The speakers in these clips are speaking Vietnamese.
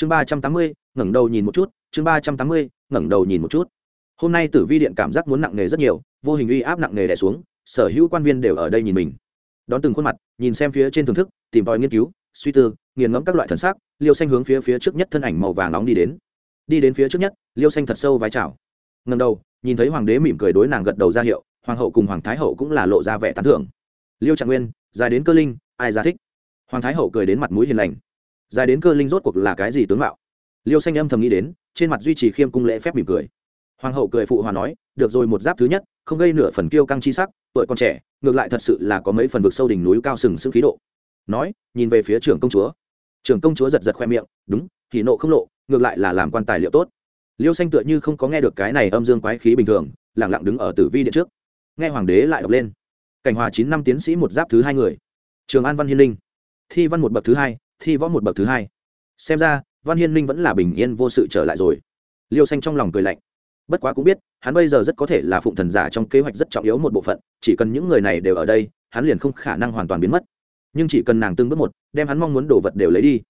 chương ba trăm tám mươi, ngẩng đầu nhìn một chút, chương ba trăm tám mươi, ngẩng đầu nhìn một chút. Hôm nay tử vi điện cảm giác muốn nặng nề rất nhiều, vô hình uy áp nặng nề đè xuống, sở hữu quan viên đều ở đây nhìn mình. Đón từng khuôn mặt, nhìn xem phía trên thưởng thức, tìm tòi nghiên cứu, suy tư, nghiền ngẫm các loại thần sắc, liêu xanh hướng phía phía trước nhất thân ảnh màu vàng nóng đi đến. Đi đến phía trước nhất, liêu xanh thật sâu vái chào. Ngầm đầu, nhìn thấy hoàng đế mỉm cười đối nàng gật đầu ra hiệu, hoàng hậu cùng hoàng thái hậu cũng là lộ ra vẻ tán thưởng. Liêu trạng nguyên, dài đến cơ linh, ai ra thích? Hoàng thái hậu cười đến mặt mũi hiền lành dài đến cơ linh rốt cuộc là cái gì tướng mạo? Liêu xanh âm thầm nghĩ đến, trên mặt duy trì khiêm cung lễ phép mỉm cười. Hoàng hậu cười phụ hòa nói, được rồi, một giáp thứ nhất, không gây nửa phần kiêu căng chi sắc, tuổi còn trẻ, ngược lại thật sự là có mấy phần vực sâu đỉnh núi cao sừng sững khí độ. Nói, nhìn về phía trưởng công chúa. Trưởng công chúa giật giật khoe miệng, đúng thì nộ không lộ, ngược lại là làm quan tài liệu tốt. Liêu xanh tựa như không có nghe được cái này âm dương quái khí bình thường lẳng lặng đứng ở tử vi điện trước. Nghe hoàng đế lại đọc lên. Cảnh hòa chín năm tiến sĩ một giáp thứ hai người. Trường an văn hiên linh. Thi văn một bậc thứ hai thi võ một bậc thứ hai. Xem ra, văn hiên ninh vẫn là bình yên vô sự trở lại rồi. Liêu xanh trong lòng cười lạnh. Bất quá cũng biết, hắn bây giờ rất có thể là phụng thần giả trong kế hoạch rất trọng yếu một bộ phận, chỉ cần những người này đều ở đây, hắn liền không khả năng hoàn toàn biến mất. Nhưng chỉ cần nàng từng bước một, đem hắn mong muốn đồ vật đều lấy đi.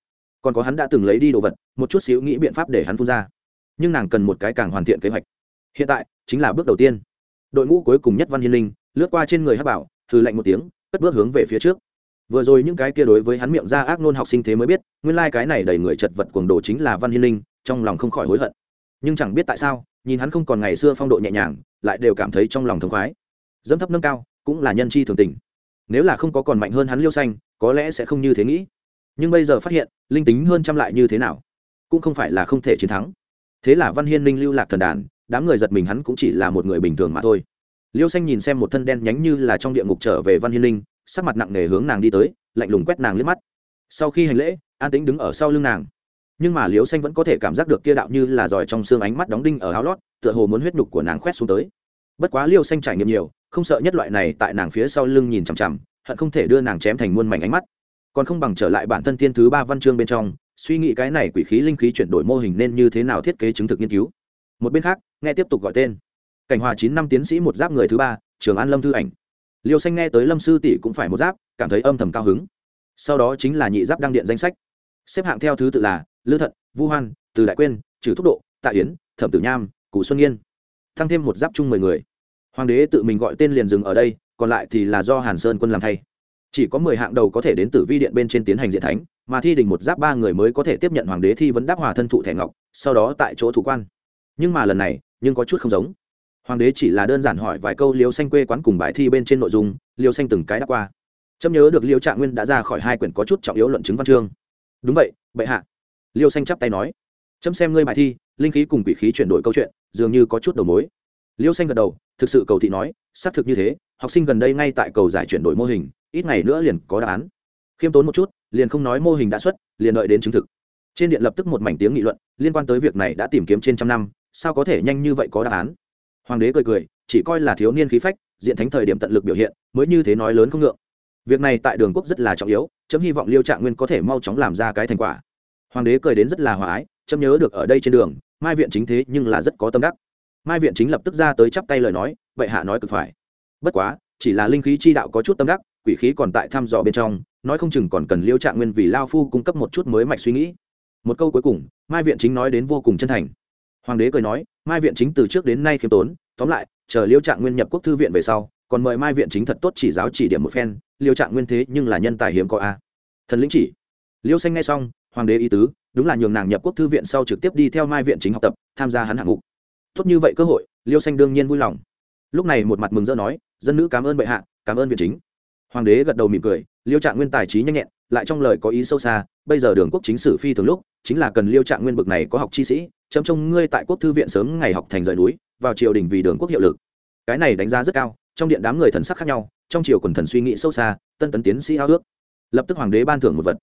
Còn có hắn đã từng lấy đi đồ vật, một chút xíu nghĩ biện pháp để hắn phun ra. Nhưng nàng cần một cái càng hoàn thiện kế hoạch. Hiện tại, chính là bước đầu tiên. Đội ngũ cuối cùng nhất văn hiên linh lướt qua trên người hát bảo thử lạnh một tiếng, cất bước hướng về phía trước vừa rồi những cái kia đối với hắn miệng ra ác nôn học sinh thế mới biết, nguyên lai、like、cái này đầy người chật vật cuồng đồ chính là văn hiên linh, trong lòng không khỏi hối hận. Nhưng chẳng biết tại sao, nhìn hắn không còn ngày xưa phong độ nhẹ nhàng, lại đều cảm thấy trong lòng thống khoái. Dẫm thấp nâng cao, cũng là nhân chi thường tình. Nếu là không có còn mạnh hơn hắn liêu xanh, có lẽ sẽ không như thế nghĩ. Nhưng bây giờ phát hiện, linh tính hơn trăm lại như thế nào? Cũng không phải là không thể chiến thắng. Thế là văn hiên linh lưu lạc thần đàn, đám người giật mình hắn cũng chỉ là một người bình thường mà thôi. Liêu xanh nhìn xem một thân đen nhánh như là trong địa ngục trở về văn hiên linh sắc mặt nặng nề hướng nàng đi tới, lạnh lùng quét nàng liếc mắt. Sau khi hành lễ, an tĩnh đứng ở sau lưng nàng. Nhưng mà liêu xanh vẫn có thể cảm giác được kia đạo như là giỏi trong xương ánh mắt đóng đinh ở áo lót, tựa hồ muốn huyết nhục của nàng khoét xuống tới. Bất quá liêu xanh trải nghiệm nhiều, không sợ nhất loại này tại nàng phía sau lưng nhìn chằm chằm, hận không thể đưa nàng chém thành muôn mảnh ánh mắt. Còn không bằng trở lại bản thân tiên thứ ba văn chương bên trong, suy nghĩ cái này quỷ khí linh khí chuyển đổi mô hình nên như thế nào thiết kế chứng thực nghiên cứu. Một bên khác, nghe tiếp tục gọi tên. Cảnh hòa chín năm tiến sĩ một giáp người thứ ba, trường an lâm thư ảnh liêu xanh nghe tới lâm sư tỷ cũng phải một giáp, cảm thấy âm thầm cao hứng. Sau đó chính là nhị giáp đăng điện danh sách. Xếp hạng theo thứ tự là lư thận, vu hoan, từ đại quyên, trừ thúc độ, tạ yến, thẩm tử nham, cù xuân nghiên. Tăng thêm một giáp chung mười người. Hoàng đế tự mình gọi tên liền dừng ở đây, còn lại thì là do hàn sơn quân làm thay. Chỉ có mười hạng đầu có thể đến tử vi điện bên trên tiến hành diện thánh, mà thi đình một giáp ba người mới có thể tiếp nhận hoàng đế thi vấn đáp hòa thân thụ thẻ ngọc, sau đó tại chỗ thủ quan. Nhưng mà lần này, nhưng có chút không giống hoàng đế chỉ là đơn giản hỏi vài câu liêu xanh quê quán cùng bài thi bên trên nội dung, liêu xanh từng cái đã qua. Chấm nhớ được liêu trạng nguyên đã ra khỏi hai quyển có chút trọng yếu luận chứng văn chương. Đúng vậy, bệ hạ. Liêu xanh chắp tay nói. Chấm xem ngươi bài thi, linh khí cùng quỷ khí chuyển đổi câu chuyện, dường như có chút đầu mối. Liêu xanh gật đầu, thực sự cầu thị nói, xác thực như thế, học sinh gần đây ngay tại cầu giải chuyển đổi mô hình, ít ngày nữa liền có đáp án. Khiêm tốn một chút, liền không nói mô hình đã xuất, liền đợi đến chứng thực. Trên điện lập tức một mảnh tiếng nghị luận, liên quan tới việc này đã tìm kiếm trên trăm năm, sao có thể nhanh như vậy có đáp án? Hoàng đế cười cười, chỉ coi là thiếu niên khí phách, diện thánh thời điểm tận lực biểu hiện, mới như thế nói lớn không ngượng. Việc này tại đường quốc rất là trọng yếu, chấm hy vọng liêu trạng nguyên có thể mau chóng làm ra cái thành quả. Hoàng đế cười đến rất là hòa ái, chấm nhớ được ở đây trên đường, mai viện chính thế nhưng là rất có tâm đắc. Mai viện chính lập tức ra tới chắp tay lời nói, vậy hạ nói cực phải. Bất quá, chỉ là linh khí chi đạo có chút tâm đắc, quỷ khí còn tại thăm dò bên trong, nói không chừng còn cần liêu trạng nguyên vì lao phu cung cấp một chút mới mạch suy nghĩ. Một câu cuối cùng, mai viện chính nói đến vô cùng chân thành hoàng đế cười nói, mai viện chính từ trước đến nay khiêm tốn, tóm lại, chờ liêu trạng nguyên nhập quốc thư viện về sau, còn mời mai viện chính thật tốt chỉ giáo chỉ điểm một phen, liêu trạng nguyên thế nhưng là nhân tài hiếm có a. Thần lĩnh chỉ. Liêu xanh ngay xong, hoàng đế ý tứ, đúng là nhường nàng nhập quốc thư viện sau trực tiếp đi theo mai viện chính học tập, tham gia hắn hạng mục. Tốt như vậy cơ hội, liêu xanh đương nhiên vui lòng. Lúc này một mặt mừng rỡ nói, dân nữ cảm ơn bệ hạ, cảm ơn viện chính. Hoàng đế gật đầu mỉm cười, liêu trạng nguyên tài trí nhanh nhẹn, lại trong lời có ý sâu xa bây giờ đường quốc chính sử phi thường lúc, chính là cần liêu trạng nguyên bực này có học chi sĩ, chấm trông ngươi tại quốc thư viện sớm ngày học thành rời núi, vào triều đình vì đường quốc hiệu lực. Cái này đánh giá rất cao, trong điện đám người thần sắc khác nhau, trong triều quần thần suy nghĩ sâu xa, tân tấn tiến sĩ ao ước. Lập tức hoàng đế ban thưởng một vật,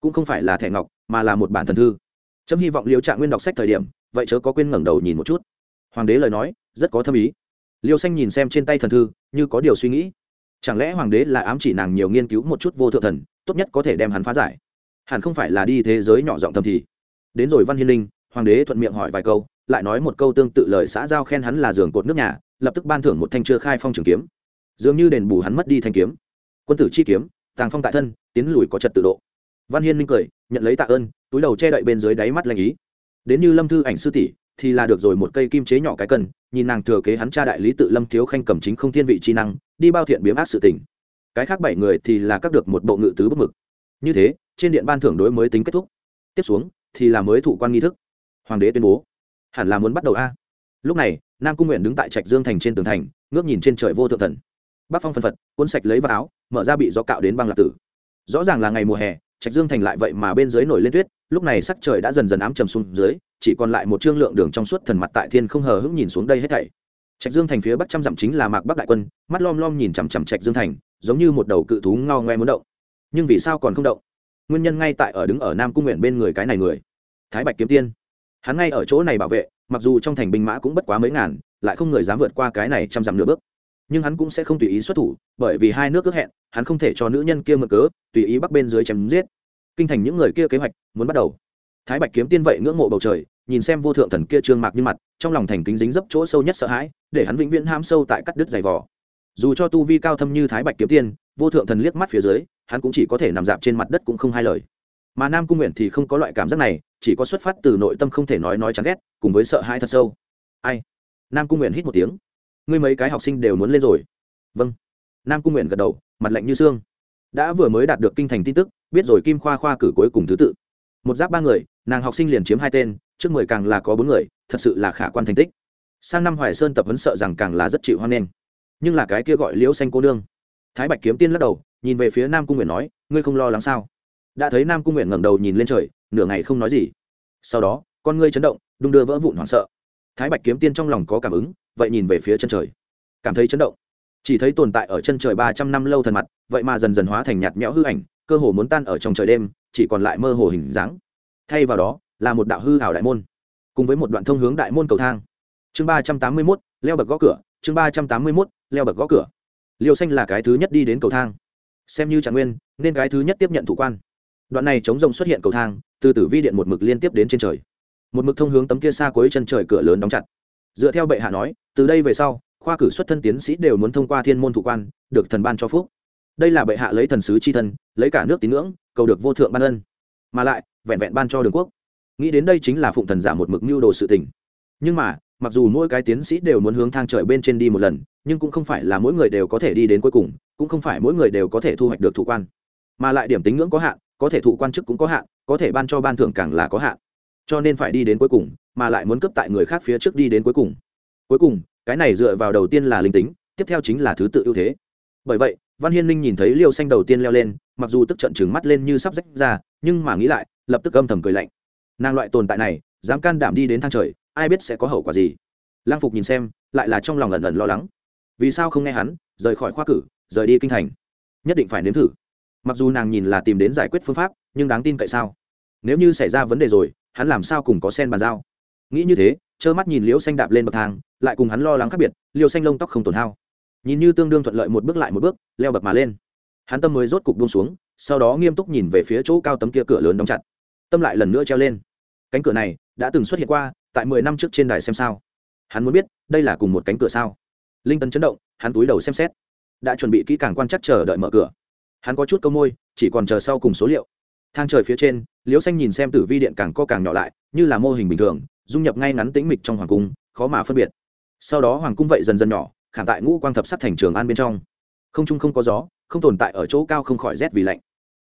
cũng không phải là thẻ ngọc, mà là một bản thần thư. Chấm hy vọng liêu trạng nguyên đọc sách thời điểm, vậy chớ có quên ngẩng đầu nhìn một chút. Hoàng đế lời nói, rất có thâm ý. Liêu xanh nhìn xem trên tay thần thư, như có điều suy nghĩ. Chẳng lẽ hoàng đế là ám chỉ nàng nhiều nghiên cứu một chút vô thượng thần, tốt nhất có thể đem hắn phá giải hẳn không phải là đi thế giới nhỏ giọng thầm thì. Đến rồi văn hiên linh, hoàng đế thuận miệng hỏi vài câu, lại nói một câu tương tự lời xã giao khen hắn là giường cột nước nhà, lập tức ban thưởng một thanh chưa khai phong trường kiếm. Dường như đền bù hắn mất đi thanh kiếm. Quân tử chi kiếm, tàng phong tại thân, tiến lùi có trật tự độ. Văn hiên linh cười, nhận lấy tạ ơn, túi đầu che đậy bên dưới đáy mắt lanh ý. Đến như lâm thư ảnh sư tỷ, thì là được rồi một cây kim chế nhỏ cái cần, nhìn nàng thừa kế hắn cha đại lý tự lâm thiếu khanh cầm chính không thiên vị chi năng, đi bao thiện biếm ác sự tình. Cái khác bảy người thì là các được một bộ ngự tứ bất mực. Như thế trên điện ban thưởng đối mới tính kết thúc. Tiếp xuống, thì là mới thụ quan nghi thức. Hoàng đế tuyên bố, hẳn là muốn bắt đầu a. Lúc này, nam cung nguyện đứng tại trạch dương thành trên tường thành, ngước nhìn trên trời vô thượng thần. Bác phong phân phật, cuốn sạch lấy vào áo, mở ra bị gió cạo đến băng lạc tử. Rõ ràng là ngày mùa hè, trạch dương thành lại vậy mà bên dưới nổi lên tuyết, lúc này sắc trời đã dần dần ám trầm xuống dưới, chỉ còn lại một trương lượng đường trong suốt thần mặt tại thiên không hờ hững nhìn xuống đây hết thảy. Trạch dương thành phía bắc trăm dặm chính là mạc bắc đại quân, mắt lom lom nhìn chằm chằm trạch dương thành, giống như một đầu cự thú ngao ngoe muốn động. Nhưng vì sao còn không động? Nguyên nhân ngay tại ở đứng ở nam cung nguyện bên người cái này người. Thái bạch kiếm tiên. Hắn ngay ở chỗ này bảo vệ, mặc dù trong thành binh mã cũng bất quá mấy ngàn, lại không người dám vượt qua cái này trăm dặm nửa bước. Nhưng hắn cũng sẽ không tùy ý xuất thủ, bởi vì hai nước ước hẹn, hắn không thể cho nữ nhân kia mượn cớ, tùy ý bắc bên dưới chém giết. Kinh thành những người kia kế hoạch, muốn bắt đầu. Thái bạch kiếm tiên vậy ngưỡng mộ bầu trời, nhìn xem vô thượng thần kia trương mạc như mặt, trong lòng thành kính dính dấp chỗ sâu nhất sợ hãi, để hắn vĩnh viễn ham sâu tại cắt đứt giày vỏ dù cho tu vi cao thâm như thái bạch kiếm tiên, vô thượng thần liếc mắt phía dưới hắn cũng chỉ có thể nằm dạp trên mặt đất cũng không hai lời. Mà nam cung nguyện thì không có loại cảm giác này, chỉ có xuất phát từ nội tâm không thể nói nói chán ghét, cùng với sợ hãi thật sâu. Ai? Nam cung nguyện hít một tiếng. Ngươi mấy cái học sinh đều muốn lên rồi. Vâng. Nam cung nguyện gật đầu, mặt lạnh như xương. Đã vừa mới đạt được kinh thành tin tức, biết rồi kim khoa khoa cử cuối cùng thứ tự. Một giáp ba người, nàng học sinh liền chiếm hai tên, trước mười càng là có bốn người, thật sự là khả quan thành tích. Sang năm hoài sơn tập huấn sợ rằng càng là rất chịu hoan nghênh. Nhưng là cái kia gọi liễu xanh cô nương. Thái bạch kiếm tiên lắc đầu nhìn về phía nam cung nguyện nói, ngươi không lo lắng sao? Đã thấy nam cung nguyện ngẩng đầu nhìn lên trời, nửa ngày không nói gì. Sau đó, con ngươi chấn động, đung đưa vỡ vụn hoảng sợ. Thái bạch kiếm tiên trong lòng có cảm ứng, vậy nhìn về phía chân trời. Cảm thấy chấn động. Chỉ thấy tồn tại ở chân trời ba trăm năm lâu thần mặt, vậy mà dần dần hóa thành nhạt nhẽo hư ảnh, cơ hồ muốn tan ở trong trời đêm, chỉ còn lại mơ hồ hình dáng. Thay vào đó, là một đạo hư hảo đại môn, cùng với một đoạn thông hướng đại môn cầu thang. Chương ba trăm tám mươi mốt, leo bậc gõ cửa, chương ba trăm tám mươi mốt, leo bậc gõ cửa. Liều xanh là cái thứ nhất đi đến cầu thang xem như trạng nguyên, nên cái thứ nhất tiếp nhận thủ quan. Đoạn này chống rồng xuất hiện cầu thang, từ tử vi điện một mực liên tiếp đến trên trời. Một mực thông hướng tấm kia xa cuối chân trời cửa lớn đóng chặt. Dựa theo bệ hạ nói, từ đây về sau, khoa cử xuất thân tiến sĩ đều muốn thông qua thiên môn thủ quan, được thần ban cho phúc. Đây là bệ hạ lấy thần sứ c h i thân, lấy cả nước tín ngưỡng, cầu được vô thượng ban ân. Mà lại, vẹn vẹn ban cho đường quốc. Nghĩ đến đây chính là phụng thần giả một mực mưu đồ sự tình. Nhưng mà, mặc dù mỗi cái tiến sĩ đều muốn hướng thang trời bên trên đi một lần, nhưng cũng không phải là mỗi người đều có thể đi đến cuối cùng cũng không phải mỗi người đều có thể thu hoạch được thủ quan, mà lại điểm tính ngưỡng có hạn, có thể thụ quan chức cũng có hạn, có thể ban cho ban thưởng càng là có hạn. Cho nên phải đi đến cuối cùng, mà lại muốn cấp tại người khác phía trước đi đến cuối cùng. Cuối cùng, cái này dựa vào đầu tiên là linh tính, tiếp theo chính là thứ tự ưu thế. Bởi vậy, văn hiên linh nhìn thấy liêu xanh đầu tiên leo lên, mặc dù tức trận trừng mắt lên như sắp rách ra, nhưng mà nghĩ lại, lập tức âm thầm cười lạnh. Nàng loại tồn tại này, dám can đảm đi đến thang trời, ai biết sẽ có hậu quả gì. Lang phục nhìn xem, lại là trong lòng ẩn ẩn lo lắng. Vì sao không nghe hắn, rời khỏi khoa cử rời đi kinh thành. Nhất định phải nếm thử. Mặc dù nàng nhìn là tìm đến giải quyết phương pháp, nhưng đáng tin cậy sao? Nếu như xảy ra vấn đề rồi, hắn làm sao cùng có sen bàn giao? Nghĩ như thế, trơ mắt nhìn liễu xanh đạp lên bậc thang, lại cùng hắn lo lắng khác biệt, liêu xanh lông tóc không tổn hao. Nhìn như tương đương thuận lợi một bước lại một bước, leo bậc mà lên. Hắn tâm mới rốt cục buông xuống, sau đó nghiêm túc nhìn về phía chỗ cao tấm kia cửa lớn đóng chặt. Tâm lại lần nữa treo lên. Cánh cửa này đã từng xuất hiện qua, tại mười năm trước trên đài xem sao. Hắn muốn biết, đây là cùng một cánh cửa sao? Linh tấn chấn động, hắn túi đầu xem xét đã chuẩn bị kỹ càng quan chắc chờ đợi mở cửa. Hắn có chút câu môi, chỉ còn chờ sau cùng số liệu. Thang trời phía trên, liễu xanh nhìn xem tử vi điện càng co càng nhỏ lại, như là mô hình bình thường, dung nhập ngay ngắn tĩnh mịch trong hoàng cung, khó mà phân biệt. Sau đó hoàng cung vậy dần dần nhỏ, khảm tại ngũ quang thập sắt thành trường an bên trong. Không trung không có gió, không tồn tại ở chỗ cao không khỏi rét vì lạnh.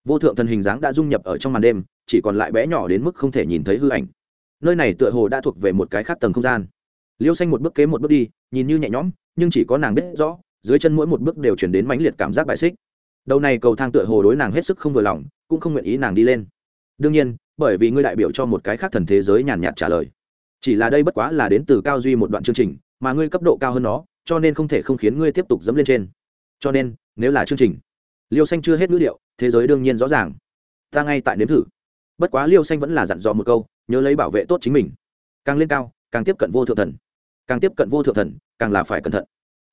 Vô thượng thần hình dáng đã dung nhập ở trong màn đêm, chỉ còn lại bé nhỏ đến mức không thể nhìn thấy hư ảnh. Nơi này tựa hồ đã thuộc về một cái khác tầng không gian. Liêu xanh một bước kế một bước đi, nhìn như nhẹ nhõm, nhưng chỉ có nàng biết rõ dưới chân mỗi một bước đều chuyển đến mãnh liệt cảm giác bại xích. Đầu này cầu thang tựa hồ đối nàng hết sức không vừa lòng, cũng không nguyện ý nàng đi lên. Đương nhiên, bởi vì ngươi đại biểu cho một cái khác thần thế giới nhàn nhạt trả lời. Chỉ là đây bất quá là đến từ cao duy một đoạn chương trình, mà ngươi cấp độ cao hơn nó, cho nên không thể không khiến ngươi tiếp tục dẫm lên trên. Cho nên, nếu là chương trình, liêu xanh chưa hết ngữ liệu thế giới đương nhiên rõ ràng. Ta ngay tại nếm thử. Bất quá liêu xanh vẫn là dặn dò một câu, nhớ lấy bảo vệ tốt chính mình. Càng lên cao, càng tiếp cận vô thượng thần. Càng tiếp cận vô thượng thần, càng là phải cẩn thận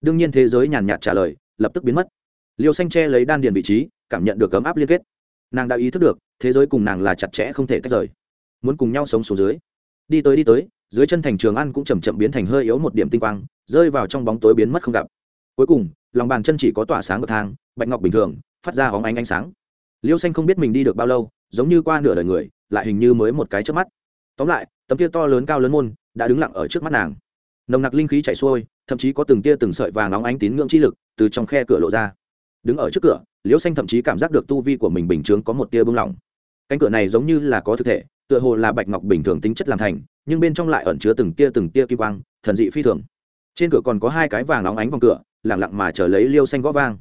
đương nhiên thế giới nhàn nhạt trả lời, lập tức biến mất. Liêu xanh che lấy đan điền vị trí, cảm nhận được ấm áp liên kết. Nàng đã ý thức được, thế giới cùng nàng là chặt chẽ không thể tách rời. Muốn cùng nhau sống xuống dưới. Đi tới đi tới, dưới chân thành trường ăn cũng chầm chậm biến thành hơi yếu một điểm tinh quang, rơi vào trong bóng tối biến mất không gặp. Cuối cùng, lòng bàn chân chỉ có tỏa sáng bậc thang, bạch ngọc bình thường, phát ra hóng ánh ánh sáng. Liêu xanh không biết mình đi được bao lâu, giống như qua nửa đời người, lại hình như mới một cái trước mắt. Tóm lại, tấm kia to lớn cao lớn môn đã đứng lặng ở trước mắt nàng nồng nặc linh khí chảy xuôi, thậm chí có từng tia từng sợi vàng nóng ánh tín ngưỡng chi lực từ trong khe cửa lộ ra. Đứng ở trước cửa, liễu xanh thậm chí cảm giác được tu vi của mình bình chướng có một tia bưng lỏng. Cánh cửa này giống như là có thực thể, tựa hồ là bạch ngọc bình thường tính chất làm thành, nhưng bên trong lại ẩn chứa từng tia từng tia kim quang, thần dị phi thường. Trên cửa còn có hai cái vàng nóng ánh vòng cửa lẳng lặng mà chờ lấy liêu xanh gõ vang.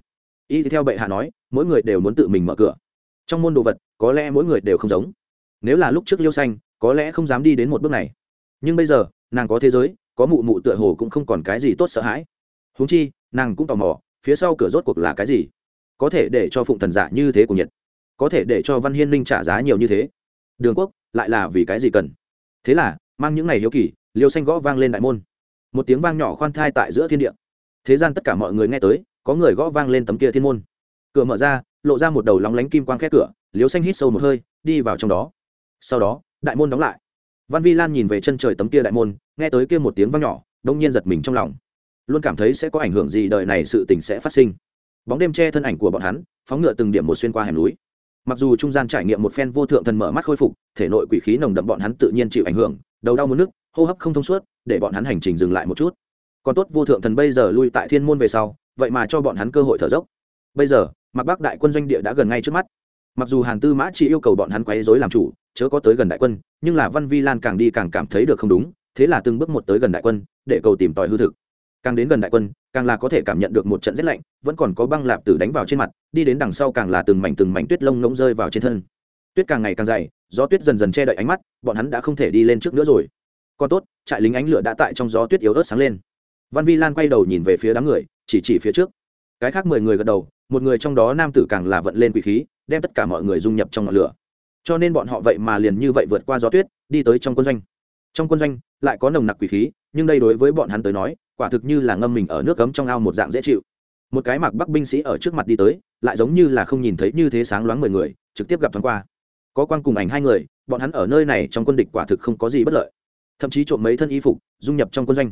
Y theo bệ hạ nói, mỗi người đều muốn tự mình mở cửa. Trong môn đồ vật, có lẽ mỗi người đều không giống. Nếu là lúc trước liêu xanh, có lẽ không dám đi đến một bước này. Nhưng bây giờ, nàng có thế giới có mụ mụ tựa hồ cũng không còn cái gì tốt sợ hãi. Huống chi, nàng cũng tò mò, phía sau cửa rốt cuộc là cái gì? Có thể để cho phụng thần giả như thế của nhiệt có thể để cho văn hiên linh trả giá nhiều như thế. Đường quốc, lại là vì cái gì cần? Thế là, mang những ngày hiếu kỳ, liêu xanh gõ vang lên đại môn. Một tiếng vang nhỏ khoan thai tại giữa thiên địa. Thế gian tất cả mọi người nghe tới, có người gõ vang lên tấm kia thiên môn. Cửa mở ra, lộ ra một đầu lóng lánh kim quang khét cửa, liêu xanh hít sâu một hơi, đi vào trong đó. Sau đó, đại môn đóng lại. Văn vi lan nhìn về chân trời tấm kia đại môn nghe tới kia một tiếng vang nhỏ, đông nhiên giật mình trong lòng. Luôn cảm thấy sẽ có ảnh hưởng gì đời này sự tình sẽ phát sinh. Bóng đêm che thân ảnh của bọn hắn, phóng ngựa từng điểm một xuyên qua hẻm núi. Mặc dù trung gian trải nghiệm một phen vô thượng thần mở mắt khôi phục, thể nội quỷ khí nồng đậm bọn hắn tự nhiên chịu ảnh hưởng, đầu đau muốn nước hô hấp không thông suốt, để bọn hắn hành trình dừng lại một chút. Còn tốt vô thượng thần bây giờ lui tại thiên môn về sau, vậy mà cho bọn hắn cơ hội thở dốc. Bây giờ, mặc bắc đại quân doanh địa đã gần ngay trước mắt. Mặc dù hàn tư mã chỉ yêu cầu bọn hắn quấy dối làm chủ, chớ có tới gần đại quân, nhưng là văn vi lan càng đi càng cảm thấy được không đúng thế là từng bước một tới gần đại quân, để cầu tìm tòi hư thực. Càng đến gần đại quân, càng là có thể cảm nhận được một trận rét lạnh, vẫn còn có băng lạp tử đánh vào trên mặt, đi đến đằng sau càng là từng mảnh từng mảnh tuyết lông ngỗng rơi vào trên thân. Tuyết càng ngày càng dày, gió tuyết dần dần che đậy ánh mắt, bọn hắn đã không thể đi lên trước nữa rồi. Còn tốt, trại lính ánh lửa đã tại trong gió tuyết yếu ớt sáng lên. Văn vi lan quay đầu nhìn về phía đám người, chỉ chỉ phía trước. Cái khác mười người gật đầu, một người trong đó nam tử càng là vận lên quỷ khí, đem tất cả mọi người dung nhập trong ngọn lửa. Cho nên bọn họ vậy mà liền như vậy vượt qua gió tuyết, đi tới trong quân doanh trong quân doanh, lại có nồng nặc quỷ khí, nhưng đây đối với bọn hắn tới nói, quả thực như là ngâm mình ở nước cấm trong ao một dạng dễ chịu. Một cái mặc bắc binh sĩ ở trước mặt đi tới, lại giống như là không nhìn thấy như thế sáng loáng mười người, trực tiếp gặp thoáng qua. Có quan cùng ảnh hai người, bọn hắn ở nơi này trong quân địch quả thực không có gì bất lợi. Thậm chí trộm mấy thân y phục, dung nhập trong quân doanh.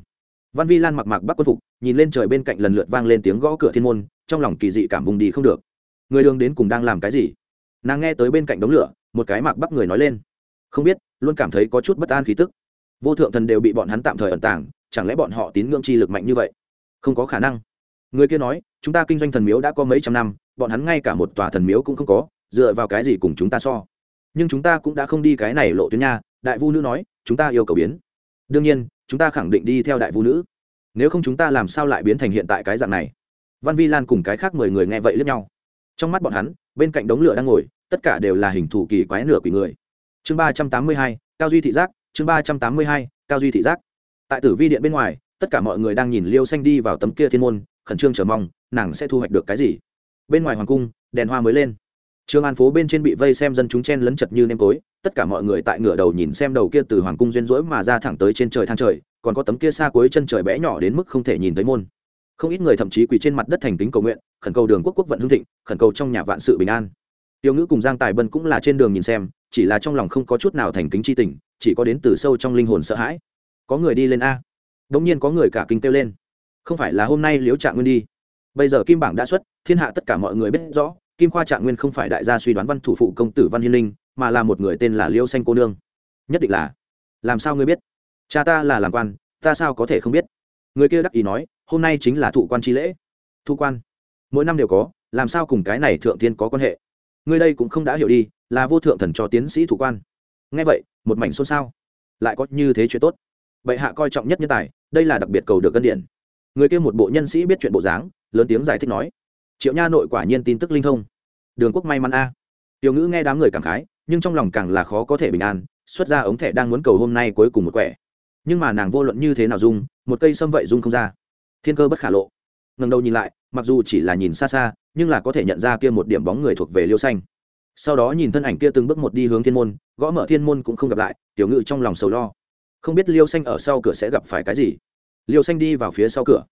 Văn vi lan mặc mặc bắc quân phục, nhìn lên trời bên cạnh lần lượt vang lên tiếng gõ cửa thiên môn, trong lòng kỳ dị cảm vùng đi không được. Người đường đến cùng đang làm cái gì? Nàng nghe tới bên cạnh đống lửa, một cái mặc bắc người nói lên. Không biết, luôn cảm thấy có chút bất an khí tức vô thượng thần đều bị bọn hắn tạm thời ẩn tàng, chẳng lẽ bọn họ tín ngưỡng chi lực mạnh như vậy? Không có khả năng. Người kia nói, chúng ta kinh doanh thần miếu đã có mấy trăm năm, bọn hắn ngay cả một tòa thần miếu cũng không có, dựa vào cái gì cùng chúng ta so? Nhưng chúng ta cũng đã không đi cái này lộ tuyến nha, đại vu nữ nói, chúng ta yêu cầu biến. Đương nhiên, chúng ta khẳng định đi theo đại vu nữ. Nếu không chúng ta làm sao lại biến thành hiện tại cái dạng này? Văn vi lan cùng cái khác mười người nghe vậy lướt nhau. Trong mắt bọn hắn, bên cạnh đống lửa đang ngồi, tất cả đều là hình thù kỳ quái nửa quỷ người. Chương ba trăm tám mươi hai, cao duy thị giác chương ba trăm tám mươi hai cao duy thị giác tại tử vi điện bên ngoài tất cả mọi người đang nhìn liêu xanh đi vào tấm kia thiên môn khẩn trương chờ mong nàng sẽ thu hoạch được cái gì bên ngoài hoàng cung đèn hoa mới lên Trường An phố bên trên bị vây xem dân chúng chen lấn chật như nêm tối, tất cả mọi người tại ngửa đầu nhìn xem đầu kia từ hoàng cung duyên rỗi mà ra thẳng tới trên trời thang trời, còn có tấm kia xa cuối chân trời bé nhỏ đến mức không thể nhìn thấy môn. Không ít người thậm chí quỳ trên mặt đất thành kính cầu nguyện, khẩn cầu đường quốc quốc vận hưng thịnh, khẩn cầu trong nhà vạn sự bình an. Tiêu Ngữ cùng Giang Tài Bân cũng là trên đường nhìn xem, chỉ là trong lòng không có chút nào thành kính chi tình, chỉ có đến từ sâu trong linh hồn sợ hãi. Có người đi lên a. Đống nhiên có người cả kinh kêu lên. Không phải là hôm nay Liễu Trạng Nguyên đi. Bây giờ kim bảng đã xuất, thiên hạ tất cả mọi người biết rõ, kim khoa trạng nguyên không phải đại gia suy đoán văn thủ phụ công tử văn hiên linh mà là một người tên là liêu xanh cô nương nhất định là làm sao ngươi biết cha ta là làm quan ta sao có thể không biết người kia đắc ý nói hôm nay chính là thụ quan chi lễ thu quan mỗi năm đều có làm sao cùng cái này thượng tiên có quan hệ ngươi đây cũng không đã hiểu đi, là vô thượng thần cho tiến sĩ thủ quan. Nghe vậy, một mảnh xôn xao. Lại có như thế chuyện tốt. Bệ hạ coi trọng nhất nhân tài, đây là đặc biệt cầu được cân điện người kia một bộ nhân sĩ biết chuyện bộ dáng, lớn tiếng giải thích nói. Triệu nha nội quả nhiên tin tức linh thông. Đường quốc may mắn a. Tiểu ngữ nghe đám người cảm khái, nhưng trong lòng càng là khó có thể bình an, xuất ra ống thẻ đang muốn cầu hôm nay cuối cùng một quẻ. Nhưng mà nàng vô luận như thế nào dung, một cây sâm vậy dung không ra. Thiên cơ bất khả lộ. Ngần đầu nhìn lại mặc dù chỉ là nhìn xa xa, nhưng là có thể nhận ra kia một điểm bóng người thuộc về liêu xanh. Sau đó nhìn thân ảnh kia từng bước một đi hướng thiên môn, gõ mở thiên môn cũng không gặp lại, tiểu ngự trong lòng sầu lo. Không biết liêu xanh ở sau cửa sẽ gặp phải cái gì. Liêu xanh đi vào phía sau cửa.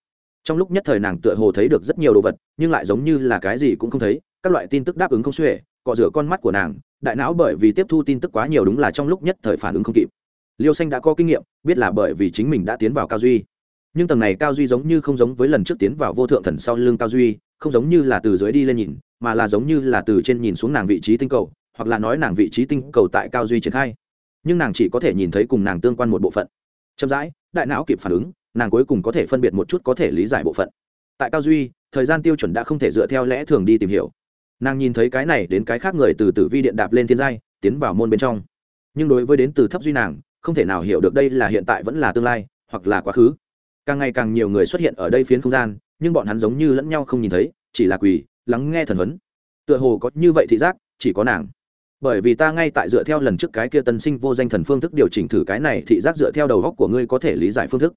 Trong lúc nhất thời nàng tựa hồ thấy được rất nhiều đồ vật, nhưng lại giống như là cái gì cũng không thấy, các loại tin tức đáp ứng không xuể, cọ rửa con mắt của nàng, đại não bởi vì tiếp thu tin tức quá nhiều đúng là trong lúc nhất thời phản ứng không kịp. Liêu xanh đã có kinh nghiệm, biết là bởi vì chính mình đã tiến vào cao duy nhưng tầng này cao duy giống như không giống với lần trước tiến vào vô thượng thần sau lưng cao duy, không giống như là từ dưới đi lên nhìn, mà là giống như là từ trên nhìn xuống nàng vị trí tinh cầu, hoặc là nói nàng vị trí tinh cầu tại cao duy triển khai. Nhưng nàng chỉ có thể nhìn thấy cùng nàng tương quan một bộ phận. Chậm rãi, đại não kịp phản ứng, nàng cuối cùng có thể phân biệt một chút có thể lý giải bộ phận. Tại cao duy, thời gian tiêu chuẩn đã không thể dựa theo lẽ thường đi tìm hiểu. Nàng nhìn thấy cái này đến cái khác người từ tử vi điện đạp lên thiên giai, tiến vào môn bên trong. Nhưng đối với đến từ thấp duy nàng, không thể nào hiểu được đây là hiện tại vẫn là tương lai, hoặc là quá khứ càng ngày càng nhiều người xuất hiện ở đây phiến không gian, nhưng bọn hắn giống như lẫn nhau không nhìn thấy, chỉ là quỳ, lắng nghe thần huấn. Tựa hồ có như vậy thị giác, chỉ có nàng. Bởi vì ta ngay tại dựa theo lần trước cái kia tân sinh vô danh thần phương thức điều chỉnh thử cái này thị giác dựa theo đầu góc của ngươi có thể lý giải phương thức.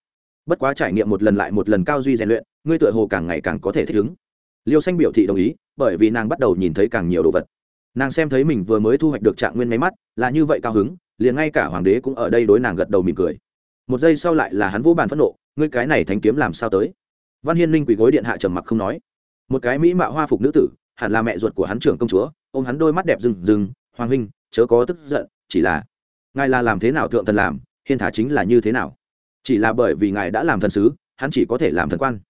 Bất quá trải nghiệm một lần lại một lần cao duy rèn luyện, ngươi tựa hồ càng ngày càng có thể thích ứng. Liêu xanh biểu thị đồng ý, bởi vì nàng bắt đầu nhìn thấy càng nhiều đồ vật. Nàng xem thấy mình vừa mới thu hoạch được trạng nguyên máy mắt, là như vậy cao hứng, liền ngay cả hoàng đế cũng ở đây đối nàng gật đầu mỉm cười. Một giây sau lại là hắn vô bàn phẫn nộ ngươi cái này Thánh kiếm làm sao tới? Văn hiên linh quỳ gối điện hạ trầm mặc không nói. Một cái mỹ mạo hoa phục nữ tử, hẳn là mẹ ruột của hắn trưởng công chúa, ôm hắn đôi mắt đẹp rừng rừng, hoàng huynh, chớ có tức giận, chỉ là ngài là làm thế nào thượng thần làm, hiên thả chính là như thế nào? Chỉ là bởi vì ngài đã làm thần sứ, hắn chỉ có thể làm thần quan.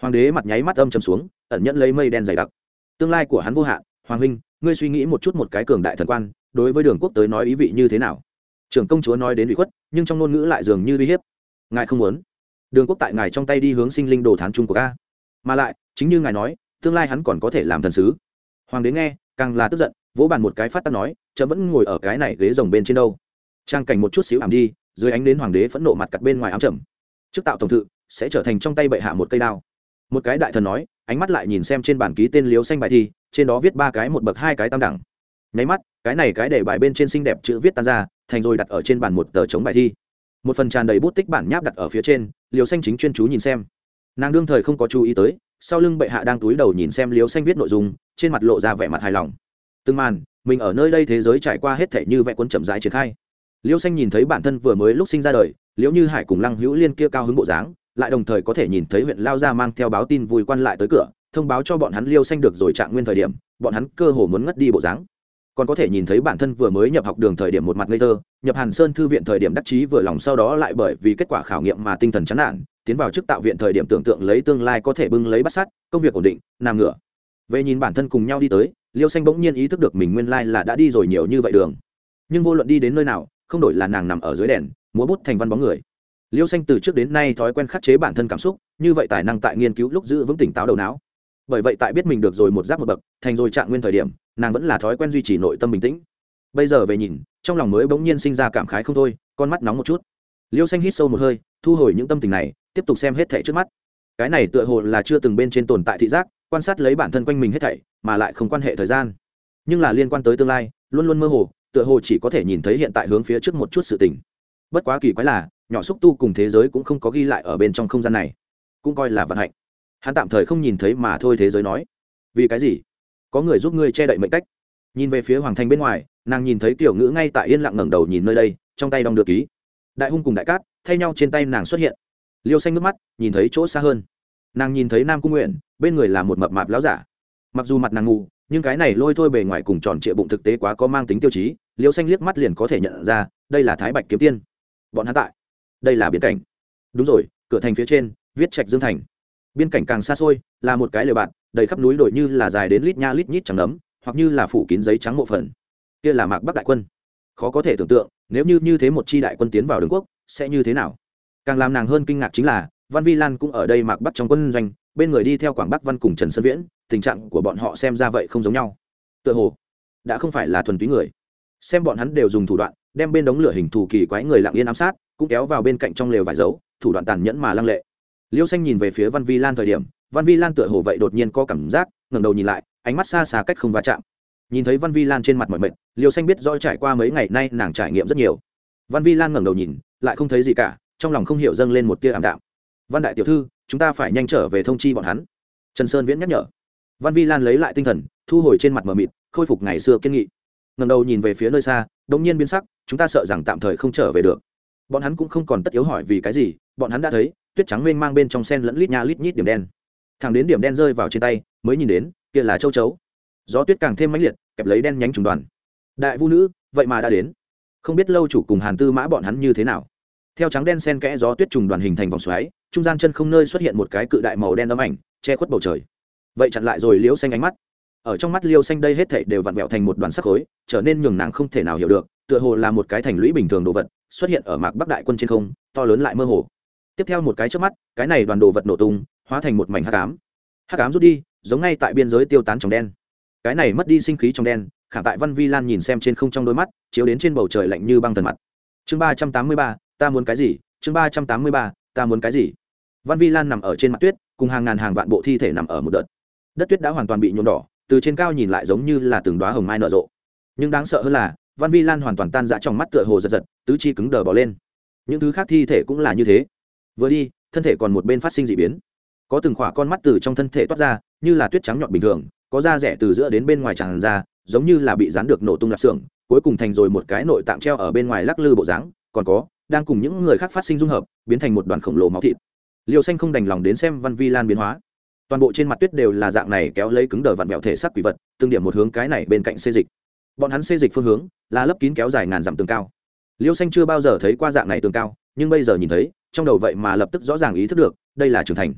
Hoàng đế mặt nháy mắt âm chầm xuống, ẩn nhẫn lấy mây đen dày đặc. Tương lai của hắn vô hạn, hoàng huynh, ngươi suy nghĩ một chút một cái cường đại thần quan, đối với đường quốc tới nói ý vị như thế nào? Trưởng công chúa nói đến bị khuất, nhưng trong ngôn ngữ lại dường như uy hiếp. Ngài không muốn đường quốc tại ngài trong tay đi hướng sinh linh đồ thán trung của ca mà lại, chính như ngài nói, tương lai hắn còn có thể làm thần sứ. Hoàng đế nghe, càng là tức giận, vỗ bàn một cái phát tắc nói chấm vẫn ngồi ở cái này ghế rồng bên trên đâu. Trang cảnh một chút xíu ảm đi, dưới ánh đến hoàng đế phẫn nộ mặt cặt bên ngoài ám trầm. Trước tạo tổng thự, sẽ trở thành trong tay bệ hạ một cây đao. Một cái đại thần nói, ánh mắt lại nhìn xem trên bản ký tên liếu xanh bài thi, trên đó viết ba cái một bậc hai cái tam đẳng. Nháy mắt, cái này cái để bài bên trên xinh đẹp chữ viết tan ra, thành rồi đặt ở trên bàn một tờ chống bài thi một phần tràn đầy bút tích bản nháp đặt ở phía trên liều xanh chính chuyên chú nhìn xem. Nàng đương thời không có chú ý tới, sau lưng bệ hạ đang túi đầu nhìn xem liều xanh viết nội dung, trên mặt lộ ra vẻ mặt hài lòng. Từng màn, mình ở nơi đây thế giới trải qua hết thể như vẽ cuốn chậm rãi triển khai. Liêu xanh nhìn thấy bản thân vừa mới lúc sinh ra đời, liễu như hải cùng lăng hữu liên kia cao hứng bộ dáng, lại đồng thời có thể nhìn thấy huyện lao ra mang theo báo tin vui quan lại tới cửa, thông báo cho bọn hắn liêu xanh được rồi trạng nguyên thời điểm, bọn hắn cơ hồ muốn ngất đi bộ dáng còn có thể nhìn thấy bản thân vừa mới nhập học đường thời điểm một mặt ngây thơ nhập hàn sơn thư viện thời điểm đắc chí vừa lòng sau đó lại bởi vì kết quả khảo nghiệm mà tinh thần chán nản tiến vào chức tạo viện thời điểm tưởng tượng lấy tương lai có thể bưng lấy bắt sắt, công việc ổn định nằm ngửa. Về nhìn bản thân cùng nhau đi tới liêu xanh bỗng nhiên ý thức được mình nguyên lai là đã đi rồi nhiều như vậy đường. Nhưng vô luận đi đến nơi nào không đổi là nàng nằm ở dưới đèn múa bút thành văn bóng người. Liêu xanh từ trước đến nay thói quen khắc chế bản thân cảm xúc như vậy tài năng tại nghiên cứu lúc giữ vững tỉnh táo đầu não. Bởi vậy tại biết mình được rồi một giáp một bậc thành rồi trạng nguyên thời điểm nàng vẫn là thói quen duy trì nội tâm bình tĩnh. Bây giờ về nhìn, trong lòng mới bỗng nhiên sinh ra cảm khái không thôi, con mắt nóng một chút. Liêu xanh hít sâu một hơi, thu hồi những tâm tình này, tiếp tục xem hết thảy trước mắt. Cái này tựa hồ là chưa từng bên trên tồn tại thị giác, quan sát lấy bản thân quanh mình hết thảy, mà lại không quan hệ thời gian. Nhưng là liên quan tới tương lai, luôn luôn mơ hồ, tựa hồ chỉ có thể nhìn thấy hiện tại hướng phía trước một chút sự tình. Bất quá kỳ quái là, nhỏ xúc tu cùng thế giới cũng không có ghi lại ở bên trong không gian này. Cũng coi là vận hạnh. Hắn tạm thời không nhìn thấy mà thôi thế giới nói. Vì cái gì? Có người giúp ngươi che đậy mệnh cách. Nhìn về phía hoàng thành bên ngoài, nàng nhìn thấy tiểu ngữ ngay tại yên lặng ngẩng đầu nhìn nơi đây, trong tay đong đưa ký. Đại hung cùng đại cát, thay nhau trên tay nàng xuất hiện. Liêu xanh nước mắt, nhìn thấy chỗ xa hơn. Nàng nhìn thấy nam cung nguyện, bên người là một mập mạp láo giả. Mặc dù mặt nàng ngủ nhưng cái này lôi thôi bề ngoài cùng tròn trịa bụng thực tế quá có mang tính tiêu chí, liêu xanh liếc mắt liền có thể nhận ra, đây là thái bạch kiếm tiên. Bọn hắn tại. Đây là biến cảnh. Đúng rồi, cửa thành phía trên, viết trạch dương thành biên cảnh càng xa xôi, là một cái lều bạt, đầy khắp núi đồi như là dài đến lít nha lít nhít trắng ấm, hoặc như là phủ kín giấy trắng mộ phần. Kia là mạc bắc đại quân. Khó có thể tưởng tượng, nếu như như thế một chi đại quân tiến vào đường quốc, sẽ như thế nào? Càng làm nàng hơn kinh ngạc chính là, văn vi lan cũng ở đây mạc bắc trong quân doanh, bên người đi theo quảng bắc văn cùng trần sơn viễn, tình trạng của bọn họ xem ra vậy không giống nhau. Tựa hồ, đã không phải là thuần túy người. Xem bọn hắn đều dùng thủ đoạn, đem bên đống lửa hình thù kỳ quái người lặng yên ám sát, cũng kéo vào bên cạnh trong lều vải dấu, thủ đoạn tàn nhẫn mà lăng lệ liêu xanh nhìn về phía văn vi lan thời điểm, văn vi lan tựa hồ vậy đột nhiên có cảm giác, ngẩng đầu nhìn lại, ánh mắt xa xa cách không va chạm. Nhìn thấy văn vi lan trên mặt mọi mệt, liêu xanh biết rõ trải qua mấy ngày nay nàng trải nghiệm rất nhiều. Văn vi lan ngẩng đầu nhìn, lại không thấy gì cả, trong lòng không hiểu dâng lên một tia ảm đạm. Văn đại tiểu thư, chúng ta phải nhanh trở về thông chi bọn hắn. Trần sơn viễn nhắc nhở. Văn vi lan lấy lại tinh thần, thu hồi trên mặt mờ mịt, khôi phục ngày xưa kiên nghị. Ngầm đầu nhìn về phía nơi xa đống nhiên biến sắc, chúng ta sợ rằng tạm thời không trở về được bọn hắn cũng không còn tất yếu hỏi vì cái gì, bọn hắn đã thấy, tuyết trắng mênh mang bên trong sen lẫn lít nha lít nhít điểm đen. Thẳng đến điểm đen rơi vào trên tay, mới nhìn đến, kia là châu chấu. Gió tuyết càng thêm mãnh liệt, kẹp lấy đen nhánh trùng đoàn. Đại vũ nữ, vậy mà đã đến. Không biết lâu chủ cùng hàn tư mã bọn hắn như thế nào. Theo trắng đen sen kẽ gió tuyết trùng đoàn hình thành vòng xoáy, trung gian chân không nơi xuất hiện một cái cự đại màu đen âm ảnh, che khuất bầu trời. Vậy chặn lại rồi liễu xanh ánh mắt. Ở trong mắt liêu xanh đây hết thảy đều vặn vẹo thành một đoàn sắc khối, trở nên nhường nàng không thể nào hiểu được, tựa hồ là một cái thành lũy bình thường đồ vật xuất hiện ở mạc bắc đại quân trên không, to lớn lại mơ hồ. Tiếp theo một cái trước mắt, cái này đoàn đồ vật nổ tung, hóa thành một mảnh hắc ám. Hắc ám rút đi, giống ngay tại biên giới tiêu tán trong đen. Cái này mất đi sinh khí trong đen khả tại văn vi lan nhìn xem trên không trong đôi mắt, chiếu đến trên bầu trời lạnh như băng thần mặt. Chương ba trăm tám mươi ba, ta muốn cái gì? Chương ba trăm tám mươi ba, ta muốn cái gì? Văn vi lan nằm ở trên mặt tuyết, cùng hàng ngàn hàng vạn bộ thi thể nằm ở một đợt. Đất tuyết đã hoàn toàn bị nhuộm đỏ, từ trên cao nhìn lại giống như là từng đoá hồng mai nở rộ. Nhưng đáng sợ hơn là văn vi lan hoàn toàn tan dã trong mắt tựa hồ giật giật, tứ chi cứng đờ bỏ lên. Những thứ khác thi thể cũng là như thế. Vừa đi, thân thể còn một bên phát sinh d ị biến. Có từng khỏa con mắt từ trong thân thể toát ra, như là tuyết trắng nhọn bình thường, có da rẻ từ giữa đến bên ngoài tràn ra, giống như là bị rán được nổ tung lạp xưởng, cuối cùng thành rồi một cái nội tạng treo ở bên ngoài lắc lư bộ dáng. Còn có, đang cùng những người khác phát sinh dung hợp, biến thành một đoàn khổng lồ máu thịt. Liều xanh không đành lòng đến xem văn vi lan biến hóa. Toàn bộ trên mặt tuyết đều là dạng này kéo lấy cứng đờ vặn vẹo thể sắc quỷ vật, từng điểm một hướng cái này bên cạnh xê dịch bọn hắn xê dịch phương hướng là lấp kín kéo dài ngàn dặm tường cao. Liêu xanh chưa bao giờ thấy qua dạng này tường cao, nhưng bây giờ nhìn thấy, trong đầu vậy mà lập tức rõ ràng ý thức được, đây là trưởng thành.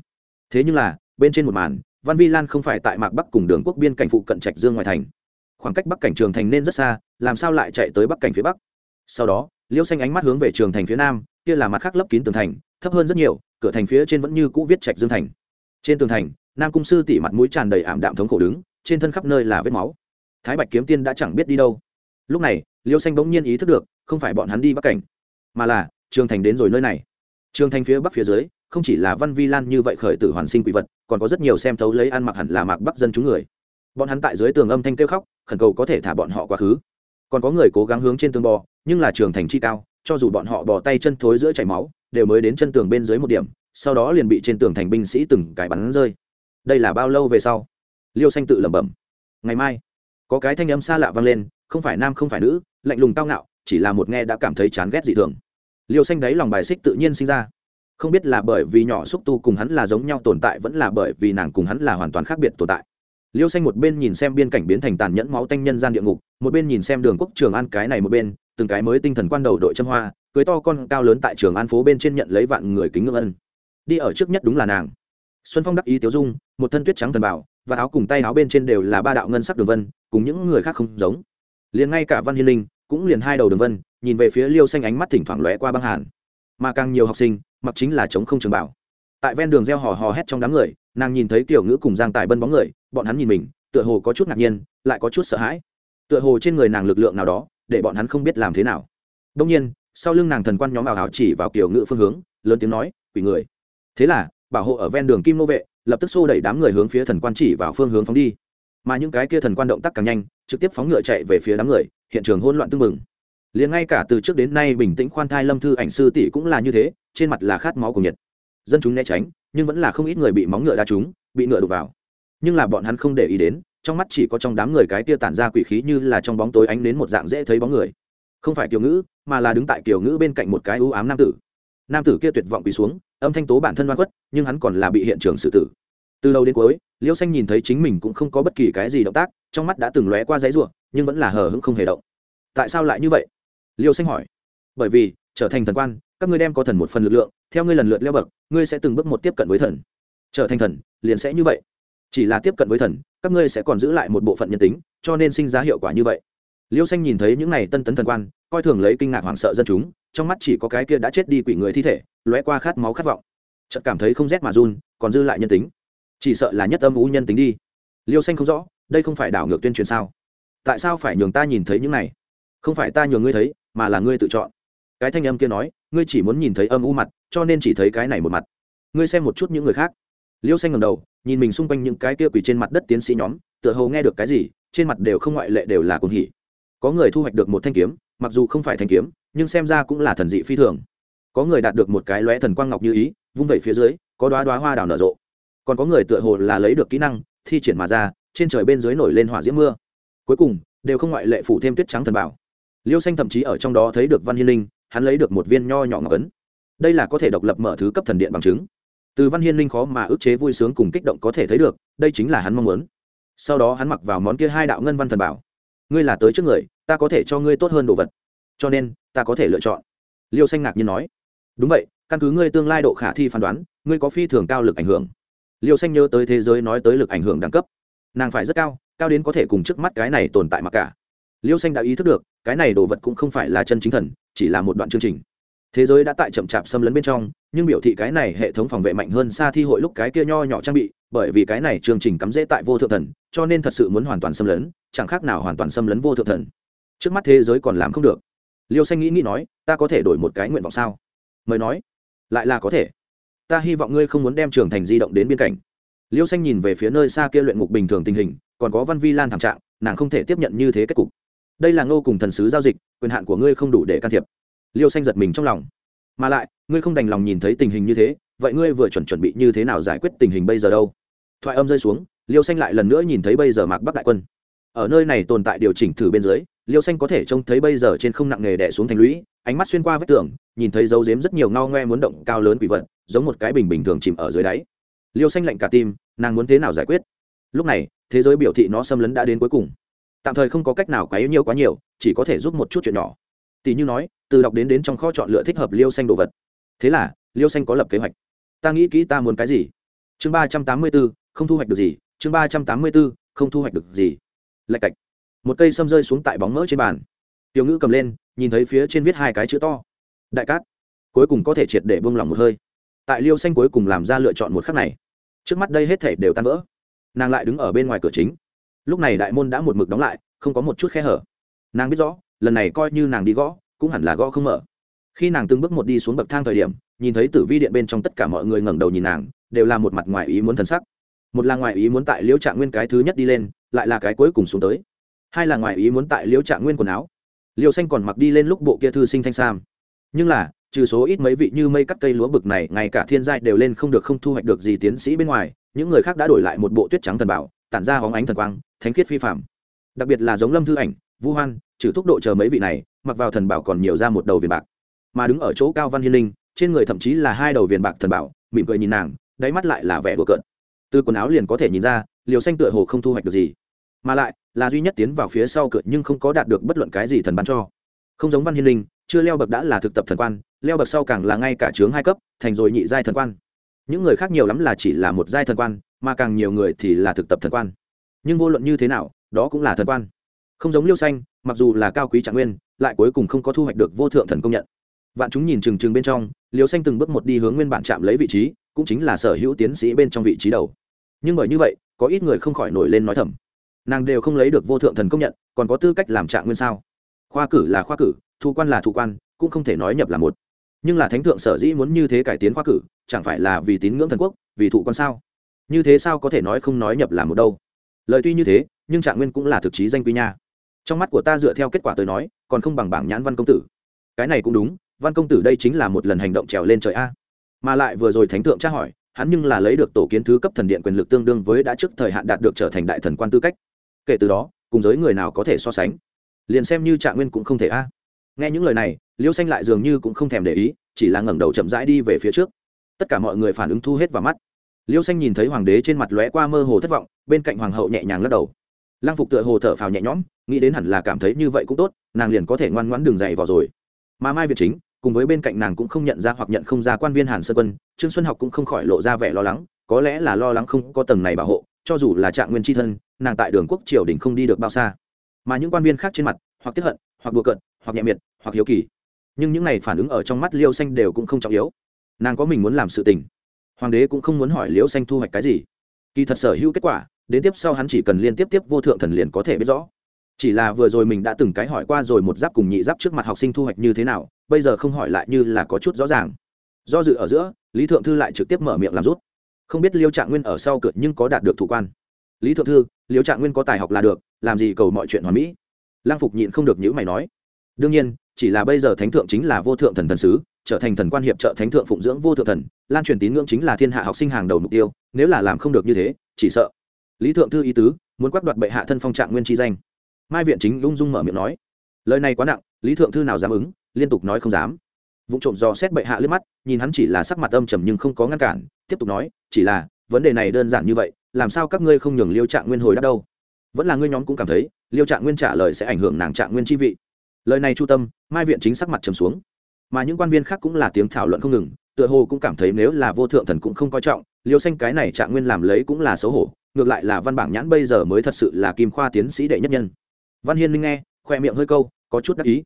Thế nhưng là, bên trên một màn, văn vi lan không phải tại mạc bắc cùng đường quốc biên cảnh phụ cận trạch dương ngoài thành. Khoảng cách bắc cảnh trường thành nên rất xa, làm sao lại chạy tới bắc cảnh phía bắc? Sau đó, liêu xanh ánh mắt hướng về trường thành phía nam, kia là mặt khác lấp kín tường thành, thấp hơn rất nhiều, cửa thành phía trên vẫn như cũ viết trạch dương thành. Trên tường thành, nam cung sư tỉ mặt mũi tràn đầy ảm đạm thống khổ đứng, trên thân khắp nơi là vết máu thái bạch kiếm tiên đã chẳng biết đi đâu. Lúc này, liêu xanh bỗng nhiên ý thức được, không phải bọn hắn đi bắc cảnh, mà là trường thành đến rồi nơi này. Trường thành phía bắc phía dưới, không chỉ là văn vi lan như vậy khởi tử hoàn sinh quỷ vật, còn có rất nhiều xem thấu lấy ăn mặc hẳn là mạc bắc dân chúng người. Bọn hắn tại dưới tường âm thanh kêu khóc, khẩn cầu có thể thả bọn họ quá khứ. Còn có người cố gắng hướng trên tường bò, nhưng là trường thành chi cao, cho dù bọn họ bò tay chân thối giữa chảy máu, đều mới đến chân tường bên dưới một điểm, sau đó liền bị trên tường thành binh sĩ từng cái bắn rơi. Đây là bao lâu về sau? Liêu xanh tự lẩm bẩm. Ngày mai có cái thanh âm xa lạ vang lên, không phải nam không phải nữ, lạnh lùng cao ngạo, chỉ là một nghe đã cảm thấy chán ghét dị thường. Liêu xanh đáy lòng bài xích tự nhiên sinh ra. Không biết là bởi vì nhỏ xúc tu cùng hắn là giống nhau tồn tại vẫn là bởi vì nàng cùng hắn là hoàn toàn khác biệt tồn tại. Liêu xanh một bên nhìn xem biên cảnh biến thành tàn nhẫn máu tanh nhân gian địa ngục, một bên nhìn xem đường quốc trường an cái này một bên, từng cái mới tinh thần quan đầu đội châm hoa, cưới to con cao lớn tại trường an phố bên trên nhận lấy vạn người kính ngưỡng ân. Đi ở trước nhất đúng là nàng. Xuân phong đắc ý tiếu dung, một thân tuyết trắng thần bảo và áo cùng tay áo bên trên đều là ba đạo ngân sắc đường vân, cùng những người khác không giống. Liền ngay cả văn hiên linh cũng liền hai đầu đường vân, nhìn về phía liêu xanh ánh mắt thỉnh thoảng lóe qua băng hàn. Mà càng nhiều học sinh, mặc chính là chống không trường bảo tại ven đường reo hò hò hét trong đám người, nàng nhìn thấy tiểu ngữ cùng giang tài bân bóng người, bọn hắn nhìn mình, tựa hồ có chút ngạc nhiên, lại có chút sợ hãi. Tựa hồ trên người nàng lực lượng nào đó, để bọn hắn không biết làm thế nào. Đông nhiên, sau lưng nàng thần quan nhóm ảo hảo chỉ vào kiểu ngữ phương hướng, lớn tiếng nói, quỷ người. Thế là, bảo hộ ở ven đường kim nô vệ lập tức xô đẩy đám người hướng phía thần quan chỉ vào phương hướng phóng đi. Mà những cái kia thần quan động tác càng nhanh, trực tiếp phóng ngựa chạy về phía đám người, hiện trường hỗn loạn tưng bừng. Liền ngay cả từ trước đến nay bình tĩnh khoan thai lâm thư ảnh sư tỷ cũng là như thế, trên mặt là khát máu của nhiệt. Dân chúng né tránh, nhưng vẫn là không ít người bị móng ngựa đa trúng, bị ngựa đục vào. Nhưng là bọn hắn không để ý đến, trong mắt chỉ có trong đám người cái tia tản ra quỷ khí như là trong bóng tối ánh đến một dạng dễ thấy bóng người. Không phải kiều ngữ, mà là đứng tại kiều ngữ bên cạnh một cái ưu ám nam tử. Nam tử kia tuyệt vọng quỳ xuống, âm thanh tố bản thân oan khuất, nhưng hắn còn là bị hiện trường xử tử từ đầu đến cuối liêu xanh nhìn thấy chính mình cũng không có bất kỳ cái gì động tác, trong mắt đã từng lóe qua giấy ruộng nhưng vẫn là hờ hững không hề động. Tại sao lại như vậy? Liêu xanh hỏi. Bởi vì, trở thành thần quan, các ngươi đem có thần một phần lực lượng, theo ngươi lần lượt leo bậc, ngươi sẽ từng bước một tiếp cận với thần. Trở thành thần, liền sẽ như vậy. Chỉ là tiếp cận với thần, các ngươi sẽ còn giữ lại một bộ phận nhân tính, cho nên sinh ra hiệu quả như vậy. Liêu xanh nhìn thấy những này tân tấn thần quan, coi thường lấy kinh ngạc hoảng sợ dân chúng, trong mắt chỉ có cái kia đã chết đi quỷ người thi thể, lóe qua khát máu khát vọng. Chợt cảm thấy không rét mà run, còn dư lại nhân tính chỉ sợ là nhất âm ú nhân tính đi. Liêu xanh không rõ, đây không phải đảo ngược tuyên truyền sao? Tại sao phải nhường ta nhìn thấy những này? Không phải ta nhường ngươi thấy, mà là ngươi tự chọn. Cái thanh âm kia nói, ngươi chỉ muốn nhìn thấy âm u mặt, cho nên chỉ thấy cái này một mặt. Ngươi xem một chút những người khác. Liêu xanh ngầm đầu, nhìn mình xung quanh những cái kia quỳ trên mặt đất tiến sĩ nhóm, tựa hồ nghe được cái gì, trên mặt đều không ngoại lệ đều là cuồng hỉ. Có người thu hoạch được một thanh kiếm, mặc dù không phải thanh kiếm, nhưng xem ra cũng là thần dị phi thường. Có người đạt được một cái lóe thần quang ngọc như ý, vung vẩy phía dưới, có đoá đoá hoa đào nở rộ còn có người tựa hồ là lấy được kỹ năng, thi triển mà ra, trên trời bên dưới nổi lên hỏa diễm mưa. Cuối cùng, đều không ngoại lệ phủ thêm tuyết trắng thần bảo. Liêu xanh thậm chí ở trong đó thấy được văn hiên linh, hắn lấy được một viên nho nhỏ ngọc ấn. Đây là có thể độc lập mở thứ cấp thần điện bằng chứng. Từ văn hiên linh khó mà ức chế vui sướng cùng kích động có thể thấy được, đây chính là hắn mong muốn. Sau đó hắn mặc vào món kia hai đạo ngân văn thần bảo. Ngươi là tới trước người, ta có thể cho ngươi tốt hơn đồ vật. Cho nên, ta có thể lựa chọn. Liêu xanh ngạc nhiên nói. Đúng vậy, căn cứ ngươi tương lai độ khả thi phán đoán, ngươi có phi thường cao lực ảnh hưởng liêu xanh nhớ tới thế giới nói tới lực ảnh hưởng đẳng cấp. Nàng phải rất cao cao đến có thể cùng trước mắt cái này tồn tại mặc cả. Liêu xanh đã ý thức được, cái này đồ vật cũng không phải là chân chính thần, chỉ là một đoạn chương trình. Thế giới đã tại chậm chạp xâm lấn bên trong, nhưng biểu thị cái này hệ thống phòng vệ mạnh hơn xa thi hội lúc cái kia nho nhỏ trang bị, bởi vì cái này chương trình cắm dễ tại vô thượng thần, cho nên thật sự muốn hoàn toàn xâm lấn, chẳng khác nào hoàn toàn xâm lấn vô thượng thần. Trước mắt thế giới còn làm không được. Liêu xanh nghĩ nghĩ nói, ta có thể đổi một cái nguyện vọng sao? Mời nói, lại là có thể ta hy vọng ngươi không muốn đem trường thành di động đến biên cảnh. Liêu xanh nhìn về phía nơi xa kia luyện ngục bình thường tình hình, còn có văn vi lan thảm trạng, nàng không thể tiếp nhận như thế kết cục. Đây là ngô cùng thần sứ giao dịch, quyền hạn của ngươi không đủ để can thiệp. Liêu xanh giật mình trong lòng. Mà lại, ngươi không đành lòng nhìn thấy tình hình như thế, vậy ngươi vừa chuẩn chuẩn bị như thế nào giải quyết tình hình bây giờ đâu? Thoại âm rơi xuống, liêu xanh lại lần nữa nhìn thấy bây giờ mạc bắc đại quân. Ở nơi này tồn tại điều chỉnh thử bên dưới, liêu xanh có thể trông thấy bây giờ trên không nặng nghề đẻ xuống thành lũy, ánh mắt xuyên qua vách tường, nhìn thấy dấu dếm rất nhiều ngao ngoe muốn động cao lớn quỷ vật giống một cái bình bình thường chìm ở dưới đáy. Liêu xanh lạnh cả tim, nàng muốn thế nào giải quyết? Lúc này, thế giới biểu thị nó xâm lấn đã đến cuối cùng. Tạm thời không có cách nào quá nhiều quá nhiều, chỉ có thể giúp một chút chuyện nhỏ. Tỷ như nói, từ đọc đến đến trong kho chọn lựa thích hợp liêu xanh đồ vật. Thế là, liêu xanh có lập kế hoạch. Ta nghĩ kỹ ta muốn cái gì? Chương ba trăm tám mươi bốn, không thu hoạch được gì. Chương ba trăm tám mươi bốn, không thu hoạch được gì. Lạch cạch. Một cây xâm rơi xuống tại bóng mỡ trên bàn. Tiểu ngữ cầm lên, nhìn thấy phía trên viết hai cái chữ to. Đại cát. Cuối cùng có thể triệt để buông lỏng một hơi tại liêu xanh cuối cùng làm ra lựa chọn một khắc này. Trước mắt đây hết thể đều tan vỡ. Nàng lại đứng ở bên ngoài cửa chính. Lúc này đại môn đã một mực đóng lại, không có một chút khe hở. Nàng biết rõ, lần này coi như nàng đi gõ, cũng hẳn là gõ không mở. Khi nàng từng bước một đi xuống bậc thang thời điểm, nhìn thấy tử vi điện bên trong tất cả mọi người ngẩng đầu nhìn nàng, đều là một mặt ngoài ý muốn thân sắc. Một là ngoài ý muốn tại liễu trạng nguyên cái thứ nhất đi lên, lại là cái cuối cùng xuống tới. Hai là ngoài ý muốn tại liễu trạng nguyên quần áo. Liêu xanh còn mặc đi lên lúc bộ kia thư sinh thanh sam. Nhưng là trừ số ít mấy vị như mây cắt cây lúa bực này, ngay cả thiên giai đều lên không được, không thu hoạch được gì tiến sĩ bên ngoài. Những người khác đã đổi lại một bộ tuyết trắng thần bảo, tản ra hóng ánh thần quang, thánh khiết phi phạm đặc biệt là giống lâm thư ảnh, vu hoan, trừ tốc độ chờ mấy vị này, mặc vào thần bảo còn nhiều ra một đầu viền bạc. Mà đứng ở chỗ cao văn hiên linh, trên người thậm chí là hai đầu viền bạc thần bảo, mỉm cười nhìn nàng, đáy mắt lại là vẻ đùa cợt. Từ quần áo liền có thể nhìn ra, liều xanh tựa hồ không thu hoạch được gì. Mà lại, là duy nhất tiến vào phía sau cợt nhưng không có đạt được bất luận cái gì thần ban cho. Không giống văn hiên linh, chưa leo bậc đã là thực tập thần quan leo bậc sau càng là ngay cả chướng hai cấp, thành rồi nhị giai thần quan. Những người khác nhiều lắm là chỉ là một giai thần quan, mà càng nhiều người thì là thực tập thần quan. Nhưng vô luận như thế nào, đó cũng là thần quan. Không giống liêu xanh, mặc dù là cao quý trạng nguyên, lại cuối cùng không có thu hoạch được vô thượng thần công nhận. Vạn chúng nhìn trừng trừng bên trong, liêu xanh từng bước một đi hướng nguyên bản chạm lấy vị trí, cũng chính là sở hữu tiến sĩ bên trong vị trí đầu. Nhưng bởi như vậy, có ít người không khỏi nổi lên nói thầm. Nàng đều không lấy được vô thượng thần công nhận, còn có tư cách làm trạng nguyên sao? Khoa cử là khoa cử, thu quan là thu quan, cũng không thể nói nhập là một nhưng là thánh thượng sở dĩ muốn như thế cải tiến khoa cử, chẳng phải là vì tín ngưỡng thần quốc, vì thụ quan sao? Như thế sao có thể nói không nói nhập là một đâu? Lời tuy như thế, nhưng trạng nguyên cũng là thực chí danh quy nha. Trong mắt của ta dựa theo kết quả tới nói, còn không bằng bảng nhãn văn công tử. Cái này cũng đúng, văn công tử đây chính là một lần hành động trèo lên trời a. Mà lại vừa rồi thánh thượng tra hỏi, hắn nhưng là lấy được tổ kiến thứ cấp thần điện quyền lực tương đương với đã trước thời hạn đạt được trở thành đại thần quan tư cách. Kể từ đó, cùng giới người nào có thể so sánh? Liền xem như trạng nguyên cũng không thể a. Nghe những lời này liêu xanh lại dường như cũng không thèm để ý, chỉ là ngẩng đầu chậm rãi đi về phía trước. Tất cả mọi người phản ứng thu hết vào mắt. Liêu xanh nhìn thấy hoàng đế trên mặt lóe qua mơ hồ thất vọng, bên cạnh hoàng hậu nhẹ nhàng lắc đầu. Lăng phục tựa hồ thở phào nhẹ nhõm, nghĩ đến hẳn là cảm thấy như vậy cũng tốt, nàng liền có thể ngoan ngoãn đường dày vào rồi. Mà mai việt chính, cùng với bên cạnh nàng cũng không nhận ra hoặc nhận không ra quan viên hàn sơ quân, trương xuân học cũng không khỏi lộ ra vẻ lo lắng, có lẽ là lo lắng không có tầng này bảo hộ, cho dù là trạng nguyên tri thân, nàng tại đường quốc triều đình không đi được bao xa. Mà những quan viên khác trên mặt, hoặc tiếp hận, hoặc đùa cận hoặc nhẹ miệt hoặc hiếu kỳ nhưng những này phản ứng ở trong mắt liêu xanh đều cũng không trọng yếu. Nàng có mình muốn làm sự tình. Hoàng đế cũng không muốn hỏi liêu xanh thu hoạch cái gì. Kỳ thật sở hữu kết quả, đến tiếp sau hắn chỉ cần liên tiếp tiếp vô thượng thần liền có thể biết rõ. Chỉ là vừa rồi mình đã từng cái hỏi qua rồi một giáp cùng nhị giáp trước mặt học sinh thu hoạch như thế nào, bây giờ không hỏi lại như là có chút rõ ràng. Do dự ở giữa, lý thượng thư lại trực tiếp mở miệng làm rút. Không biết liêu trạng nguyên ở sau cửa nhưng có đạt được thủ quan. Lý thượng thư, liêu trạng nguyên có tài học là được, làm gì cầu mọi chuyện hoàn mỹ? Lang phục nhịn không được nhữ mày nói. Đương nhiên chỉ là bây giờ thánh thượng chính là vô thượng thần thần sứ, trở thành thần quan hiệp trợ thánh thượng phụng dưỡng vô thượng thần, lan truyền tín ngưỡng chính là thiên hạ học sinh hàng đầu mục tiêu, nếu là làm không được như thế, chỉ sợ. Lý thượng thư ý tứ, muốn quắc đoạt bệ hạ thân phong trạng nguyên tri danh. Mai viện chính lung dung mở miệng nói, lời này quá nặng, lý thượng thư nào dám ứng, liên tục nói không dám. Vụ trộm dò xét bệ hạ liếc mắt, nhìn hắn chỉ là sắc mặt âm trầm nhưng không có ngăn cản, tiếp tục nói, chỉ là, vấn đề này đơn giản như vậy, làm sao các ngươi không nhường liêu trạng nguyên hồi đáp đâu? Vẫn là ngươi nhóm cũng cảm thấy, liêu trạng nguyên trả lời sẽ ảnh hưởng nàng trạng nguyên chi vị. Lời này chu tâm mai viện chính sắc mặt trầm xuống. Mà những quan viên khác cũng là tiếng thảo luận không ngừng, tựa hồ cũng cảm thấy nếu là vô thượng thần cũng không coi trọng, liêu xanh cái này trạng nguyên làm lấy cũng là xấu hổ, ngược lại là văn bảng nhãn bây giờ mới thật sự là kim khoa tiến sĩ đệ nhất nhân. Văn hiên linh nghe, khoe miệng hơi câu, có chút đắc ý.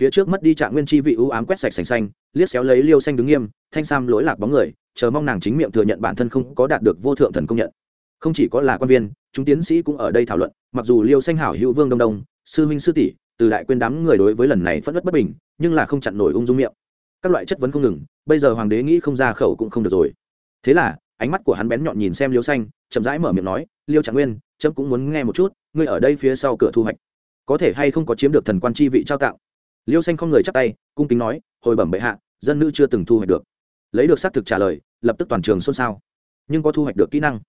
Phía trước mất đi trạng nguyên chi vị ưu ám quét sạch sành xanh, liếc xéo lấy liêu xanh đứng nghiêm, thanh sam lỗi lạc bóng người, chờ mong nàng chính miệng thừa nhận bản thân không có đạt được vô thượng thần công nhận. Không chỉ có là quan viên, chúng tiến sĩ cũng ở đây thảo luận, mặc dù liêu xanh hảo hữu vương đông đông, sư huynh sư tỷ từ đại quên đám người đối với lần này phất đất bất bình, nhưng là không chặn nổi ung dung miệng. Các loại chất vấn không ngừng, bây giờ hoàng đế nghĩ không ra khẩu cũng không được rồi. Thế là, ánh mắt của hắn bén nhọn nhìn xem liêu xanh, chậm rãi mở miệng nói, liêu trạng nguyên trâm cũng muốn nghe một chút, ngươi ở đây phía sau cửa thu hoạch, có thể hay không có chiếm được thần quan chi vị trao tặng? Liêu xanh không người chắp tay, cung kính nói, hồi bẩm bệ hạ, dân nữ chưa từng thu hoạch được. Lấy được xác thực trả lời, lập tức toàn trường xôn xao. Nhưng có thu hoạch được kỹ năng.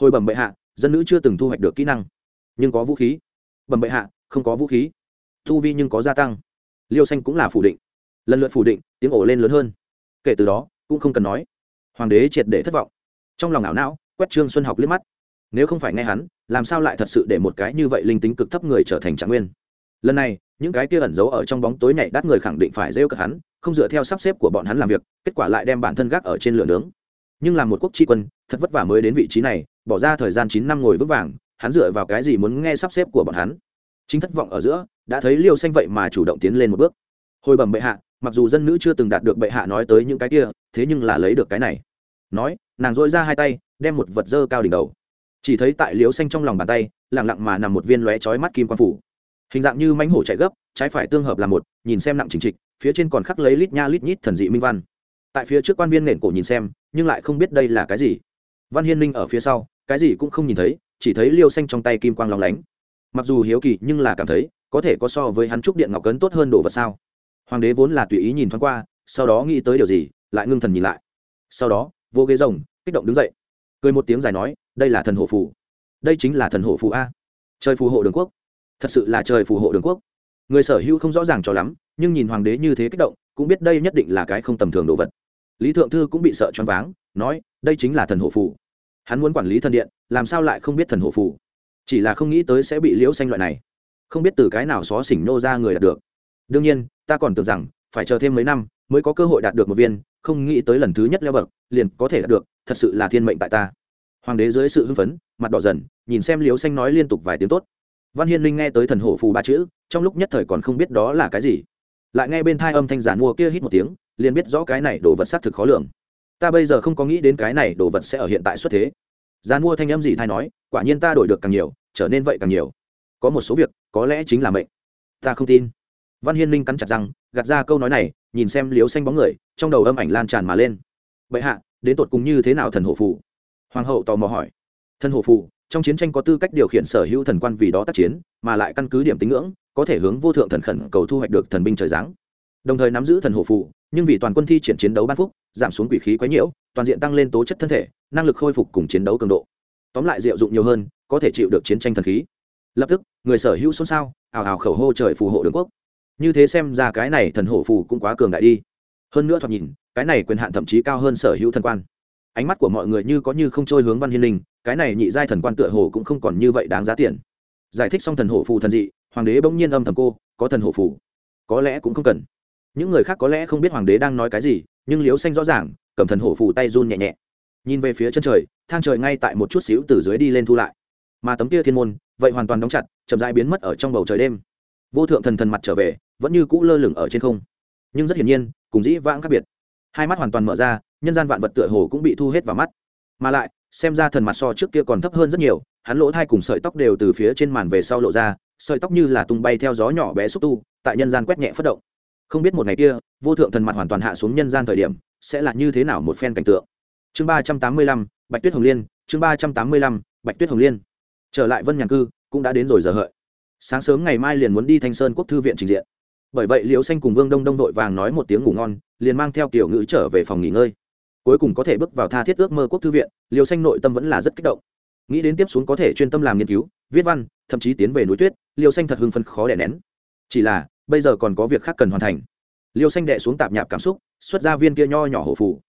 Hồi bẩm bệ hạ, dân nữ chưa từng thu hoạch được kỹ năng, nhưng có vũ khí. Bẩm bệ hạ, không có vũ khí thu vi nhưng có gia tăng. Liêu xanh cũng là phủ định. Lần lượt phủ định, tiếng ổ lên lớn hơn. Kể từ đó, cũng không cần nói. Hoàng đế triệt để thất vọng. Trong lòng ảo não quét trương xuân học liếc mắt. Nếu không phải nghe hắn, làm sao lại thật sự để một cái như vậy linh tính cực thấp người trở thành trạng nguyên? Lần này, những cái kia ẩn giấu ở trong bóng tối nhảy đắt người khẳng định phải rêu cực hắn, không dựa theo sắp xếp của bọn hắn làm việc, kết quả lại đem bản thân gác ở trên lửa nướng. Nhưng là một quốc tri quân, thật vất vả mới đến vị trí này, bỏ ra thời gian chín năm ngồi vững vàng, hắn dựa vào cái gì muốn nghe sắp xếp của bọn hắn? Chính thất vọng ở giữa đã thấy liêu xanh vậy mà chủ động tiến lên một bước. Hồi bẩm bệ hạ, mặc dù dân nữ chưa từng đạt được bệ hạ nói tới những cái kia, thế nhưng là lấy được cái này. Nói, nàng dội ra hai tay, đem một vật dơ cao đỉnh đầu. Chỉ thấy tại liêu xanh trong lòng bàn tay lẳng lặng mà nằm một viên lóe chói mắt kim quan phủ. Hình dạng như mánh hổ chạy gấp, trái phải tương hợp là một, nhìn xem nặng chính trịch, phía trên còn khắc lấy lít nha lít nhít thần dị minh văn. Tại phía trước quan viên nền cổ nhìn xem, nhưng lại không biết đây là cái gì. Văn hiên Ninh ở phía sau, cái gì cũng không nhìn thấy, chỉ thấy liêu xanh trong tay kim quang lóng lánh. Mặc dù hiếu kỳ, nhưng là cảm thấy có thể có so với hắn trúc điện ngọc cấn tốt hơn đồ vật sao? Hoàng đế vốn là tùy ý nhìn thoáng qua, sau đó nghĩ tới điều gì, lại ngưng thần nhìn lại. Sau đó, vô ghế rồng, kích động đứng dậy. Cười một tiếng dài nói, đây là thần hộ phù. Đây chính là thần hộ phù a. Trời phù hộ đường quốc. Thật sự là trời phù hộ đường quốc. Người sở hữu không rõ ràng cho lắm, nhưng nhìn hoàng đế như thế kích động, cũng biết đây nhất định là cái không tầm thường đồ vật. Lý thượng thư cũng bị sợ choáng váng, nói, đây chính là thần hộ phù. Hắn muốn quản lý thần điện, làm sao lại không biết thần hộ phù? Chỉ là không nghĩ tới sẽ bị liễu xanh loại này không biết từ cái nào xó xỉnh nô ra người đạt được. Đương nhiên, ta còn tưởng rằng, phải chờ thêm mấy năm mới có cơ hội đạt được một viên, không nghĩ tới lần thứ nhất leo bậc, liền có thể đạt được, thật sự là thiên mệnh tại ta. Hoàng đế dưới sự hưng phấn, mặt đỏ dần, nhìn xem liễu xanh nói liên tục vài tiếng tốt. Văn hiên linh nghe tới thần hổ phù ba chữ, trong lúc nhất thời còn không biết đó là cái gì. Lại nghe bên thai âm thanh giản mua kia hít một tiếng, liền biết rõ cái này đồ vật xác thực khó lường. Ta bây giờ không có nghĩ đến cái này đồ vật sẽ ở hiện tại xuất thế. Giàn mua thanh âm gì thai nói, quả nhiên ta đổi được càng nhiều, trở nên vậy càng nhiều có một số việc, có lẽ chính là mệnh. Ta không tin. Văn hiên linh cắn chặt rằng gạt ra câu nói này, nhìn xem liếu xanh bóng người, trong đầu âm ảnh lan tràn mà lên. Vậy hạ, đến tột cùng như thế nào thần hộ phù? Hoàng hậu tò mò hỏi. Thần hộ phù, trong chiến tranh có tư cách điều khiển sở hữu thần quan vì đó tác chiến, mà lại căn cứ điểm tín ngưỡng, có thể hướng vô thượng thần khẩn cầu thu hoạch được thần binh trời giáng. Đồng thời nắm giữ thần hộ phù, nhưng vì toàn quân thi triển chiến đấu ban phúc, giảm xuống quỷ khí quấy nhiễu, toàn diện tăng lên tố chất thân thể, năng lực khôi phục cùng chiến đấu cường độ. Tóm lại diệu dụng nhiều hơn, có thể chịu được chiến tranh thần khí lập tức, người sở hữu xôn xao, ào ào khẩu hô trời phù hộ đường quốc. Như thế xem ra cái này thần hổ phù cũng quá cường đại đi. Hơn nữa thoạt nhìn, cái này quyền hạn thậm chí cao hơn sở hữu thần quan. Ánh mắt của mọi người như có như không trôi hướng văn hiên linh, cái này nhị giai thần quan tựa hồ cũng không còn như vậy đáng giá tiền. Giải thích xong thần hổ phù thần dị, hoàng đế bỗng nhiên âm thầm cô, có thần hổ phù. Có lẽ cũng không cần. Những người khác có lẽ không biết hoàng đế đang nói cái gì, nhưng liếu xanh rõ ràng, cầm thần hổ phù tay run nhẹ nhẹ. Nhìn về phía chân trời, thang trời ngay tại một chút xíu từ dưới đi lên thu lại mà tấm kia thiên môn, vậy hoàn toàn đóng chặt, chậm rãi biến mất ở trong bầu trời đêm. Vô thượng thần thần mặt trở về, vẫn như cũ lơ lửng ở trên không. Nhưng rất hiển nhiên, cùng dĩ vãng khác biệt. Hai mắt hoàn toàn mở ra, nhân gian vạn vật tựa hồ cũng bị thu hết vào mắt. Mà lại, xem ra thần mặt so trước kia còn thấp hơn rất nhiều, hắn lỗ thai cùng sợi tóc đều từ phía trên màn về sau lộ ra, sợi tóc như là tung bay theo gió nhỏ bé xúc tu, tại nhân gian quét nhẹ phất động. Không biết một ngày kia, vô thượng thần mặt hoàn toàn hạ xuống nhân gian thời điểm, sẽ là như thế nào một phen cảnh tượng. Chương ba trăm tám mươi lăm, bạch tuyết hồng liên, chương ba trăm tám mươi lăm, bạch tuyết hồng liên trở lại vân nhàn cư, cũng đã đến rồi giờ hợi. Sáng sớm ngày mai liền muốn đi thanh sơn quốc thư viện trình diện. Bởi vậy liễu xanh cùng vương đông đông vội vàng nói một tiếng ngủ ngon, liền mang theo kiểu ngữ trở về phòng nghỉ ngơi. Cuối cùng có thể bước vào tha thiết ước mơ quốc thư viện, liễu xanh nội tâm vẫn là rất kích động. Nghĩ đến tiếp xuống có thể chuyên tâm làm nghiên cứu, viết văn, thậm chí tiến về núi tuyết, liễu xanh thật hưng phân khó đẻ nén. Chỉ là, bây giờ còn có việc khác cần hoàn thành. Liễu xanh đệ xuống tạp nhạp cảm xúc, xuất ra viên kia nho nhỏ hổ phủ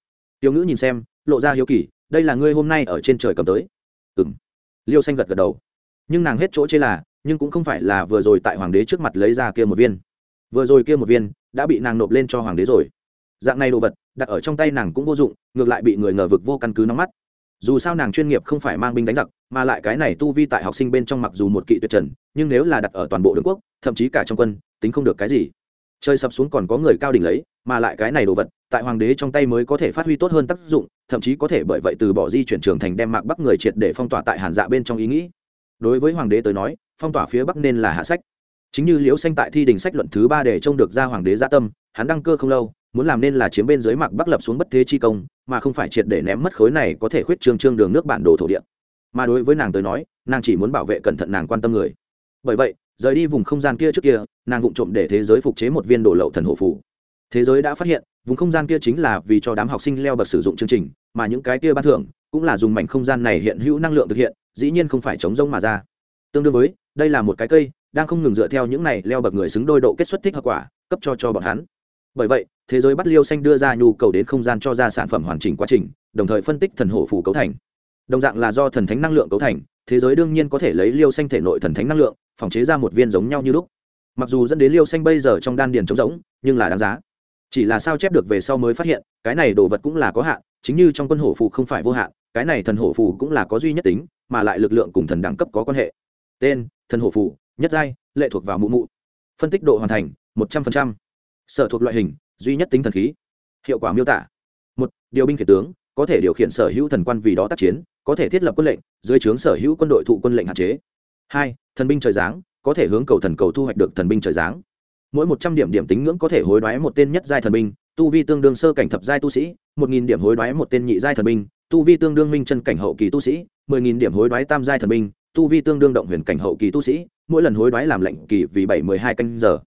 tiểu ngữ nhìn xem, lộ ra hiếu kỳ, đây là ngươi hôm nay ở trên trời cầm tới. Ừng liêu xanh gật gật đầu. Nhưng nàng hết chỗ chê là, nhưng cũng không phải là vừa rồi tại hoàng đế trước mặt lấy ra kia một viên. Vừa rồi kia một viên đã bị nàng nộp lên cho hoàng đế rồi. Dạng này đồ vật, đặt ở trong tay nàng cũng vô dụng, ngược lại bị người ngờ vực vô căn cứ nóng mắt. Dù sao nàng chuyên nghiệp không phải mang binh đánh giặc, mà lại cái này tu vi tại học sinh bên trong mặc dù một kỵ tuyệt trần, nhưng nếu là đặt ở toàn bộ đường quốc, thậm chí cả trong quân, tính không được cái gì. Trời sập xuống còn có người cao đỉnh lấy, mà lại cái này đồ vật, tại hoàng đế trong tay mới có thể phát huy tốt hơn tác dụng, thậm chí có thể bởi vậy từ bỏ di chuyển trường thành đem mạc bắc người triệt để phong tỏa tại hàn dạ bên trong ý nghĩ. Đối với hoàng đế tới nói, phong tỏa phía bắc nên là hạ sách. Chính như liễu xanh tại thi đình sách luận thứ ba để trông được ra hoàng đế gia tâm, hắn đăng cơ không lâu, muốn làm nên là chiếm bên dưới mạc bắc lập xuống bất thế chi công, mà không phải triệt để ném mất khối này có thể khuyết trương trương đường nước bản đồ thổ địa. Mà đối với nàng tới nói, nàng chỉ muốn bảo vệ cẩn thận nàng quan tâm người. Bởi vậy rời đi vùng không gian kia trước kia, nàng vụng trộm để thế giới phục chế một viên đồ lậu thần hộ phủ thế giới đã phát hiện, vùng không gian kia chính là vì cho đám học sinh leo bậc sử dụng chương trình, mà những cái kia ban thưởng cũng là dùng mảnh không gian này hiện hữu năng lượng thực hiện, dĩ nhiên không phải chống rông mà ra. Tương đương với, đây là một cái cây đang không ngừng dựa theo những này leo bậc người xứng đôi độ kết xuất thích hợp quả, cấp cho cho bọn hắn. Bởi vậy, thế giới bắt liêu xanh đưa ra nhu cầu đến không gian cho ra sản phẩm hoàn chỉnh quá trình, đồng thời phân tích thần hổ phủ cấu thành. Đồng dạng là do thần thánh năng lượng cấu thành thế giới đương nhiên có thể lấy liêu xanh thể nội thần thánh năng lượng, phòng chế ra một viên giống nhau như lúc. Mặc dù dẫn đến liêu xanh bây giờ trong đan điền trống rỗng, nhưng là đáng giá. Chỉ là sao chép được về sau mới phát hiện, cái này đồ vật cũng là có hạn, chính như trong quân hổ phù không phải vô hạn, cái này thần hổ phù cũng là có duy nhất tính, mà lại lực lượng cùng thần đẳng cấp có quan hệ. Tên, thần hổ phù, nhất giai, lệ thuộc vào mụ mụ. Phân tích độ hoàn thành, một trăm linh sở thuộc loại hình, duy nhất tính thần khí. Hiệu quả miêu tả. Một, điều binh khiển tướng, có thể điều khiển sở hữu thần quan vì đó tác chiến có thể thiết lập quân lệnh, dưới trướng sở hữu quân đội thụ quân lệnh hạn chế. Hai, thần binh trời giáng, có thể hướng cầu thần cầu thu hoạch được thần binh trời giáng. Mỗi một trăm điểm điểm tính ngưỡng có thể hối đoái một tên nhất giai thần binh, tu vi tương đương sơ cảnh thập giai tu sĩ, một nghìn điểm hối đoái một tên nhị giai thần binh, tu vi tương đương minh chân cảnh hậu kỳ tu sĩ, mười nghìn điểm hối đoái tam giai thần binh, tu vi tương đương động huyền cảnh hậu kỳ tu sĩ, mỗi lần hối đoái làm lệnh kỳ vì bảy mười hai canh giờ.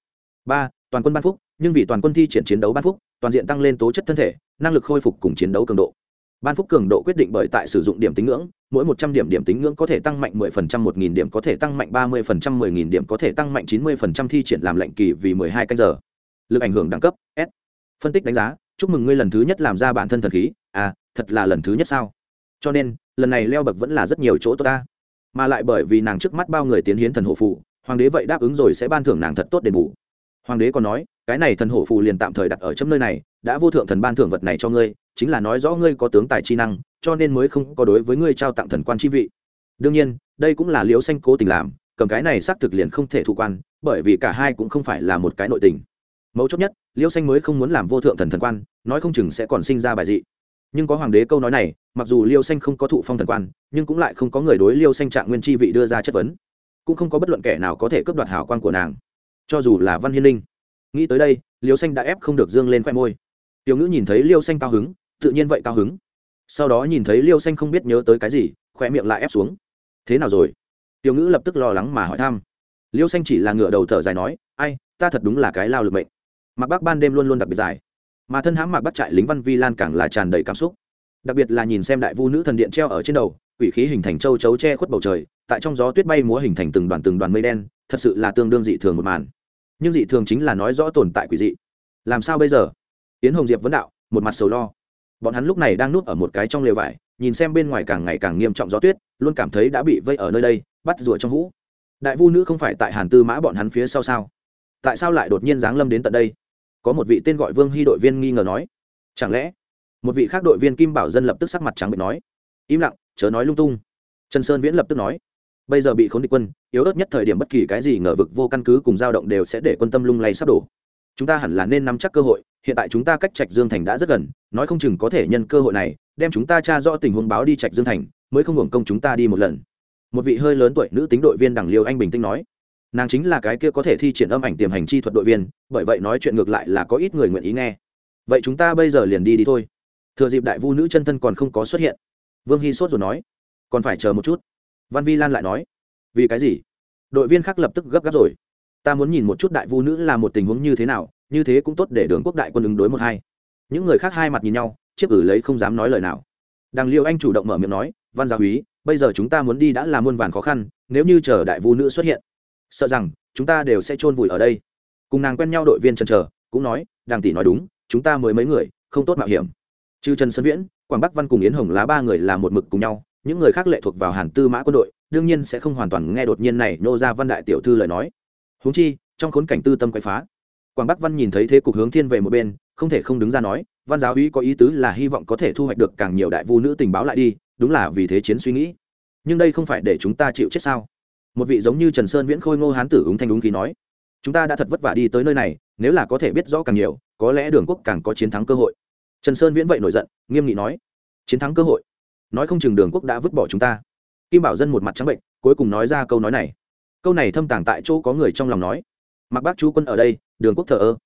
Ba, toàn quân ban phúc, nhưng vì toàn quân thi triển chiến đấu ban phúc, toàn diện tăng lên tố chất thân thể, năng lực khôi phục cùng chiến đấu cường độ ban phúc cường độ quyết định bởi tại sử dụng điểm tính ngưỡng, mỗi một trăm điểm điểm tính ngưỡng có thể tăng mạnh mười phần trăm, một nghìn điểm có thể tăng mạnh ba mươi phần trăm, mười nghìn điểm có thể tăng mạnh chín mươi phần trăm thi triển làm lệnh kỳ vì mười hai canh giờ. Lực ảnh hưởng đẳng cấp, s. Phân tích đánh giá, chúc mừng ngươi lần thứ nhất làm ra bản thân thần khí. À thật là lần thứ nhất sao? Cho nên, lần này leo bậc vẫn là rất nhiều chỗ tốt ta. Mà lại bởi vì nàng trước mắt bao người tiến hiến thần hộ phụ hoàng đế vậy đáp ứng rồi sẽ ban thưởng nàng thật tốt đền bù. Hoàng đế còn nói, cái này thần hổ phù liền tạm thời đặt ở chấm nơi này, đã vô thượng thần ban thưởng vật này cho ngươi chính là nói rõ ngươi có tướng tài chi năng, cho nên mới không có đối với ngươi trao tặng thần quan chi vị. Đương nhiên, đây cũng là liễu xanh cố tình làm, cầm cái này xác thực liền không thể thụ quan, bởi vì cả hai cũng không phải là một cái nội tình. Mấu chốt nhất, liễu xanh mới không muốn làm vô thượng thần thần quan, nói không chừng sẽ còn sinh ra bài dị. Nhưng có hoàng đế câu nói này, mặc dù liêu xanh không có thụ phong thần quan, nhưng cũng lại không có người đối liêu xanh trạng nguyên chi vị đưa ra chất vấn. Cũng không có bất luận kẻ nào có thể cướp đoạt hảo quan của nàng. Cho dù là văn hiên linh. Nghĩ tới đây liêu xanh đã ép không được dương lên khoe môi. Tiểu ngữ nhìn thấy liêu xanh cao hứng tự nhiên vậy cao hứng. Sau đó nhìn thấy liêu xanh không biết nhớ tới cái gì khoe miệng lại ép xuống. Thế nào rồi? Tiểu ngữ lập tức lo lắng mà hỏi thăm. Liêu xanh chỉ là ngựa đầu thở dài nói, ai, ta thật đúng là cái lao lực mệnh. Mặc bác ban đêm luôn luôn đặc biệt dài. Mà thân hãm mặc bắt trại lính văn vi lan càng là tràn đầy cảm xúc. Đặc biệt là nhìn xem đại vu nữ thần điện treo ở trên đầu, quỷ khí hình thành châu chấu che khuất bầu trời, tại trong gió tuyết bay múa hình thành từng đoàn từng đoàn mây đen, thật sự là tương đương dị thường một màn. Nhưng dị thường chính là nói rõ tồn tại quỷ dị. Làm sao bây giờ? Tiến hồng diệp vấn đạo, một mặt sầu lo bọn hắn lúc này đang núp ở một cái trong lều vải, nhìn xem bên ngoài càng ngày càng nghiêm trọng gió tuyết, luôn cảm thấy đã bị vây ở nơi đây, bắt rùa trong hũ. Đại vu nữ không phải tại hàn tư mã bọn hắn phía sau sao? Tại sao lại đột nhiên giáng lâm đến tận đây? Có một vị tên gọi vương hy đội viên nghi ngờ nói. Chẳng lẽ, một vị khác đội viên kim bảo dân lập tức sắc mặt trắng bệnh nói. Im lặng, chớ nói lung tung. Trần sơn viễn lập tức nói. Bây giờ bị khốn địch quân, yếu ớt nhất thời điểm bất kỳ cái gì ngờ vực vô căn cứ cùng dao động đều sẽ để quân tâm lung lay sắp đổ. Chúng ta hẳn là nên nắm chắc cơ hội, hiện tại chúng ta cách trạch dương thành đã rất gần nói không chừng có thể nhân cơ hội này, đem chúng ta tra rõ tình huống báo đi trạch dương thành, mới không hưởng công chúng ta đi một lần. Một vị hơi lớn tuổi nữ tính đội viên đằng liêu anh bình tĩnh nói. Nàng chính là cái kia có thể thi triển âm ảnh tiềm hành chi thuật đội viên, bởi vậy nói chuyện ngược lại là có ít người nguyện ý nghe. Vậy chúng ta bây giờ liền đi đi thôi. Thừa dịp đại vu nữ chân thân còn không có xuất hiện, vương hy sốt rồi nói. Còn phải chờ một chút. Văn vi lan lại nói. Vì cái gì? Đội viên khác lập tức gấp gáp rồi. Ta muốn nhìn một chút đại vu nữ là một tình huống như thế nào, như thế cũng tốt để đường quốc đại quân ứng đối một hai những người khác hai mặt nhìn nhau, chiếc ử lấy không dám nói lời nào. Đằng liêu anh chủ động mở miệng nói, văn gia úy bây giờ chúng ta muốn đi đã là muôn vàn khó khăn, nếu như chờ đại vu nữ xuất hiện, sợ rằng chúng ta đều sẽ chôn vùi ở đây. Cùng nàng quen nhau đội viên trần trờ cũng nói đàng tỷ nói đúng, chúng ta mới mấy người, không tốt mạo hiểm. Trừ trần sơn viễn, quảng bắc văn cùng yến hồng lá ba người là một mực cùng nhau, những người khác lệ thuộc vào hàn tư mã quân đội, đương nhiên sẽ không hoàn toàn nghe đột nhiên này nô ra văn đại tiểu thư lời nói. Huống chi, trong khốn cảnh tư tâm quậy phá, quảng bắc văn nhìn thấy thế cục hướng thiên về một bên không thể không đứng ra nói, văn giáo uy có ý tứ là hy vọng có thể thu hoạch được càng nhiều đại vu nữ tình báo lại đi, đúng là vì thế chiến suy nghĩ. Nhưng đây không phải để chúng ta chịu chết sao? Một vị giống như trần sơn viễn khôi ngô hán tử ứng thanh ứng khí nói, chúng ta đã thật vất vả đi tới nơi này, nếu là có thể biết rõ càng nhiều, có lẽ đường quốc càng có chiến thắng cơ hội. Trần sơn viễn vậy nổi giận, nghiêm nghị nói, chiến thắng cơ hội? Nói không chừng đường quốc đã vứt bỏ chúng ta. Kim bảo dân một mặt trắng bệnh, cuối cùng nói ra câu nói này. Câu này thâm tàng tại chỗ có người trong lòng nói. Mặc bác chú quân ở đây, đường quốc thờ ơ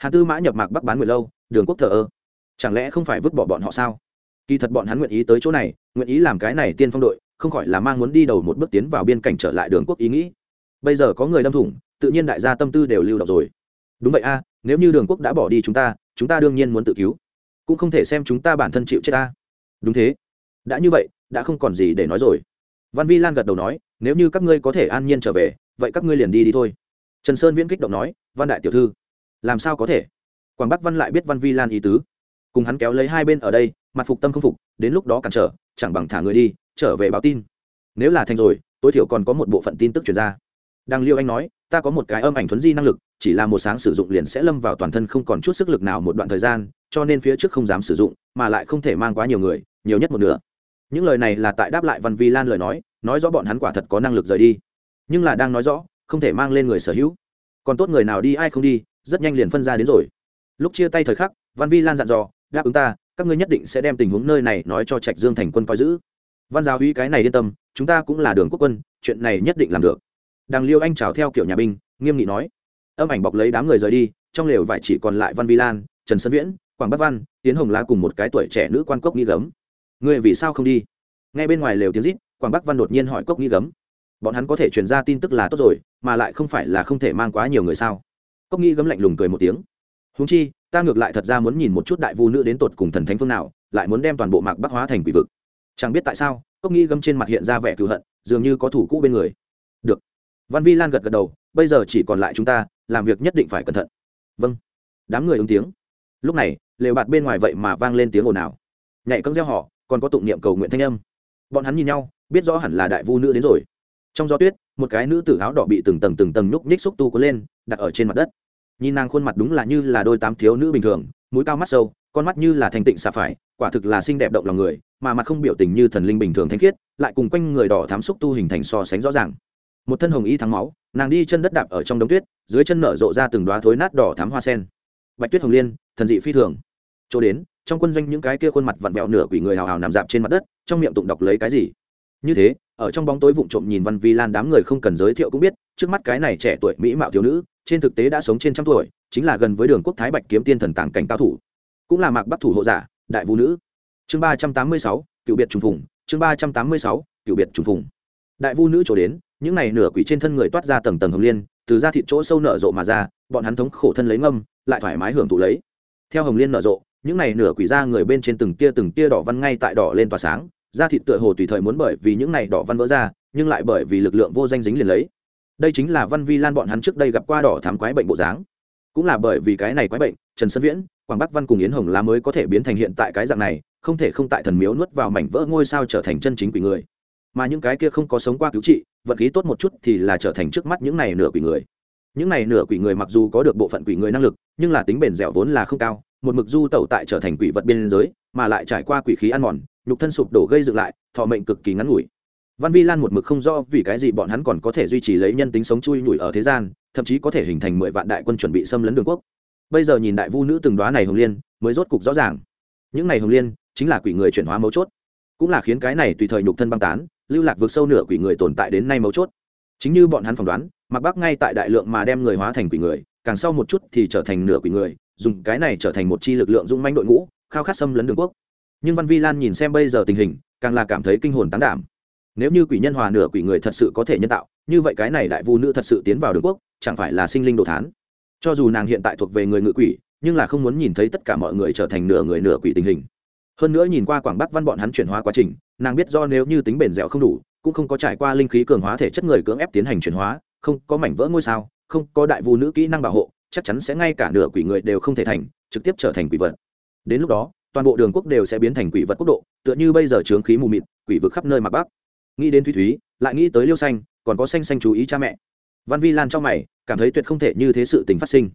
hà tư mã nhập mạc bắc bán nguyệt lâu, đường quốc thờ ơ. Chẳng lẽ không phải vứt bỏ bọn họ sao? Kỳ thật bọn hắn nguyện ý tới chỗ này, nguyện ý làm cái này tiên phong đội, không khỏi là mang muốn đi đầu một bước tiến vào biên cảnh trở lại đường quốc ý nghĩ. Bây giờ có người đâm thủng, tự nhiên đại gia tâm tư đều lưu động rồi. Đúng vậy a, nếu như đường quốc đã bỏ đi chúng ta chúng ta đương nhiên muốn tự cứu. Cũng không thể xem chúng ta bản thân chịu chết ta. Đúng thế. Đã như vậy, đã không còn gì để nói rồi. Văn vi lan gật đầu nói, nếu như các ngươi có thể an nhiên trở về, vậy các ngươi liền đi đi thôi. Trần sơn viễn kích động nói, văn đại tiểu thư làm sao có thể? Quảng bắc văn lại biết văn vi lan ý tứ. Cùng hắn kéo lấy hai bên ở đây, mặt phục tâm không phục, đến lúc đó cản trở, chẳng bằng thả người đi, trở về báo tin. Nếu là thành rồi, tối thiểu còn có một bộ phận tin tức chuyển ra. Đang liêu anh nói, ta có một cái âm ảnh thuấn di năng lực, chỉ là một sáng sử dụng liền sẽ lâm vào toàn thân không còn chút sức lực nào một đoạn thời gian, cho nên phía trước không dám sử dụng, mà lại không thể mang quá nhiều người, nhiều nhất một nửa. Những lời này là tại đáp lại văn vi lan lời nói nói rõ bọn hắn quả thật có năng lực rời đi. Nhưng là đang nói rõ, không thể mang lên người sở hữu còn tốt người nào đi ai không đi, rất nhanh liền phân ra đến rồi. Lúc chia tay thời khắc, văn vi lan dặn dò, đáp ứng ta, các ngươi nhất định sẽ đem tình huống nơi này nói cho trạch dương thành quân coi giữ. Văn giáo uy cái này yên tâm, chúng ta cũng là đường quốc quân, chuyện này nhất định làm được. Đằng liêu anh chào theo kiểu nhà binh, nghiêm nghị nói, âm ảnh bọc lấy đám người rời đi, trong lều vải chỉ còn lại văn vi lan, trần sơn viễn, quảng bắc văn tiến hồng lá cùng một cái tuổi trẻ nữ quan cốc nghi gấm. Người vì sao không đi? Ngay bên ngoài lều tiếng rít, quảng bắc văn đột nhiên hỏi cốc nghi gấm bọn hắn có thể truyền ra tin tức là tốt rồi, mà lại không phải là không thể mang quá nhiều người sao? Cốc nghi gấm lạnh lùng cười một tiếng. Húng chi, ta ngược lại thật ra muốn nhìn một chút đại vu nữ đến tột cùng thần thánh phương nào, lại muốn đem toàn bộ mạc bắc hóa thành quỷ vực. Chẳng biết tại sao, cốc nghi gấm trên mặt hiện ra vẻ cựu hận, dường như có thủ cũ bên người. Được. Văn vi lan gật gật đầu, bây giờ chỉ còn lại chúng ta, làm việc nhất định phải cẩn thận. Vâng. Đám người ứng tiếng. Lúc này, lều bạt bên ngoài vậy mà vang lên tiếng ồn ào. Nhảy cấm gieo họ, còn có tụng niệm cầu nguyện thanh âm. Bọn hắn nhìn nhau, biết rõ hẳn là đại vu nữ đến rồi trong gió tuyết, một cái nữ tử áo đỏ bị từng tầng từng tầng nhúc nhích xúc tu cuốn lên, đặt ở trên mặt đất. Nhìn nàng khuôn mặt đúng là như là đôi tám thiếu nữ bình thường, mũi cao mắt sâu, con mắt như là thanh tịnh xà phải, quả thực là xinh đẹp động lòng người, mà mặt không biểu tình như thần linh bình thường thanh khiết, lại cùng quanh người đỏ thám xúc tu hình thành so sánh rõ ràng. Một thân hồng y thắng máu, nàng đi chân đất đạp ở trong đống tuyết, dưới chân nở rộ ra từng đoá thối nát đỏ thám hoa sen. Bạch tuyết hồng liên, thần dị phi thường. Chỗ đến, trong quân doanh những cái kia khuôn mặt vặn vẹo nửa quỷ người hào hào nằm dạp trên mặt đất, trong miệng tụng đọc lấy cái gì? Như thế ở trong bóng tối vụng trộm nhìn văn vi lan đám người không cần giới thiệu cũng biết, trước mắt cái này trẻ tuổi mỹ mạo thiếu nữ, trên thực tế đã sống trên trăm tuổi, chính là gần với đường quốc thái bạch kiếm tiên thần tàng cảnh cao thủ. Cũng là mạc bắc thủ hộ giả, đại vũ nữ. Chương ba trăm tám mươi sáu, cựu biệt trùng phùng, chương ba trăm tám mươi sáu, cựu biệt trùng phùng. Đại vu nữ trổ đến, những này nửa quỷ trên thân người toát ra tầng tầng hồng liên, từ ra thịt chỗ sâu nở rộ mà ra, bọn hắn thống khổ thân lấy ngâm, lại thoải mái hưởng thụ lấy. Theo hồng liên nở rộ, những này nửa quỷ ra người bên trên từng tia từng tia đỏ văn ngay tại đỏ lên tỏa sáng da thịt tựa hồ tùy thời muốn bởi vì những này đỏ văn vỡ ra, nhưng lại bởi vì lực lượng vô danh dính liền lấy. Đây chính là văn vi lan bọn hắn trước đây gặp qua đỏ thám quái bệnh bộ dáng. Cũng là bởi vì cái này quái bệnh, trần sơn viễn, quảng bắc văn cùng yến hồng lá mới có thể biến thành hiện tại cái dạng này, không thể không tại thần miếu nuốt vào mảnh vỡ ngôi sao trở thành chân chính quỷ người. Mà những cái kia không có sống qua cứu trị, vật khí tốt một chút thì là trở thành trước mắt những này nửa quỷ người. Những này nửa quỷ người mặc dù có được bộ phận quỷ người năng lực, nhưng là tính bền dẻo vốn là không cao, một mực du tẩu tại trở thành quỷ vật biên giới, mà lại trải qua quỷ khí ăn mòn nhục thân sụp đổ gây dựng lại, thọ mệnh cực kỳ ngắn ngủi. Văn vi lan một mực không rõ vì cái gì bọn hắn còn có thể duy trì lấy nhân tính sống chui nhủi ở thế gian, thậm chí có thể hình thành mười vạn đại quân chuẩn bị xâm lấn đường quốc. Bây giờ nhìn đại vu nữ từng đoá này hồng liên, mới rốt cục rõ ràng. Những này hồng liên chính là quỷ người chuyển hóa mấu chốt, cũng là khiến cái này tùy thời nhục thân băng tán, lưu lạc vượt sâu nửa quỷ người tồn tại đến nay mấu chốt. Chính như bọn hắn phỏng đoán mặc bắc ngay tại đại lượng mà đem người hóa thành quỷ người, càng sau một chút thì trở thành nửa quỷ người, dùng cái này trở thành một chi lực lượng dung manh đội ngũ, khao khát xâm lấn đường quốc nhưng văn vi lan nhìn xem bây giờ tình hình, càng là cảm thấy kinh hồn tán đảm. Nếu như quỷ nhân hòa nửa quỷ người thật sự có thể nhân tạo, như vậy cái này đại vu nữ thật sự tiến vào đường quốc, chẳng phải là sinh linh đồ thán. Cho dù nàng hiện tại thuộc về người ngự quỷ, nhưng là không muốn nhìn thấy tất cả mọi người trở thành nửa người nửa quỷ tình hình. Hơn nữa nhìn qua quảng bắc văn bọn hắn chuyển hóa quá trình, nàng biết do nếu như tính bền dẻo không đủ, cũng không có trải qua linh khí cường hóa thể chất người cưỡng ép tiến hành chuyển hóa, không có mảnh vỡ ngôi sao, không có đại vu nữ kỹ năng bảo hộ, chắc chắn sẽ ngay cả nửa quỷ người đều không thể thành, trực tiếp trở thành quỷ vật. Đến lúc đó toàn bộ đường quốc đều sẽ biến thành quỷ vật quốc độ, tựa như bây giờ trướng khí mù mịt, quỷ vực khắp nơi mặt bắc. Nghĩ đến thúy thúy, lại nghĩ tới liêu xanh, còn có xanh xanh chú ý cha mẹ. Văn vi lan trong mày, cảm thấy tuyệt không thể như thế sự tình phát sinh.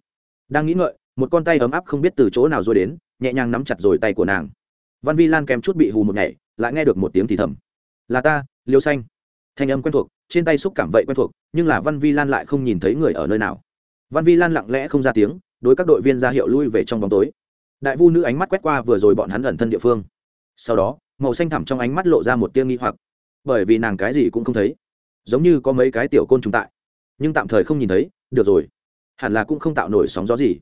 Đang nghĩ ngợi, một con tay ấm áp không biết từ chỗ nào rồi đến, nhẹ nhàng nắm chặt rồi tay của nàng. Văn vi lan kèm chút bị hù một nhảy, lại nghe được một tiếng thì thầm. Là ta, liêu xanh. Thanh âm quen thuộc, trên tay xúc cảm vậy quen thuộc, nhưng là văn vi lan lại không nhìn thấy người ở nơi nào. Văn vi lan lặng lẽ không ra tiếng, đối các đội viên ra hiệu lui về trong bóng tối đại vu nữ ánh mắt quét qua vừa rồi bọn hắn ẩn thân địa phương. Sau đó, màu xanh thẳm trong ánh mắt lộ ra một tia nghi hoặc. Bởi vì nàng cái gì cũng không thấy. Giống như có mấy cái tiểu côn trùng tại. Nhưng tạm thời không nhìn thấy, được rồi. Hẳn là cũng không tạo nổi sóng gió gì.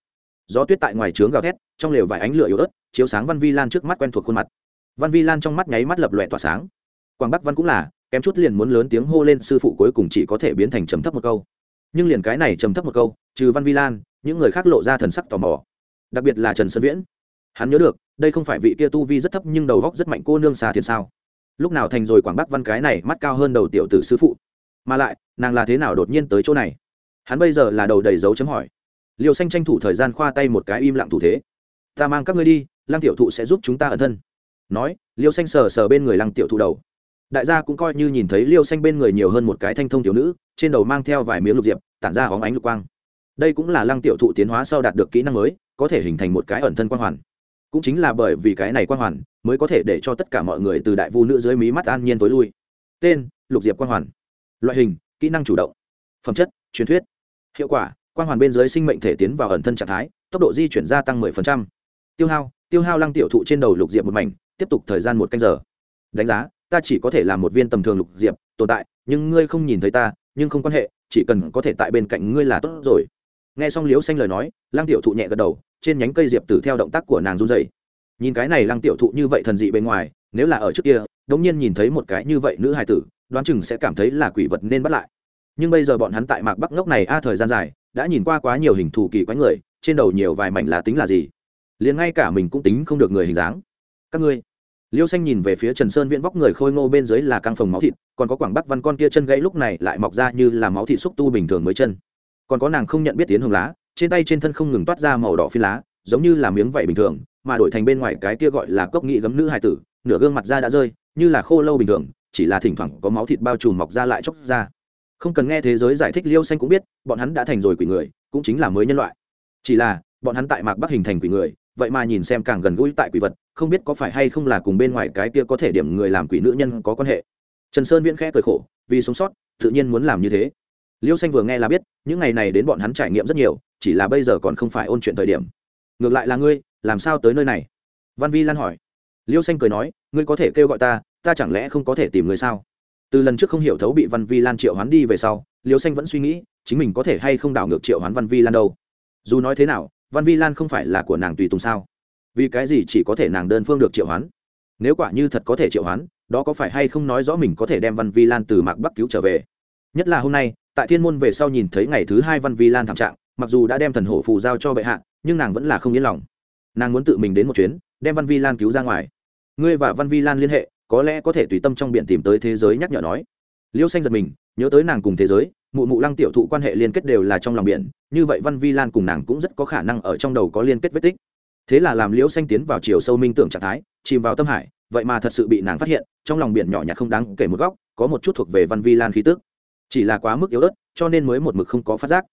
Gió tuyết tại ngoài trướng gào thét, trong lều vài ánh lửa yếu ớt, chiếu sáng văn vi lan trước mắt quen thuộc khuôn mặt. Văn vi lan trong mắt nháy mắt lập lòe tỏa sáng. Quảng bắc văn cũng là, kém chút liền muốn lớn tiếng hô lên sư phụ cuối cùng chỉ có thể biến thành trầm thấp một câu. Nhưng liền cái này trầm thấp một câu, trừ văn vi lan, những người khác lộ ra thần sắc tò mò đặc biệt là trần sơn viễn hắn nhớ được đây không phải vị kia tu vi rất thấp nhưng đầu góc rất mạnh cô nương xà thiền sao lúc nào thành rồi quảng bắc văn cái này mắt cao hơn đầu tiểu tử sư phụ mà lại nàng là thế nào đột nhiên tới chỗ này hắn bây giờ là đầu đầy dấu chấm hỏi liều xanh tranh thủ thời gian khoa tay một cái im lặng thủ thế ta mang các ngươi đi lăng tiểu thụ sẽ giúp chúng ta ẩn thân nói liêu xanh sờ sờ bên người lăng tiểu thụ đầu đại gia cũng coi như nhìn thấy liêu xanh bên người nhiều hơn một cái thanh thông thiếu nữ trên đầu mang theo vài miếng lục diệp tản ra hóng ánh lục quang đây cũng là lăng tiểu thụ tiến hóa sau đạt được kỹ năng mới, có thể hình thành một cái ẩn thân quang hoàn. Cũng chính là bởi vì cái này quang hoàn, mới có thể để cho tất cả mọi người từ đại vu nữ dưới mí mắt an nhiên tối lui. Tên, lục diệp quang hoàn. Loại hình, kỹ năng chủ động. Phẩm chất, truyền thuyết. Hiệu quả, quang hoàn bên dưới sinh mệnh thể tiến vào ẩn thân trạng thái, tốc độ di chuyển gia tăng 10%. tiêu hao tiêu hao lăng tiểu thụ trên đầu lục diệp một mảnh, tiếp tục thời gian một canh giờ. Đánh giá, ta chỉ có thể là một viên tầm thường lục diệp, tồn tại, nhưng ngươi không nhìn thấy ta, nhưng không quan hệ, chỉ cần có thể tại bên cạnh ngươi là tốt rồi nghe xong liếu xanh lời nói, lăng tiểu thụ nhẹ gật đầu, trên nhánh cây diệp tử theo động tác của nàng run dày nhìn cái này lăng tiểu thụ như vậy thần dị bên ngoài, nếu là ở trước kia, đống nhiên nhìn thấy một cái như vậy nữ hài tử, đoán chừng sẽ cảm thấy là quỷ vật nên bắt lại. Nhưng bây giờ bọn hắn tại mạc bắc ngốc này, a, thời gian dài, đã nhìn qua quá nhiều hình thù kỳ quái người, trên đầu nhiều vài mảnh là tính là gì? Liền ngay cả mình cũng tính không được người hình dáng. Các ngươi. Liêu xanh nhìn về phía trần sơn viễn vóc người khôi ngô bên dưới là căng phồng máu thịt, còn có quảng bắc văn con kia chân gãy lúc này lại mọc ra như là máu thịt xúc tu bình thường mới chân còn có nàng không nhận biết tiến hồng lá, trên tay trên thân không ngừng toát ra màu đỏ phi lá, giống như là miếng vảy bình thường, mà đổi thành bên ngoài cái kia gọi là cốc nghị gấm nữ hài tử, nửa gương mặt da đã rơi, như là khô lâu bình thường, chỉ là thỉnh thoảng có máu thịt bao trùm mọc ra lại chóc ra. Không cần nghe thế giới giải thích liêu xanh cũng biết, bọn hắn đã thành rồi quỷ người, cũng chính là mới nhân loại. Chỉ là, bọn hắn tại mạc bắc hình thành quỷ người, vậy mà nhìn xem càng gần gũi tại quỷ vật, không biết có phải hay không là cùng bên ngoài cái kia có thể điểm người làm quỷ nữ nhân có quan hệ. Trần sơn viễn khẽ cười khổ, vì sống sót, tự nhiên muốn làm như thế liêu xanh vừa nghe là biết, những ngày này đến bọn hắn trải nghiệm rất nhiều, chỉ là bây giờ còn không phải ôn chuyện thời điểm. Ngược lại là ngươi, làm sao tới nơi này? Văn vi lan hỏi. Liêu xanh cười nói, ngươi có thể kêu gọi ta ta chẳng lẽ không có thể tìm người sao? Từ lần trước không hiểu thấu bị văn vi lan triệu hoán đi về sau, liêu xanh vẫn suy nghĩ, chính mình có thể hay không đảo ngược triệu hoán văn vi lan đâu? Dù nói thế nào, văn vi lan không phải là của nàng tùy tùng sao? Vì cái gì chỉ có thể nàng đơn phương được triệu hoán? Nếu quả như thật có thể triệu hoán, đó có phải hay không nói rõ mình có thể đem văn vi lan từ mạc bắc cứu trở về? Nhất là hôm nay, tại thiên môn về sau nhìn thấy ngày thứ hai văn vi lan thảm trạng, mặc dù đã đem thần hổ phù giao cho bệ hạ, nhưng nàng vẫn là không yên lòng. Nàng muốn tự mình đến một chuyến, đem văn vi lan cứu ra ngoài. Ngươi và văn vi lan liên hệ, có lẽ có thể tùy tâm trong biển tìm tới thế giới nhắc nhở nói. Liêu xanh giật mình, nhớ tới nàng cùng thế giới, mụ mụ lăng tiểu thụ quan hệ liên kết đều là trong lòng biển, như vậy văn vi lan cùng nàng cũng rất có khả năng ở trong đầu có liên kết vết tích. Thế là làm liễu xanh tiến vào chiều sâu minh tưởng trạng thái, chìm vào tâm hải, vậy mà thật sự bị nàng phát hiện, trong lòng biển nhỏ nhặt không đáng kể một góc, có một chút thuộc về văn vi lan khí tức chỉ là quá mức yếu ớt, cho nên mới một mực không có phát giác.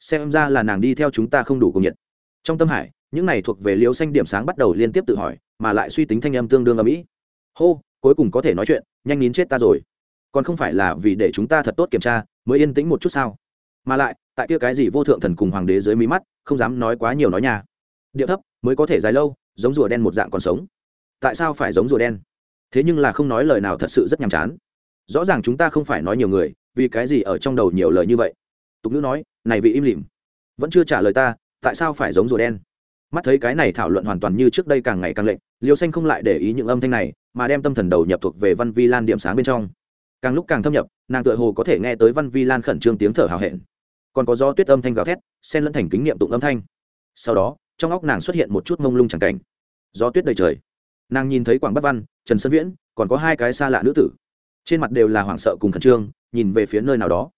Xem ra là nàng đi theo chúng ta không đủ cùng nhiệt. Trong tâm hải, những này thuộc về liêu xanh điểm sáng bắt đầu liên tiếp tự hỏi, mà lại suy tính thanh âm tương đương ở mỹ hô, cuối cùng có thể nói chuyện, nhanh nín chết ta rồi. Còn không phải là vì để chúng ta thật tốt kiểm tra, mới yên tĩnh một chút sao? Mà lại, tại kia cái gì vô thượng thần cùng hoàng đế dưới mí mắt, không dám nói quá nhiều nói nhà điệu thấp, mới có thể dài lâu, giống rùa đen một dạng còn sống. Tại sao phải giống rùa đen? Thế nhưng là không nói lời nào thật sự rất nhàm chán. Rõ ràng chúng ta không phải nói nhiều người vì cái gì ở trong đầu nhiều lời như vậy? Tục ngữ nói, này vị im lìm. Vẫn chưa trả lời ta, tại sao phải giống rùa đen? Mắt thấy cái này thảo luận hoàn toàn như trước đây càng ngày càng lệnh liêu xanh không lại để ý những âm thanh này, mà đem tâm thần đầu nhập thuộc về văn vi lan điểm sáng bên trong. Càng lúc càng thâm nhập, nàng tựa hồ có thể nghe tới văn vi lan khẩn trương tiếng thở hào hẹn. Còn có gió tuyết âm thanh gào thét sen lẫn thành kính niệm tụng âm thanh. Sau đó, trong óc nàng xuất hiện một chút mông lung chẳng cảnh. Gió tuyết đầy trời. Nàng nhìn thấy quảng bắc văn, trần sơn viễn, còn có hai cái xa lạ nữ tử. Trên mặt đều là hoảng sợ cùng khẩn trương nhìn về phía nơi nào đó.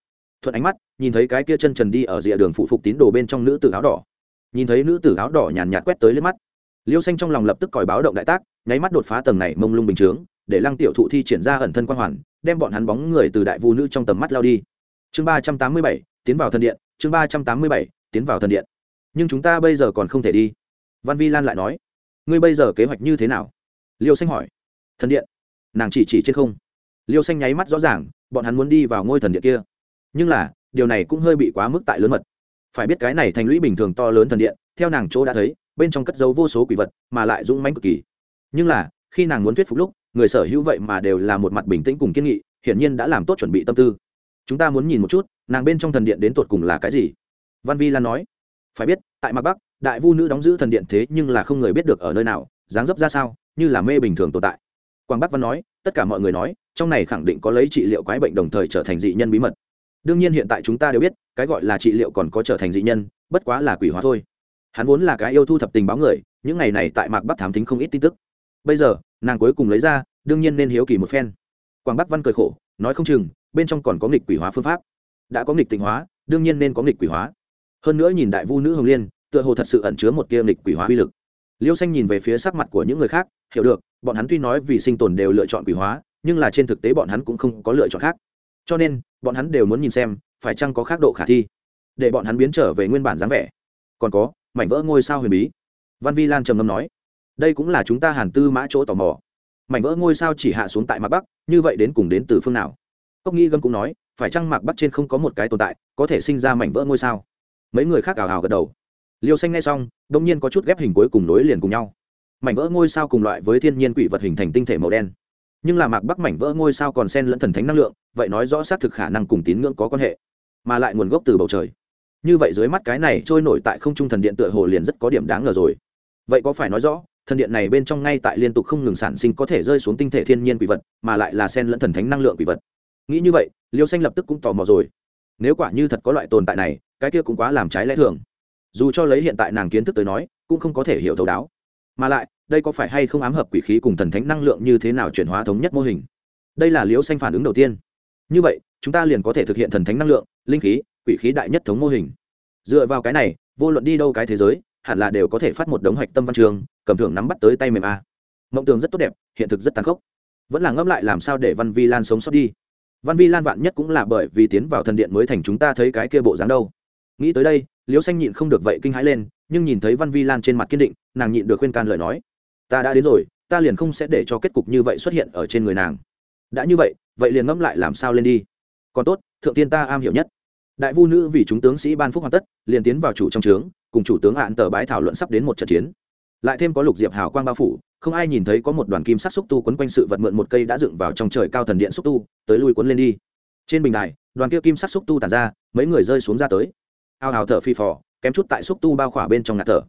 Thuận ánh mắt, nhìn thấy cái kia chân trần đi ở rìa đường phụ phục tín đồ bên trong nữ tử áo đỏ. Nhìn thấy nữ tử áo đỏ nhàn nhạt quét tới lên mắt. Liêu xanh trong lòng lập tức còi báo động đại tác, nháy mắt đột phá tầng này mông lung bình chướng, để lăng tiểu thụ thi triển ra ẩn thân quang hoàn, đem bọn hắn bóng người từ đại vu nữ trong tầm mắt lao đi. Chương ba trăm tám mươi bảy, tiến vào thần điện, chương ba trăm tám mươi bảy, tiến vào thần điện. Nhưng chúng ta bây giờ còn không thể đi. Văn vi lan lại nói, ngươi bây giờ kế hoạch như thế nào? Liêu xanh hỏi. Thần điện. Nàng chỉ chỉ trên không liêu xanh nháy mắt rõ ràng, bọn hắn muốn đi vào ngôi thần điện kia. Nhưng là, điều này cũng hơi bị quá mức tại lớn mật. Phải biết cái này thành lũy bình thường to lớn thần điện, theo nàng chỗ đã thấy, bên trong cất dấu vô số quỷ vật, mà lại dũng mãnh cực kỳ. Nhưng là, khi nàng muốn thuyết phục lúc, người sở hữu vậy mà đều là một mặt bình tĩnh cùng kiên nghị, hiển nhiên đã làm tốt chuẩn bị tâm tư. Chúng ta muốn nhìn một chút, nàng bên trong thần điện đến tột cùng là cái gì? Văn vi lan nói. Phải biết, tại mặt bắc, đại vu nữ đóng giữ thần điện thế nhưng là không người biết được ở nơi nào, dáng dấp ra sao, như là mê bình thường tồn tại. Quảng bắc văn nói tất cả mọi người nói, trong này khẳng định có lấy trị liệu quái bệnh đồng thời trở thành dị nhân bí mật. Đương nhiên hiện tại chúng ta đều biết, cái gọi là trị liệu còn có trở thành dị nhân, bất quá là quỷ hóa thôi. Hắn vốn là cái yêu thu thập tình báo người, những ngày này tại mạc bắc thám thính không ít tin tức. Bây giờ, nàng cuối cùng lấy ra, đương nhiên nên hiếu kỳ một phen. Quảng bắc văn cười khổ, nói không chừng, bên trong còn có nghịch quỷ hóa phương pháp. Đã có nghịch tịnh hóa, đương nhiên nên có nghịch quỷ hóa. Hơn nữa nhìn đại vu nữ hồng liên, tựa hồ thật sự ẩn chứa một kia nghịch quỷ hóa uy lực liêu xanh nhìn về phía sắc mặt của những người khác, hiểu được, bọn hắn tuy nói vì sinh tồn đều lựa chọn quỷ hóa, nhưng là trên thực tế bọn hắn cũng không có lựa chọn khác. Cho nên, bọn hắn đều muốn nhìn xem, phải chăng có khác độ khả thi, để bọn hắn biến trở về nguyên bản dáng vẻ. Còn có, mảnh vỡ ngôi sao huyền bí. Văn vi lan trầm ngâm nói, đây cũng là chúng ta hàn tư mã chỗ tò mò. Mảnh vỡ ngôi sao chỉ hạ xuống tại mạc bắc, như vậy đến cùng đến từ phương nào? Cốc nghi gâm cũng nói, phải chăng mạc bắc trên không có một cái tồn tại, có thể sinh ra mảnh vỡ ngôi sao? Mấy người khác ảo hào gật đầu liêu xanh nghe xong đông nhiên có chút ghép hình cuối cùng nối liền cùng nhau. Mảnh vỡ ngôi sao cùng loại với thiên nhiên quỷ vật hình thành tinh thể màu đen. Nhưng là mạc bắc mảnh vỡ ngôi sao còn sen lẫn thần thánh năng lượng, vậy nói rõ xác thực khả năng cùng tín ngưỡng có quan hệ, mà lại nguồn gốc từ bầu trời. Như vậy dưới mắt cái này trôi nổi tại không trung thần điện tựa hồ liền rất có điểm đáng ngờ rồi. Vậy có phải nói rõ, thần điện này bên trong ngay tại liên tục không ngừng sản sinh có thể rơi xuống tinh thể thiên nhiên quỷ vật, mà lại là sen lẫn thần thánh năng lượng quỷ vật? Nghĩ như vậy, liêu xanh lập tức cũng tò mò rồi. Nếu quả như thật có loại tồn tại này, cái kia cũng quá làm trái lẽ thường dù cho lấy hiện tại nàng kiến thức tới nói, cũng không có thể hiểu thấu đáo. Mà lại, đây có phải hay không ám hợp quỷ khí cùng thần thánh năng lượng như thế nào chuyển hóa thống nhất mô hình? Đây là liễu xanh phản ứng đầu tiên. Như vậy, chúng ta liền có thể thực hiện thần thánh năng lượng, linh khí, quỷ khí đại nhất thống mô hình. Dựa vào cái này, vô luận đi đâu cái thế giới, hẳn là đều có thể phát một đống hạch tâm văn trường, cầm thưởng nắm bắt tới tay mềm a. Mộng tường rất tốt đẹp, hiện thực rất tàn khốc. Vẫn là ngẫm lại làm sao để văn vi lan sống sót đi. Văn vi lan vạn nhất cũng là bởi vì tiến vào thần điện mới thành chúng ta thấy cái kia bộ dáng đâu. Nghĩ tới đây liễu xanh nhịn không được vậy kinh hãi lên, nhưng nhìn thấy văn vi lan trên mặt kiên định, nàng nhịn được khuyên can lời nói. Ta đã đến rồi, ta liền không sẽ để cho kết cục như vậy xuất hiện ở trên người nàng. Đã như vậy vậy liền ngẫm lại làm sao lên đi. Còn tốt, thượng tiên ta am hiểu nhất. Đại vu nữ vì chúng tướng sĩ ban phúc hoàn tất, liền tiến vào chủ trong trướng, cùng chủ tướng hạn tờ bái thảo luận sắp đến một trận chiến. Lại thêm có lục diệp hào quang bao phủ, không ai nhìn thấy có một đoàn kim sắc xúc tu quấn quanh sự vật mượn một cây đã dựng vào trong trời cao thần điện xúc tu, tới lui quấn lên đi. Trên bình đài, đoàn kia kim sắc xúc tu tàn ra, mấy người rơi xuống ra tới ao hào thở phi phò, kém chút tại xúc tu bao khỏa bên trong ngạt thở.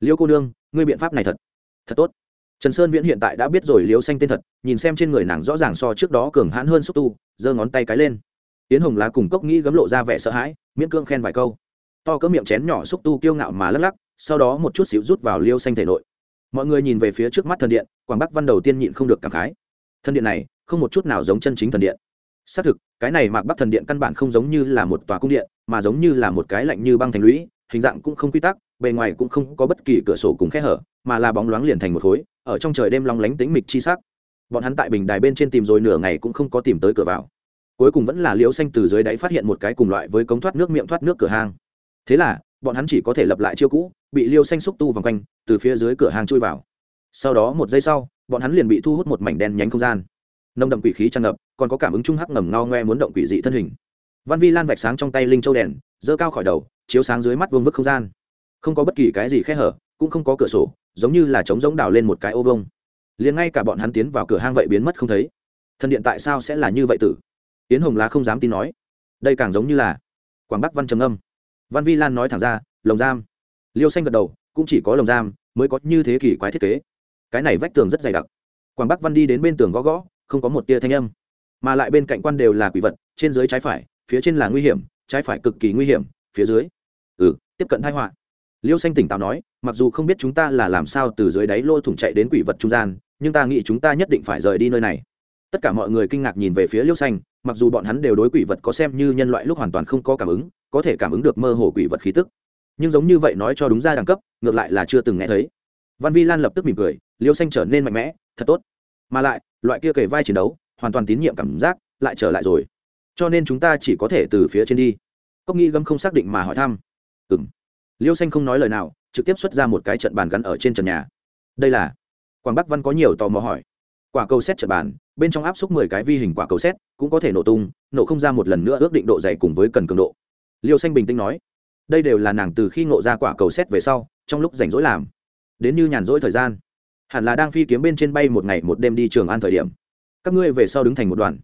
Liêu cô nương, ngươi biện pháp này thật thật tốt. Trần sơn viễn hiện tại đã biết rồi liêu xanh tên thật, nhìn xem trên người nàng rõ ràng so trước đó cường hãn hơn xúc tu, giơ ngón tay cái lên. Tiến hồng lá cùng cốc nghĩ gấm lộ ra vẻ sợ hãi, miễn cương khen vài câu. To cỡ miệng chén nhỏ xúc tu kiêu ngạo mà lắc lắc, sau đó một chút xíu rút vào liêu xanh thể nội. Mọi người nhìn về phía trước mắt thần điện, quảng bắc văn đầu tiên nhịn không được cảm khái. Thần điện này, không một chút nào giống chân chính thần điện xác thực, cái này mạc bắc thần điện căn bản không giống như là một tòa cung điện, mà giống như là một cái lạnh như băng thành lũy, hình dạng cũng không quy tắc, bề ngoài cũng không có bất kỳ cửa sổ cùng khe hở, mà là bóng loáng liền thành một khối, ở trong trời đêm long lánh tính mịch chi sắc. Bọn hắn tại bình đài bên trên tìm rồi nửa ngày cũng không có tìm tới cửa vào. Cuối cùng vẫn là liễu xanh từ dưới đáy phát hiện một cái cùng loại với cống thoát nước miệng thoát nước cửa hang. Thế là, bọn hắn chỉ có thể lập lại chiêu cũ, bị liêu xanh xúc tu vòng quanh, từ phía dưới cửa hang chui vào. Sau đó một giây sau, bọn hắn liền bị thu hút một mảnh đen nhánh không gian. Nông đậm quỷ khí tràn ngập còn có cảm ứng trung hắc ngầm ngao ngoe muốn động quỷ dị thân hình. Văn vi lan vạch sáng trong tay linh châu đèn dơ cao khỏi đầu, chiếu sáng dưới mắt vương vức không gian. Không có bất kỳ cái gì khe hở, cũng không có cửa sổ, giống như là trống giống đào lên một cái ô vông liền ngay cả bọn hắn tiến vào cửa hang vậy biến mất không thấy. Thần điện tại sao sẽ là như vậy tử? Tiến hồng lá không dám tin nói. Đây càng giống như là quảng bắc văn trầm âm. Văn vi lan nói thẳng ra, lồng giam. Liêu xanh gật đầu, cũng chỉ có lồng giam mới có như thế kỷ quái thiết kế. Cái này vách tường rất dày đặc. Quảng bắc văn đi đến bên tường gõ gõ, không có một tia thanh âm mà lại bên cạnh quan đều là quỷ vật, trên dưới trái phải, phía trên là nguy hiểm, trái phải cực kỳ nguy hiểm, phía dưới. Ừ tiếp cận thái họa. Liêu xanh tỉnh táo nói, mặc dù không biết chúng ta là làm sao từ dưới đáy lôi thủng chạy đến quỷ vật trung gian, nhưng ta nghĩ chúng ta nhất định phải rời đi nơi này. Tất cả mọi người kinh ngạc nhìn về phía liêu xanh, mặc dù bọn hắn đều đối quỷ vật có xem như nhân loại lúc hoàn toàn không có cảm ứng, có thể cảm ứng được mơ hồ quỷ vật khí tức. Nhưng giống như vậy nói cho đúng ra đẳng cấp, ngược lại là chưa từng nghe thấy. Văn vi lan lập tức mỉm cười, liêu xanh trở nên mạnh mẽ, thật tốt. Mà lại, loại kia kể vai chiến đấu hoàn toàn tín nhiệm cảm giác lại trở lại rồi. Cho nên chúng ta chỉ có thể từ phía trên đi. Cốc nghi gấm không xác định mà hỏi thăm. Ừ m liêu xanh không nói lời nào, trực tiếp xuất ra một cái trận bàn gắn ở trên trần nhà. Đây là quảng bắc văn có nhiều tò mò hỏi. Quả cầu xét trận bàn, bên trong áp xúc mười cái vi hình quả cầu xét, cũng có thể nổ tung, nổ không ra một lần nữa ước định độ dày cùng với cần cường độ. Liêu xanh bình tĩnh nói, đây đều là nàng từ khi ngộ ra quả cầu xét về sau, trong lúc rảnh rỗi làm. Đến như nhàn rỗi thời gian, hẳn là đang phi kiếm bên trên bay một ngày một đêm đi trường an thời điểm các ngươi về sau đứng thành một đoàn.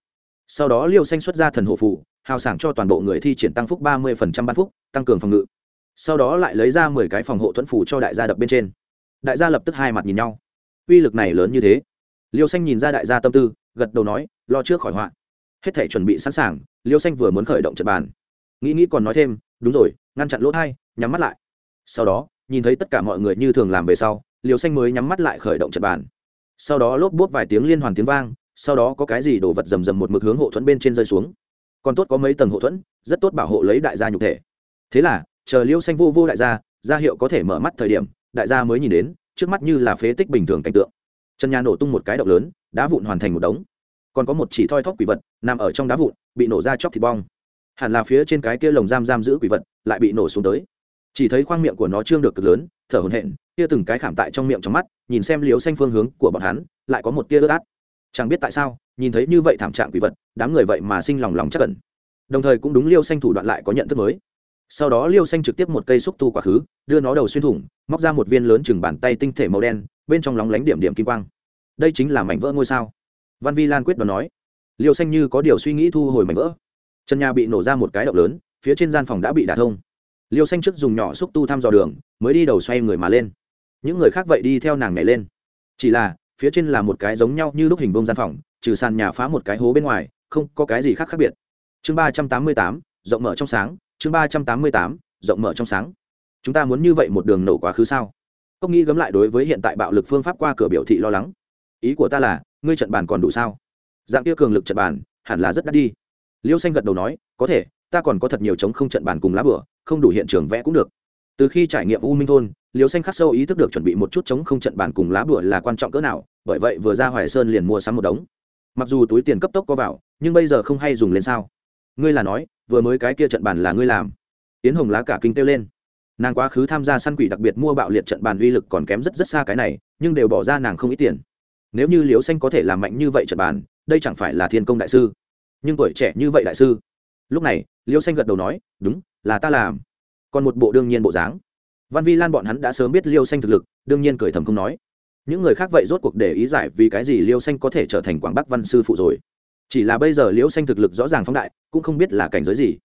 Sau đó liêu xanh xuất ra thần hộ phụ hào sảng cho toàn bộ người thi triển tăng phúc ba mươi phần trăm ban phúc, tăng cường phòng ngự. Sau đó lại lấy ra mười cái phòng hộ thuẫn phủ cho đại gia đập bên trên. Đại gia lập tức hai mặt nhìn nhau. Uy lực này lớn như thế. Liêu xanh nhìn ra đại gia tâm tư, gật đầu nói, lo trước khỏi họa. Hết thể chuẩn bị sẵn sàng, liêu xanh vừa muốn khởi động trận bàn. Nghĩ nghĩ còn nói thêm, đúng rồi, ngăn chặn lỗ thai, nhắm mắt lại. Sau đó, nhìn thấy tất cả mọi người như thường làm về sau liều xanh mới nhắm mắt lại khởi động trận bàn. Sau đó lốp bốt vài tiếng liên hoàn tiếng vang sau đó có cái gì đổ vật rầm rầm một mực hướng hộ thuẫn bên trên rơi xuống. Còn tốt có mấy tầng hộ thuẫn, rất tốt bảo hộ lấy đại gia nhục thể. Thế là, chờ liêu xanh vô vô đại gia gia hiệu có thể mở mắt thời điểm, đại gia mới nhìn đến, trước mắt như là phế tích bình thường cảnh tượng. Chân nhà nổ tung một cái động lớn, đá vụn hoàn thành một đống. Còn có một chỉ thoi thóp quỷ vật, nằm ở trong đá vụn, bị nổ ra chóc thịt bong. Hẳn là phía trên cái kia lồng giam giam giữ quỷ vật, lại bị nổ xuống tới. Chỉ thấy khoang miệng của nó trương được cực lớn, thở hổn hển, kia từng cái khảm tại trong miệng trong mắt, nhìn xem liếu xanh phương hướng của bọn hắn, lại có một tia ướt át chẳng biết tại sao, nhìn thấy như vậy thảm trạng quỷ vật, đám người vậy mà sinh lòng lòng chắc cẩn đồng thời cũng đúng liêu xanh thủ đoạn lại có nhận thức mới. Sau đó liêu xanh trực tiếp một cây xúc tu quá khứ, đưa nó đầu xuyên thủng, móc ra một viên lớn chừng bàn tay tinh thể màu đen, bên trong lóng lánh điểm điểm kim quang. Đây chính là mảnh vỡ ngôi sao. Văn vi lan quyết đoán nói. Liêu xanh như có điều suy nghĩ thu hồi mảnh vỡ. Chân nhà bị nổ ra một cái động lớn, phía trên gian phòng đã bị đả thông. Liêu xanh trước dùng nhỏ xúc tu thăm dò đường, mới đi đầu xoay người mà lên. Những người khác vậy đi theo nàng nhảy lên. Chỉ là phía trên là một cái giống nhau như lúc hình vông gian phòng, trừ sàn nhà phá một cái hố bên ngoài, không có cái gì khác khác biệt. Chương ba trăm tám mươi tám, rộng mở trong sáng, chương ba trăm tám mươi tám, rộng mở trong sáng. Chúng ta muốn như vậy một đường nổ quá khứ sao? Cốc nghĩ gấm lại đối với hiện tại bạo lực phương pháp qua cửa biểu thị lo lắng. Ý của ta là, ngươi trận bàn còn đủ sao? Dạng kia cường lực trận bàn, hẳn là rất đắt đi. Liêu xanh gật đầu nói, có thể, ta còn có thật nhiều chống không trận bàn cùng lá bửa, không đủ hiện trường vẽ cũng được. Từ khi trải nghiệm u minh thôn liều xanh khắc sâu ý thức được chuẩn bị một chút chống không trận bàn cùng lá bửa là quan trọng cỡ nào, bởi vậy vừa ra hoài sơn liền mua sắm một đống. Mặc dù túi tiền cấp tốc có vào, nhưng bây giờ không hay dùng lên sao? Ngươi là nói, vừa mới cái kia trận bàn là ngươi làm. Yến hồng lá cả kinh kêu lên. Nàng quá khứ tham gia săn quỷ đặc biệt mua bạo liệt trận bàn uy lực còn kém rất rất xa cái này, nhưng đều bỏ ra nàng không ít tiền. Nếu như liều xanh có thể làm mạnh như vậy trận bàn, đây chẳng phải là thiên công đại sư. Nhưng tuổi trẻ như vậy đại sư. Lúc này, liêu xanh gật đầu nói, đúng, là ta làm. Còn một bộ đương nhiên bộ dáng văn vi lan bọn hắn đã sớm biết liêu xanh thực lực, đương nhiên cười thầm không nói. Những người khác vậy rốt cuộc để ý giải vì cái gì liêu xanh có thể trở thành quảng bắc văn sư phụ rồi. Chỉ là bây giờ liêu xanh thực lực rõ ràng phóng đại, cũng không biết là cảnh giới gì.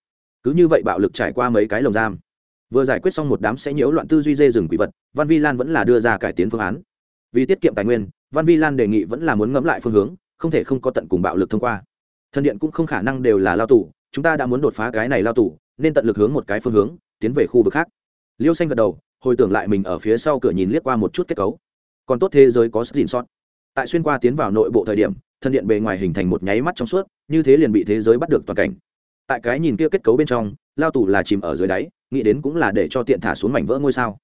Cứ như vậy bạo lực trải qua mấy cái lồng giam. Vừa giải quyết xong một đám sẽ nhiễu loạn tư duy dê rừng quỷ vật, văn vi lan vẫn là đưa ra cải tiến phương án. Vì tiết kiệm tài nguyên, văn vi lan đề nghị vẫn là muốn ngẫm lại phương hướng, không thể không có tận cùng bạo lực thông qua. Thần điện cũng không khả năng đều là lao tù, chúng ta đã muốn đột phá cái này lao tù, nên tận lực hướng một cái phương hướng, tiến về khu vực khác liêu xanh gật đầu, hồi tưởng lại mình ở phía sau cửa nhìn liếc qua một chút kết cấu. Còn tốt thế giới có sức dịn sót tại xuyên qua tiến vào nội bộ thời điểm, thân điện bề ngoài hình thành một nháy mắt trong suốt, như thế liền bị thế giới bắt được toàn cảnh. Tại cái nhìn kia kết cấu bên trong, lao tù là chìm ở dưới đáy, nghĩ đến cũng là để cho tiện thả xuống mảnh vỡ ngôi sao.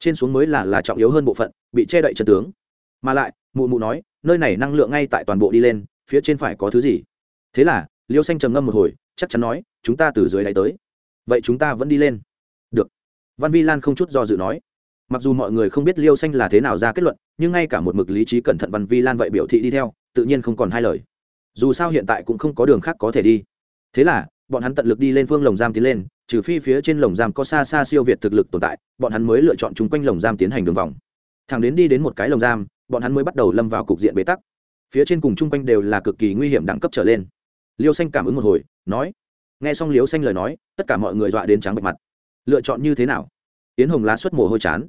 Trên xuống mới là là trọng yếu hơn bộ phận, bị che đậy chân tướng. Mà lại, mụ mụ nói, nơi này năng lượng ngay tại toàn bộ đi lên, phía trên phải có thứ gì? Thế là, liêu xanh trầm ngâm một hồi, chắc chắn nói, chúng ta từ dưới đáy tới. Vậy chúng ta vẫn đi lên văn vi lan không chút do dự nói. Mặc dù mọi người không biết liêu xanh là thế nào ra kết luận, nhưng ngay cả một mực lý trí cẩn thận văn vi lan vậy biểu thị đi theo, tự nhiên không còn hai lời. Dù sao hiện tại cũng không có đường khác có thể đi. Thế là, bọn hắn tận lực đi lên phương lồng giam tiến lên, trừ phi phía trên lồng giam có xa xa siêu việt thực lực tồn tại, bọn hắn mới lựa chọn chung quanh lồng giam tiến hành đường vòng. Thẳng đến đi đến một cái lồng giam, bọn hắn mới bắt đầu lâm vào cục diện bế tắc. Phía trên cùng chung quanh đều là cực kỳ nguy hiểm đẳng cấp trở lên. Liêu xanh cảm ứng một hồi, nói. Nghe xong liêu xanh lời nói, tất cả mọi người dọa đến trắng bệch mặt lựa chọn như thế nào? Yến hồng lá xuất mồ hôi chán.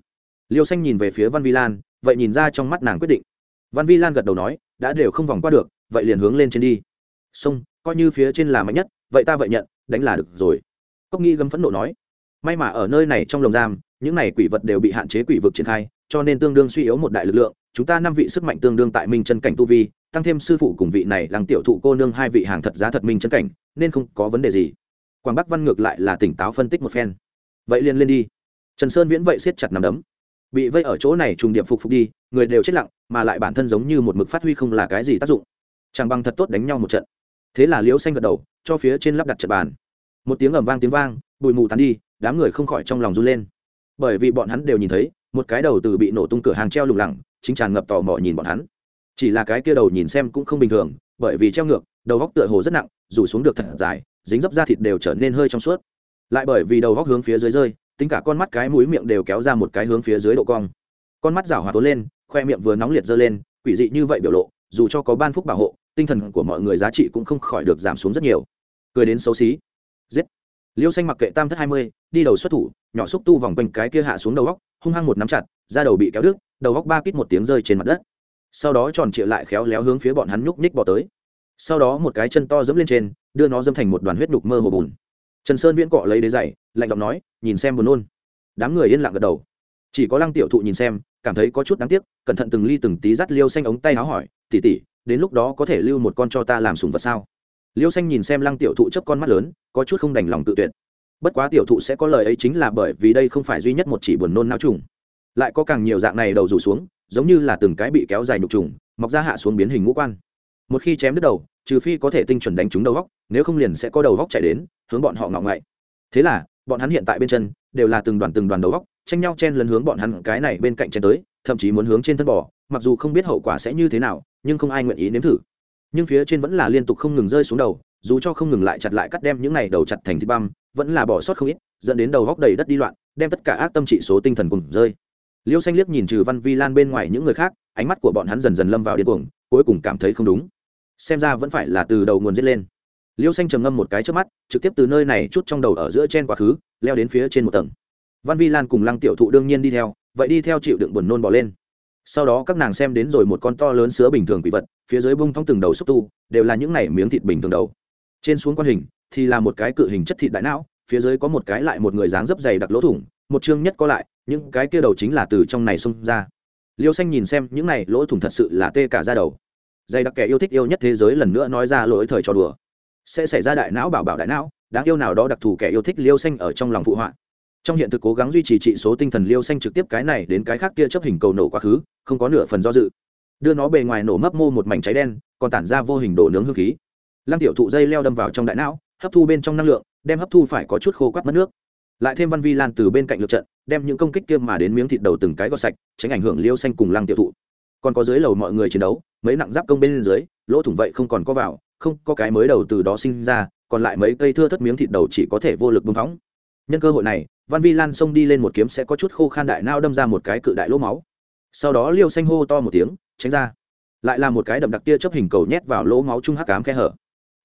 Liêu xanh nhìn về phía văn vi lan, vậy nhìn ra trong mắt nàng quyết định. Văn vi lan gật đầu nói, đã đều không vòng qua được, vậy liền hướng lên trên đi. Sông coi như phía trên là mạnh nhất, vậy ta vậy nhận, đánh là được rồi. Cốc nghi gấm phẫn nộ nói, may mà ở nơi này trong lồng giam, những này quỷ vật đều bị hạn chế quỷ vực triển khai, cho nên tương đương suy yếu một đại lực lượng, chúng ta năm vị sức mạnh tương đương tại minh chân cảnh tu vi, tăng thêm sư phụ cùng vị này lăng tiểu thụ cô nương hai vị hàng thật giá thật minh chân cảnh, nên không có vấn đề gì. Quảng bắc văn ngược lại là tỉnh táo phân tích một phen vậy liền lên đi. Trần sơn viễn vậy siết chặt nằm đấm. Bị vây ở chỗ này trùng điểm phục phục đi, người đều chết lặng, mà lại bản thân giống như một mực phát huy không là cái gì tác dụng. Chẳng bằng thật tốt đánh nhau một trận. Thế là liễu xanh gật đầu, cho phía trên lắp đặt trận bàn. Một tiếng ầm vang tiếng vang, bụi mù tán đi, đám người không khỏi trong lòng run lên. Bởi vì bọn hắn đều nhìn thấy, một cái đầu từ bị nổ tung cửa hàng treo lủng lẳng, chính tràn ngập tò mò nhìn bọn hắn. Chỉ là cái kia đầu nhìn xem cũng không bình thường, bởi vì treo ngược, đầu góc tựa hồ rất nặng dù xuống được thật dài, dính dấp da thịt đều trở nên hơi trong suốt lại bởi vì đầu góc hướng phía dưới rơi, tính cả con mắt cái mũi miệng đều kéo ra một cái hướng phía dưới độ cong. Con mắt rảo hòa tốn lên, khoe miệng vừa nóng liệt dơ lên, quỷ dị như vậy biểu lộ, dù cho có ban phúc bảo hộ, tinh thần của mọi người giá trị cũng không khỏi được giảm xuống rất nhiều. Cười đến xấu xí. Giết. Liêu xanh mặc kệ tam thất hai mươi, đi đầu xuất thủ, nhỏ xúc tu vòng quanh cái kia hạ xuống đầu góc, hung hăng một nắm chặt ra đầu bị kéo đứt, đầu góc ba kít một tiếng rơi trên mặt đất. Sau đó tròn trịa lại khéo léo hướng phía bọn hắn nhúc nhích bỏ tới. Sau đó một cái chân to dẫm lên trên, đưa nó dâm thành một đoàn huyết nhục mơ hồ bùn trần sơn viễn cọ lấy đế giày, lạnh giọng nói, nhìn xem buồn nôn. Đám người yên lặng gật đầu. Chỉ có lăng tiểu thụ nhìn xem, cảm thấy có chút đáng tiếc, cẩn thận từng ly từng tí dắt liêu xanh ống tay áo hỏi tỉ tỉ đến lúc đó có thể lưu một con cho ta làm sùng vật sao? Liêu xanh nhìn xem lăng tiểu thụ chấp con mắt lớn, có chút không đành lòng tự tuyệt. Bất quá tiểu thụ sẽ có lời ấy chính là bởi vì đây không phải duy nhất một chỉ buồn nôn não trùng. Lại có càng nhiều dạng này đầu rủ xuống, giống như là từng cái bị kéo dài nhục trùng, mọc ra hạ xuống biến hình ngũ quan. Một khi chém đứt đầu trừ phi có thể tinh chuẩn đánh trúng đầu góc, nếu không liền sẽ có đầu góc chạy đến, hướng bọn họ ngọng ngậy. Thế là, bọn hắn hiện tại bên chân, đều là từng đoàn từng đoàn đầu góc, tranh nhau chen lấn hướng bọn hắn cái này bên cạnh chen tới, thậm chí muốn hướng trên thân bò, mặc dù không biết hậu quả sẽ như thế nào, nhưng không ai nguyện ý nếm thử. Nhưng phía trên vẫn là liên tục không ngừng rơi xuống đầu, dù cho không ngừng lại chặt lại cắt đem những này đầu chặt thành thịt băm, vẫn là bỏ sót không ít, dẫn đến đầu góc đầy đất đi loạn, đem tất cả ác tâm trị số tinh thần cùng rơi. Liêu xanh liếc nhìn trừ văn vi lan bên ngoài những người khác, ánh mắt của bọn hắn dần dần lâm vào điên cuồng, cuối cùng cảm thấy không đúng xem ra vẫn phải là từ đầu nguồn giết lên. Liêu xanh trầm ngâm một cái trước mắt, trực tiếp từ nơi này chút trong đầu ở giữa trên quá khứ, leo đến phía trên một tầng. Văn vi lan cùng lăng tiểu thụ đương nhiên đi theo, vậy đi theo chịu đựng buồn nôn bỏ lên. Sau đó các nàng xem đến rồi một con to lớn sứa bình thường quỷ vật, phía dưới bung thong từng đầu xúc tu, đều là những này miếng thịt bình thường đầu. Trên xuống quan hình, thì là một cái cự hình chất thịt đại não, phía dưới có một cái lại một người dáng dấp dày đặc lỗ thủng, một chương nhất có lại, những cái kia đầu chính là từ trong này xông ra. Liêu xanh nhìn xem những này lỗ thủng thật sự là tê cả ra đầu dày đặc kẻ yêu thích yêu nhất thế giới lần nữa nói ra lỗi thời trò đùa. Sẽ xảy ra đại não bảo bảo đại não, đáng yêu nào đó đặc thù kẻ yêu thích liêu xanh ở trong lòng phụ họa. Trong hiện thực cố gắng duy trì trị số tinh thần liêu xanh trực tiếp cái này đến cái khác kia chấp hình cầu nổ quá khứ, không có nửa phần do dự. Đưa nó bề ngoài nổ mấp mô một mảnh cháy đen, còn tản ra vô hình đổ nướng hương khí. Lăng tiểu thụ dây leo đâm vào trong đại não, hấp thu bên trong năng lượng, đem hấp thu phải có chút khô quắt mất nước. Lại thêm văn vi lan từ bên cạnh lượt trận, đem những công kích kia mà đến miếng thịt đầu từng cái gọt sạch, tránh ảnh hưởng liêu xanh cùng lăng tiểu thụ. Còn có dưới lầu mọi người chiến đấu mấy nặng giáp công bên dưới, lỗ thủng vậy không còn có vào, không có cái mới đầu từ đó sinh ra, còn lại mấy cây thưa thất miếng thịt đầu chỉ có thể vô lực bưng phóng nhân cơ hội này, văn vi lan xông đi lên một kiếm sẽ có chút khô khan đại nao đâm ra một cái cự đại lỗ máu. Sau đó liêu xanh hô to một tiếng, tránh ra. Lại là một cái đậm đặc tia chấp hình cầu nhét vào lỗ máu trung hắc cám khe hở.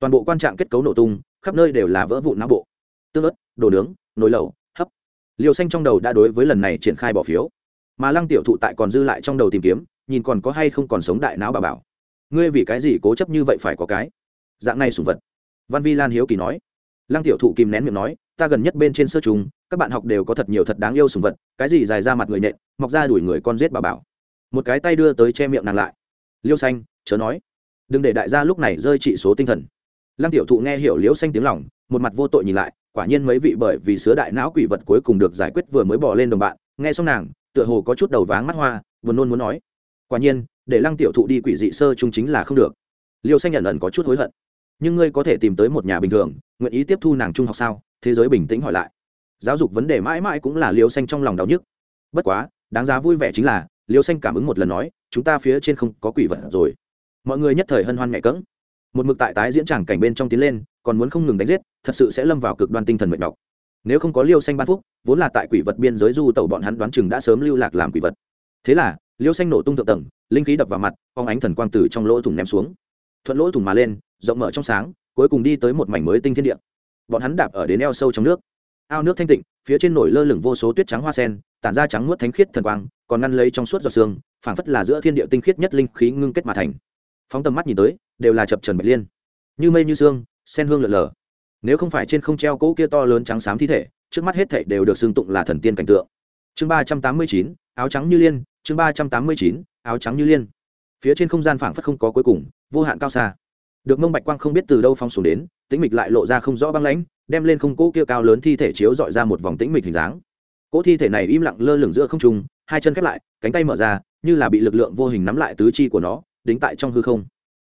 Toàn bộ quan trạng kết cấu nổ tung, khắp nơi đều là vỡ vụn não bộ. Tương ớt, đồ nướng, nồi lẩu, hấp. Liêu xanh trong đầu đã đối với lần này triển khai bỏ phiếu. Mà lăng tiểu thụ tại còn dư lại trong đầu tìm kiếm nhìn còn có hay không còn sống đại não bà bảo. Ngươi vì cái gì cố chấp như vậy phải có cái? Dạng này sùng vật. Văn vi lan hiếu kỳ nói. Lăng tiểu thụ kìm nén miệng nói, ta gần nhất bên trên sơ trùng, các bạn học đều có thật nhiều thật đáng yêu sùng vật, cái gì dài ra mặt người nhện mọc ra đuổi người con giết bà bảo. Một cái tay đưa tới che miệng nàng lại. Liêu xanh, chớ nói. Đừng để đại gia lúc này rơi trị số tinh thần. Lăng tiểu thụ nghe hiểu liêu xanh tiếng lỏng một mặt vô tội nhìn lại, quả nhiên mấy vị bởi vì sứa đại não quỷ vật cuối cùng được giải quyết vừa mới bỏ lên đồng bạn. Nghe xong nàng, tựa hồ có chút đầu váng mắt hoa vừa nôn muốn nói quả nhiên, để lăng tiểu thụ đi quỷ dị sơ trung chính là không được. Liêu xanh nhận ẩn có chút hối hận. Nhưng ngươi có thể tìm tới một nhà bình thường, nguyện ý tiếp thu nàng trung học sao? Thế giới bình tĩnh hỏi lại. Giáo dục vấn đề mãi mãi cũng là liêu xanh trong lòng đau nhức. Bất quá, đáng giá vui vẻ chính là, liêu xanh cảm ứng một lần nói, chúng ta phía trên không có quỷ vật rồi. Mọi người nhất thời hân hoan nhẹ cỡng một mực tại tái diễn tràng cảnh bên trong tiến lên, còn muốn không ngừng đánh giết, thật sự sẽ lâm vào cực đoan tinh thần mệt mọc nếu không có liêu xanh ban phúc, vốn là tại quỷ vật biên giới du tẩu bọn hắn đoán chừng đã sớm lưu lạc làm quỷ vật. Thế là liêu xanh nổ tung thượng tầng, linh khí đập vào mặt, phóng ánh thần quang tử trong lỗ thủng ném xuống. Thuận lỗ thủng mà lên, rộng mở trong sáng, cuối cùng đi tới một mảnh mới tinh thiên địa. Bọn hắn đạp ở đến eo sâu trong nước. Ao nước thanh tịnh, phía trên nổi lơ lửng vô số tuyết trắng hoa sen, tản ra trắng nuốt thánh khiết thần quang, còn ngăn lấy trong suốt giọt xương phảng phất là giữa thiên địa tinh khiết nhất linh khí ngưng kết mà thành. Phóng tầm mắt nhìn tới, đều là chập trần bạch liên. Như mây như sương, sen hương lợn lờ. Nếu không phải trên không treo cỗ kia to lớn trắng xám thi thể, trước mắt hết thảy đều được xưng tụng là thần tiên cảnh tượng. Chương ba trăm tám mươi chín, áo trắng như liên chương ba trăm tám mươi chín, áo trắng như liên. Phía trên không gian phảng phất không có cuối cùng, vô hạn cao xa. Được mông bạch quang không biết từ đâu phong xuống đến, tĩnh mịch lại lộ ra không rõ băng lãnh, đem lên không cỗ kia cao lớn thi thể chiếu dọi ra một vòng tĩnh mịch hình dáng. Cỗ thi thể này im lặng lơ lửng giữa không trung, hai chân khép lại, cánh tay mở ra, như là bị lực lượng vô hình nắm lại tứ chi của nó, đính tại trong hư không.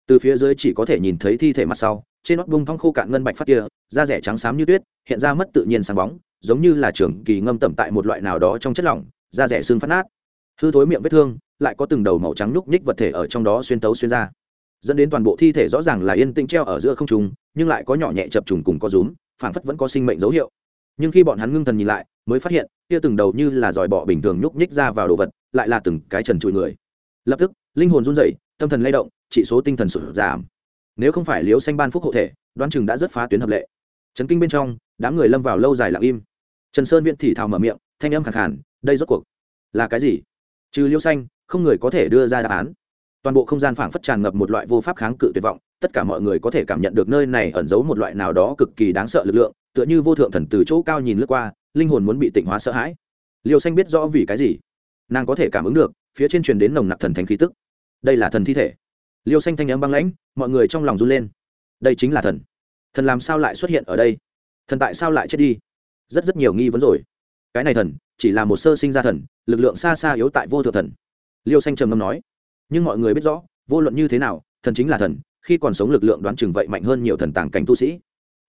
Từ phía dưới chỉ có thể nhìn thấy thi thể mặt sau, trên nót bung thong khô cạn ngân bạch phát kia, da rẻ trắng xám như tuyết, hiện ra mất tự nhiên sáng bóng, giống như là trưởng kỳ ngâm tẩm tại một loại nào đó trong chất lỏng, da rẻ xương phát nát hư thối miệng vết thương lại có từng đầu màu trắng nhúc nhích vật thể ở trong đó xuyên tấu xuyên ra. Dẫn đến toàn bộ thi thể rõ ràng là yên tĩnh treo ở giữa không trùng nhưng lại có nhỏ nhẹ chập trùng cùng có rúm phảng phất vẫn có sinh mệnh dấu hiệu. Nhưng khi bọn hắn ngưng thần nhìn lại mới phát hiện kia từng đầu như là dòi bọ bình thường nhúc nhích ra vào đồ vật lại là từng cái trần trụi người. Lập tức linh hồn run rẩy tâm thần lay động chỉ số tinh thần sụt giảm. Nếu không phải liếu xanh ban phúc hộ thể đoán chừng đã rất phá tuyến hợp lệ. Trấn kinh bên trong đám người lâm vào lâu dài lặng im. Trần sơn viễn thì thào mở miệng thanh âm khẳng khàn, đây rốt cuộc là cái gì? Trừ liêu xanh, không người có thể đưa ra đáp án. Toàn bộ không gian phảng phất tràn ngập một loại vô pháp kháng cự tuyệt vọng, tất cả mọi người có thể cảm nhận được nơi này ẩn giấu một loại nào đó cực kỳ đáng sợ lực lượng, tựa như vô thượng thần từ chỗ cao nhìn lướt qua, linh hồn muốn bị tịnh hóa sợ hãi. Liêu xanh biết rõ vì cái gì. Nàng có thể cảm ứng được, phía trên truyền đến nồng nặc thần thánh khí tức. Đây là thần thi thể. Liêu xanh thanh n m băng lãnh, mọi người trong lòng run lên. Đây chính là thần. Thần làm sao lại xuất hiện ở đây? Thần tại sao lại chết đi? Rất rất nhiều nghi vấn rồi. Cái này thần chỉ là một sơ sinh ra thần, lực lượng xa xa yếu tại vô thượng thần. Liêu xanh trầm ngâm nói, nhưng mọi người biết rõ, vô luận như thế nào, thần chính là thần, khi còn sống lực lượng đoán chừng vậy mạnh hơn nhiều thần tàng cảnh tu sĩ.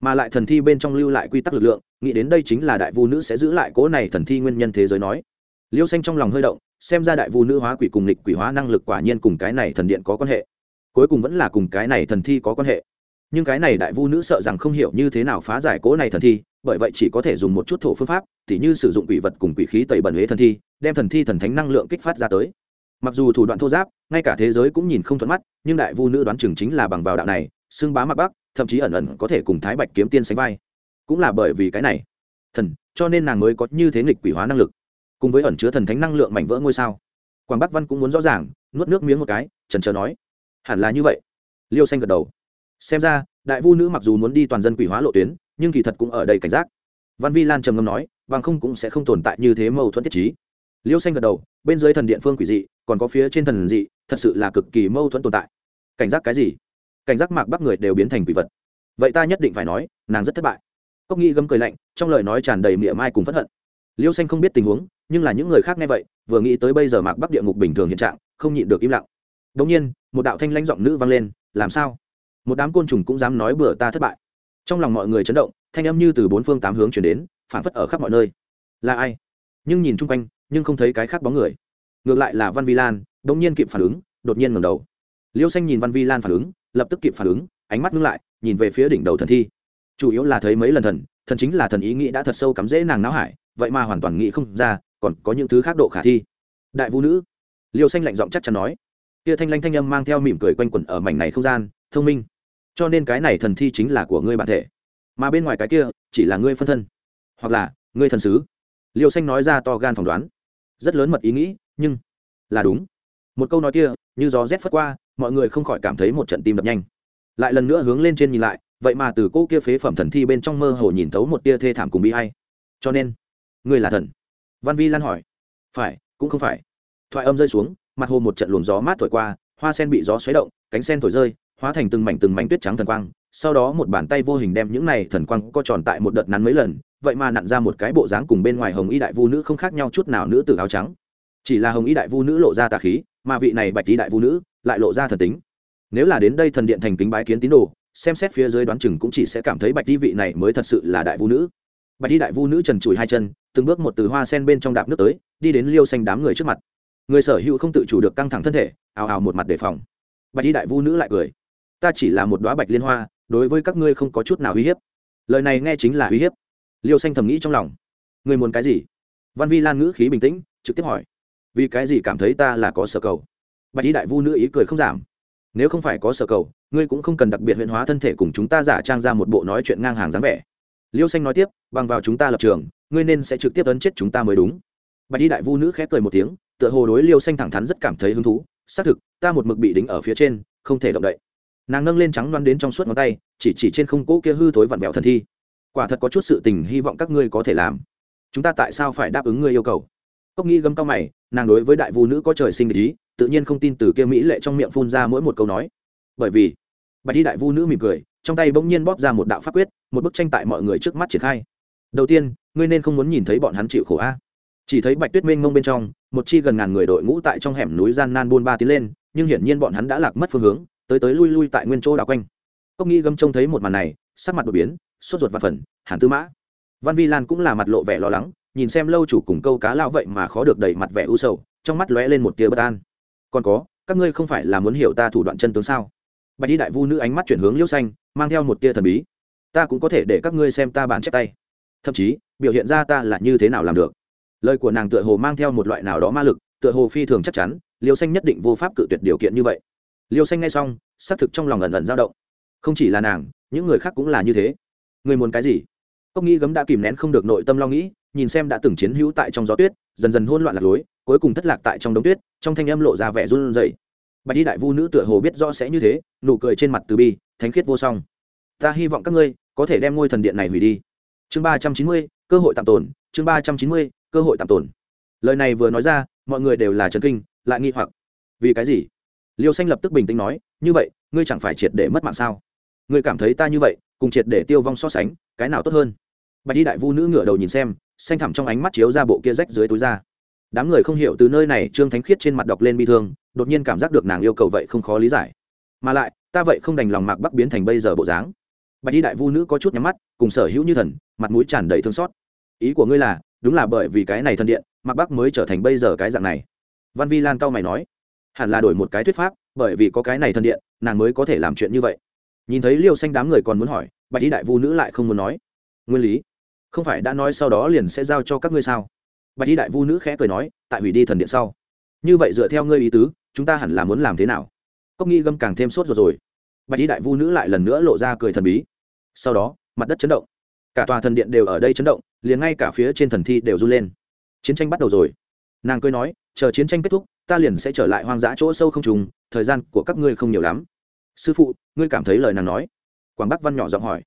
Mà lại thần thi bên trong lưu lại quy tắc lực lượng, nghĩ đến đây chính là đại vu nữ sẽ giữ lại cỗ này thần thi nguyên nhân thế giới nói. Liêu xanh trong lòng hơi động, xem ra đại vu nữ hóa quỷ cùng lịch quỷ hóa năng lực quả nhiên cùng cái này thần điện có quan hệ. Cuối cùng vẫn là cùng cái này thần thi có quan hệ. Nhưng cái này đại vu nữ sợ rằng không hiểu như thế nào phá giải cỗ này thần thi bởi vậy chỉ có thể dùng một chút thổ phương pháp, tỉ như sử dụng quỷ vật cùng quỷ khí tẩy bẩn huế thần thi, đem thần thi thần thánh năng lượng kích phát ra tới. Mặc dù thủ đoạn thô giáp, ngay cả thế giới cũng nhìn không thuận mắt, nhưng đại vu nữ đoán chừng chính là bằng vào đạo này xưng bá mặc bắc, thậm chí ẩn ẩn có thể cùng thái bạch kiếm tiên sánh vai. Cũng là bởi vì cái này, thần, cho nên nàng mới có như thế nghịch quỷ hóa năng lực. Cùng với ẩn chứa thần thánh năng lượng mảnh vỡ ngôi sao. Quảng bắc văn cũng muốn rõ ràng, nuốt nước miếng một cái trần trờ nói, hẳn là như vậy. Liêu xanh gật đầu. Xem ra, đại vu nữ mặc dù muốn đi toàn dân quỷ hóa lộ tuyến nhưng kỳ thật cũng ở đây cảnh giác. Văn vi lan trầm ngâm nói, bằng không cũng sẽ không tồn tại như thế mâu thuẫn thiết trí. Liêu xanh gật đầu, bên dưới thần điện phương quỷ dị, còn có phía trên thần dị, thật sự là cực kỳ mâu thuẫn tồn tại. Cảnh giác cái gì? Cảnh giác mạc bắc người đều biến thành quỷ vật. Vậy ta nhất định phải nói, nàng rất thất bại. Cốc nghĩ gấm cười lạnh, trong lời nói tràn đầy mỉa mai cùng p hận. Liêu xanh không biết tình huống, nhưng là những người khác nghe vậy, vừa nghĩ tới bây giờ mạc bắc địa ngục bình thường hiện trạng, không nhịn được im lặng. Đ ỗ n g nhiên, một đạo thanh lãnh giọng nữ vang lên, làm sao? Một đám côn trùng cũng dám nói bừa ta thất bại trong lòng mọi người chấn động, thanh âm như từ bốn phương tám hướng chuyển đến phản phất ở khắp mọi nơi. Là ai? Nhưng nhìn chung quanh, nhưng không thấy cái khác bóng người. Ngược lại là văn vi lan đ ỗ n g nhiên kịp phản ứng, đột nhiên ngầm đầu. Liêu xanh nhìn văn vi lan phản ứng, lập tức kịp phản ứng, ánh mắt ngưng lại, nhìn về phía đỉnh đầu thần thi. Chủ yếu là thấy mấy lần thần thần chính là thần ý nghĩ đã thật sâu cắm rễ nàng não hải, vậy mà hoàn toàn nghĩ không ra, còn có những thứ khác độ khả thi. Đại vũ nữ. Liêu xanh lạnh giọng chắc chắn nói. Kia thanh lanh thanh âm mang theo mỉm cười quanh quẩn ở mảnh này không gian, thông minh cho nên cái này thần thi chính là của ngươi bản thể. Mà bên ngoài cái kia, chỉ là ngươi phân thân. Hoặc là, ngươi thần sứ. Liêu xanh nói ra to gan phỏng đoán. Rất lớn mật ý nghĩ, nhưng là đúng. Một câu nói kia, như gió rét phất qua, mọi người không khỏi cảm thấy một trận tim đập nhanh. Lại lần nữa hướng lên trên nhìn lại, vậy mà từ cô kia phế phẩm thần thi bên trong mơ hồ nhìn thấu một tia thê thảm cùng bi hay cho nên, ngươi là thần? Văn vi lan hỏi. Phải, cũng không phải. Thoại âm rơi xuống, mặt hồ một trận luồng gió mát thổi qua, hoa sen bị gió xoáy động, cánh sen thổi rơi hóa thành từng mảnh từng mảnh tuyết trắng thần quang, sau đó một bàn tay vô hình đem những này thần quang co tròn tại một đợt nắn mấy lần, vậy mà nặn ra một cái bộ dáng cùng bên ngoài hồng y đại vu nữ không khác nhau chút nào nữ tử áo trắng. Chỉ là hồng y đại vu nữ lộ ra tà khí, mà vị này bạch y đại vu nữ lại lộ ra thần tính. Nếu là đến đây thần điện thành kính bái kiến tín đồ, xem xét phía dưới đoán chừng cũng chỉ sẽ cảm thấy bạch y vị này mới thật sự là đại vu nữ. Bạch y đại vu nữ trần trụi hai chân, từng bước một từ hoa sen bên trong đạp nước tới, đi đến liêu xanh đám người trước mặt. Người sở hữu không tự chủ được căng thẳng thân thể, ào ào một mặt đề phòng. Bạch y đại vu nữ lại cười ta chỉ là một đoá bạch liên hoa, đối với các ngươi không có chút nào uy hiếp. Lời này nghe chính là uy hiếp. Liêu xanh thầm nghĩ trong lòng. Người muốn cái gì? Văn vi lan ngữ khí bình tĩnh, trực tiếp hỏi. Vì cái gì cảm thấy ta là có sở cầu? Bạch y đại vu nữ ý cười không giảm. Nếu không phải có sở cầu, ngươi cũng không cần đặc biệt huyện hóa thân thể cùng chúng ta giả trang ra một bộ nói chuyện ngang hàng dáng vẻ. Liêu xanh nói tiếp, bằng vào chúng ta lập trường, ngươi nên sẽ trực tiếp ấn chết chúng ta mới đúng. Bạch y đại vu nữ khép cười một tiếng, tựa hồ đối liêu xanh thẳng thắn rất cảm thấy hứng thú. Xác thực, ta một mực bị đính ở phía trên, không thể động đậy nàng nâng lên trắng loan đến trong suốt ngón tay, chỉ chỉ trên không cỗ kia hư thối vặn vẹo thần thi. Quả thật có chút sự tình hy vọng các ngươi có thể làm. Chúng ta tại sao phải đáp ứng ngươi yêu cầu? Cốc nghi gấm cao mày, nàng đối với đại vu nữ có trời sinh ý, tự nhiên không tin từ kia mỹ lệ trong miệng phun ra mỗi một câu nói. Bởi vì bạch thi đại vu nữ mỉm cười, trong tay bỗng nhiên bóp ra một đạo pháp quyết, một bức tranh tại mọi người trước mắt triển khai. Đầu tiên, ngươi nên không muốn nhìn thấy bọn hắn chịu khổ a. Chỉ thấy bạch tuyết mênh mông bên trong, một chi gần ngàn người đội ngũ tại trong hẻm núi gian nan buôn ba tiến lên, nhưng hiển nhiên bọn hắn đã lạc mất phương hướng tới tới lui lui tại nguyên chỗ đảo quanh. Cốc nghi gâm trông thấy một màn này, sắc mặt đột biến, sốt ruột và phần, hàn tư mã. Văn vi lan cũng là mặt lộ vẻ lo lắng, nhìn xem lâu chủ cùng câu cá lao vậy mà khó được đẩy mặt vẻ u sầu, trong mắt lóe lên một tia bất an. Còn có, các ngươi không phải là muốn hiểu ta thủ đoạn chân tướng sao? Bạch đi đại vu nữ ánh mắt chuyển hướng liêu xanh, mang theo một tia thần bí. Ta cũng có thể để các ngươi xem ta bản chép tay. Thậm chí, biểu hiện ra ta là như thế nào làm được? Lời của nàng tựa hồ mang theo một loại nào đó ma lực, tựa hồ phi thường chắc chắn liêu xanh nhất định vô pháp cự tuyệt điều kiện như vậy liêu xanh ngay xong, xác thực trong lòng ẩn ẩn dao động. Không chỉ là nàng, những người khác cũng là như thế. Người muốn cái gì? Cốc nghĩ gấm đã kìm nén không được nội tâm lo nghĩ, nhìn xem đã từng chiến hữu tại trong gió tuyết, dần dần hôn loạn lạc lối, cuối cùng thất lạc tại trong đống tuyết, trong thanh âm lộ ra vẻ run rẩy. Bạch đi đại vu nữ tựa hồ biết rõ sẽ như thế, nụ cười trên mặt từ bi, thánh khiết vô song. Ta hy vọng các ngươi có thể đem ngôi thần điện này hủy đi. Chương ba trăm chín mươi, cơ hội tạm tồn, chương ba trăm chín mươi, cơ hội tạm tồn. Lời này vừa nói ra, mọi người đều là trấn kinh, lại nghi hoặc. Vì cái gì? Liêu xanh lập tức bình tĩnh nói, như vậy, ngươi chẳng phải triệt để mất mạng sao? Ngươi cảm thấy ta như vậy, cùng triệt để tiêu vong so sánh, cái nào tốt hơn? Bạch đi đại vu nữ ngửa đầu nhìn xem, xanh thẳm trong ánh mắt chiếu ra bộ kia rách dưới túi ra đám người không hiểu từ nơi này trương thánh khiết trên mặt đọc lên bi thương, đột nhiên cảm giác được nàng yêu cầu vậy không khó lý giải. Mà lại, ta vậy không đành lòng mạc bắc biến thành bây giờ bộ dáng. Bạch đi đại vu nữ có chút nhắm mắt, cùng sở hữu như thần, mặt mũi tràn đầy thương xót. Ý của ngươi là, đúng là bởi vì cái này thân điện, mạc bắc mới trở thành bây giờ cái dạng này. Văn vi lan cao mày nói hẳn là đổi một cái thuyết pháp, bởi vì có cái này thân điện, nàng mới có thể làm chuyện như vậy. Nhìn thấy liêu xanh đám người còn muốn hỏi, bạch y đại vu nữ lại không muốn nói. Nguyên lý, không phải đã nói sau đó liền sẽ giao cho các ngươi sao? Bạch y đại vu nữ khẽ cười nói, tại hủy đi thần điện sau. Như vậy dựa theo ngươi ý tứ, chúng ta hẳn là muốn làm thế nào? Cốc nghi gâm càng thêm sốt ruột rồi. Bạch y đại vu nữ lại lần nữa lộ ra cười thần bí. Sau đó, mặt đất chấn động. Cả tòa thần điện đều ở đây chấn động, liền ngay cả phía trên thần thi đều run lên. Chiến tranh bắt đầu rồi. Nàng cười nói, chờ chiến tranh kết thúc ta liền sẽ trở lại hoang dã chỗ sâu không trùng, thời gian của các ngươi không nhiều lắm. Sư phụ, ngươi cảm thấy lời nàng nói? Quảng bắc văn nhỏ giọng hỏi.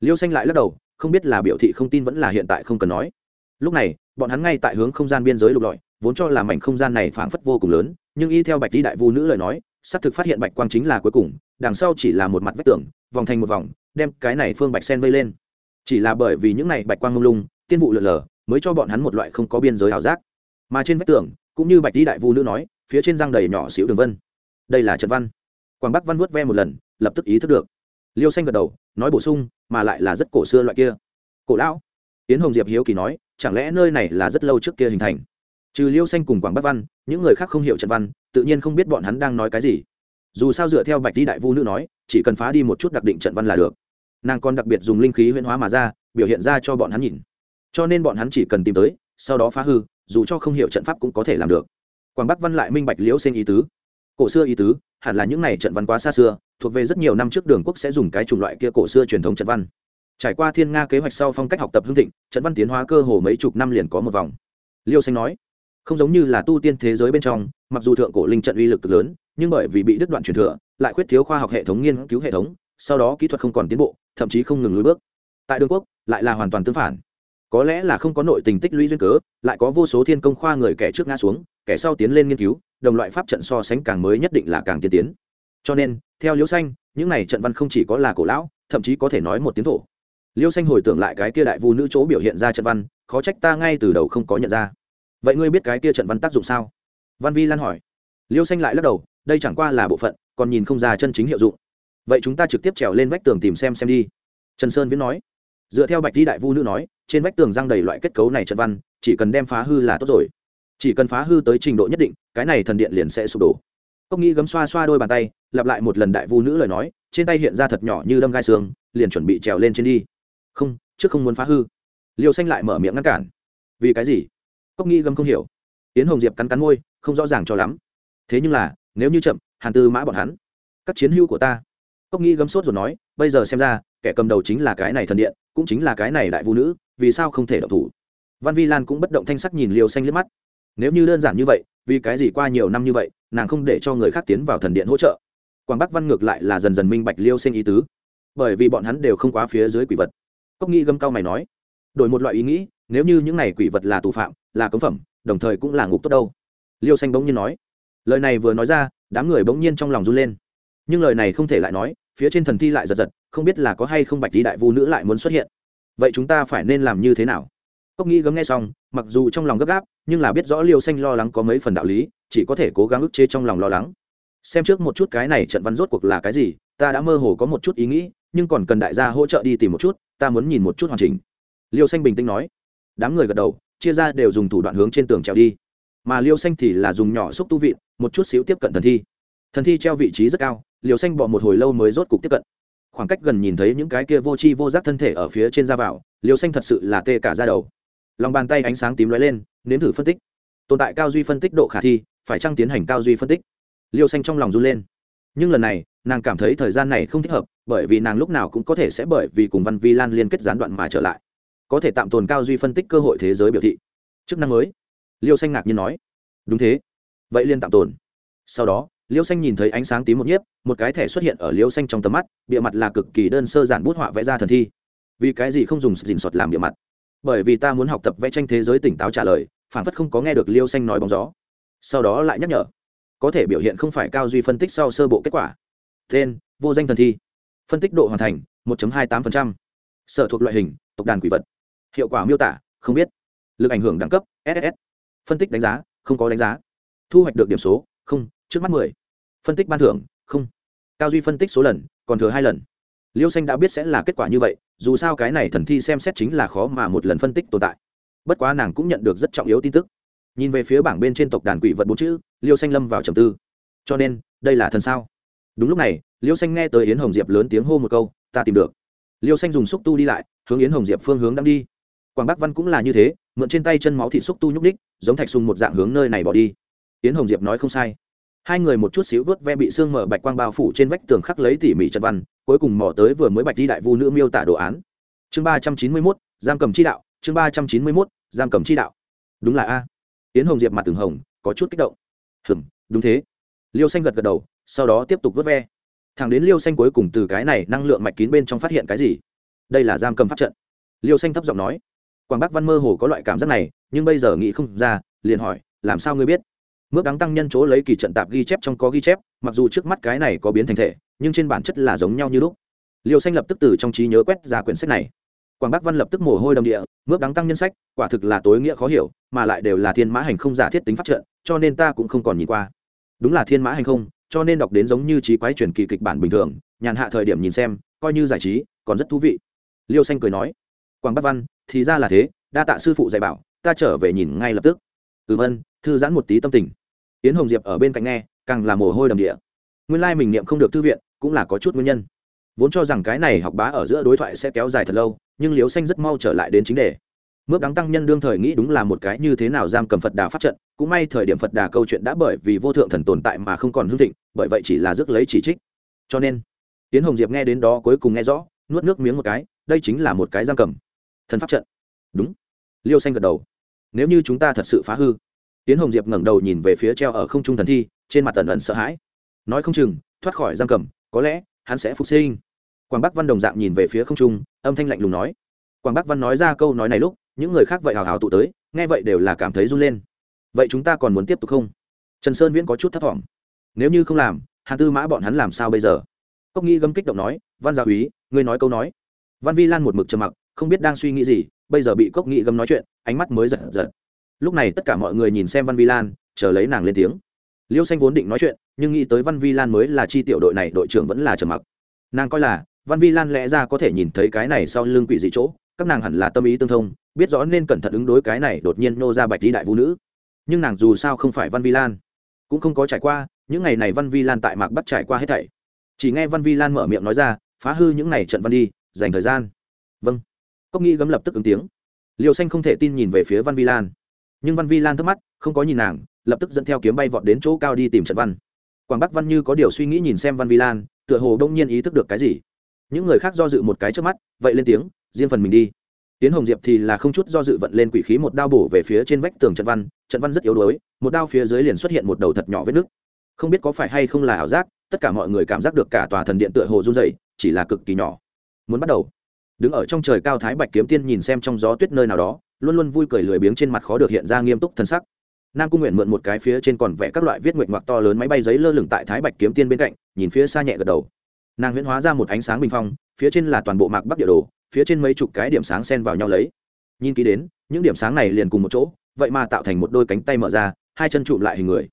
Liêu xanh lại lắc đầu, không biết là biểu thị không tin vẫn là hiện tại không cần nói. Lúc này, bọn hắn ngay tại hướng không gian biên giới lục lọi, vốn cho là mảnh không gian này phảng phất vô cùng lớn, nhưng y theo bạch đi đại vu nữ lời nói, xác thực phát hiện bạch quang chính là cuối cùng, đằng sau chỉ là một mặt vách tường, vòng thành một vòng, đem cái này phương bạch sen vây lên. Chỉ là bởi vì những này bạch quang mông lung, tiên vụ lượn lờ, mới cho bọn hắn một loại không có biên giới ảo giác. Mà trên vách tường cũng như bạch đi đại vu nữ nói, phía trên răng đầy nhỏ xíu đường vân. Đây là trận văn. Quảng bắc văn vuốt ve một lần, lập tức ý thức được. Liêu xanh gật đầu, nói bổ sung, mà lại là rất cổ xưa loại kia. Cổ lão. Tiến hồng diệp hiếu kỳ nói, chẳng lẽ nơi này là rất lâu trước kia hình thành? Trừ liêu xanh cùng quảng bắc văn, những người khác không hiểu trận văn, tự nhiên không biết bọn hắn đang nói cái gì. Dù sao dựa theo bạch đi đại vu nữ nói, chỉ cần phá đi một chút đặc định trận văn là được. Nàng còn đặc biệt dùng linh khí huyễn hóa mà ra, biểu hiện ra cho bọn hắn nhìn. Cho nên bọn hắn chỉ cần tìm tới, sau đó phá hư dù cho không hiểu trận pháp cũng có thể làm được. Quảng bắc văn lại minh bạch liễu sinh ý tứ. Cổ xưa ý tứ, hẳn là những n à y trận văn quá xa xưa, thuộc về rất nhiều năm trước đường quốc sẽ dùng cái chủng loại kia cổ xưa truyền thống trận văn. Trải qua thiên nga kế hoạch sau phong cách học tập hương thịnh, trận văn tiến hóa cơ hồ mấy chục năm liền có một vòng. Liêu xanh nói, không giống như là tu tiên thế giới bên trong, mặc dù thượng cổ linh trận uy lực cực lớn, nhưng bởi vì bị đứt đoạn truyền thừa, lại khuyết thiếu khoa học hệ thống nghiên cứu hệ thống, sau đó kỹ thuật không còn tiến bộ, thậm chí không ngừng lùi bước. Tại đường quốc, lại là hoàn toàn tương phản có lẽ là không có nội tình tích lũy duyên cớ, lại có vô số thiên công khoa người kẻ trước ngã xuống, kẻ sau tiến lên nghiên cứu, đồng loại pháp trận so sánh càng mới nhất định là càng tiên tiến. Cho nên, theo liễu xanh, những này trận văn không chỉ có là cổ lão, thậm chí có thể nói một tiếng thổ. Liêu xanh hồi tưởng lại cái kia đại vu nữ chỗ biểu hiện ra trận văn, khó trách ta ngay từ đầu không có nhận ra. Vậy ngươi biết cái kia trận văn tác dụng sao? Văn vi lan hỏi. Liêu xanh lại lắc đầu, đây chẳng qua là bộ phận, còn nhìn không ra chân chính hiệu dụng. Vậy chúng ta trực tiếp trèo lên vách tường tìm xem xem đi. Trần sơn viễn nói dựa theo bạch di đại vu nữ nói, trên vách tường răng đầy loại kết cấu này trận văn, chỉ cần đem phá hư là tốt rồi. Chỉ cần phá hư tới trình độ nhất định, cái này thần điện liền sẽ sụp đổ. Cốc nghĩ gấm xoa xoa đôi bàn tay, lặp lại một lần đại vu nữ lời nói, trên tay hiện ra thật nhỏ như đâm gai xương, liền chuẩn bị trèo lên trên đi. Không, trước không muốn phá hư. Liêu xanh lại mở miệng ngăn cản. Vì cái gì? Cốc nghĩ gấm không hiểu. Tiến hồng diệp cắn cắn môi, không rõ ràng cho lắm. Thế nhưng là, nếu như chậm, hàn tư mã bọn hắn, các chiến hữu của ta. Cốc nghĩ gấm sốt rồi nói bây giờ xem ra, kẻ cầm đầu chính là cái này thần điện, cũng chính là cái này đại vũ nữ, vì sao không thể động thủ? Văn vi lan cũng bất động thanh sắc nhìn liều xanh liếc mắt. Nếu như đơn giản như vậy, vì cái gì qua nhiều năm như vậy, nàng không để cho người khác tiến vào thần điện hỗ trợ? Quảng bắc văn ngược lại là dần dần minh bạch liêu xanh ý tứ. Bởi vì bọn hắn đều không quá phía dưới quỷ vật. Cốc nghĩ gâm cao mày nói, đổi một loại ý nghĩ, nếu như những này quỷ vật là tù phạm, là cấm phẩm, đồng thời cũng là ngục tốt đâu? Liêu xanh bỗng nhiên nói. Lời này vừa nói ra, đám người bỗng nhiên trong lòng run lên. Nhưng lời này không thể lại nói phía trên thần thi lại giật giật, không biết là có hay không bạch tí đại vu nữ lại muốn xuất hiện. Vậy chúng ta phải nên làm như thế nào? Cốc nghĩ gấm nghe xong, mặc dù trong lòng gấp gáp, nhưng là biết rõ liêu xanh lo lắng có mấy phần đạo lý, chỉ có thể cố gắng ức chế trong lòng lo lắng. Xem trước một chút cái này trận văn rốt cuộc là cái gì, ta đã mơ hồ có một chút ý nghĩ, nhưng còn cần đại gia hỗ trợ đi tìm một chút, ta muốn nhìn một chút hoàn chỉnh. Liêu xanh bình tĩnh nói. Đám người gật đầu, chia ra đều dùng thủ đoạn hướng trên tường trèo đi. Mà liêu xanh thì là dùng nhỏ xúc tu vịn một chút xíu tiếp cận thần thi. Thần thi treo vị trí rất cao liều xanh bọ một hồi lâu mới rốt cục tiếp cận. Khoảng cách gần nhìn thấy những cái kia vô tri vô giác thân thể ở phía trên ra vào, liều xanh thật sự là tê cả da đầu. Lòng bàn tay ánh sáng tím lóe lên, nếm thử phân tích. Tồn tại cao duy phân tích độ khả thi, phải chăng tiến hành cao duy phân tích? Liều xanh trong lòng run lên. Nhưng lần này, nàng cảm thấy thời gian này không thích hợp, bởi vì nàng lúc nào cũng có thể sẽ bởi vì cùng văn vi lan liên kết gián đoạn mà trở lại. Có thể tạm tồn cao duy phân tích cơ hội thế giới biểu thị. Chức năng mới. Liêu xanh ngạc nhiên nói. Đúng thế. Vậy liên tạm tồn. Sau đó liêu xanh nhìn thấy ánh sáng tím một nhiếp, một cái thẻ xuất hiện ở liêu xanh trong tầm mắt bịa mặt là cực kỳ đơn sơ giản bút họa vẽ ra thần thi. Vì cái gì không dùng dình sọt làm bịa mặt? Bởi vì ta muốn học tập vẽ tranh thế giới tỉnh táo trả lời phản phất không có nghe được liêu xanh nói bóng gió. Sau đó lại nhắc nhở, có thể biểu hiện không phải cao duy phân tích sau sơ bộ kết quả. Tên, vô danh thần thi. Phân tích độ hoàn thành 1.28%. sở thuộc loại hình, tộc đàn quỷ vật. Hiệu quả miêu tả, không biết. Lực ảnh hưởng đẳng cấp ss phân tích đánh giá, không có đánh giá. Thu hoạch được điểm số, không trước mắt mười. Phân tích ban thưởng, không. Cao duy phân tích số lần, còn thừa hai lần. Liêu xanh đã biết sẽ là kết quả như vậy, dù sao cái này thần thi xem xét chính là khó mà một lần phân tích tồn tại. Bất quá nàng cũng nhận được rất trọng yếu tin tức. Nhìn về phía bảng bên trên tộc đàn quỷ vật bốn chữ, liêu xanh lâm vào trầm tư. Cho nên, đây là thần sao? Đúng lúc này, liêu xanh nghe tới yến hồng diệp lớn tiếng hô một câu, ta tìm được. Liêu xanh dùng xúc tu đi lại, hướng yến hồng diệp phương hướng đang đi. Quảng bắc văn cũng là như thế, mượn trên tay chân máu thịt xúc tu nhúc ních giống thạch sùng một dạng hướng nơi này bỏ đi. Yến hồng diệp nói không sai hai người một chút xíu vớt ve bị xương mở bạch quang bao phủ trên vách tường khắc lấy tỉ mỉ trận văn, cuối cùng mò tới vừa mới bạch đi đại vu nữ miêu tả đồ án. Chương ba trăm chín mươi mốt, giam cầm chi đạo, chương ba trăm chín mươi mốt, giam cầm chi đạo. Đúng là a. Yến hồng diệp mặt từng hồng, có chút kích động. Hừm, đúng thế. Liêu xanh gật gật đầu, sau đó tiếp tục vớt ve. Thẳng đến liêu xanh cuối cùng từ cái này năng lượng mạch kín bên trong phát hiện cái gì? Đây là giam cầm pháp trận. Liêu xanh thấp giọng nói. Quảng bắc văn mơ hồ có loại cảm giác này, nhưng bây giờ nghĩ không ra, liền hỏi, làm sao ngươi biết? Mướp đáng tăng nhân chỗ lấy kỳ trận tạp ghi chép trong có ghi chép, mặc dù trước mắt cái này có biến thành thể, nhưng trên bản chất là giống nhau như lúc. Liêu xanh lập tức từ trong trí nhớ quét ra quyển sách này. Quảng bắc văn lập tức mồ hôi đầm địa mướp đáng tăng nhân sách, quả thực là tối nghĩa khó hiểu, mà lại đều là thiên mã hành không giả thiết tính phát trận, cho nên ta cũng không còn nhìn qua. Đúng là thiên mã hành không, cho nên đọc đến giống như trí quái truyền kỳ kịch bản bình thường, nhàn hạ thời điểm nhìn xem, coi như giải trí, còn rất thú vị. Liêu xanh cười nói, quảng bắc văn, thì ra là thế, đa tạ sư phụ dạy bảo, ta trở về nhìn ngay lập tức. Ừm ân thư giãn một tí tâm tình yến hồng diệp ở bên cạnh nghe, càng là mồ hôi đầm địa. Nguyên lai、like、mình niệm không được thư viện, cũng là có chút nguyên nhân. Vốn cho rằng cái này học bá ở giữa đối thoại sẽ kéo dài thật lâu, nhưng liếu xanh rất mau trở lại đến chính đề. Mướp đáng tăng nhân đương thời nghĩ đúng là một cái như thế nào giam cầm phật đà pháp trận, cũng may thời điểm phật đà câu chuyện đã bởi vì vô thượng thần tồn tại mà không còn hương thịnh, bởi vậy chỉ là rước lấy chỉ trích. Cho nên tiến hồng diệp nghe đến đó cuối cùng nghe rõ, nuốt nước miếng một cái, đây chính là một cái giam cầm. Thần pháp trận. Đúng. Liêu xanh gật đầu. Nếu như chúng ta thật sự phá hư tiến hồng diệp ngẩng đầu nhìn về phía treo ở không trung thần thi, trên mặt tần ẩn sợ hãi. Nói không chừng, thoát khỏi giam cầm, có lẽ, hắn sẽ phục sinh. Quảng bắc văn đồng dạng nhìn về phía không trung, âm thanh lạnh lùng nói. Quảng bắc văn nói ra câu nói này lúc, những người khác vậy hào hào tụ tới, nghe vậy đều là cảm thấy run lên. Vậy chúng ta còn muốn tiếp tục không? Trần sơn viễn có chút thấp t nếu như không làm, hàn tư mã bọn hắn làm sao bây giờ? Cốc nghi gấm kích động nói, văn gia úy ngươi nói câu nói. Văn vi lan một mực trầm mặc, không biết đang suy nghĩ gì, bây giờ bị cốc nghị gấm nói chuyện, ánh mắt mới giật giật lúc này tất cả mọi người nhìn xem văn vi lan chờ lấy nàng lên tiếng. Liêu xanh vốn định nói chuyện, nhưng nghĩ tới văn vi lan mới là chi tiểu đội này, đội trưởng vẫn là trầm mặc. Nàng coi là, văn vi lan lẽ ra có thể nhìn thấy cái này sau lưng quỷ dị chỗ, các nàng hẳn là tâm ý tương thông, biết rõ nên cẩn thận ứng đối cái này đột nhiên nô ra bạch đi đại vũ nữ. Nhưng nàng dù sao không phải văn vi lan cũng không có trải qua, những ngày này văn vi lan tại mạc bắt trải qua hết thảy. Chỉ nghe văn vi lan mở miệng nói ra, phá hư những ngày trận văn đi, dành thời gian. Vâng. Cốc nghĩ gấm lập tức ứng tiếng. Liều xanh không thể tin nhìn về phía văn vi lan nhưng văn vi lan thắc mắt không có nhìn nàng, lập tức dẫn theo kiếm bay vọt đến chỗ cao đi tìm trận văn. Quảng bắc văn như có điều suy nghĩ nhìn xem văn vi lan, tựa hồ đông nhiên ý thức được cái gì. Những người khác do dự một cái trước mắt, vậy lên tiếng, riêng phần mình đi. Tiến hồng diệp thì là không chút do dự vận lên quỷ khí một đao bổ về phía trên vách tường trận văn trận văn rất yếu đuối, một đao phía dưới liền xuất hiện một đầu thật nhỏ vết nứt. Không biết có phải hay không là ảo giác, tất cả mọi người cảm giác được cả tòa thần điện tựa hồ run dày chỉ là cực kỳ nhỏ. Muốn bắt đầu. Đứng ở trong trời cao thái bạch kiếm tiên nhìn xem trong gió tuyết nơi nào đó luôn luôn vui cười lười biếng trên mặt khó được hiện ra nghiêm túc thân sắc. Nam cung nguyện mượn một cái phía trên còn vẽ các loại viết nguyện ngoặc to lớn máy bay giấy lơ lửng tại thái bạch kiếm tiên bên cạnh, nhìn phía xa nhẹ gật đầu. Nàng huyễn hóa ra một ánh sáng bình phong, phía trên là toàn bộ mạc bắc địa đồ, phía trên mấy chục cái điểm sáng xen vào nhau lấy. Nhìn kỹ đến, những điểm sáng này liền cùng một chỗ, vậy mà tạo thành một đôi cánh tay mở ra, hai chân chụm lại hình người.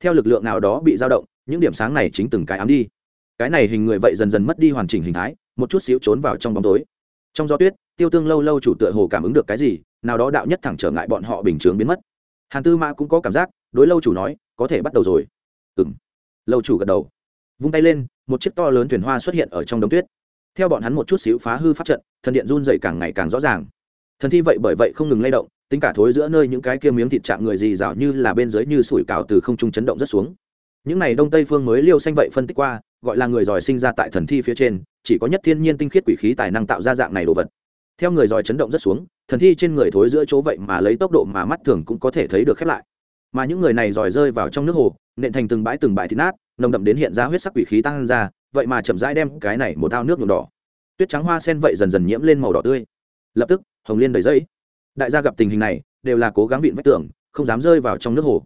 Theo lực lượng nào đó bị dao động, những điểm sáng này chính từng cái ám đi. Cái này hình người vậy dần dần mất đi hoàn chỉnh hình thái, một chút xíu trốn vào trong bóng tối. Trong gió tuyết, tiêu tương lâu lâu chủ tựa hồ cảm ứng được cái gì nào đó đạo nhất thẳng trở ngại bọn họ bình chướng biến mất. Hàn tư mã cũng có cảm giác, đối lâu chủ nói, có thể bắt đầu rồi. Ừm. lâu chủ gật đầu. Vung tay lên, một chiếc to lớn thuyền hoa xuất hiện ở trong đống tuyết. Theo bọn hắn một chút xíu phá hư pháp trận, thần điện run dày càng ngày càng rõ ràng. Thần thi vậy bởi vậy không ngừng lay động, tính cả thối giữa nơi những cái kia miếng thịt chạm người gì rào như là bên dưới như sủi cào từ không trung chấn động rất xuống. Những này đông tây phương mới liêu xanh vậy phân tích qua, gọi là người giỏi sinh ra tại thần thi phía trên, chỉ có nhất thiên nhiên tinh khiết quỷ khí tài năng tạo ra dạng này đồ vật theo người giỏi chấn động rất xuống, thần thi trên người thối giữa chỗ vậy mà lấy tốc độ mà mắt thường cũng có thể thấy được khép lại. Mà những người này giỏi rơi vào trong nước hồ, nện thành từng bãi từng bãi thịt nát, nồng đậm đến hiện ra huyết sắc quỷ khí tăng ra, vậy mà chậm rãi đem cái này một ao nước nhuộm đỏ. Tuyết trắng hoa sen vậy dần dần nhiễm lên màu đỏ tươi. Lập tức, hồng liên đầy dây. Đại gia gặp tình hình này, đều là cố gắng vịn vách tường, không dám rơi vào trong nước hồ.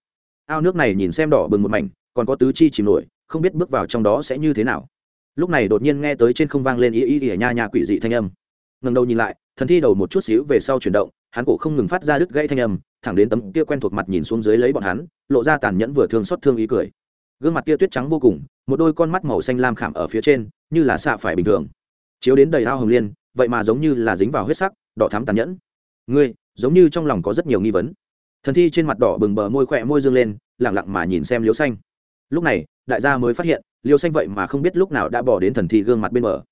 Ao nước này nhìn xem đỏ bừng một mảnh, còn có tứ chi chìm nổi, không biết bước vào trong đó sẽ như thế nào. Lúc này đột nhiên nghe tới trên không vang lên ý ý ỉa nha nha quỷ dị thanh âm ngẩng đầu nhìn lại, thần thi đầu một chút xíu về sau chuyển động, hắn cổ không ngừng phát ra đứt gãy thanh âm, thẳng đến tấm kia quen thuộc mặt nhìn xuống dưới lấy bọn hắn, lộ ra tàn nhẫn vừa thương xót thương ý cười. Gương mặt kia tuyết trắng vô cùng, một đôi con mắt màu xanh lam khảm ở phía trên, như là xạ phải bình thường. Chiếu đến đầy ao hồng liên, vậy mà giống như là dính vào huyết sắc, đỏ thắm tàn nhẫn. Ngươi, giống như trong lòng có rất nhiều nghi vấn. Thần thi trên mặt đỏ bừng bờ môi khỏe môi dương lên lẳng lặng mà nhìn xem liêu xanh. Lúc này, đại gia mới phát hiện liêu xanh vậy mà không biết lúc nào đã bỏ đến thần thi gương mặt bên bờ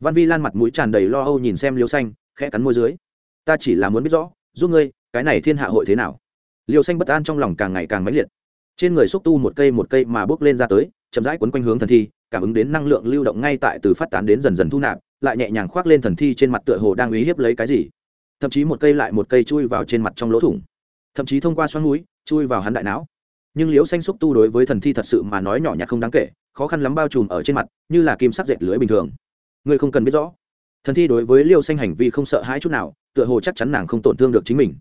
văn vi lan mặt mũi tràn đầy lo âu nhìn xem liêu xanh, khẽ cắn môi dưới. Ta chỉ là muốn biết rõ, giúp ngươi, cái này thiên hạ hội thế nào? Liêu xanh bất an trong lòng càng ngày càng mãnh liệt. Trên người xúc tu một cây một cây mà bước lên ra tới, chậm rãi quấn quanh hướng thần thi, cảm ứng đến năng lượng lưu động ngay tại từ phát tán đến dần dần thu nạp, lại nhẹ nhàng khoác lên thần thi trên mặt tựa hồ đang uy hiếp lấy cái gì. Thậm chí một cây lại một cây chui vào trên mặt trong lỗ thủng. Thậm chí thông qua xoắn núi, chui vào hắn đại não. Nhưng liễu xanh xúc tu đối với thần thi thật sự mà nói nhỏ nhặt không đáng kể, khó khăn lắm bao trùm ở trên mặt, như là kim sắc dệt lưới bình thường ngươi không cần biết rõ. Thần thi đối với liêu xanh hành vi không sợ hãi chút nào, tựa hồ chắc chắn nàng không tổn thương được chính mình.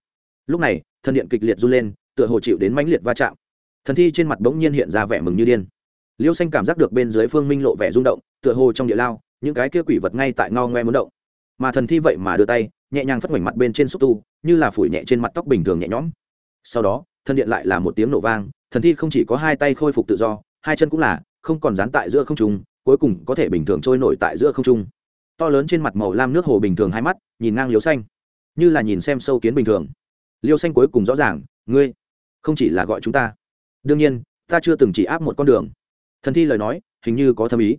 Lúc này, thần điện kịch liệt run lên, tựa hồ chịu đến mãnh liệt va chạm. Thần thi trên mặt bỗng nhiên hiện ra vẻ mừng như điên. Liêu xanh cảm giác được bên dưới phương minh lộ vẻ rung động, tựa hồ trong địa lao, những cái kia quỷ vật ngay tại ngao ngoe muốn động. Mà thần thi vậy mà đưa tay, nhẹ nhàng phất ngoảnh mặt bên trên xúc tu, như là phủi nhẹ trên mặt tóc bình thường nhẹ nhõm. Sau đó, thần điện lại là một tiếng nổ vang, thần thi không chỉ có hai tay khôi phục tự do, hai chân cũng là, không còn dán tại giữa không trung cuối cùng có thể bình thường trôi nổi tại giữa không trung. To lớn trên mặt màu lam nước hồ bình thường hai mắt, nhìn ngang liêu xanh. Như là nhìn xem sâu kiến bình thường. Liêu xanh cuối cùng rõ ràng, ngươi không chỉ là gọi chúng ta. Đương nhiên, ta chưa từng chỉ áp một con đường. Thần thi lời nói, hình như có thâm ý.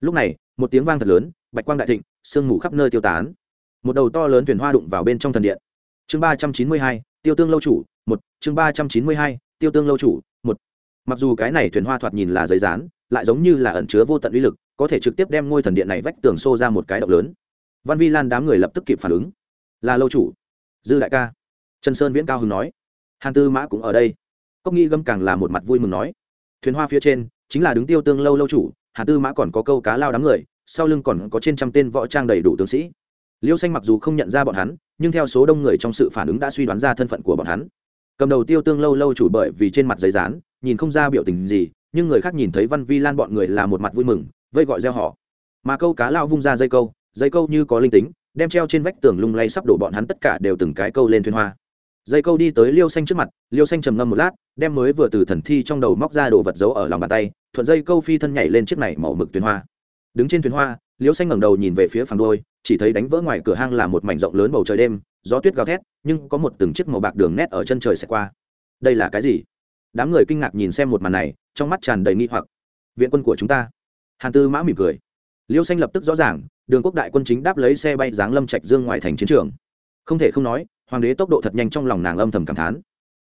Lúc này, một tiếng vang thật lớn, bạch quang đại thịnh, sương mù khắp nơi tiêu tán. Một đầu to lớn thuyền hoa đụng vào bên trong thần điện. Chương ba trăm chín mươi hai, tiêu tương lâu chủ, một, chương ba trăm chín mươi hai, tiêu tương lâu chủ mặc dù cái này thuyền hoa thoạt nhìn là giấy rán lại giống như là ẩn chứa vô tận uy lực, có thể trực tiếp đem ngôi thần điện này vách tường xô ra một cái động lớn. Văn vi lan đám người lập tức kịp phản ứng. Là lâu chủ. Dư đại ca. Trần sơn viễn cao hưng nói. Hàn tư mã cũng ở đây. Cốc nghi gâm càng là một mặt vui mừng nói. Thuyền hoa phía trên, chính là đứng tiêu tương lâu lâu chủ, hàn tư mã còn có câu cá lao đám người, sau lưng còn có trên trăm tên võ trang đầy đủ tướng sĩ. Liêu xanh mặc dù không nhận ra bọn hắn, nhưng theo số đông người trong sự phản ứng đã suy đoán ra thân phận của bọn hắn cầm đầu tiêu tương lâu lâu chủ bởi vì trên mặt giấy rán nhìn không ra biểu tình gì, nhưng người khác nhìn thấy văn vi lan bọn người là một mặt vui mừng vây gọi gieo họ mà câu cá lao vung ra dây câu dây câu như có linh tính, đem treo trên vách tường lung lay sắp đổ bọn hắn tất cả đều từng cái câu lên thuyền hoa. Dây câu đi tới liêu xanh trước mặt, liêu xanh trầm ngâm một lát, đem mới vừa từ thần thi trong đầu móc ra đồ vật giấu ở lòng bàn tay, thuận dây câu phi thân nhảy lên chiếc này màu mực thuyền hoa. Đứng trên thuyền hoa, liêu xanh ngẩng đầu nhìn về phía phẳng đôi chỉ thấy đánh vỡ ngoài cửa hang là một mảnh rộng lớn bầu trời đêm gió tuyết gào thét, nhưng có một từng chiếc màu bạc đường nét ở chân trời sẽ qua. Đây là cái gì? Đám người kinh ngạc nhìn xem một màn này, trong mắt tràn đầy nghi hoặc. Viện quân của chúng ta. Hàn tư mã mỉm cười. Liêu xanh lập tức rõ ràng, đường quốc đại quân chính đáp lấy xe bay giáng lâm trạch dương ngoài thành chiến trường. Không thể không nói, hoàng đế tốc độ thật nhanh trong lòng nàng âm thầm cảm thán.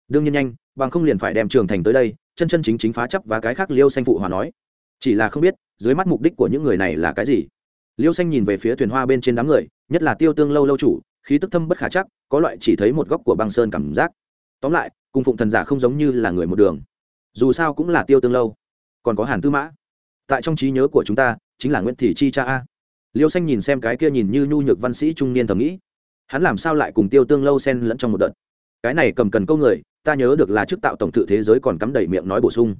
Đương nhiên nhanh, bằng không liền phải đem trường thành tới đây, chân chân chính chính phá chấp và cái khác liêu xanh phụ hòa nói. Chỉ là không biết, dưới mắt mục đích của những người này là cái gì? Liêu xanh nhìn về phía thuyền hoa bên trên đám người, nhất là tiêu tương lâu lâu chủ khí tức thâm bất khả chắc, có loại chỉ thấy một góc của băng sơn cảm giác. Tóm lại cung phụng thần giả không giống như là người một đường. Dù sao cũng là tiêu tương lâu. Còn có hàn tư mã. Tại trong trí nhớ của chúng ta, chính là nguyễn thị chi cha a. Liêu xanh nhìn xem cái kia nhìn như nhu nhược văn sĩ trung niên thầm nghĩ. Hắn làm sao lại cùng tiêu tương lâu xen lẫn trong một đợt? Cái này cầm cần câu người, ta nhớ được là chức tạo tổng thự thế giới còn cắm đầy miệng nói bổ sung.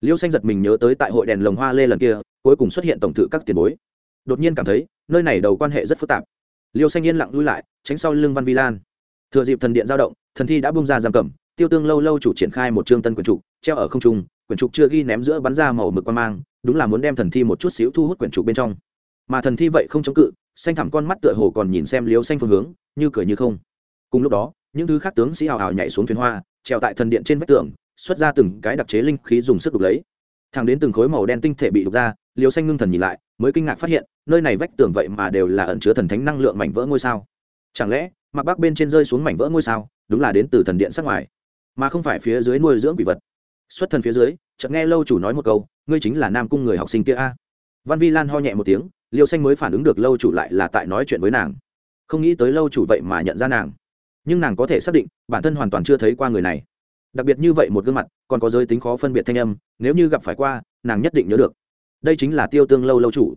Liêu xanh giật mình nhớ tới tại hội đèn lồng hoa lê lần kia, cuối cùng xuất hiện tổng thự các tiền bối. Đột nhiên cảm thấy, nơi này đầu quan hệ rất phức tạp. Liêu xanh yên lặng lui lại tránh sau lưng văn vi lan. Thừa dịp thần điện giao động, thần thi đã bung ra giam cầm, tiêu tương lâu lâu chủ triển khai một chương tân quyển trục, treo ở không trung, quyển trục chưa ghi ném giữa bắn ra màu mực quan mang, đúng là muốn đem thần thi một chút xíu thu hút quyển trục bên trong. Mà thần thi vậy không chống cự, xanh thẳm con mắt tựa hồ còn nhìn xem liếu xanh phương hướng, như cười như không. Cùng lúc đó, những thứ khác tướng sĩ hào hào nhảy xuống thuyền hoa, treo tại thần điện trên vách tường, xuất ra từng cái đặc chế linh khí dùng sức đục lấy. Thẳng đến từng khối màu đen tinh thể bị đục ra liều xanh ngưng thần nhìn lại, mới kinh ngạc phát hiện, nơi này vách tường vậy mà đều là ẩn chứa thần thánh năng lượng mảnh vỡ ngôi sao chẳng lẽ, mặc bắc bên trên rơi xuống mảnh vỡ ngôi sao, đúng là đến từ thần điện sắc ngoài, mà không phải phía dưới nuôi dưỡng quỷ vật? Xuất thần phía dưới, chợt nghe lâu chủ nói một câu, ngươi chính là nam cung người học sinh kia a. Văn vi lan ho nhẹ một tiếng, liêu xanh mới phản ứng được lâu chủ lại là tại nói chuyện với nàng. Không nghĩ tới lâu chủ vậy mà nhận ra nàng. Nhưng nàng có thể xác định, bản thân hoàn toàn chưa thấy qua người này. Đặc biệt như vậy một gương mặt, còn có giới tính khó phân biệt thanh âm, nếu như gặp phải qua, nàng nhất định nhớ được. Đây chính là tiêu tương lâu lâu chủ.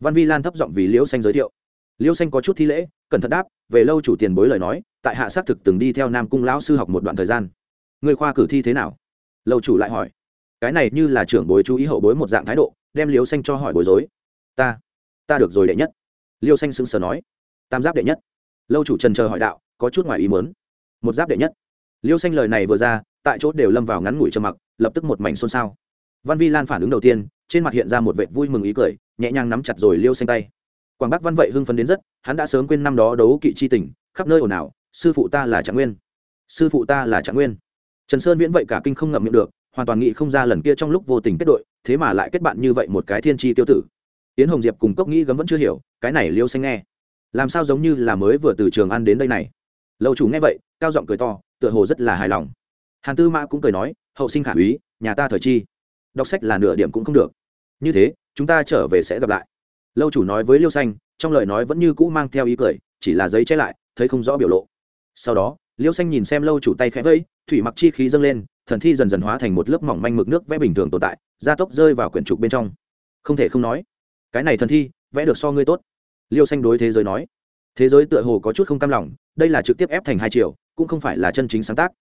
Văn vi lan thấp giọng vì liễu xanh giới thiệu. Liễu xanh có chút thi lễ, cẩn thận đáp về lâu chủ tiền bối lời nói, tại hạ xác thực từng đi theo nam cung lão sư học một đoạn thời gian. Người khoa cử thi thế nào? Lâu chủ lại hỏi. Cái này như là trưởng bối chú ý hậu bối một dạng thái độ, đem liêu xanh cho hỏi bối rối. Ta ta được rồi đệ nhất. Liêu xanh sững sờ nói. Tam giáp đệ nhất. Lâu chủ trần chờ hỏi đạo, có chút ngoài ý muốn. Một giáp đệ nhất. Liêu xanh lời này vừa ra, tại chỗ đều lâm vào ngắn ngủi trầm mặc, lập tức một mảnh xôn xao. Văn vi lan phản ứng đầu tiên, trên mặt hiện ra một vệ vui mừng ý cười, nhẹ nhàng nắm chặt rồi liêu xanh tay quảng bắc văn vậy hưng phấn đến rất hắn đã sớm quên năm đó đấu kỵ chi Tỉnh, khắp nơi ồn ào sư phụ ta là trạng nguyên sư phụ ta là trạng nguyên. Trần sơn viễn vậy cả kinh không ngậm miệng được hoàn toàn nghĩ không ra lần kia trong lúc vô tình kết đội thế mà lại kết bạn như vậy một cái thiên tri tiêu tử. Yến hồng diệp cùng cốc nghĩ gấm vẫn chưa hiểu cái này liêu xanh nghe. Làm sao giống như là mới vừa từ trường ăn đến đây này? Lâu chủ nghe vậy cao giọng cười to tựa hồ rất là hài lòng. Hàn tư mã cũng cười nói hậu sinh khả úy nhà ta thời chi. Đọc sách là nửa điểm cũng không được. Như thế chúng ta trở về sẽ gặp lại lâu chủ nói với liêu xanh, trong lời nói vẫn như cũ mang theo ý cười, chỉ là giấy che lại, thấy không rõ biểu lộ. Sau đó, liêu xanh nhìn xem lâu chủ tay khẽ vẫy, thủy mặc chi khí dâng lên, thần thi dần dần hóa thành một lớp mỏng manh mực nước vẽ bình thường tồn tại, gia tốc rơi vào quyển trục bên trong. Không thể không nói, cái này thần thi, vẽ được so ngươi tốt. Liêu xanh đối thế giới nói. Thế giới tựa hồ có chút không cam lòng, đây là trực tiếp ép thành hai triệu cũng không phải là chân chính sáng tác.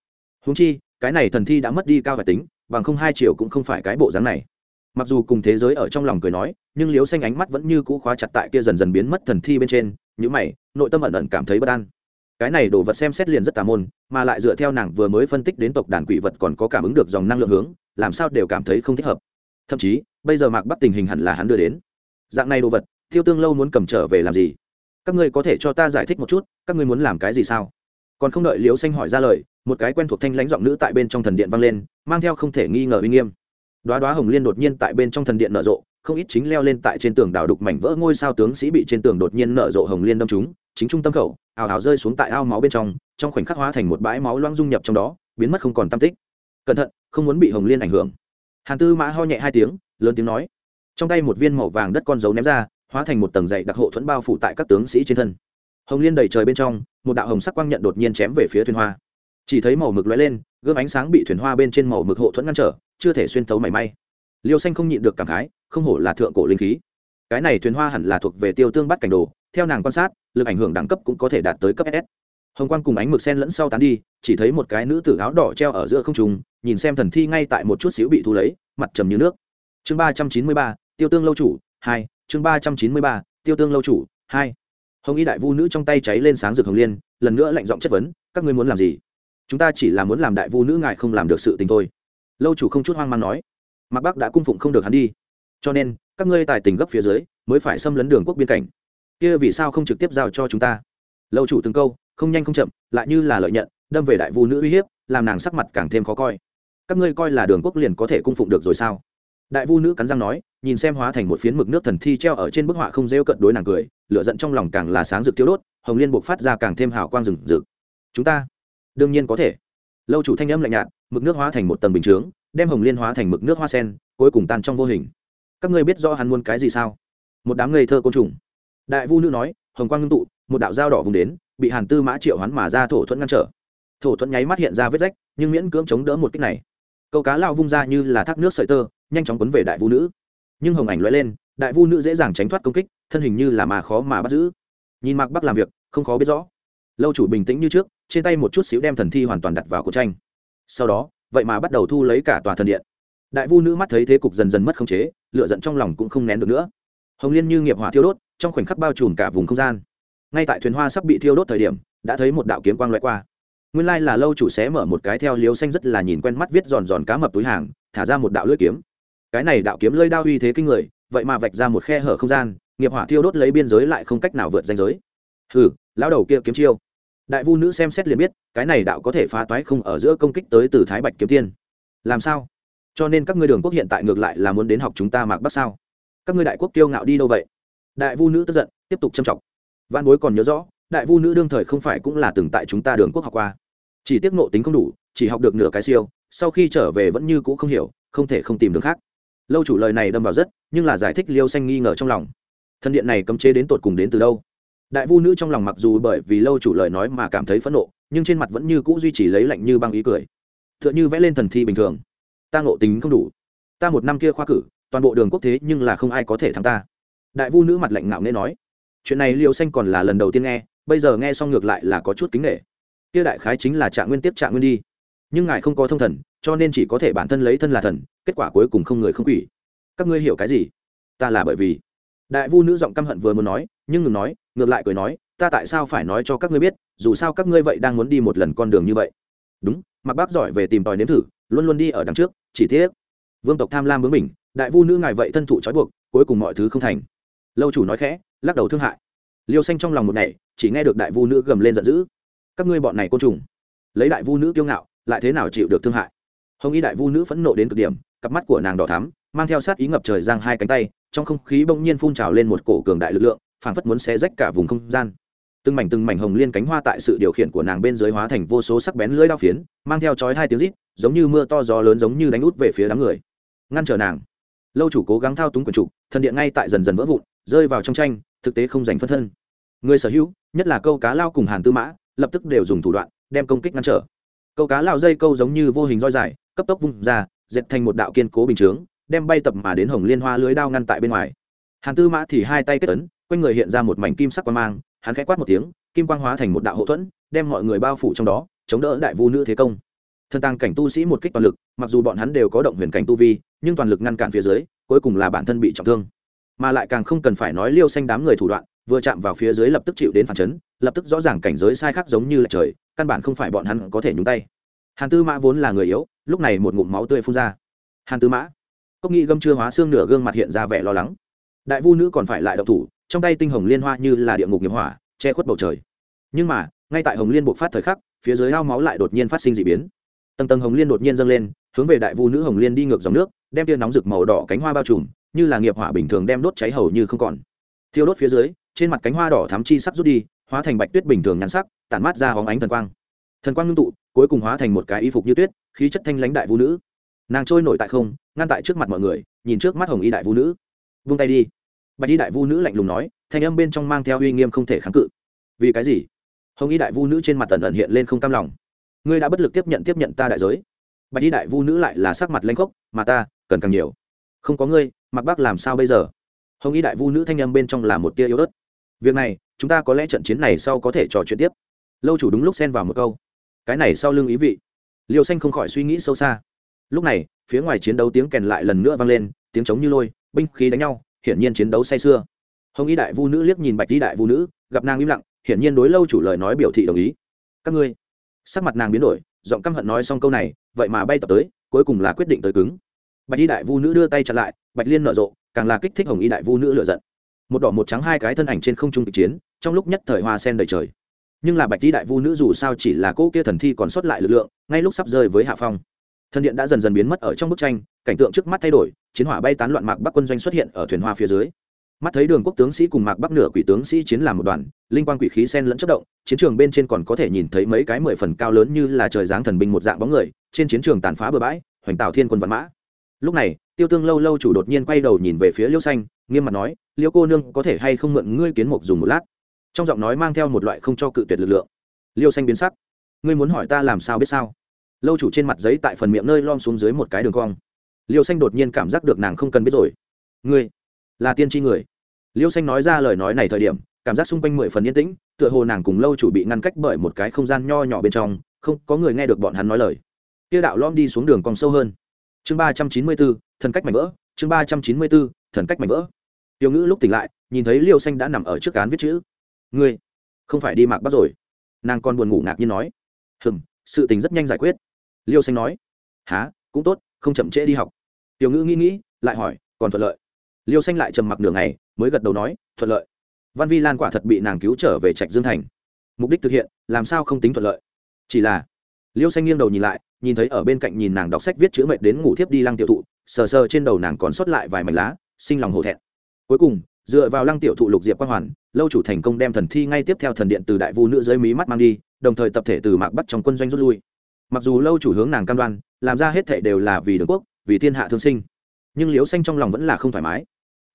Húng chi, cái này thần thi đã mất đi cao và tính, bằng không hai triệu cũng không phải cái bộ dáng này mặc dù cùng thế giới ở trong lòng cười nói, nhưng liếu xanh ánh mắt vẫn như cũ khóa chặt tại kia dần dần biến mất thần thi bên trên những mày, nội tâm ẩn ẩn cảm thấy bất an. Cái này đồ vật xem xét liền rất tà môn, mà lại dựa theo nàng vừa mới phân tích đến tộc đàn quỷ vật còn có cảm ứng được dòng năng lượng hướng, làm sao đều cảm thấy không thích hợp. Thậm chí, bây giờ mạc bắt tình hình hẳn là hắn đưa đến. Dạng này đồ vật tiêu tương lâu muốn cầm trở về làm gì? Các ngươi có thể cho ta giải thích một chút, các ngươi muốn làm cái gì sao? Còn không đợi liếu xanh hỏi ra lời, một cái quen thuộc thanh lãnh giọng nữ tại bên trong thần điện vang lên, mang theo không thể nghi ngờ uy nghiêm đoá đoá hồng liên đột nhiên tại bên trong thần điện nở rộ, không ít chính leo lên tại trên tường đào đục mảnh vỡ ngôi sao tướng sĩ bị trên tường đột nhiên nở rộ hồng liên đâm chúng chính trung tâm khẩu, ào ào rơi xuống tại ao máu bên trong trong khoảnh khắc hóa thành một bãi máu loang dung nhập trong đó, biến mất không còn tam tích. Cẩn thận, không muốn bị hồng liên ảnh hưởng. Hàn tư mã ho nhẹ hai tiếng, lớn tiếng nói. Trong tay một viên màu vàng đất con dấu ném ra, hóa thành một tầng dày đặc hộ thuẫn bao phủ tại các tướng sĩ trên thân. Hồng liên đầy trời bên trong, một đạo hồng sắc quang nhận đột nhiên chém về phía thuyền hoa chỉ thấy màu mực lóe lên gươm ánh sáng bị thuyền hoa bên trên màu mực hộ thuẫn ngăn trở, chưa thể xuyên thấu mảy may. Liêu xanh không nhịn được cảm khái, không hổ là thượng cổ linh khí. Cái này thuyền hoa hẳn là thuộc về tiêu tương bắt cảnh đồ, theo nàng quan sát, lực ảnh hưởng đẳng cấp cũng có thể đạt tới cấp S. hồng Quan cùng ánh mực sen lẫn sau tán đi, chỉ thấy một cái nữ tử áo đỏ treo ở giữa không trùng nhìn xem thần thi ngay tại một chút xíu bị thu lấy, mặt trầm như nước. Chương ba trăm chín mươi ba, tiêu tương lâu chủ, hai, chương ba trăm chín mươi ba, tiêu tương lâu chủ, hai. Hồng y đại vu nữ trong tay cháy lên sáng rực hồng liên, lần nữa lạnh giọng chất vấn, các ngươi muốn làm gì? Chúng ta chỉ là muốn làm đại vu nữ ngài không làm được sự tình thôi. Lâu chủ không chút hoang mang nói. Mặc bắc đã cung phụng không được hắn đi. Cho nên, các ngươi tài tình gấp phía dưới, mới phải xâm lấn đường quốc biên cảnh. Kia vì sao không trực tiếp giao cho chúng ta? Lâu chủ từng câu, không nhanh không chậm, lại như là lợi nhận, đâm về đại vu nữ uy hiếp, làm nàng sắc mặt càng thêm khó coi. Các ngươi coi là đường quốc liền có thể cung phụng được rồi sao? Đại vu nữ cắn răng nói, nhìn xem hóa thành một phiến mực nước thần thi treo ở trên bức họa không rêu cận đối nàng cười, lửa giận trong lòng càng là sáng rực thiếu đốt, hồng liên buộc phát ra càng thêm hào quang rừng rực chúng ta đương nhiên có thể. Lâu chủ thanh âm lạnh nhạt, mực nước hóa thành một tầng bình chướng, đem hồng liên hóa thành mực nước hoa sen, cuối cùng tan trong vô hình. Các ngươi biết rõ hắn muốn cái gì sao? Một đám ngây thơ côn trùng. Đại vu nữ nói, hồng quang ngưng tụ, một đạo dao đỏ vùng đến, bị hàn tư mã triệu hắn mà ra thổ thuẫn ngăn trở. Thổ thuẫn nháy mắt hiện ra vết rách, nhưng miễn cưỡng chống đỡ một kích này. Câu cá lao vung ra như là thác nước sợi tơ, nhanh chóng quấn về đại vu nữ. Nhưng hồng ảnh lóe lên, đại vu nữ dễ dàng tránh thoát công kích, thân hình như là mà khó mà bắt giữ. Nhìn mạc bắc làm việc, không khó biết rõ. Lâu chủ bình tĩnh như trước trên tay một chút xíu đem thần thi hoàn toàn đặt vào cổ tranh. Sau đó, vậy mà bắt đầu thu lấy cả tòa thần điện. Đại vu nữ mắt thấy thế cục dần dần mất khống chế lựa giận trong lòng cũng không nén được nữa. Hồng liên như nghiệp hỏa thiêu đốt, trong khoảnh khắc bao trùm cả vùng không gian. Ngay tại thuyền hoa sắp bị thiêu đốt thời điểm, đã thấy một đạo kiếm quang loại qua. Nguyên lai là lâu chủ xé mở một cái theo liếu xanh rất là nhìn quen mắt viết giòn giòn cá mập túi hàng, thả ra một đạo lưỡi kiếm. Cái này đạo kiếm lơi đao uy thế kinh người, vậy mà vạch ra một khe hở không gian, nghiệp hỏa thiêu đốt lấy biên giới lại không cách nào vượt danh giới. Hừ, lão đầu kia kiếm chiêu đại vu nữ xem xét liền biết, cái này đạo có thể phá toái không ở giữa công kích tới từ thái bạch kiếm tiên. Làm sao? Cho nên các ngươi đường quốc hiện tại ngược lại là muốn đến học chúng ta mạc bắc sao? Các ngươi đại quốc kiêu ngạo đi đâu vậy? Đại vu nữ tức giận, tiếp tục châm trọng văn bối còn nhớ rõ, đại vu nữ đương thời không phải cũng là từng tại chúng ta đường quốc học qua. Chỉ tiếc nộ tính không đủ, chỉ học được nửa cái siêu, sau khi trở về vẫn như cũ không hiểu, không thể không tìm đường khác. Lâu chủ lời này đâm vào rất, nhưng là giải thích liêu xanh nghi ngờ trong lòng. Thân điện này cấm chế đến tột cùng đến từ đâu? Đại vu nữ trong lòng mặc dù bởi vì lâu chủ lời nói mà cảm thấy phẫn nộ, nhưng trên mặt vẫn như cũ duy trì lấy lạnh như băng ý cười. T h ư ợ n h ư vẽ lên thần thi bình thường. Ta ngộ tính không đủ. Ta một năm kia khoa cử, toàn bộ đường quốc thế nhưng là không ai có thể thắng ta. Đại vu nữ mặt lạnh ngạo nghê nói. Chuyện này liêu xanh còn là lần đầu tiên nghe, bây giờ nghe xong ngược lại là có chút kính nghệ kia đại khái chính là trạng nguyên tiếp trạng nguyên đi. Nhưng ngài không có thông thần, cho nên chỉ có thể bản thân lấy thân là thần, kết quả cuối cùng không người không quỷ. Các ngươi hiểu cái gì? Ta là bởi vì. Đại vu nữ giọng căm hận vừa muốn nói, nhưng ngừng nói ngược lại cười nói, ta tại sao phải nói cho các ngươi biết, dù sao các ngươi vậy đang muốn đi một lần con đường như vậy? Đúng mặc bác giỏi về tìm tòi nếm thử, luôn luôn đi ở đằng trước, chỉ tiếc. Vương tộc tham lam bướng mình đại vu nữ ngài vậy thân thụ trói buộc, cuối cùng mọi thứ không thành. Lâu chủ nói khẽ, lắc đầu thương hại. Liêu xanh trong lòng một ngày chỉ nghe được đại vu nữ gầm lên giận dữ. Các ngươi bọn này côn trùng. Lấy đại vu nữ kiêu ngạo, lại thế nào chịu được thương hại? Hồng y đại vu nữ phẫn nộ đến cực điểm, cặp mắt của nàng đỏ thắm, mang theo sát ý ngập trời giang hai cánh tay, trong không khí bỗng nhiên phun trào lên một cổ cường đại lực lượng phảng phất muốn xé rách cả vùng không gian. Từng mảnh từng mảnh hồng liên cánh hoa tại sự điều khiển của nàng bên dưới hóa thành vô số sắc bén lưỡi đao phiến, mang theo chói hai tiếng rít, giống như mưa to gió lớn giống như đánh út về phía đám người. Ngăn trở nàng. Lâu chủ cố gắng thao túng quần trục thần điện ngay tại dần dần vỡ vụn, rơi vào trong tranh, thực tế không giành phân thân. Người sở hữu, nhất là câu cá lao cùng hàn tư mã, lập tức đều dùng thủ đoạn, đem công kích ngăn trở. Câu cá lao dây câu giống như vô hình roi dài, cấp tốc vung ra, dệt thành một đạo kiên cố bình chướng, đem bay tập mà đến hồng liên hoa lưới đao ngăn tại bên ngoài hàn tư mã thì hai tay kết ấn, quanh người hiện ra một mảnh kim sắc quang mang, hắn khẽ quát một tiếng, kim quang hóa thành một đạo hậu thuẫn, đem mọi người bao phủ trong đó, chống đỡ đại vu nữ thế công. Thân tăng cảnh tu sĩ một kích toàn lực, mặc dù bọn hắn đều có động huyền cảnh tu vi, nhưng toàn lực ngăn cản phía dưới, cuối cùng là bản thân bị trọng thương. Mà lại càng không cần phải nói liêu xanh đám người thủ đoạn, vừa chạm vào phía dưới lập tức chịu đến phản chấn, lập tức rõ ràng cảnh giới sai khác giống như là trời, căn bản không phải bọn hắn có thể nhúng tay. Hàn tư mã vốn là người yếu, lúc này một ngụm máu tươi phun ra. Hàn tư mã, cốc nghị gâm chưa hóa xương nửa gương mặt hiện ra vẻ lo lắng đại vu nữ còn phải lại độc thủ, trong tay tinh hồng liên hoa như là địa ngục nghiệp hỏa, che khuất bầu trời. Nhưng mà, ngay tại hồng liên buộc phát thời khắc, phía dưới ao máu lại đột nhiên phát sinh d ị biến. Tầng tầng hồng liên đột nhiên dâng lên, hướng về đại vu nữ hồng liên đi ngược dòng nước, đem tia nóng rực màu đỏ cánh hoa bao trùm, như là nghiệp hỏa bình thường đem đốt cháy hầu như không còn. Thiêu đốt phía dưới, trên mặt cánh hoa đỏ thắm chi sắc rút đi, hóa thành bạch tuyết bình thường nhắn sắc, tản mát ra hóng ánh thần quang. Thần quang ngưng tụ, cuối cùng hóa thành một cái y phục như tuyết, khí chất thanh lãnh đại vũ nữ. Nàng trôi nổi tại không, ngăn tại trước mặt mọi người, nhìn trước mắt hồng y đại vũ nữ vung tay đi. Bạch y đại Vu nữ lạnh lùng nói, thanh âm bên trong mang theo uy nghiêm không thể kháng cự. Vì cái gì? Hồng y đại Vu nữ trên mặt tần ẩn hiện lên không cam lòng. Ngươi đã bất lực tiếp nhận tiếp nhận ta đại giới. Bạch y đại Vu nữ lại là sắc mặt lanh khốc, mà ta cần càng nhiều. Không có ngươi, mặc bác làm sao bây giờ? Hồng y đại Vu nữ thanh âm bên trong là một tia yếu ớt. Việc này, chúng ta có lẽ trận chiến này sau có thể trò chuyện tiếp. Lâu chủ đúng lúc xen vào một câu. Cái này sau lưng ý vị. Liêu xanh không khỏi suy nghĩ sâu xa. Lúc này, phía ngoài chiến đấu tiếng kèn lại lần nữa vang lên, tiếng trống như lôi binh khí đánh nhau, hiển nhiên chiến đấu say sưa. Hồng y đại vu nữ liếc nhìn bạch y đại vu nữ, gặp nàng im lặng, hiển nhiên đối lâu chủ lời nói biểu thị đồng ý. Các ngươi. Sắc mặt nàng biến đổi, giọng căm hận nói xong câu này, vậy mà bay tập tới, cuối cùng là quyết định tới cứng. Bạch y đại vu nữ đưa tay chặn lại, bạch liên nở rộ, càng là kích thích hồng y đại vu nữ lựa giận. Một đỏ một trắng hai cái thân ảnh trên không trung kịch chiến, trong lúc nhất thời hoa sen đầy trời. Nhưng là bạch y đại vu nữ dù sao chỉ là cỗ kia thần thi còn sót lại lực lượng, ngay lúc sắp rơi với hạ phong thần điện đã dần dần biến mất ở trong bức tranh, cảnh tượng trước mắt thay đổi, chiến hỏa bay tán loạn mạc bắc quân doanh xuất hiện ở thuyền hoa phía dưới. Mắt thấy đường quốc tướng sĩ cùng mạc bắc nửa quỷ tướng sĩ chiến làm một đoàn, linh quang quỷ khí sen lẫn chất động, chiến trường bên trên còn có thể nhìn thấy mấy cái mười phần cao lớn như là trời giáng thần binh một dạng bóng người, trên chiến trường tàn phá bừa bãi, hoành tạo thiên quân văn mã. Lúc này, tiêu tương lâu lâu chủ đột nhiên quay đầu nhìn về phía liêu xanh, nghiêm mặt nói, liêu cô nương, có thể hay không mượn ngươi kiến mục dùng một lát? Trong giọng nói mang theo một loại không cho cự tuyệt lực lượng. Liêu xanh biến sắc. Ngươi muốn hỏi ta làm sao biết sao? Lâu chủ trên mặt giấy tại phần miệng nơi lom xuống dưới một cái đường cong. Liêu xanh đột nhiên cảm giác được nàng không cần biết rồi. Ngươi là tiên tri người. Liêu xanh nói ra lời nói này thời điểm, cảm giác xung quanh mười phần yên tĩnh, tựa hồ nàng cùng lâu chủ bị ngăn cách bởi một cái không gian nho nhỏ bên trong, không có người nghe được bọn hắn nói lời. Kia đạo lom đi xuống đường còn sâu hơn. Chương ba trăm chín mươi bốn thần cách mảnh vỡ, chương ba trăm chín mươi bốn thần cách mảnh vỡ. Tiêu ngữ lúc tỉnh lại, nhìn thấy liêu xanh đã nằm ở trước cán viết chữ. Ngươi không phải đi mạc bắt rồi. Nàng còn buồn ngủ ngạc nhiên nói. Hừm, sự tình rất nhanh giải quyết liêu xanh nói há cũng tốt, không chậm trễ đi học. Tiểu ngữ nghĩ nghĩ, lại hỏi, còn thuận lợi? Liêu xanh lại trầm mặc nửa ngày, mới gật đầu nói, thuận lợi. Văn vi lan quả thật bị nàng cứu trở về trạch dương thành. Mục đích thực hiện, làm sao không tính thuận lợi? Chỉ là, liêu xanh nghiêng đầu nhìn lại, nhìn thấy ở bên cạnh nhìn nàng đọc sách viết chữ mệnh đến ngủ thiếp đi lăng tiểu thụ, sờ sờ trên đầu nàng còn sót lại vài mảnh lá, sinh lòng hổ thẹn. Cuối cùng, dựa vào lăng tiểu thụ lục diệp quang hoàn, lâu chủ thành công đem thần thi ngay tiếp theo thần điện từ đại vu nữ dưới mí mắt mang đi, đồng thời tập thể từ mạc bắt trong quân doanh rút lui mặc dù lâu chủ hướng nàng cam đoan, làm ra hết thệ đều là vì đường quốc, vì thiên hạ thương sinh, nhưng liễu xanh trong lòng vẫn là không thoải mái.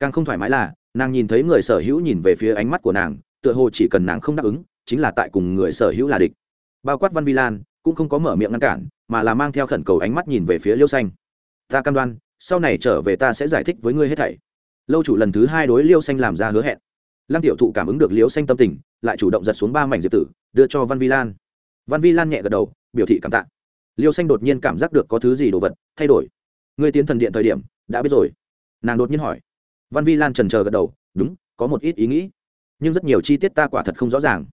Càng không thoải mái là, nàng nhìn thấy người sở hữu nhìn về phía ánh mắt của nàng, tựa hồ chỉ cần nàng không đáp ứng, chính là tại cùng người sở hữu là địch. Bao quát văn vi lan, cũng không có mở miệng ngăn cản, mà là mang theo khẩn cầu ánh mắt nhìn về phía liêu xanh. Ta cam đoan, sau này trở về ta sẽ giải thích với ngươi hết thảy. Lâu chủ lần thứ hai đối liêu xanh làm ra hứa hẹn. Lăng tiểu thụ cảm ứng được liêu xanh tâm tình, lại chủ động giật xuống ba mảnh diệp tử, đưa cho văn vi lan văn vi lan nhẹ gật đầu, biểu thị cảm tạ. Liêu xanh đột nhiên cảm giác được có thứ gì đồ vật thay đổi. Người tiến thần điện thời điểm, đã biết rồi. Nàng đột nhiên hỏi. Văn vi lan trần trờ gật đầu, đúng, có một ít ý nghĩ. Nhưng rất nhiều chi tiết ta quả thật không rõ ràng.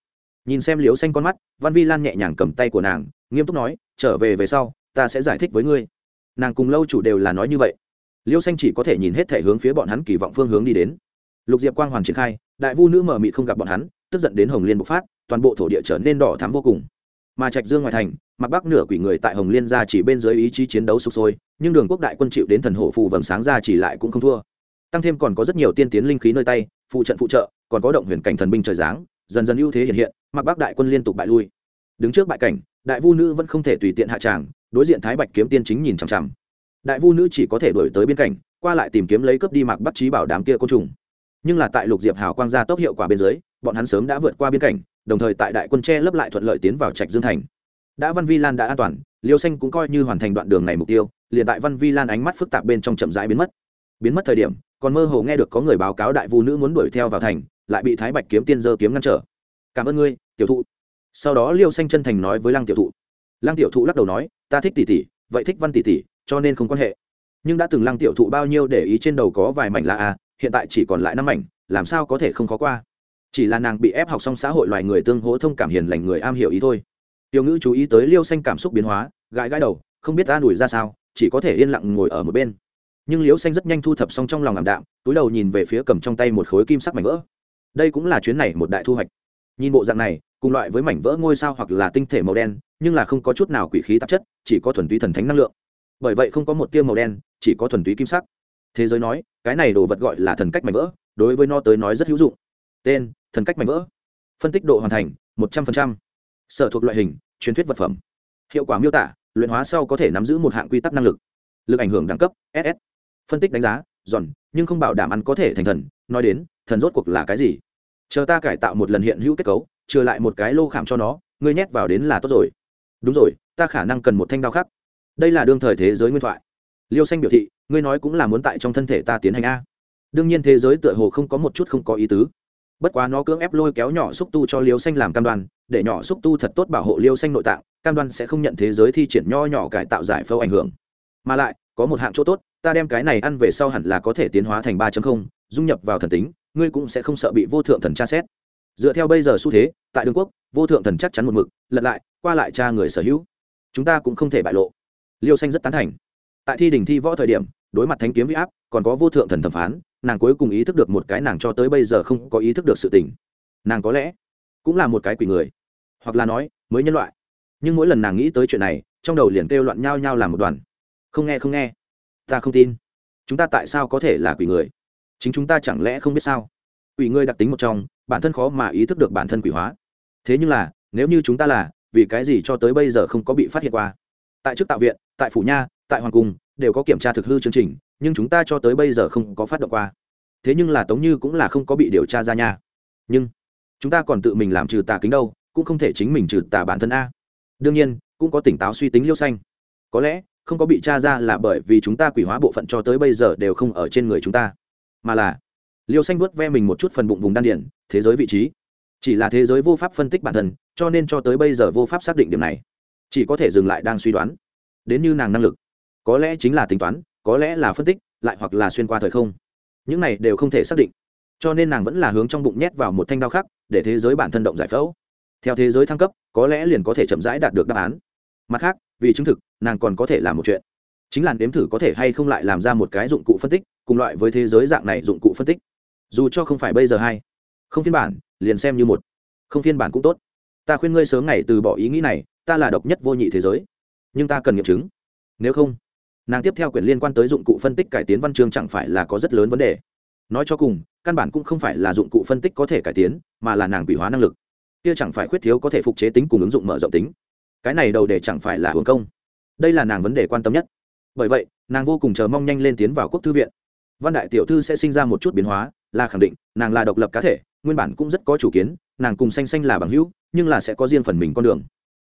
Nhìn xem liêu xanh con mắt, văn vi lan nhẹ nhàng cầm tay của nàng, nghiêm túc nói, trở về về sau, ta sẽ giải thích với ngươi. Nàng cùng lâu chủ đều là nói như vậy. Liêu xanh chỉ có thể nhìn hết thể hướng phía bọn hắn kỳ vọng phương hướng đi đến. Lục diệp quang hoàn triển khai, đại vu nữ mờ mị không gặp bọn hắn, tức giận đến hồng liên bộc phát, toàn bộ thổ địa trở nên đỏ thắm vô cùng mà trạch dương ngoài thành, mặc bắc nửa quỷ người tại hồng liên ra chỉ bên dưới ý chí chiến đấu sụp sôi, nhưng đường quốc đại quân chịu đến thần hổ phù vầng sáng ra chỉ lại cũng không thua. Tăng thêm còn có rất nhiều tiên tiến linh khí nơi tay, phụ trận phụ trợ, còn có động huyền cảnh thần binh trời giáng, dần dần ưu thế hiện hiện, mặc bắc đại quân liên tục bại lui. Đứng trước bại cảnh, đại vu nữ vẫn không thể tùy tiện hạ tràng, đối diện thái bạch kiếm tiên chính nhìn chằm chằm. Đại vu nữ chỉ có thể đổi tới biên cảnh qua lại tìm kiếm lấy cướp đi mặc bắc trí bảo đám kia côn trùng. Nhưng là tại lục diệp hào quang gia tốc hiệu quả bên dưới, bọn hắn sớm đã vượt qua biên cảnh đồng thời tại đại quân tre lấp lại thuận lợi tiến vào trạch dương thành. Đã văn vi lan đã an toàn, liêu xanh cũng coi như hoàn thành đoạn đường này mục tiêu, liền tại văn vi lan ánh mắt phức tạp bên trong chậm rãi biến mất. Biến mất thời điểm, còn mơ hồ nghe được có người báo cáo đại vũ nữ muốn đuổi theo vào thành, lại bị thái bạch kiếm tiên dơ kiếm ngăn trở. Cảm ơn ngươi, tiểu thụ. Sau đó liêu xanh chân thành nói với lăng tiểu thụ. Lăng tiểu thụ lắc đầu nói, ta thích tỷ tỷ, vậy thích văn tỷ tỷ, cho nên không quan hệ. Nhưng đã từng lăng tiểu thụ bao nhiêu để ý trên đầu có vài mảnh là a, hiện tại chỉ còn lại năm mảnh, làm sao có thể không khó qua? Chỉ là nàng bị ép học xong xã hội loài người tương hỗ thông cảm hiền lành người am hiểu ý thôi. Tiểu ngữ chú ý tới liêu xanh cảm xúc biến hóa, gãi gãi đầu, không biết ta đuổi ra sao, chỉ có thể yên lặng ngồi ở một bên. Nhưng liêu xanh rất nhanh thu thập xong trong lòng ảm đạm, túi đầu nhìn về phía cầm trong tay một khối kim sắc mảnh vỡ. Đây cũng là chuyến này một đại thu hoạch. Nhìn bộ dạng này, cùng loại với mảnh vỡ ngôi sao hoặc là tinh thể màu đen, nhưng là không có chút nào quỷ khí tạp chất, chỉ có thuần túy thần thánh năng lượng. Bởi vậy không có một tia màu đen, chỉ có thuần túy kim sắc. Thế giới nói, cái này đồ vật gọi là thần cách mảnh vỡ, đối với nó tới nói rất hữu dụng. Tên thần cách mảnh vỡ. Phân tích độ hoàn thành, một trăm linh sở thuộc loại hình, truyền thuyết vật phẩm. Hiệu quả miêu tả, luyện hóa sau có thể nắm giữ một hạng quy tắc năng lực. Lực ảnh hưởng đẳng cấp ss phân tích đánh giá, giòn, nhưng không bảo đảm ăn có thể thành thần. Nói đến, thần rốt cuộc là cái gì? Chờ ta cải tạo một lần hiện hữu kết cấu, trừ lại một cái lô khảm cho nó, ngươi nhét vào đến là tốt rồi. Đúng rồi, ta khả năng cần một thanh đao khác. Đây là đương thời thế giới nguyên thoại. Liêu xanh biểu thị, ngươi nói cũng là muốn tại trong thân thể ta tiến hành a. Đương nhiên thế giới tựa hồ không có một chút không có ý tứ bất quá nó cưỡng ép lôi kéo nhỏ xúc tu cho liêu xanh làm cam đoan, để nhỏ xúc tu thật tốt bảo hộ liêu xanh nội tạng, cam đoan sẽ không nhận thế giới thi triển nho nhỏ cải tạo giải phẫu ảnh hưởng. Mà lại, có một hạng chỗ tốt, ta đem cái này ăn về sau hẳn là có thể tiến hóa thành ba dung nhập vào thần tính, ngươi cũng sẽ không sợ bị vô thượng thần tra xét. Dựa theo bây giờ xu thế, tại đường quốc, vô thượng thần chắc chắn một mực, lật lại, qua lại cha người sở hữu. Chúng ta cũng không thể bại lộ. Liêu xanh rất tán thành. Tại thi đình thi võ thời điểm, đối mặt thánh kiếm huy áp, còn có vô thượng thần thẩm phán nàng cuối cùng ý thức được một cái nàng cho tới bây giờ không có ý thức được sự tình. Nàng có lẽ cũng là một cái quỷ người, hoặc là nói, mới nhân loại. Nhưng mỗi lần nàng nghĩ tới chuyện này, trong đầu liền kêu loạn nhao nhao làm một đoàn. Không nghe không nghe. Ta không tin. Chúng ta tại sao có thể là quỷ người? Chính chúng ta chẳng lẽ không biết sao? Quỷ người đặc tính một trong, bản thân khó mà ý thức được bản thân quỷ hóa. Thế nhưng là, nếu như chúng ta là, vì cái gì cho tới bây giờ không có bị phát hiện qua? Tại trước tạo viện, tại phủ nha, tại hoàng cung, đều có kiểm tra thực hư chương trình nhưng chúng ta cho tới bây giờ không có phát động qua. Thế nhưng là tống như cũng là không có bị điều tra ra nha. Nhưng, chúng ta còn tự mình làm trừ tà kính đâu, cũng không thể chính mình trừ tà bản thân a. Đương nhiên, cũng có tỉnh táo suy tính liêu xanh. Có lẽ, không có bị tra ra là bởi vì chúng ta quỷ hóa bộ phận cho tới bây giờ đều không ở trên người chúng ta. Mà là, liêu xanh vuốt ve mình một chút phần bụng vùng đan điển thế giới vị trí. Chỉ là thế giới vô pháp phân tích bản thân, cho nên cho tới bây giờ vô pháp xác định điểm này. Chỉ có thể dừng lại đang suy đoán. Đến như nàng năng lực. Có lẽ chính là tính toán có lẽ là phân tích, lại hoặc là xuyên qua thời không. Những này đều không thể xác định. Cho nên nàng vẫn là hướng trong bụng nhét vào một thanh đao khác để thế giới bản thân động giải phẫu. Theo thế giới thăng cấp, có lẽ liền có thể chậm rãi đạt được đáp án. Mặt khác, vì chứng thực, nàng còn có thể làm một chuyện. Chính là nếm thử có thể hay không lại làm ra một cái dụng cụ phân tích, cùng loại với thế giới dạng này dụng cụ phân tích. Dù cho không phải bây giờ hay, không phiên bản, liền xem như một. Không phiên bản cũng tốt. Ta khuyên ngươi sớm ngày từ bỏ ý nghĩ này, ta là độc nhất vô nhị thế giới. Nhưng ta cần nghiệm chứng. Nếu không nàng tiếp theo quyển liên quan tới dụng cụ phân tích cải tiến văn chương chẳng phải là có rất lớn vấn đề. Nói cho cùng, căn bản cũng không phải là dụng cụ phân tích có thể cải tiến, mà là nàng quỷ hóa năng lực. Kia chẳng phải khuyết thiếu có thể phục chế tính cùng ứng dụng mở rộng tính. Cái này đầu để chẳng phải là hưởng công. Đây là nàng vấn đề quan tâm nhất. Bởi vậy, nàng vô cùng chờ mong nhanh lên tiến vào quốc thư viện. Văn đại tiểu thư sẽ sinh ra một chút biến hóa, là khẳng định, nàng là độc lập cá thể, nguyên bản cũng rất có chủ kiến, nàng cùng xanh xanh là bằng hữu, nhưng là sẽ có riêng phần mình con đường.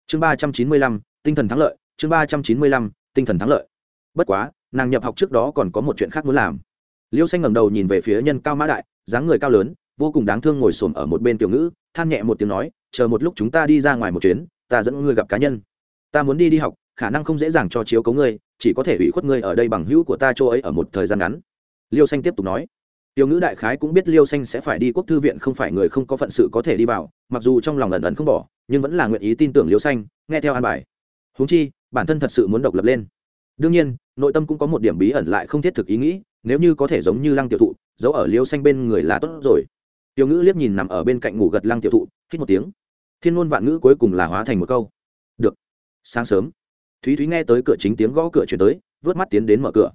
Chương ba trăm chín mươi lăm, tinh thần thắng lợi, chương ba trăm chín mươi lăm, tinh thần thắng lợi bất quá, nàng nhập học trước đó còn có một chuyện khác muốn làm. Liêu xanh ngẩng đầu nhìn về phía nhân cao mã đại, dáng người cao lớn, vô cùng đáng thương ngồi xổm ở một bên tiểu ngữ, than nhẹ một tiếng nói, chờ một lúc chúng ta đi ra ngoài một chuyến, ta dẫn ngươi gặp cá nhân. Ta muốn đi đi học, khả năng không dễ dàng cho chiếu cấu ngươi, chỉ có thể ủy khuất ngươi ở đây bằng hữu của ta chỗ ấy ở một thời gian ngắn. Liêu xanh tiếp tục nói. Tiểu ngữ đại khái cũng biết liêu xanh sẽ phải đi quốc thư viện, không phải người không có phận sự có thể đi vào, mặc dù trong lòng ẩn ẩn không bỏ, nhưng vẫn là nguyện ý tin tưởng liêu xanh, nghe theo an bài. Huống chi, bản thân thật sự muốn độc lập lên đương nhiên, nội tâm cũng có một điểm bí ẩn lại không thiết thực ý nghĩ, nếu như có thể giống như lăng tiểu thụ, giấu ở liêu xanh bên người là tốt rồi. Tiểu ngữ liếc nhìn nằm ở bên cạnh ngủ gật lăng tiểu thụ, hít một tiếng. Thiên ngôn vạn ngữ cuối cùng là hóa thành một câu. Được. Sáng sớm. Thúy thúy nghe tới cửa chính tiếng gõ cửa chuyển tới, vớt mắt tiến đến mở cửa.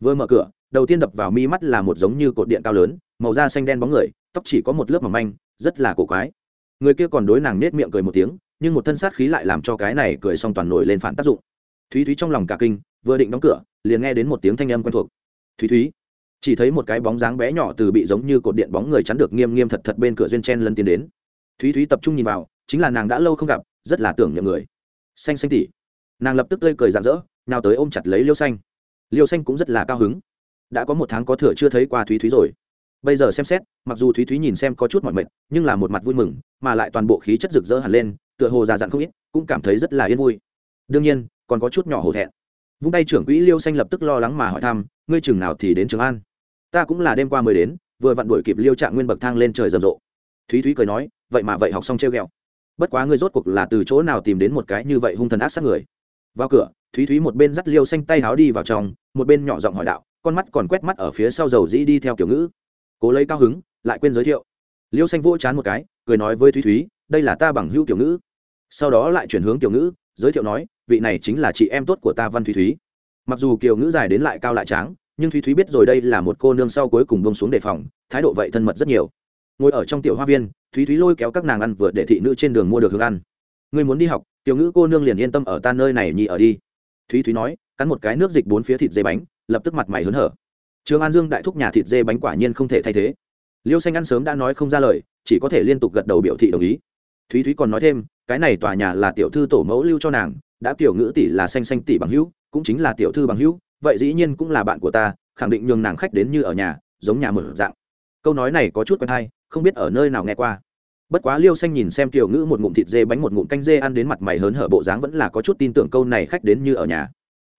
Vừa mở cửa, đầu tiên đập vào mi mắt là một giống như cột điện cao lớn, màu da xanh đen bóng người, tóc chỉ có một lớp mỏng manh, rất là cổ quái. Người kia còn đối nàng nết miệng cười một tiếng, nhưng một thân sát khí lại làm cho cái này cười xong toàn nổi lên phản tác dụng thúy thúy trong lòng cả kinh, vừa định đóng cửa, liền nghe đến một tiếng thanh âm quen thuộc. Thúy thúy. Chỉ thấy một cái bóng dáng bé nhỏ từ bị giống như cột điện bóng người chắn được nghiêm nghiêm thật thật bên cửa duyên chen lân tiến đến. Thúy thúy tập trung nhìn vào, chính là nàng đã lâu không gặp, rất là tưởng nhầm người. Xanh xanh tỉ nàng lập tức tươi cười rạng rỡ, nào tới ôm chặt lấy liêu xanh. Liêu xanh cũng rất là cao hứng. Đã có một tháng có thừa chưa thấy qua thúy thúy rồi. Bây giờ xem xét, mặc dù thúy thúy nhìn xem có chút mọi mệt, nhưng là một mặt vui mừng, mà lại toàn bộ khí chất rực rỡ hẳn lên, tựa hồ già dặn không ít, cũng cảm thấy rất là yên vui đương nhiên, còn có chút nhỏ hổ thẹn. Vung tay trưởng quỹ liêu xanh lập tức lo lắng mà hỏi thăm, ngươi chừng nào thì đến trường an? Ta cũng là đêm qua mới đến, vừa vặn đuổi kịp liêu trạng nguyên bậc thang lên trời rầm rộ. Thúy thúy cười nói, vậy mà vậy học xong treo ghẹo. Bất quá ngươi rốt cuộc là từ chỗ nào tìm đến một cái như vậy hung thần ác sát người? Vào cửa, thúy thúy một bên dắt liêu xanh tay háo đi vào trong, một bên nhỏ giọng hỏi đạo, con mắt còn quét mắt ở phía sau dầu dĩ đi theo kiểu ngữ. Cố lấy cao hứng, lại quên giới thiệu. Liêu xanh vỗ chán một cái, cười nói với thúy thúy, đây là ta bằng hữu kiểu ngữ. Sau đó lại chuyển hướng kiểu ngữ, giới thiệu nói vị này chính là chị em tốt của ta văn thúy thúy. Mặc dù kiều ngữ dài đến lại cao lại tráng, nhưng thúy thúy biết rồi đây là một cô nương sau cuối cùng bông xuống đề phòng, thái độ vậy thân mật rất nhiều. Ngồi ở trong tiểu hoa viên, thúy thúy lôi kéo các nàng ăn vượt để thị nữ trên đường mua được hương ăn. Người muốn đi học, tiểu ngữ cô nương liền yên tâm ở ta nơi này nhị ở đi. Thúy thúy nói, cắn một cái nước dịch bốn phía thịt dê bánh, lập tức mặt mày hớn hở. Trường an dương đại thúc nhà thịt dê bánh quả nhiên không thể thay thế. Liêu xanh ăn sớm đã nói không ra lời, chỉ có thể liên tục gật đầu biểu thị đồng ý. Thúy thúy còn nói thêm, cái này tòa nhà là tiểu thư tổ mẫu lưu cho nàng đã tiểu ngữ tỷ là xanh xanh tỷ bằng hữu, cũng chính là tiểu thư bằng hữu, vậy dĩ nhiên cũng là bạn của ta, khẳng định nhường nàng khách đến như ở nhà, giống nhà mở dạng. Câu nói này có chút quen hay không biết ở nơi nào nghe qua. Bất quá liêu xanh nhìn xem tiểu ngữ một ngụm thịt dê bánh một ngụm canh dê ăn đến mặt mày hớn hở bộ dáng vẫn là có chút tin tưởng câu này khách đến như ở nhà.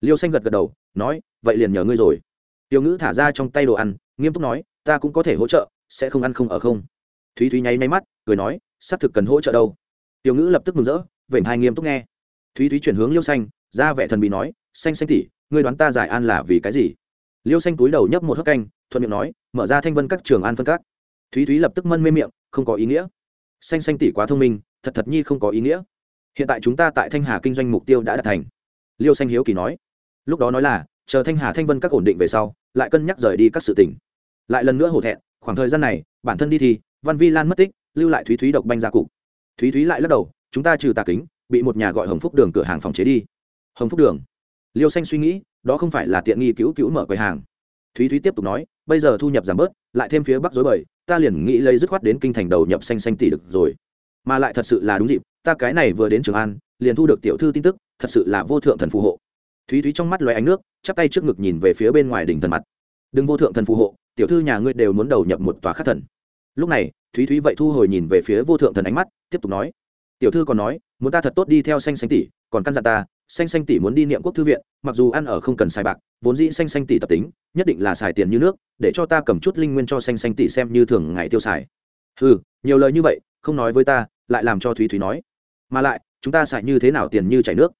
Liêu xanh gật gật đầu, nói, vậy liền nhờ ngươi rồi. Tiểu ngữ thả ra trong tay đồ ăn, nghiêm túc nói, ta cũng có thể hỗ trợ, sẽ không ăn không ở không. Thúy thúy nháy máy mắt, cười nói xác thực cần hỗ trợ đâu. Tiểu ngữ lập tức mừng rỡ, vểnh hai nghiêm túc nghe thúy thúy chuyển hướng liêu xanh, ra vẻ thần bị nói, xanh xanh tỉ ngươi đoán ta giải an là vì cái gì? Liêu xanh túi đầu nhấp một hớp canh, thuận miệng nói, mở ra thanh vân các trường an phân các. Thúy thúy lập tức mân mê miệng, không có ý nghĩa. Xanh xanh tỷ quá thông minh, thật thật nhi không có ý nghĩa. Hiện tại chúng ta tại thanh hà kinh doanh mục tiêu đã đạt thành. Liêu xanh hiếu kỳ nói. Lúc đó nói là, chờ thanh hà thanh vân các ổn định về sau, lại cân nhắc rời đi các sự tỉnh. Lại lần nữa hổ thẹn, khoảng thời gian này, bản thân đi thì, văn vi lan mất tích, lưu lại thúy thúy độc banh ra cục. Thúy thúy lại lắc đầu, chúng ta trừ tà kính bị một nhà gọi hồng phúc đường cửa hàng phòng chế đi. Hồng phúc đường. Liêu xanh suy nghĩ, đó không phải là tiện nghi cứu cứu mở quầy hàng. Thúy thúy tiếp tục nói, bây giờ thu nhập giảm bớt, lại thêm phía bắc dối bời, ta liền nghĩ lấy dứt khoát đến kinh thành đầu nhập xanh xanh tỷ được rồi. Mà lại thật sự là đúng dịp, ta cái này vừa đến trường an, liền thu được tiểu thư tin tức, thật sự là vô thượng thần phù hộ. Thúy thúy trong mắt loé ánh nước, chắp tay trước ngực nhìn về phía bên ngoài đỉnh thần mặt. Đừng vô thượng thần phù hộ, tiểu thư nhà ngươi đều muốn đầu nhập một tòa khắc thần. Lúc này, thúy thúy vậy thu hồi nhìn về phía vô thượng thần ánh mắt, tiếp tục nói tiểu thư còn nói, muốn ta thật tốt đi theo xanh xanh tỷ, còn căn dặn ta xanh xanh tỷ muốn đi niệm quốc thư viện, mặc dù ăn ở không cần xài bạc, vốn dĩ xanh xanh tỷ tập tính, nhất định là xài tiền như nước, để cho ta cầm chút linh nguyên cho xanh xanh tỷ xem như thường ngày tiêu xài. Ừ nhiều lời như vậy, không nói với ta, lại làm cho thúy thúy nói. Mà lại, chúng ta xài như thế nào tiền như chảy nước?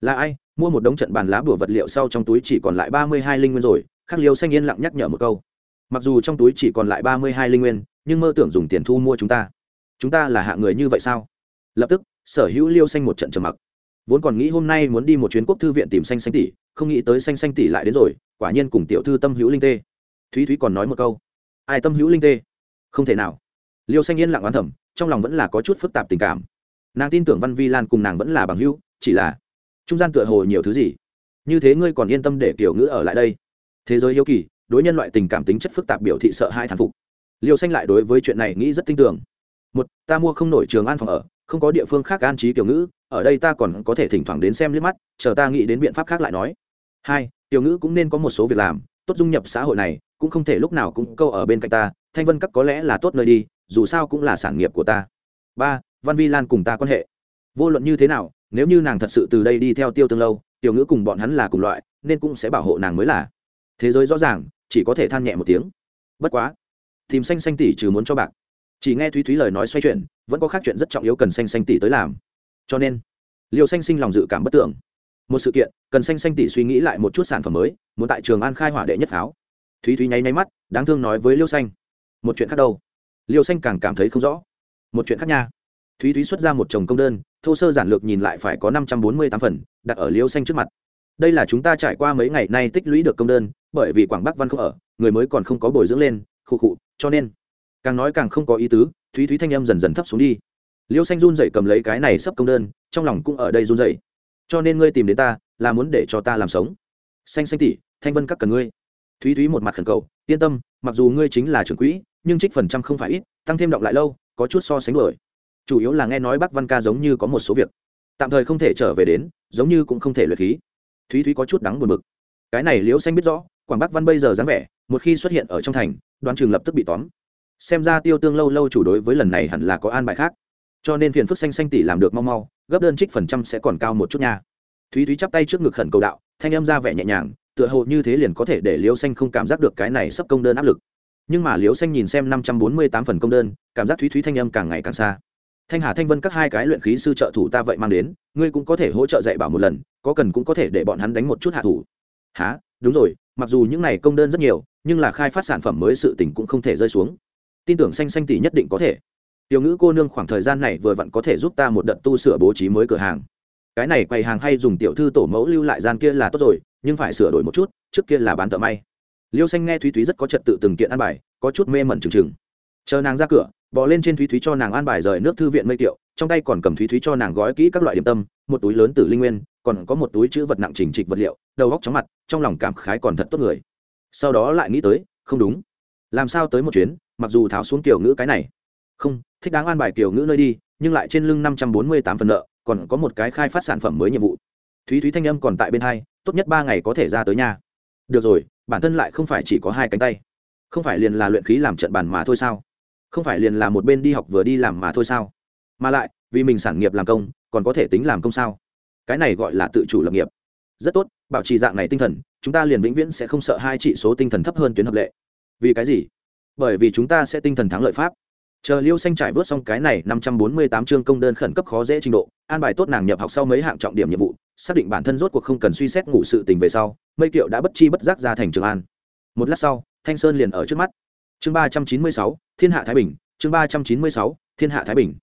Là ai, mua một đống trận bàn lá bùa vật liệu sau trong túi chỉ còn lại ba mươi hai linh nguyên rồi. Khắc liêu xanh yên lặng nhắc nhở một câu. Mặc dù trong túi chỉ còn lại ba mươi hai linh nguyên, nhưng mơ tưởng dùng tiền thu mua chúng ta. Chúng ta là hạ người như vậy sao? Lập tức, sở hữu liêu xanh một trận trầm mặc. Vốn còn nghĩ hôm nay muốn đi một chuyến quốc thư viện tìm xanh xanh tỷ, không nghĩ tới xanh xanh tỷ lại đến rồi, quả nhiên cùng tiểu thư tâm hữu linh tê. Thúy thúy còn nói một câu. Ai tâm hữu linh tê? Không thể nào. Liêu xanh yên lặng oán thẩm trong lòng vẫn là có chút phức tạp tình cảm. Nàng tin tưởng văn vi lan cùng nàng vẫn là bằng hữu, chỉ là trung gian tựa hồ nhiều thứ gì. Như thế ngươi còn yên tâm để kiểu ngữ ở lại đây. Thế giới yêu kỳ, đối nhân loại tình cảm tính chất phức tạp biểu thị sợ hai thán phục. Liêu xanh lại đối với chuyện này nghĩ rất tin tưởng. Một, ta mua không nổi trường an phòng ở không có địa phương khác an trí kiểu ngữ, ở đây ta còn có thể thỉnh thoảng đến xem liếc mắt, chờ ta nghĩ đến biện pháp khác lại nói. Hai tiểu ngữ cũng nên có một số việc làm, tốt dung nhập xã hội này, cũng không thể lúc nào cũng câu ở bên cạnh ta, thanh vân các có lẽ là tốt nơi đi, dù sao cũng là sản nghiệp của ta. Ba, văn vi lan cùng ta quan hệ. Vô luận như thế nào, nếu như nàng thật sự từ đây đi theo tiêu tương lâu tiểu ngữ cùng bọn hắn là cùng loại, nên cũng sẽ bảo hộ nàng mới là. Thế giới rõ ràng, chỉ có thể than nhẹ một tiếng. Bất quá, tìm xanh xanh tỷ trừ muốn cho bạc chỉ nghe thúy thúy lời nói xoay chuyển, vẫn có khác chuyện rất trọng yếu cần xanh xanh tỷ tới làm. Cho nên liều xanh sinh lòng dự cảm bất tưởng. Một sự kiện, cần xanh xanh tỷ suy nghĩ lại một chút sản phẩm mới, muốn tại trường an khai hỏa đệ nhất pháo. Thúy thúy nháy nháy mắt, đáng thương nói với liêu xanh. Một chuyện khác đâu? Liêu xanh càng cảm thấy không rõ. Một chuyện khác nha. Thúy thúy xuất ra một chồng công đơn, thô sơ giản lược nhìn lại phải có năm trăm bốn mươi tám phần, đặt ở liêu xanh trước mặt. Đây là chúng ta trải qua mấy ngày nay tích lũy được công đơn, bởi vì quảng bắc văn không ở, người mới còn không có bồi dưỡng lên, khụ khụ, cho nên càng nói càng không có ý tứ, thúy thúy thanh âm dần dần thấp xuống đi. Liêu xanh run dậy cầm lấy cái này sắp công đơn, trong lòng cũng ở đây run dậy cho nên ngươi tìm đến ta, là muốn để cho ta làm sống. Xanh xanh tỉ thanh vân các cần ngươi. Thúy thúy một mặt khẩn cầu, yên tâm, mặc dù ngươi chính là trưởng quỹ, nhưng trích phần trăm không phải ít, tăng thêm động lại lâu, có chút so sánh đổi chủ yếu là nghe nói bác văn ca giống như có một số việc, tạm thời không thể trở về đến, giống như cũng không thể luyện khí. Thúy thúy có chút đắng buồn bực. Cái này liễu xanh biết rõ, quảng bắc văn bây giờ dáng vẻ, một khi xuất hiện ở trong thành đoàn trường lập tức bị tóm xem ra tiêu tương lâu lâu chủ đối với lần này hẳn là có an bài khác. Cho nên phiền phức xanh xanh tỷ làm được mau mau, gấp đơn trích phần trăm sẽ còn cao một chút nha. Thúy thúy chắp tay trước ngực khẩn cầu đạo, thanh âm ra vẻ nhẹ nhàng, tựa hồ như thế liền có thể để liễu xanh không cảm giác được cái này sắp công đơn áp lực. Nhưng mà liễu xanh nhìn xem năm trăm bốn mươi tám phần công đơn, cảm giác thúy thúy thanh âm càng ngày càng xa. Thanh hà thanh vân các hai cái luyện khí sư trợ thủ ta vậy mang đến, ngươi cũng có thể hỗ trợ dạy bảo một lần, có cần cũng có thể để bọn hắn đánh một chút hạ thủ. Há đúng rồi, mặc dù những này công đơn rất nhiều, nhưng là khai phát sản phẩm mới sự tỉnh cũng không thể rơi xuống tin tưởng xanh xanh tỷ nhất định có thể. Tiểu ngữ cô nương khoảng thời gian này vừa vặn có thể giúp ta một đợt tu sửa bố trí mới cửa hàng. Cái này quầy hàng hay dùng tiểu thư tổ mẫu lưu lại gian kia là tốt rồi, nhưng phải sửa đổi một chút, trước kia là bán tợ may. Liêu xanh nghe thúy thúy rất có trật tự từng kiện ăn bài, có chút mê mẩn trừng trừng chờ nàng ra cửa bỏ lên trên thúy thúy cho nàng ăn bài rời nước thư viện mây tiệu, trong tay còn cầm thúy thúy cho nàng gói kỹ các loại điểm tâm, một túi lớn từ linh nguyên, còn có một túi chữ vật nặng trình trịch vật liệu, đầu góc chóng mặt, trong lòng cảm khái còn thật tốt người. Sau đó lại nghĩ tới, không đúng. Làm sao tới một chuyến mặc dù tháo xuống kiểu ngữ cái này. Không, thích đáng an bài kiểu ngữ nơi đi, nhưng lại trên lưng năm trăm bốn mươi tám phần nợ, còn có một cái khai phát sản phẩm mới nhiệm vụ. Thúy thúy thanh âm còn tại bên hai, tốt nhất ba ngày có thể ra tới nhà. Được rồi, bản thân lại không phải chỉ có hai cánh tay. Không phải liền là luyện khí làm trận bàn mà thôi sao? Không phải liền là một bên đi học vừa đi làm mà thôi sao? Mà lại, vì mình sản nghiệp làm công, còn có thể tính làm công sao? Cái này gọi là tự chủ lập nghiệp. Rất tốt, bảo trì dạng này tinh thần, chúng ta liền vĩnh viễn sẽ không sợ hai chỉ số tinh thần thấp hơn tuyến hợp lệ. Vì cái gì? Bởi vì chúng ta sẽ tinh thần thắng lợi pháp. Chờ liêu xanh trải vớt xong cái này năm trăm bốn mươi tám chương công đơn khẩn cấp khó dễ trình độ, an bài tốt nàng nhập học sau mấy hạng trọng điểm nhiệm vụ, xác định bản thân rốt cuộc không cần suy xét ngủ sự tình về sau, mây kiệu đã bất chi bất giác ra thành trường an. Một lát sau, thanh sơn liền ở trước mắt. Chương ba trăm chín mươi sáu, thiên hạ thái bình, chương ba trăm chín mươi sáu, thiên hạ thái bình.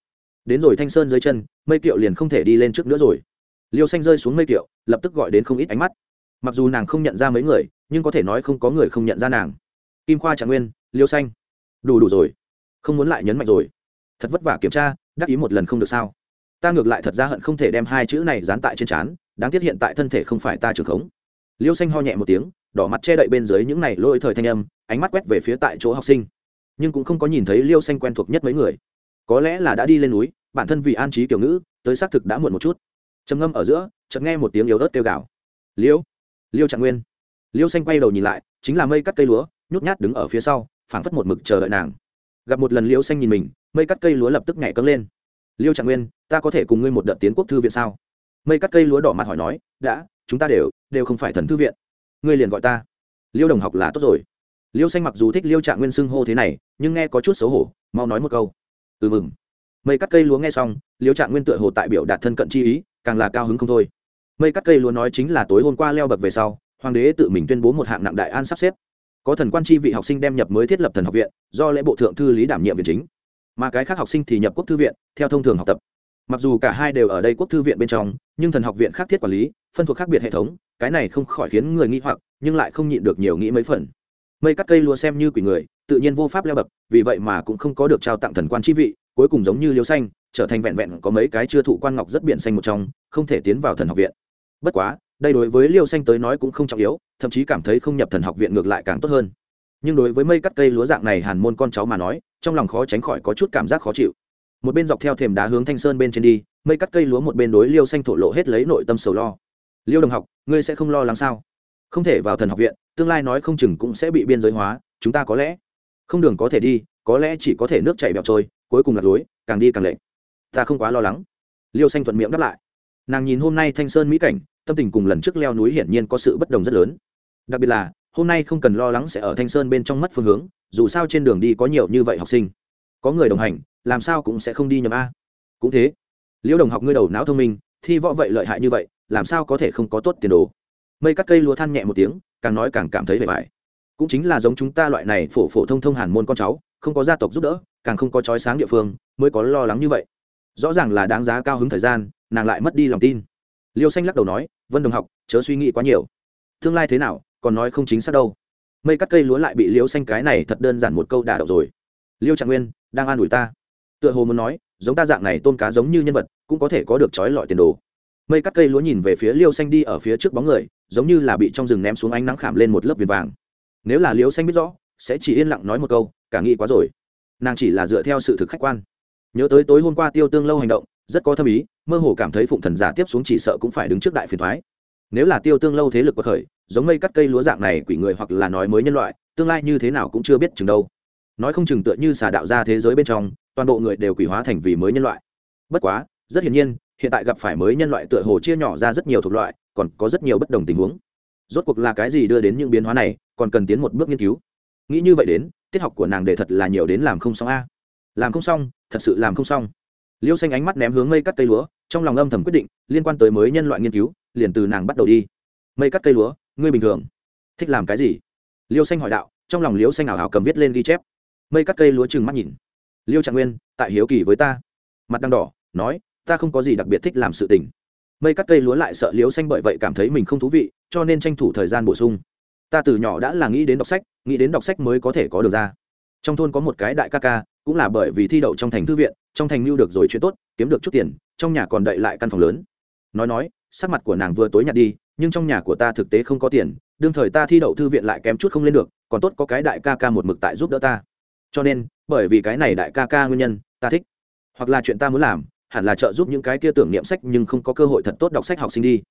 Đến rồi thanh sơn dưới chân, mây kiệu liền không thể đi lên trước nữa rồi. Liêu xanh rơi xuống mây kiệu, lập tức gọi đến không ít ánh mắt. Mặc dù nàng không nhận ra mấy người, nhưng có thể nói không có người không nhận ra nàng kim khoa trạng nguyên, liêu xanh. Đủ đủ rồi. Không muốn lại nhấn mạnh rồi. Thật vất vả kiểm tra, đắc ý một lần không được sao? Ta ngược lại thật ra hận không thể đem hai chữ này dán tại trên trán, đáng tiếc hiện tại thân thể không phải ta trưởng khống. Liêu xanh ho nhẹ một tiếng, đỏ mặt che đậy bên dưới những này lôi thời thanh âm, ánh mắt quét về phía tại chỗ học sinh. Nhưng cũng không có nhìn thấy liêu xanh quen thuộc nhất mấy người. Có lẽ là đã đi lên núi, bản thân vì an trí kiểu ngữ, tới xác thực đã muộn một chút. Trầm ngâm ở giữa, chợt nghe một tiếng yếu ớt kêu gào. Liêu liêu trạng nguyên. Liêu xanh quay đầu nhìn lại, chính là mây cắt cây lúa nhút nhát đứng ở phía sau, phảng phất một mực chờ đợi nàng. Gặp một lần liêu xanh nhìn mình, mây cắt cây lúa lập tức nhảy cấm lên. Liêu trạng nguyên, ta có thể cùng ngươi một đợt tiến quốc thư viện sao? Mây cắt cây lúa đỏ mặt hỏi nói, đã, chúng ta đều đều không phải thần thư viện. Ngươi liền gọi ta. Liêu đồng học là tốt rồi. Liêu xanh mặc dù thích liêu trạng nguyên xưng hô thế này, nhưng nghe có chút xấu hổ, mau nói một câu. Ừ mừng. Mây cắt cây lúa nghe xong, liêu trạng nguyên tựa hồ tại biểu đạt thân cận chi ý, càng là cao hứng không thôi. Mây cắt cây lúa nói chính là tối hôm qua leo bậc về sau, hoàng đế tự mình tuyên bố một hạng nặng đại an sắp xếp có thần quan tri vị học sinh đem nhập mới thiết lập thần học viện, do lễ bộ thượng thư lý đảm nhiệm viện chính. Mà cái khác học sinh thì nhập quốc thư viện, theo thông thường học tập. Mặc dù cả hai đều ở đây quốc thư viện bên trong, nhưng thần học viện khác thiết quản lý, phân thuộc khác biệt hệ thống, cái này không khỏi khiến người nghĩ hoặc, nhưng lại không nhịn được nhiều nghĩ mấy phần. Mây cắt cây lúa xem như quỷ người, tự nhiên vô pháp leo bậc, vì vậy mà cũng không có được trao tặng thần quan chi vị, cuối cùng giống như liêu xanh, trở thành vẹn vẹn có mấy cái chưa thụ quan ngọc rất biển xanh một trong, không thể tiến vào thần học viện. Bất quá đây đối với liêu xanh tới nói cũng không trọng yếu, thậm chí cảm thấy không nhập thần học viện ngược lại càng tốt hơn. Nhưng đối với mây cắt cây lúa dạng này hàn môn con cháu mà nói, trong lòng khó tránh khỏi có chút cảm giác khó chịu. Một bên dọc theo thềm đá hướng thanh sơn bên trên đi, mây cắt cây lúa một bên đối liêu xanh thổ lộ hết lấy nội tâm sầu lo. Liêu đồng học, ngươi sẽ không lo lắng sao? Không thể vào thần học viện, tương lai nói không chừng cũng sẽ bị biên giới hóa, chúng ta có lẽ không đường có thể đi, có lẽ chỉ có thể nước chảy bẹo trôi, cuối cùng lạc lối, càng đi càng lệ ta không quá lo lắng. Liêu xanh thuận miệng đáp lại. Nàng nhìn hôm nay thanh sơn mỹ cảnh tâm tình cùng lần trước leo núi hiển nhiên có sự bất đồng rất lớn. Đặc biệt là, hôm nay không cần lo lắng sẽ ở thanh sơn bên trong mất phương hướng, dù sao trên đường đi có nhiều như vậy học sinh. Có người đồng hành, làm sao cũng sẽ không đi nhầm a. Cũng thế. Liễu đồng học ngươi đầu não thông minh, thi võ vậy lợi hại như vậy, làm sao có thể không có tốt tiền đồ? Mây cắt cây lúa than nhẹ một tiếng, càng nói càng cảm thấy vẻ vải. Cũng chính là giống chúng ta loại này phổ phổ thông thông hàn môn con cháu, không có gia tộc giúp đỡ, càng không có trói sáng địa phương, mới có lo lắng như vậy. Rõ ràng là đáng giá cao hứng thời gian, nàng lại mất đi lòng tin liêu xanh lắc đầu nói, vân đồng học, chớ suy nghĩ quá nhiều. Tương lai thế nào, còn nói không chính xác đâu. Mây cắt cây lúa lại bị liêu xanh cái này thật đơn giản một câu đả động rồi. Liêu trạng nguyên, đang an ủi ta. Tựa hồ muốn nói, giống ta dạng này tôn cá giống như nhân vật, cũng có thể có được trói lọi tiền đồ. Mây cắt cây lúa nhìn về phía liêu xanh đi ở phía trước bóng người, giống như là bị trong rừng ném xuống ánh nắng khảm lên một lớp viền vàng. Nếu là liêu xanh biết rõ, sẽ chỉ yên lặng nói một câu, cả nghĩ quá rồi. Nàng chỉ là dựa theo sự thực khách quan. Nhớ tới tối hôm qua tiêu tương lâu hành động rất có thâm ý, mơ hồ cảm thấy phụng thần giả tiếp xuống chỉ sợ cũng phải đứng trước đại phiền thoái. Nếu là tiêu tương lâu thế lực có khởi, giống mây cắt cây lúa dạng này quỷ người hoặc là nói mới nhân loại, tương lai như thế nào cũng chưa biết chừng đâu. Nói không chừng tựa như xà đạo ra thế giới bên trong, toàn bộ người đều quỷ hóa thành vì mới nhân loại. Bất quá, rất hiển nhiên, hiện tại gặp phải mới nhân loại tựa hồ chia nhỏ ra rất nhiều thuộc loại, còn có rất nhiều bất đồng tình huống. Rốt cuộc là cái gì đưa đến những biến hóa này, còn cần tiến một bước nghiên cứu. Nghĩ như vậy đến, tiết học của nàng để thật là nhiều đến làm không xong a. Làm không xong, thật sự làm không xong liêu xanh ánh mắt ném hướng mây cắt cây lúa, trong lòng âm thầm quyết định, liên quan tới mới nhân loại nghiên cứu, liền từ nàng bắt đầu đi. Mây cắt cây lúa, ngươi bình thường, thích làm cái gì? Liêu xanh hỏi đạo, trong lòng liêu xanh ảo ảo cầm viết lên ghi chép. Mây cắt cây lúa chừng mắt nhìn. Liêu trạng nguyên, tại hiếu kỳ với ta. Mặt đang đỏ, nói, ta không có gì đặc biệt thích làm sự tình. Mây cắt cây lúa lại sợ liêu xanh bởi vậy cảm thấy mình không thú vị, cho nên tranh thủ thời gian bổ sung. Ta từ nhỏ đã là nghĩ đến đọc sách, nghĩ đến đọc sách mới có thể có được ra. Trong thôn có một cái đại ca ca, cũng là bởi vì thi đậu trong thành thư viện trong thành mưu được rồi chuyện tốt, kiếm được chút tiền, trong nhà còn đậy lại căn phòng lớn. Nói nói, sắc mặt của nàng vừa tối nhạt đi, nhưng trong nhà của ta thực tế không có tiền, đương thời ta thi đậu thư viện lại kém chút không lên được, còn tốt có cái đại ca ca một mực tại giúp đỡ ta. Cho nên, bởi vì cái này đại ca ca nguyên nhân, ta thích. Hoặc là chuyện ta muốn làm, hẳn là trợ giúp những cái kia tưởng niệm sách nhưng không có cơ hội thật tốt đọc sách học sinh đi.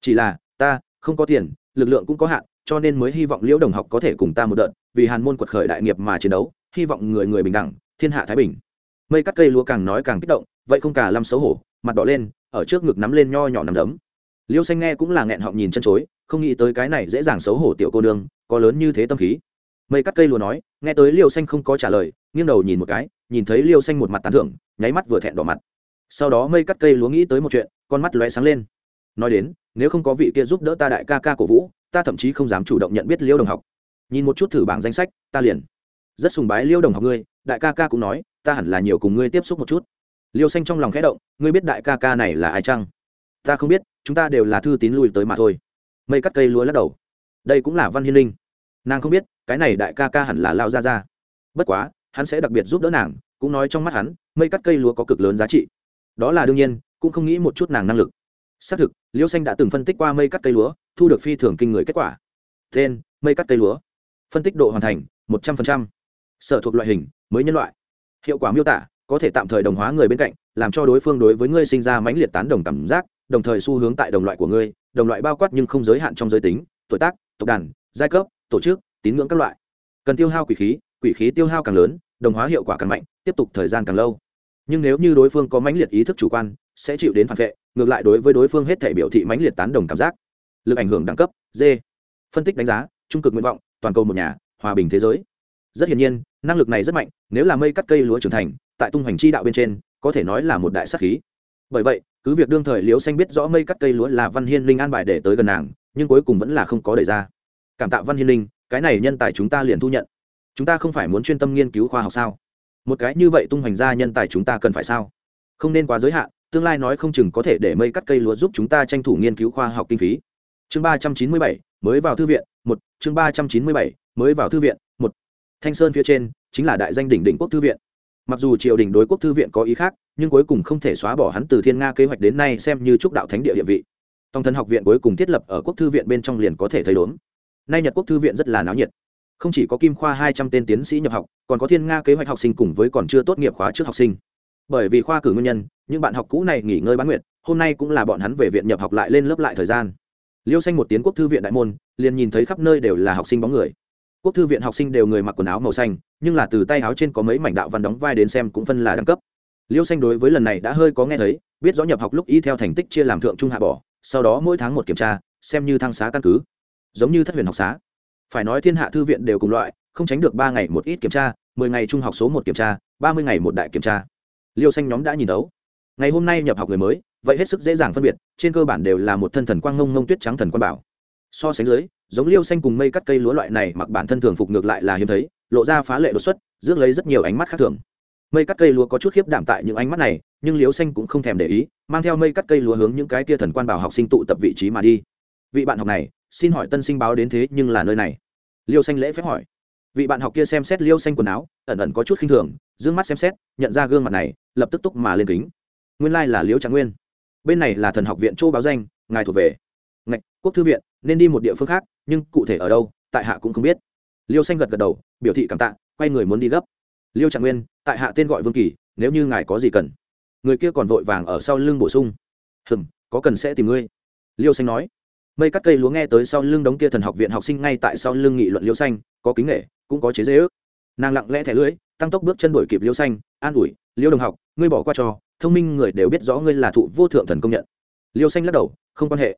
Chỉ là, ta, không có tiền, lực lượng cũng có hạn, cho nên mới hy vọng liễu đồng học có thể cùng ta một đợt, vì hàn môn quật khởi đại nghiệp mà chiến đấu, hy vọng người người bình đẳng, thiên hạ thái bình mây cắt cây lúa càng nói càng kích động, vậy không cả lâm xấu hổ, mặt đỏ lên, ở trước ngực nắm lên nho nhỏ nằm đấm. Liêu xanh nghe cũng là nghẹn họng nhìn chân chối, không nghĩ tới cái này dễ dàng xấu hổ tiểu cô nương, có lớn như thế tâm khí. Mây cắt cây lúa nói, nghe tới liêu xanh không có trả lời, nghiêng đầu nhìn một cái, nhìn thấy liêu xanh một mặt tán thưởng, nháy mắt vừa thẹn đỏ mặt. Sau đó mây cắt cây lúa nghĩ tới một chuyện, con mắt lóe sáng lên. Nói đến, nếu không có vị kia giúp đỡ ta đại ca ca cổ vũ, ta thậm chí không dám chủ động nhận biết liêu đồng học. Nhìn một chút thử bảng danh sách, ta liền. Rất sùng bái liêu đồng học ngươi, đại ca ca cũng nói ta hẳn là nhiều cùng ngươi tiếp xúc một chút. Liêu xanh trong lòng khẽ động, ngươi biết đại ca ca này là ai chăng? Ta không biết, chúng ta đều là thư tín lui tới mà thôi. Mây cắt cây lúa lắc đầu. Đây cũng là văn hiên linh. Nàng không biết, cái này đại ca ca hẳn là lao ra ra bất quá, hắn sẽ đặc biệt giúp đỡ nàng, cũng nói trong mắt hắn, mây cắt cây lúa có cực lớn giá trị. Đó là đương nhiên, cũng không nghĩ một chút nàng năng lực. Xác thực, liêu xanh đã từng phân tích qua mây cắt cây lúa, thu được phi thường kinh người kết quả. Tên, mây cắt cây lúa. Phân tích độ hoàn thành, một trăm linh sở thuộc loại hình, mới nhân loại hiệu quả miêu tả, có thể tạm thời đồng hóa người bên cạnh, làm cho đối phương đối với ngươi sinh ra mãnh liệt tán đồng cảm giác, đồng thời xu hướng tại đồng loại của ngươi, đồng loại bao quát nhưng không giới hạn trong giới tính, tuổi tác, tộc đàn, giai cấp, tổ chức, tín ngưỡng các loại. Cần tiêu hao quỷ khí quỷ khí tiêu hao càng lớn, đồng hóa hiệu quả càng mạnh, tiếp tục thời gian càng lâu. Nhưng nếu như đối phương có mãnh liệt ý thức chủ quan, sẽ chịu đến phản vệ, ngược lại đối với đối phương hết thể biểu thị mãnh liệt tán đồng cảm giác. Lực ảnh hưởng đẳng cấp d phân tích đánh giá, trung cực nguyện vọng, toàn cầu một nhà, hòa bình thế giới. Rất hiển nhiên năng lực này rất mạnh, nếu là mây cắt cây lúa trưởng thành, tại tung hoành chi đạo bên trên, có thể nói là một đại sắc khí. Bởi vậy, cứ việc đương thời liễu xanh biết rõ mây cắt cây lúa là văn hiên linh an bài để tới gần nàng, nhưng cuối cùng vẫn là không có đề ra. Cảm tạ văn hiên linh, cái này nhân tài chúng ta liền thu nhận. Chúng ta không phải muốn chuyên tâm nghiên cứu khoa học sao? Một cái như vậy tung hoành ra nhân tài chúng ta cần phải sao? Không nên quá giới hạn, tương lai nói không chừng có thể để mây cắt cây lúa giúp chúng ta tranh thủ nghiên cứu khoa học kinh phí. Chương ba trăm chín mươi bảy, mới vào thư viện, một. Chương ba trăm chín mươi bảy, mới vào thư viện, một thanh sơn phía trên chính là đại danh đỉnh đỉnh quốc thư viện. Mặc dù triều đình đối quốc thư viện có ý khác, nhưng cuối cùng không thể xóa bỏ hắn từ thiên nga kế hoạch đến nay xem như trúc đạo thánh địa địa vị. Tòng thần học viện cuối cùng thiết lập ở quốc thư viện bên trong liền có thể thấy đốn nay nhật quốc thư viện rất là náo nhiệt. Không chỉ có kim khoa hai trăm tên tiến sĩ nhập học, còn có thiên nga kế hoạch học sinh cùng với còn chưa tốt nghiệp khóa trước học sinh. Bởi vì khoa cử nguyên nhân, những bạn học cũ này nghỉ ngơi bán nguyện hôm nay cũng là bọn hắn về viện nhập học lại lên lớp lại thời gian. Liêu xanh một tiến quốc thư viện đại môn, liền nhìn thấy khắp nơi đều là học sinh bóng người quốc thư viện học sinh đều người mặc quần áo màu xanh, nhưng là từ tay áo trên có mấy mảnh đạo văn đóng vai đến xem cũng phân là đẳng cấp. Liêu xanh đối với lần này đã hơi có nghe thấy, biết rõ nhập học lúc y theo thành tích chia làm thượng trung hạ bỏ, sau đó mỗi tháng một kiểm tra, xem như thăng xá căn cứ. Giống như thất huyền học xá. Phải nói thiên hạ thư viện đều cùng loại, không tránh được ba ngày một ít kiểm tra, mười ngày trung học số một kiểm tra, ba mươi ngày một đại kiểm tra. Liêu xanh nhóm đã nhìn đấu ngày hôm nay nhập học người mới, vậy hết sức dễ dàng phân biệt, trên cơ bản đều là một thân thần quang ngông ngông tuyết trắng thần quan bảo so sánh dưới, giống liêu xanh cùng mây cắt cây lúa loại này mặc bản thân thường phục ngược lại là hiếm thấy, lộ ra phá lệ đột xuất, rước lấy rất nhiều ánh mắt khác thường. Mây cắt cây lúa có chút khiếp đảm tại những ánh mắt này, nhưng liêu xanh cũng không thèm để ý, mang theo mây cắt cây lúa hướng những cái tia thần quan bảo học sinh tụ tập vị trí mà đi. Vị bạn học này, xin hỏi tân sinh báo đến thế nhưng là nơi này? Liêu xanh lễ phép hỏi. Vị bạn học kia xem xét liêu xanh quần áo, ẩn ẩn có chút khinh thường d ư ơ n g mắt xem xét, nhận ra gương mặt này, lập tức túc mà lên kính. Nguyên lai là liêu trạng nguyên. Bên này là thần học viện châu báo danh, ngài thuộc về quốc thư viện, nên đi một địa phương khác, nhưng cụ thể ở đâu, tại hạ cũng không biết. Liêu xanh gật gật đầu, biểu thị cảm tạ, quay người muốn đi gấp. Liêu trạng nguyên, tại hạ tên gọi vương kỳ, nếu như ngài có gì cần. Người kia còn vội vàng ở sau lưng bổ sung. Hừm, có cần sẽ tìm ngươi. Liêu xanh nói. Mây cắt cây lúa nghe tới sau lưng đống kia thần học viện học sinh ngay tại sau lưng nghị luận liêu xanh, có kính nghệ cũng có chế dễ ước. Nàng lặng lẽ thẻ lưỡi tăng tốc bước chân đổi kịp liêu xanh, an ủi, liêu đồng học, ngươi bỏ qua cho, thông minh người đều biết rõ ngươi là thụ vô thượng thần công nhận. Liêu xanh lắc đầu, không quan hệ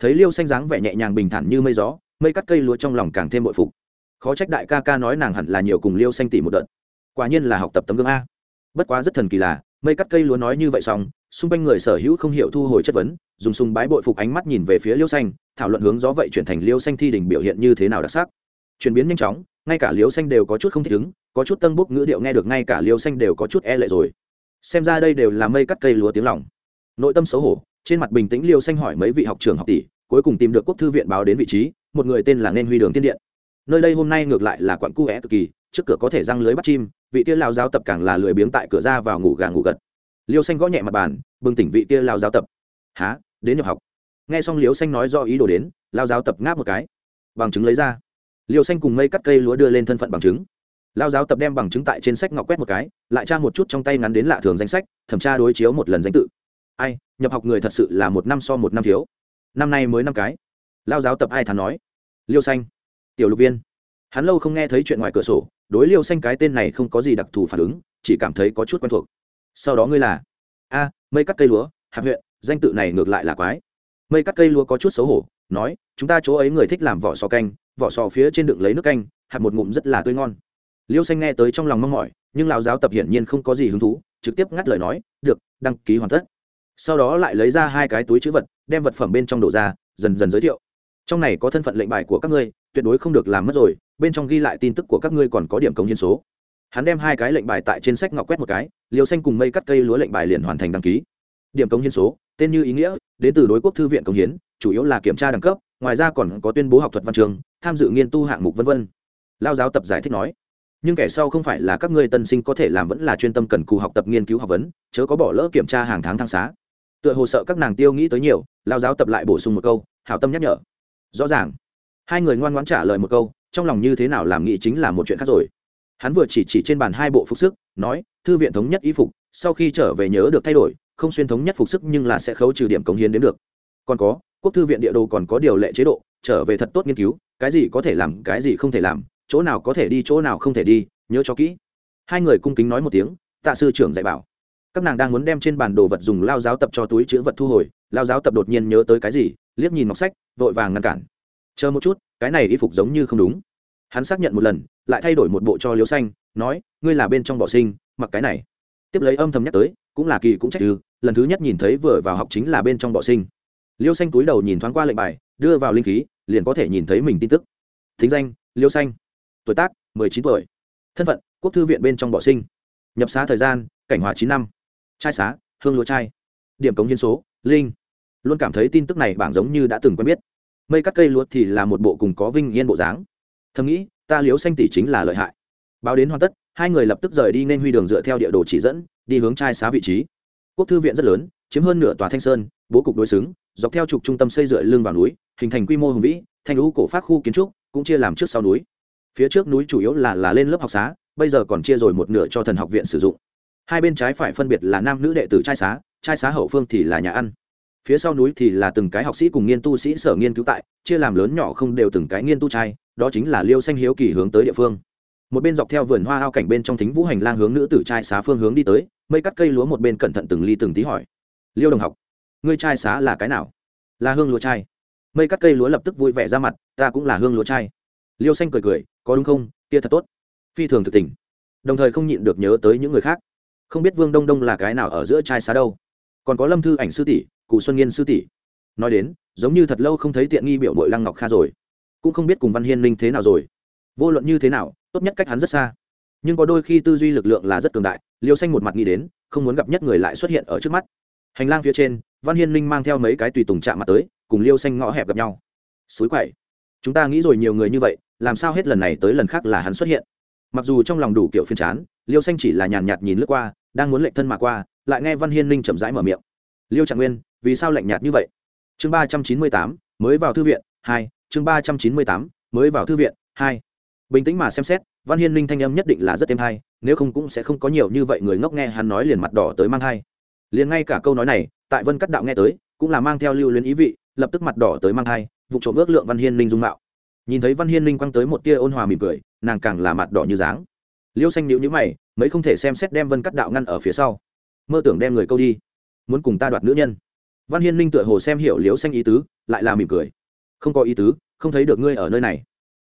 thấy liêu xanh dáng vẻ nhẹ nhàng bình thản như mây gió, mây cắt cây lúa trong lòng càng thêm bội phục. Khó trách đại ca ca nói nàng hẳn là nhiều cùng liêu xanh tỉ một đợt. Quả nhiên là học tập tấm gương a. Bất quá rất thần kỳ là, mây cắt cây lúa nói như vậy xong, xung quanh người sở hữu không hiểu thu hồi chất vấn, dùng sùng bái bội phục ánh mắt nhìn về phía liêu xanh, thảo luận hướng gió vậy chuyển thành liêu xanh thi đình biểu hiện như thế nào đặc sắc. Chuyển biến nhanh chóng, ngay cả liêu xanh đều có chút không thích ứng, có chút tân bốc ngữ điệu nghe được ngay cả liêu xanh đều có chút e lệ rồi. Xem ra đây đều là mây cắt cây lúa tiếng lòng. Nội tâm xấu hổ trên mặt bình tĩnh liêu xanh hỏi mấy vị học trưởng học tỷ, cuối cùng tìm được quốc thư viện báo đến vị trí, một người tên là nên huy đường tiên điện. Nơi đây hôm nay ngược lại là quặn cu é cực kỳ, trước cửa có thể răng lưới bắt chim, vị kia lao giáo tập càng là lười biếng tại cửa ra vào ngủ gà ngủ gật. Liêu xanh gõ nhẹ mặt bàn, bừng tỉnh vị kia lao giáo tập. Há đến nhập học? Nghe xong liêu xanh nói do ý đồ đến lao giáo tập ngáp một cái. Bằng chứng lấy ra. Liêu xanh cùng mây cắt cây lúa đưa lên thân phận bằng chứng. Lao giáo tập đem bằng chứng tại trên sách ngọc quét một cái, lại tra một chút trong tay ngắn đến lạ thường danh sách, thẩm tra đối chiếu một lần danh tự ai, nhập học người thật sự là một năm so một năm thiếu. Năm nay mới năm cái. Lao giáo tập ai thắn nói. Liêu xanh. Tiểu lục viên. Hắn lâu không nghe thấy chuyện ngoài cửa sổ, đối liêu xanh cái tên này không có gì đặc thù phản ứng, chỉ cảm thấy có chút quen thuộc. Sau đó ngươi là? A, mây cắt cây lúa, hạp huyện, danh tự này ngược lại là quái. Mây cắt cây lúa có chút xấu hổ, nói, chúng ta chỗ ấy người thích làm vỏ sò canh, vỏ sò phía trên đựng lấy nước canh, hạt một ngụm rất là tươi ngon. Liêu xanh nghe tới trong lòng mong mỏi, nhưng lão giáo tập hiển nhiên không có gì hứng thú, trực tiếp ngắt lời nói, được, đăng ký hoàn tất sau đó lại lấy ra hai cái túi chữ vật, đem vật phẩm bên trong đổ ra, dần dần giới thiệu. Trong này có thân phận lệnh bài của các ngươi, tuyệt đối không được làm mất rồi, bên trong ghi lại tin tức của các ngươi còn có điểm cống hiến số. Hắn đem hai cái lệnh bài tại trên sách ngọc quét một cái, liều xanh cùng mây cắt cây lúa lệnh bài liền hoàn thành đăng ký. Điểm cống hiến số, tên như ý nghĩa, đến từ đối quốc thư viện cống hiến, chủ yếu là kiểm tra đẳng cấp, ngoài ra còn có tuyên bố học thuật văn trường, tham dự nghiên tu hạng mục v v lao giáo tập giải thích nói, nhưng kẻ sau không phải là các ngươi tân sinh có thể làm vẫn là chuyên tâm cần cù học tập nghiên cứu học vấn, chớ có bỏ lỡ kiểm tra hàng tháng tháng xá tựa hồ sợ các nàng tiêu nghĩ tới nhiều, lao giáo tập lại bổ sung một câu, hảo tâm nhắc nhở. Rõ ràng. Hai người ngoan ngoãn trả lời một câu, trong lòng như thế nào làm nghĩ chính là một chuyện khác rồi. Hắn vừa chỉ chỉ trên bàn hai bộ phục sức, nói, thư viện thống nhất y phục, sau khi trở về nhớ được thay đổi, không xuyên thống nhất phục sức nhưng là sẽ khấu trừ điểm cống hiến đến được. Còn có, quốc thư viện địa đồ còn có điều lệ chế độ, trở về thật tốt nghiên cứu, cái gì có thể làm, cái gì không thể làm, chỗ nào có thể đi, chỗ nào không thể đi, nhớ cho kỹ. Hai người cung kính nói một tiếng, tạ sư trưởng dạy bảo các nàng đang muốn đem trên bản đồ vật dùng lao giáo tập cho túi chữ vật thu hồi, lao giáo tập đột nhiên nhớ tới cái gì, liếc nhìn ngọc sách, vội vàng ngăn cản. Chờ một chút, cái này y phục giống như không đúng. Hắn xác nhận một lần, lại thay đổi một bộ cho liêu xanh, nói, ngươi là bên trong bọ sinh, mặc cái này. Tiếp lấy âm thầm nhắc tới, cũng là kỳ cũng trách từ, lần thứ nhất nhìn thấy vừa vào học chính là bên trong bọ sinh. Liêu xanh túi đầu nhìn thoáng qua lệnh bài, đưa vào linh khí, liền có thể nhìn thấy mình tin tức. Thính danh liêu xanh. Tuổi tác, mười chín tuổi. Thân phận, quốc thư viện bên trong bọ sinh. Nhập xá thời gian, cảnh hòa chín năm trai xá, hương lúa trai điểm cống hiến số, linh. Luôn cảm thấy tin tức này bảng giống như đã từng quen biết. Mây cắt cây lúa thì là một bộ cùng có vinh yên bộ dáng. Thầm nghĩ, ta liếu xanh tỷ chính là lợi hại. Báo đến hoàn tất, hai người lập tức rời đi nên huy đường dựa theo địa đồ chỉ dẫn, đi hướng trai xá vị trí. Quốc thư viện rất lớn, chiếm hơn nửa tòa thanh sơn, bố cục đối xứng, dọc theo trục trung tâm xây dựa lưng vào núi, hình thành quy mô hùng vĩ thành lũ cổ phát khu kiến trúc, cũng chia làm trước sau núi. Phía trước núi chủ yếu là là lên lớp học xá, bây giờ còn chia rồi một nửa cho thần học viện sử dụng hai bên trái phải phân biệt là nam nữ đệ tử trai xá trai xá hậu phương thì là nhà ăn. Phía sau núi thì là từng cái học sĩ cùng nghiên tu sĩ sở nghiên cứu tại, chia làm lớn nhỏ không đều từng cái nghiên tu trai, đó chính là liêu xanh hiếu kỳ hướng tới địa phương. Một bên dọc theo vườn hoa ao cảnh bên trong thính vũ hành lang hướng nữ tử trai xá phương hướng đi tới, mây cắt cây lúa một bên cẩn thận từng ly từng tí hỏi. Liêu đồng học, ngươi trai xá là cái nào? Là hương lúa trai. Mây cắt cây lúa lập tức vui vẻ ra mặt, ta cũng là hương lúa trai. Liêu xanh cười cười, có đúng không? Kia thật tốt. Phi thường thực tình, đồng thời không nhịn được nhớ tới những người khác không biết vương đông đông là cái nào ở giữa trai xá đâu. Còn có lâm thư ảnh sư tỷ cụ xuân nghiên sư tỷ. Nói đến, giống như thật lâu không thấy tiện nghi biểu mội lăng ngọc kha rồi. Cũng không biết cùng văn hiên linh thế nào rồi. Vô luận như thế nào, tốt nhất cách hắn rất xa. Nhưng có đôi khi tư duy lực lượng là rất cường đại, liêu xanh một mặt nghĩ đến, không muốn gặp nhất người lại xuất hiện ở trước mắt. Hành lang phía trên, văn hiên linh mang theo mấy cái tùy tùng chạm mặt tới, cùng liêu xanh ngõ hẹp gặp nhau. Suối quậy. Chúng ta nghĩ rồi nhiều người như vậy, làm sao hết lần này tới lần khác là hắn xuất hiện? Mặc dù trong lòng đủ kiểu phiên chán, liêu xanh chỉ là nhàn nhạt nhìn lướt qua đang muốn lệnh thân mà qua, lại nghe văn hiên linh chậm rãi mở miệng. Liêu trạng nguyên, vì sao lạnh nhạt như vậy? Chương ba trăm chín mươi tám, mới vào thư viện, hai, chương ba trăm chín mươi tám, mới vào thư viện, hai. Bình tĩnh mà xem xét, văn hiên linh thanh âm nhất định là rất êm hay, nếu không cũng sẽ không có nhiều như vậy người ngốc nghe hắn nói liền mặt đỏ tới mang hay. Liền ngay cả câu nói này, tại vân cắt đạo nghe tới, cũng là mang theo lưu luyến ý vị, lập tức mặt đỏ tới mang hay, vụ trộm ước lượng văn hiên linh dung mạo. Nhìn thấy văn hiên linh quăng tới một tia ôn hòa mỉm cười, nàng càng là mặt đỏ như dáng liêu xanh nhữ nhữ mày, mấy không thể xem xét đem vân cắt đạo ngăn ở phía sau. Mơ tưởng đem người câu đi. Muốn cùng ta đoạt nữ nhân. Văn hiên linh tựa hồ xem hiểu liêu xanh ý tứ, lại là mỉm cười. Không có ý tứ, không thấy được ngươi ở nơi này.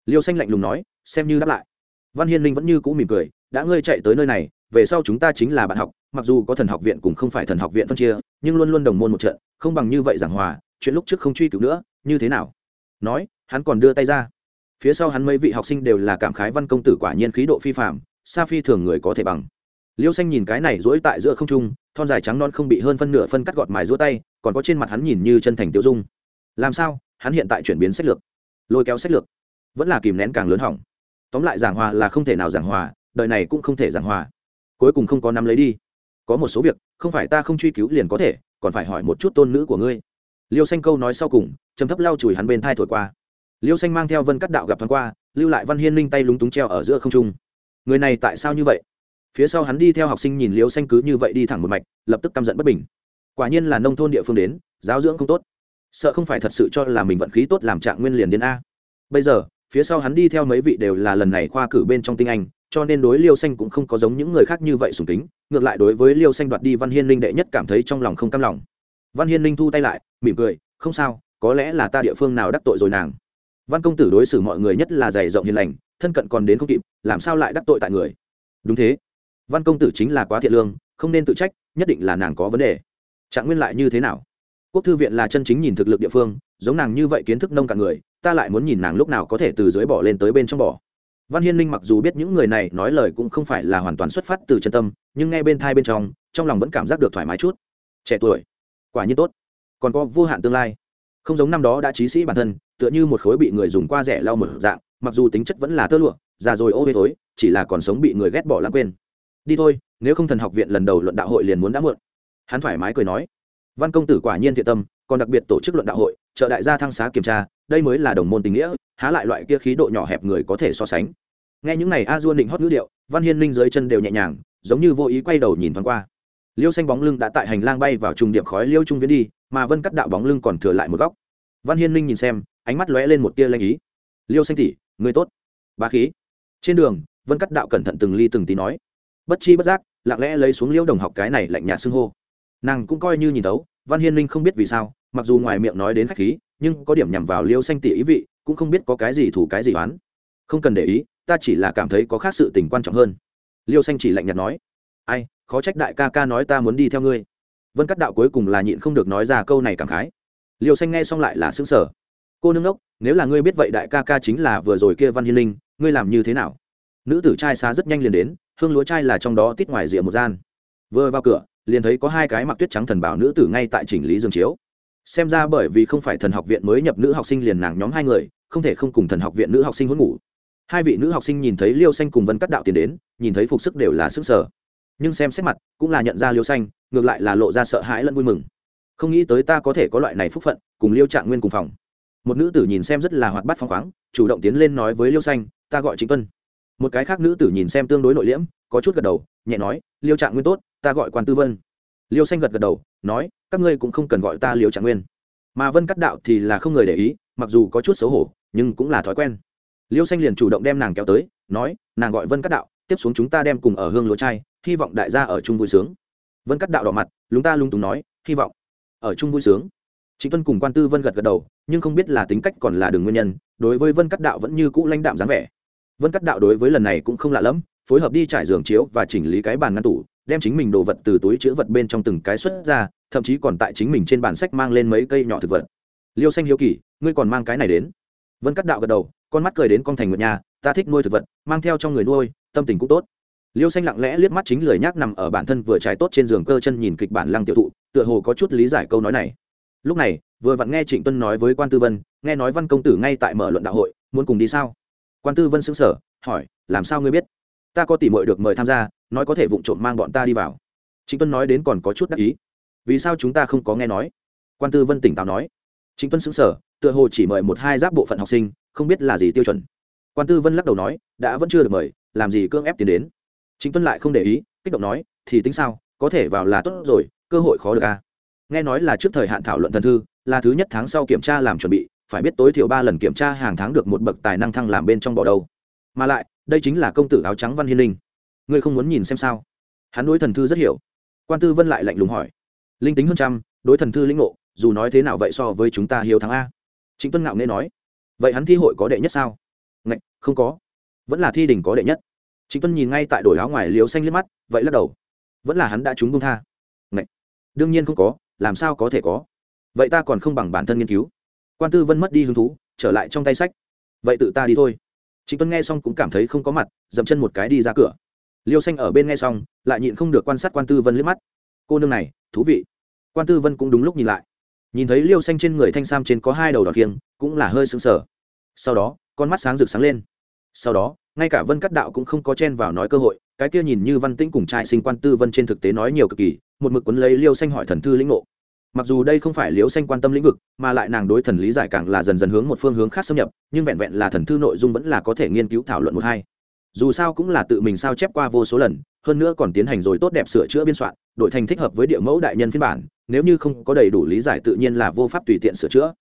Liêu xanh lạnh lùng nói, xem như đáp lại. Văn hiên linh vẫn như cũ mỉm cười, đã ngươi chạy tới nơi này, về sau chúng ta chính là bạn học, mặc dù có thần học viện cùng không phải thần học viện phân chia, nhưng luôn luôn đồng môn một trận, không bằng như vậy giảng hòa, chuyện lúc trước không truy cứu nữa, như thế nào? Nói, hắn còn đưa tay ra. Phía sau hắn mấy vị học sinh đều là cảm khái văn công tử quả nhiên khí độ phi phạm xa phi thường người có thể bằng. Liêu xanh nhìn cái này rỗi tại giữa không trung, thon dài trắng non không bị hơn phân nửa phân cắt gọt mài rũa tay, còn có trên mặt hắn nhìn như chân thành tiêu dung. Làm sao? Hắn hiện tại chuyển biến sách lược. Lôi kéo sách lược. Vẫn là kìm nén càng lớn hỏng. Tóm lại giảng hòa là không thể nào giảng hòa, đời này cũng không thể giảng hòa. Cuối cùng không có nắm lấy đi. Có một số việc, không phải ta không truy cứu liền có thể, còn phải hỏi một chút tôn nữ của ngươi. Liêu xanh câu nói sau cùng chấm thấp lau chùi hắn bên thai thổi qua. Liêu xanh mang theo vân cắt đạo gặp thoáng qua, lưu lại văn hiên ninh tay lúng túng treo ở giữa không trung người này tại sao như vậy? Phía sau hắn đi theo học sinh nhìn liêu xanh cứ như vậy đi thẳng một mạch, lập tức căm giận bất bình. Quả nhiên là nông thôn địa phương đến, giáo dưỡng không tốt. Sợ không phải thật sự cho là mình vận khí tốt làm trạng nguyên liền đến a. Bây giờ, phía sau hắn đi theo mấy vị đều là lần này khoa cử bên trong tinh anh, cho nên đối liêu xanh cũng không có giống những người khác như vậy sùng kính, ngược lại đối với liêu xanh đoạt đi văn hiên linh đệ nhất cảm thấy trong lòng không cam lòng. Văn hiên linh thu tay lại, mỉm cười, không sao, có lẽ là ta địa phương nào đắc tội rồi nàng. Văn công tử đối xử mọi người nhất là dày rộng hiền lành thân cận còn đến không kịp, làm sao lại đắc tội tại người? Đúng thế. Văn công tử chính là quá thiện lương, không nên tự trách, nhất định là nàng có vấn đề. Trạng nguyên lại như thế nào? Quốc thư viện là chân chính nhìn thực lực địa phương, giống nàng như vậy kiến thức nông cả người, ta lại muốn nhìn nàng lúc nào có thể từ dưới bỏ lên tới bên trong bỏ. Văn hiên linh mặc dù biết những người này nói lời cũng không phải là hoàn toàn xuất phát từ chân tâm, nhưng nghe bên thai bên trong trong lòng vẫn cảm giác được thoải mái chút. Trẻ tuổi, quả nhiên tốt. Còn có vô hạn tương lai. Không giống năm đó đã trí sĩ bản thân, tựa như một khối bị người dùng qua rẻ lau một dạng mặc dù tính chất vẫn là tơ lụa, già rồi ô huế thối, chỉ là còn sống bị người ghét bỏ lãng quên. Đi thôi, nếu không thần học viện lần đầu luận đạo hội liền muốn đã muộn. Hắn thoải mái cười nói. Văn công tử quả nhiên thiện tâm, còn đặc biệt tổ chức luận đạo hội, trợ đại gia thăng xá kiểm tra, đây mới là đồng môn tình nghĩa, há lại loại kia khí độ nhỏ hẹp người có thể so sánh. Nghe những này a dua định hót ngữ điệu, văn hiên linh dưới chân đều nhẹ nhàng, giống như vô ý quay đầu nhìn thoáng qua. Liêu xanh bóng lưng đã tại hành lang bay vào trùng điệp khói liêu trung viễn đi, mà vân cắt đạo bóng lưng còn thừa lại một góc. Văn hiên linh nhìn xem, ánh mắt lóe lên một tia lanh ý. Liêu xanh tỉ người tốt. Bá khí. Trên đường, vân cắt đạo cẩn thận từng ly từng tí nói, bất chi bất giác, lặng lẽ lấy xuống liêu đồng học cái này lạnh nhạt xưng hô. Nàng cũng coi như nhìn tấu văn hiên linh không biết vì sao, mặc dù ngoài miệng nói đến khách khí, nhưng có điểm nhằm vào liêu xanh tỉ ý vị, cũng không biết có cái gì thủ cái gì oán. Không cần để ý, ta chỉ là cảm thấy có khác sự tình quan trọng hơn. Liêu xanh chỉ lạnh nhạt nói, ai, khó trách đại ca ca nói ta muốn đi theo ngươi. Vân cắt đạo cuối cùng là nhịn không được nói ra câu này cảm khái. Liêu xanh nghe xong lại là xứng sở cô nương ốc nếu là ngươi biết vậy đại ca ca chính là vừa rồi kia văn hiên linh, ngươi làm như thế nào? Nữ tử trai xá rất nhanh liền đến, hương lúa trai là trong đó tít ngoài rìa một gian. Vừa vào cửa, liền thấy có hai cái mặc tuyết trắng thần bảo nữ tử ngay tại chỉnh lý dương chiếu. Xem ra bởi vì không phải thần học viện mới nhập nữ học sinh liền nàng nhóm hai người, không thể không cùng thần học viện nữ học sinh hôn ngủ. Hai vị nữ học sinh nhìn thấy liêu xanh cùng vân cắt đạo tiến đến, nhìn thấy phục sức đều là sức sở. Nhưng xem xét mặt, cũng là nhận ra liêu xanh, ngược lại là lộ ra sợ hãi lẫn vui mừng. Không nghĩ tới ta có thể có loại này phúc phận, cùng liêu trạng nguyên cùng phòng một nữ tử nhìn xem rất là hoạt bát phong khoáng, chủ động tiến lên nói với liêu xanh, ta gọi chính tuân. Một cái khác nữ tử nhìn xem tương đối nội liễm, có chút gật đầu, nhẹ nói, liêu trạng nguyên tốt, ta gọi quan tư vân. Liêu xanh gật gật đầu, nói, các ngươi cũng không cần gọi ta liêu trạng nguyên. Mà vân cắt đạo thì là không người để ý, mặc dù có chút xấu hổ, nhưng cũng là thói quen. Liêu xanh liền chủ động đem nàng kéo tới, nói, nàng gọi vân cắt đạo, tiếp xuống chúng ta đem cùng ở hương lúa trai, hy vọng đại gia ở chung vui sướng. Vân cắt đạo đỏ mặt, lúng ta lung túng nói, hy vọng ở chung vui sướng. Trịnh tuân cùng quan tư vân gật gật đầu nhưng không biết là tính cách còn là đường nguyên nhân, đối với vân cắt đạo vẫn như cũ lãnh đạm dáng vẻ. Vân cắt đạo đối với lần này cũng không lạ lẫm, phối hợp đi trải giường chiếu và chỉnh lý cái bàn ngăn tủ, đem chính mình đồ vật từ túi chữ vật bên trong từng cái xuất ra, thậm chí còn tại chính mình trên bàn sách mang lên mấy cây nhỏ thực vật. Liêu xanh hiếu kỳ, ngươi còn mang cái này đến? Vân cắt đạo gật đầu, con mắt cười đến con thành ngựa nhà, ta thích nuôi thực vật, mang theo trong người nuôi, tâm tình cũng tốt. Liêu xanh lặng lẽ liếc mắt chính lười nhác nằm ở bản thân vừa trái tốt trên giường cơ chân nhìn kịch bản lăng tiểu thụ, tựa hồ có chút lý giải câu nói này. Lúc này vừa vặn nghe trịnh tuân nói với quan tư vân, nghe nói văn công tử ngay tại mở luận đạo hội, muốn cùng đi sao? Quan tư vân xứng sở hỏi, làm sao ngươi biết? Ta có tỉ mội được mời tham gia, nói có thể vụng trộm mang bọn ta đi vào. Trịnh tuân nói đến còn có chút đắc ý. Vì sao chúng ta không có nghe nói? Quan tư vân tỉnh táo nói. Trịnh tuân xứng sở tựa hồ chỉ mời một hai giáp bộ phận học sinh, không biết là gì tiêu chuẩn. Quan tư vân lắc đầu nói, đã vẫn chưa được mời, làm gì cưỡng ép tiến đến? Trịnh tuân lại không để ý, kích động nói, thì tính sao, có thể vào là tốt rồi, cơ hội khó được à. Nghe nói là trước thời hạn thảo luận thần thư là thứ nhất tháng sau kiểm tra làm chuẩn bị, phải biết tối thiểu ba lần kiểm tra hàng tháng được một bậc tài năng thăng làm bên trong bỏ đâu mà lại, đây chính là công tử áo trắng văn hiên linh. Ngươi không muốn nhìn xem sao? Hắn đối thần thư rất hiểu. Quan tư vân lại lạnh lùng hỏi. Linh tính hơn trăm, đối thần thư lĩnh ngộ, dù nói thế nào vậy so với chúng ta hiếu thắng a. Trịnh tuân ngạo nghe nói. Vậy hắn thi hội có đệ nhất sao? Ngạch, không có. Vẫn là thi đình có đệ nhất. Trịnh tuân nhìn ngay tại đổi áo ngoài liều xanh liếc mắt, vậy lắc đầu. Vẫn là hắn đã trúng công tha. Ngạch, đương nhiên không có, làm sao có thể có? Vậy ta còn không bằng bản thân nghiên cứu. Quan tư vân mất đi hứng thú, trở lại trong tay sách. Vậy tự ta đi thôi. Trịnh tuân nghe xong cũng cảm thấy không có mặt, dậm chân một cái đi ra cửa. Liêu xanh ở bên nghe xong, lại nhịn không được quan sát quan tư vân liếc mắt. Cô nương này, thú vị. Quan tư vân cũng đúng lúc nhìn lại. Nhìn thấy liêu xanh trên người thanh sam trên có hai đầu đọt kiêng, cũng là hơi sững sờ. Sau đó, con mắt sáng rực sáng lên. Sau đó, ngay cả vân cắt đạo cũng không có chen vào nói cơ hội, cái kia nhìn như văn tĩnh cùng trai sinh quan tư vân trên thực tế nói nhiều cực kỳ, một mực quấn lấy liêu xanh hỏi thần thư lĩnh ngộ mặc dù đây không phải Liễu xanh quan tâm lĩnh vực, mà lại nàng đối thần lý giải càng là dần dần hướng một phương hướng khác xâm nhập, nhưng vẹn vẹn là thần thư nội dung vẫn là có thể nghiên cứu thảo luận một hai. Dù sao cũng là tự mình sao chép qua vô số lần, hơn nữa còn tiến hành rồi tốt đẹp sửa chữa biên soạn, đổi thành thích hợp với địa mẫu đại nhân phiên bản, nếu như không có đầy đủ lý giải tự nhiên là vô pháp tùy tiện sửa chữa.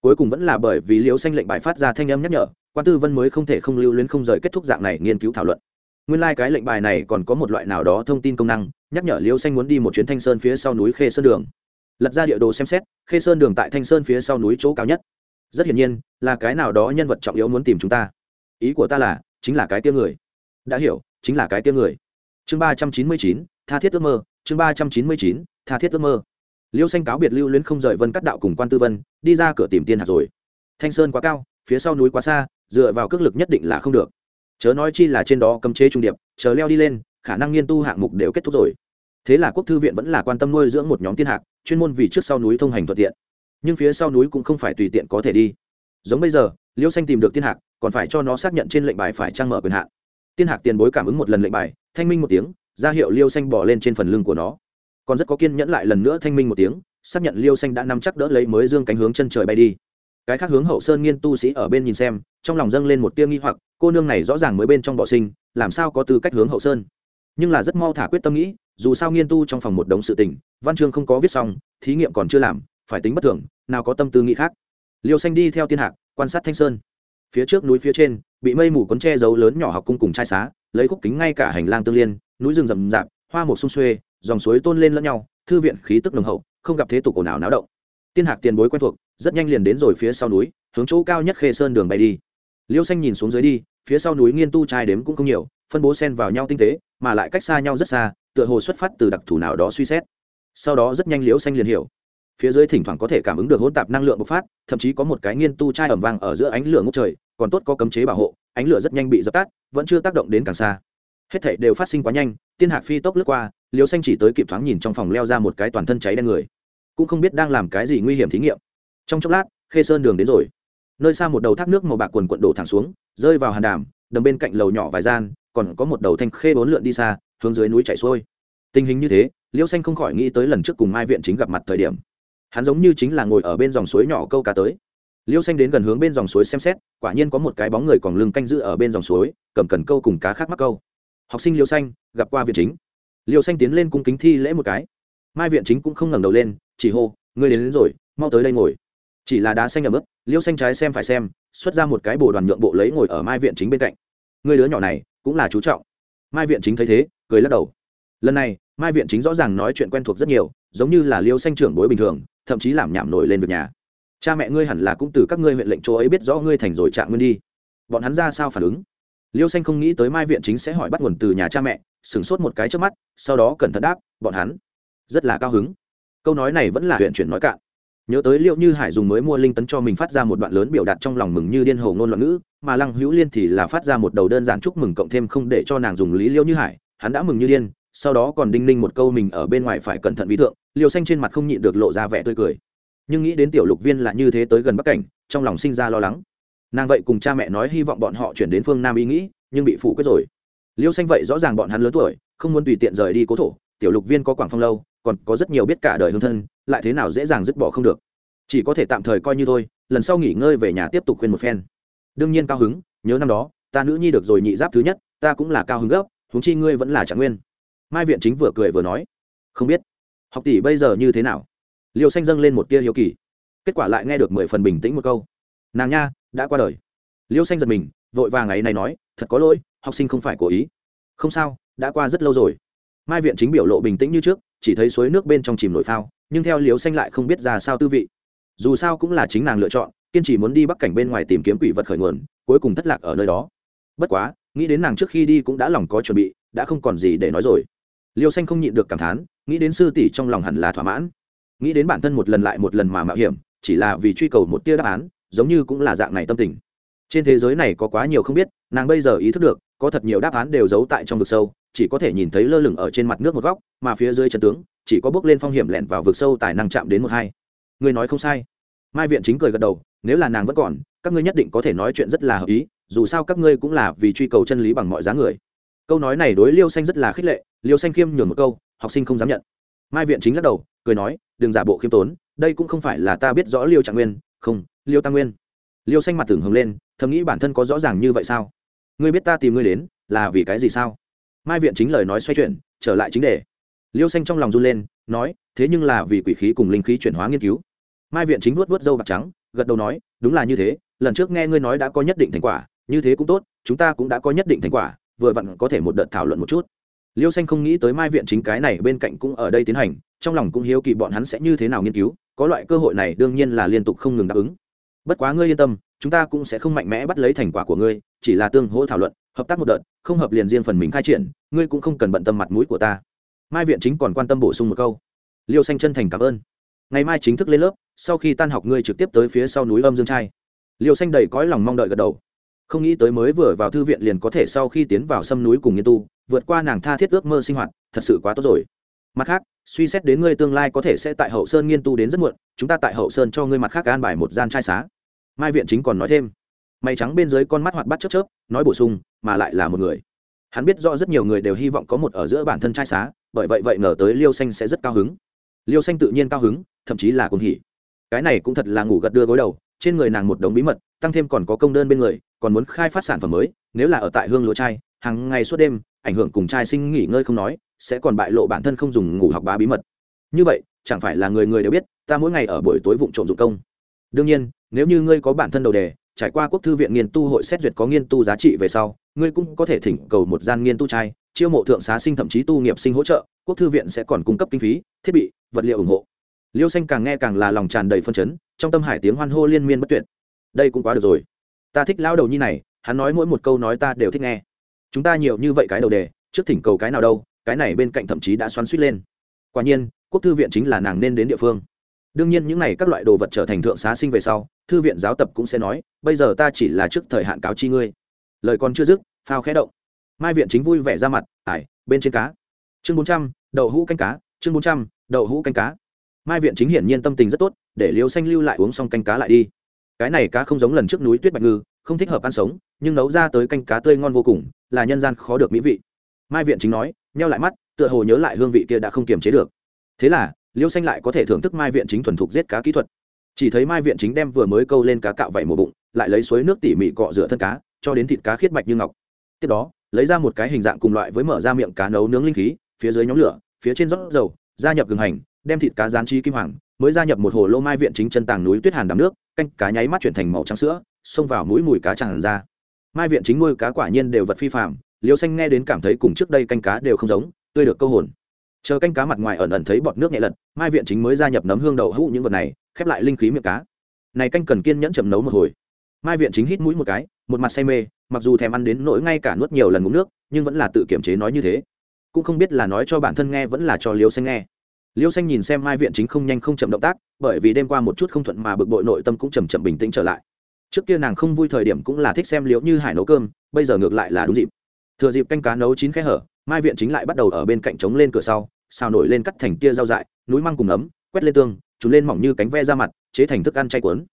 Cuối cùng vẫn là bởi vì liễu xanh lệnh bài phát ra thanh âm nhắc nhở, quan tư vân mới không thể không lưu luyến không rời kết thúc dạng này nghiên cứu thảo luận. Nguyên lai、like、cái lệnh bài này còn có một loại nào đó thông tin công năng, nhắc nhở liễu xanh muốn đi một chuyến thanh sơn phía sau núi khê sơn đường lật ra địa đồ xem xét, khê sơn đường tại thanh sơn phía sau núi chỗ cao nhất. Rất hiển nhiên, là cái nào đó nhân vật trọng yếu muốn tìm chúng ta. Ý của ta là, chính là cái tia người. Đã hiểu, chính là cái tia người. Chương ba trăm chín mươi chín, tha thiết ước mơ. Chương ba trăm chín mươi chín, tha thiết ước mơ. Liêu xanh cáo biệt lưu luyến không rời vân cắt đạo cùng quan tư vân, đi ra cửa tìm tiên hạt rồi. Thanh sơn quá cao, phía sau núi quá xa, dựa vào cước lực nhất định là không được. Chớ nói chi là trên đó cấm chế trung điệp, chờ leo đi lên, khả năng nghiên tu hạng mục đều kết thúc rồi. Thế là quốc thư viện vẫn là quan tâm nuôi dưỡng một nhóm tiên hạc chuyên môn vì trước sau núi thông hành thuận tiện. Nhưng phía sau núi cũng không phải tùy tiện có thể đi. Giống bây giờ, liêu xanh tìm được tiên hạc, còn phải cho nó xác nhận trên lệnh bài phải trang mở quyền hạn. Tiên hạc tiền bối cảm ứng một lần lệnh bài, thanh minh một tiếng, ra hiệu liêu xanh bỏ lên trên phần lưng của nó. Còn rất có kiên nhẫn lại lần nữa thanh minh một tiếng, xác nhận liêu xanh đã nắm chắc đỡ lấy mới dương cánh hướng chân trời bay đi. Cái khác hướng hậu sơn nghiên tu sĩ ở bên nhìn xem, trong lòng dâng lên một tia nghi hoặc, cô nương này rõ ràng mới bên trong bọ sinh, làm sao có tư cách hướng hậu sơn? Nhưng là rất mau thả quyết tâm nghĩ dù sao nghiên tu trong phòng một đống sự tình, văn chương không có viết xong, thí nghiệm còn chưa làm, phải tính bất thường, nào có tâm tư nghĩ khác. Liêu xanh đi theo tiên hạc, quan sát thanh sơn. Phía trước núi phía trên, bị mây mù cuốn che giấu lớn nhỏ học cung cùng trai xá, lấy khúc kính ngay cả hành lang tương liên, núi rừng rậm rạp, hoa một sung xuê, dòng suối tôn lên lẫn nhau, thư viện khí tức nồng hậu, không gặp thế tục ồn ào náo động. Tiên hạc tiền bối quen thuộc, rất nhanh liền đến rồi phía sau núi, hướng chỗ cao nhất khê sơn đường bay đi. Liêu xanh nhìn xuống dưới đi phía sau núi nghiên tu trai đếm cũng không nhiều, phân bố xen vào nhau tinh tế, mà lại cách xa nhau rất xa, tựa hồ xuất phát từ đặc thù nào đó suy xét. Sau đó rất nhanh liễu xanh liền hiểu. Phía dưới thỉnh thoảng có thể cảm ứng được hỗn tạp năng lượng bộc phát, thậm chí có một cái nghiên tu chai ẩm vang ở giữa ánh lửa ngốc trời, còn tốt có cấm chế bảo hộ, ánh lửa rất nhanh bị dập tắt, vẫn chưa tác động đến càng xa. Hết thảy đều phát sinh quá nhanh, tiên hạc phi tốc lướt qua liếu xanh chỉ tới kịp thoáng nhìn trong phòng leo ra một cái toàn thân cháy đen người. Cũng không biết đang làm cái gì nguy hiểm thí nghiệm. Trong chốc lát, khê sơn đường đến rồi. Nơi xa một đầu thác nước màu bạc quần quận đổ thẳng xuống rơi vào hàn đàm đầm bên cạnh lầu nhỏ vài gian còn có một đầu thanh khê bốn lượn đi xa hướng dưới núi chảy xuôi. Tình hình như thế liêu xanh không khỏi nghĩ tới lần trước cùng mai viện chính gặp mặt thời điểm. Hắn giống như chính là ngồi ở bên dòng suối nhỏ câu cá tới. Liêu xanh đến gần hướng bên dòng suối xem xét quả nhiên có một cái bóng người còn lưng canh giữ ở bên dòng suối cầm cần câu cùng cá khác mắc câu. Học sinh liêu xanh gặp qua viện chính. Liêu xanh tiến lên cung kính thi lễ một cái. Mai viện chính cũng không ngẩng đầu lên chỉ hô ngươi đến, đến rồi mau tới đây ngồi chỉ là đá xanh ở mức, liêu xanh trái xem phải xem, xuất ra một cái bồ đoàn nhượng bộ lấy ngồi ở mai viện chính bên cạnh. Người đứa nhỏ này, cũng là chú trọng. Mai viện chính thấy thế, cười lắc đầu. Lần này, mai viện chính rõ ràng nói chuyện quen thuộc rất nhiều, giống như là liêu xanh trưởng bối bình thường, thậm chí làm nhảm nổi lên việc nhà. Cha mẹ ngươi hẳn là cũng từ các ngươi huyện lệnh chỗ ấy biết rõ ngươi thành rồi trạng nguyên đi. Bọn hắn ra sao phản ứng? Liêu xanh không nghĩ tới mai viện chính sẽ hỏi bắt nguồn từ nhà cha mẹ, sửng sốt một cái trước mắt, sau đó cẩn thận đáp, bọn hắn rất là cao hứng. Câu nói này vẫn là huyện chuyển nói cạn nhớ tới liệu như hải dùng mới mua linh tấn cho mình phát ra một đoạn lớn biểu đạt trong lòng mừng như điên hồ ngôn loạn ngữ, mà lăng hữu liên thì là phát ra một đầu đơn giản chúc mừng cộng thêm không để cho nàng dùng lý liêu như hải, hắn đã mừng như điên, sau đó còn đinh ninh một câu mình ở bên ngoài phải cẩn thận vi thượng liều xanh trên mặt không nhịn được lộ ra vẻ tươi cười. Nhưng nghĩ đến tiểu lục viên là như thế tới gần bắc cảnh, trong lòng sinh ra lo lắng. Nàng vậy cùng cha mẹ nói hy vọng bọn họ chuyển đến phương nam ý nghĩ, nhưng bị phủ quyết rồi. Liêu xanh vậy rõ ràng bọn hắn lớn tuổi, không muốn tùy tiện rời đi cố thổ, tiểu lục viên có quảng phong lâu còn có rất nhiều biết cả đời hương thân, lại thế nào dễ dàng dứt bỏ không được. Chỉ có thể tạm thời coi như thôi, lần sau nghỉ ngơi về nhà tiếp tục khuyên một phen. Đương nhiên cao hứng, nhớ năm đó, ta nữ nhi được rồi nhị giáp thứ nhất, ta cũng là cao hứng gấp, huống chi ngươi vẫn là trạng nguyên. Mai viện chính vừa cười vừa nói, không biết, học tỷ bây giờ như thế nào? Liều xanh dâng lên một tia hiếu kỳ. Kết quả lại nghe được mười phần bình tĩnh một câu, nàng nha, đã qua đời. Liêu xanh giật mình, vội vàng ấy này nói, thật có lỗi, học sinh không phải cố ý. Không sao, đã qua rất lâu rồi. Mai viện chính biểu lộ bình tĩnh như trước chỉ thấy suối nước bên trong chìm nổi phao, nhưng theo liều xanh lại không biết ra sao tư vị. Dù sao cũng là chính nàng lựa chọn, kiên trì muốn đi bắc cảnh bên ngoài tìm kiếm quỷ vật khởi nguồn, cuối cùng thất lạc ở nơi đó. Bất quá, nghĩ đến nàng trước khi đi cũng đã lòng có chuẩn bị, đã không còn gì để nói rồi. Liêu xanh không nhịn được cảm thán, nghĩ đến sư tỷ trong lòng hẳn là thỏa mãn. Nghĩ đến bản thân một lần lại một lần mà mạo hiểm, chỉ là vì truy cầu một tia đáp án, giống như cũng là dạng này tâm tình. Trên thế giới này có quá nhiều không biết, nàng bây giờ ý thức được, có thật nhiều đáp án đều giấu tại trong vực sâu chỉ có thể nhìn thấy lơ lửng ở trên mặt nước một góc, mà phía dưới chân tướng, chỉ có bước lên phong hiểm lẻn vào vực sâu tài năng chạm đến một hai. Người nói không sai. Mai viện chính cười gật đầu, nếu là nàng vẫn còn, các ngươi nhất định có thể nói chuyện rất là hợp ý, dù sao các ngươi cũng là vì truy cầu chân lý bằng mọi giá người. Câu nói này đối liêu xanh rất là khích lệ, liêu xanh khiêm nhường một câu, học sinh không dám nhận. Mai viện chính lắc đầu, cười nói, đừng giả bộ khiêm tốn, đây cũng không phải là ta biết rõ liêu trạng nguyên, không, liêu tăng nguyên. Liêu xanh mặt tưởng hứng lên, thầm nghĩ bản thân có rõ ràng như vậy sao? Ngươi biết ta tìm ngươi đến, là vì cái gì sao? Mai viện chính lời nói xoay chuyển, trở lại chính đề. Liêu xanh trong lòng run lên, nói, thế nhưng là vì quỷ khí cùng linh khí chuyển hóa nghiên cứu. Mai viện chính vuốt vuốt dâu bạc trắng, gật đầu nói, đúng là như thế, lần trước nghe ngươi nói đã có nhất định thành quả, như thế cũng tốt, chúng ta cũng đã có nhất định thành quả, vừa vặn có thể một đợt thảo luận một chút. Liêu xanh không nghĩ tới mai viện chính cái này bên cạnh cũng ở đây tiến hành, trong lòng cũng hiếu kỳ bọn hắn sẽ như thế nào nghiên cứu, có loại cơ hội này đương nhiên là liên tục không ngừng đáp ứng. Bất quá ngươi yên tâm, chúng ta cũng sẽ không mạnh mẽ bắt lấy thành quả của ngươi, chỉ là tương hỗ thảo luận hợp tác một đợt, không hợp liền riêng phần mình khai triển, ngươi cũng không cần bận tâm mặt mũi của ta. Mai viện chính còn quan tâm bổ sung một câu. Liêu xanh chân thành cảm ơn. Ngày mai chính thức lên lớp, sau khi tan học ngươi trực tiếp tới phía sau núi âm dương trai. Liêu xanh đầy cõi lòng mong đợi gật đầu. Không nghĩ tới mới vừa vào thư viện liền có thể sau khi tiến vào sâm núi cùng nghiên tu, vượt qua nàng tha thiết ước mơ sinh hoạt, thật sự quá tốt rồi. Mặt khác, suy xét đến ngươi tương lai có thể sẽ tại hậu sơn nghiên tu đến rất muộn, chúng ta tại hậu sơn cho ngươi mặt khác an bài một gian trai xá. Mai viện chính còn nói thêm mày trắng bên dưới con mắt hoạt bát chớp chớp, nói bổ sung, mà lại là một người. Hắn biết rõ rất nhiều người đều hy vọng có một ở giữa bản thân trai xá, bởi vậy vậy ngờ tới liêu xanh sẽ rất cao hứng. Liêu xanh tự nhiên cao hứng, thậm chí là cuồng hỉ. Cái này cũng thật là ngủ gật đưa gối đầu, trên người nàng một đống bí mật, tăng thêm còn có công đơn bên người, còn muốn khai phát sản phẩm mới, nếu là ở tại hương lúa trai, hàng ngày suốt đêm, ảnh hưởng cùng trai sinh nghỉ ngơi không nói, sẽ còn bại lộ bản thân không dùng ngủ học bá bí mật. Như vậy, chẳng phải là người người đều biết, ta mỗi ngày ở buổi tối vụng trộm dụng công. Đương nhiên, nếu như ngươi có bản thân đầu đề trải qua quốc thư viện nghiên tu hội xét duyệt có nghiên tu giá trị về sau, ngươi cũng có thể thỉnh cầu một gian nghiên tu trai, chiêu mộ thượng xá sinh thậm chí tu nghiệp sinh hỗ trợ, quốc thư viện sẽ còn cung cấp kinh phí, thiết bị, vật liệu ủng hộ. Liêu xanh càng nghe càng là lòng tràn đầy phân chấn, trong tâm hải tiếng hoan hô liên miên bất tuyệt. Đây cũng quá được rồi. Ta thích lao đầu nhi này, hắn nói mỗi một câu nói ta đều thích nghe. Chúng ta nhiều như vậy cái đầu đề, trước thỉnh cầu cái nào đâu, cái này bên cạnh thậm chí đã xoắn suýt lên. Quả nhiên, quốc thư viện chính là nàng nên đến địa phương. Đương nhiên những n à y các loại đồ vật trở thành thượng xá sinh về sau thư viện giáo tập cũng sẽ nói, bây giờ ta chỉ là trước thời hạn cáo chi ngươi. Lời còn chưa dứt, phao khẽ động. Mai viện chính vui vẻ ra mặt, ải, bên trên cá. Chương bốn trăm, đậu hũ canh cá, chương bốn trăm, đậu hũ canh cá. Mai viện chính hiển nhiên tâm tình rất tốt, để liều xanh lưu lại uống xong canh cá lại đi. Cái này cá không giống lần trước núi tuyết bạch ngư, không thích hợp ăn sống, nhưng nấu ra tới canh cá tươi ngon vô cùng, là nhân gian khó được mỹ vị. Mai viện chính nói neo lại mắt, tựa hồ nhớ lại hương vị kia đã không kiềm chế được. Thế là liêu xanh lại có thể thưởng thức mai viện chính thuần thục giết cá kỹ thuật chỉ thấy mai viện chính đem vừa mới câu lên cá cạo vẩy một bụng, lại lấy suối nước tỉ mỉ cọ rửa thân cá, cho đến thịt cá khiết bạch như ngọc. Tiếp đó, lấy ra một cái hình dạng cùng loại với mở ra miệng cá nấu nướng linh khí, phía dưới nhóm lửa, phía trên rót dầu, gia nhập gừng hành, đem thịt cá rán trí kim hoàng, mới gia nhập một hồ lô mai viện chính chân tàng núi tuyết hàn đắm nước, canh cá nháy mắt chuyển thành màu trắng sữa, xông vào mũi mùi cá tràn ra. Mai viện chính nuôi cá quả nhiên đều vật phi phạm liều xanh nghe đến cảm thấy cùng trước đây canh cá đều không giống, tươi được câu hồn. Chờ canh cá mặt ngoài ẩn ẩn thấy bọt nước nhẹ lật, mai viện chính mới gia nhập nấm hương đầu hũ những vật này khép lại linh khí miệng cá. Này canh cần kiên nhẫn chậm nấu một hồi. Mai viện chính hít mũi một cái, một mặt say mê, mặc dù thèm ăn đến nỗi ngay cả nuốt nhiều lần ngụm nước, nhưng vẫn là tự kiểm chế nói như thế. Cũng không biết là nói cho bản thân nghe vẫn là cho liêu xanh nghe. Liêu xanh nhìn xem mai viện chính không nhanh không chậm động tác, bởi vì đêm qua một chút không thuận mà bực bội nội tâm cũng chầm chậm bình tĩnh trở lại. Trước kia nàng không vui thời điểm cũng là thích xem liễu như hải nấu cơm, bây giờ ngược lại là đúng dịp. Thừa dịp canh cá nấu chín khe hở, mai viện chính lại bắt đầu ở bên cạnh trống lên cửa sau, xào nổi lên cắt thành tia rau dại, núi măng cùng ấm, quét lên tương chúng lên mỏng như cánh ve ra mặt, chế thành thức ăn chay cuốn.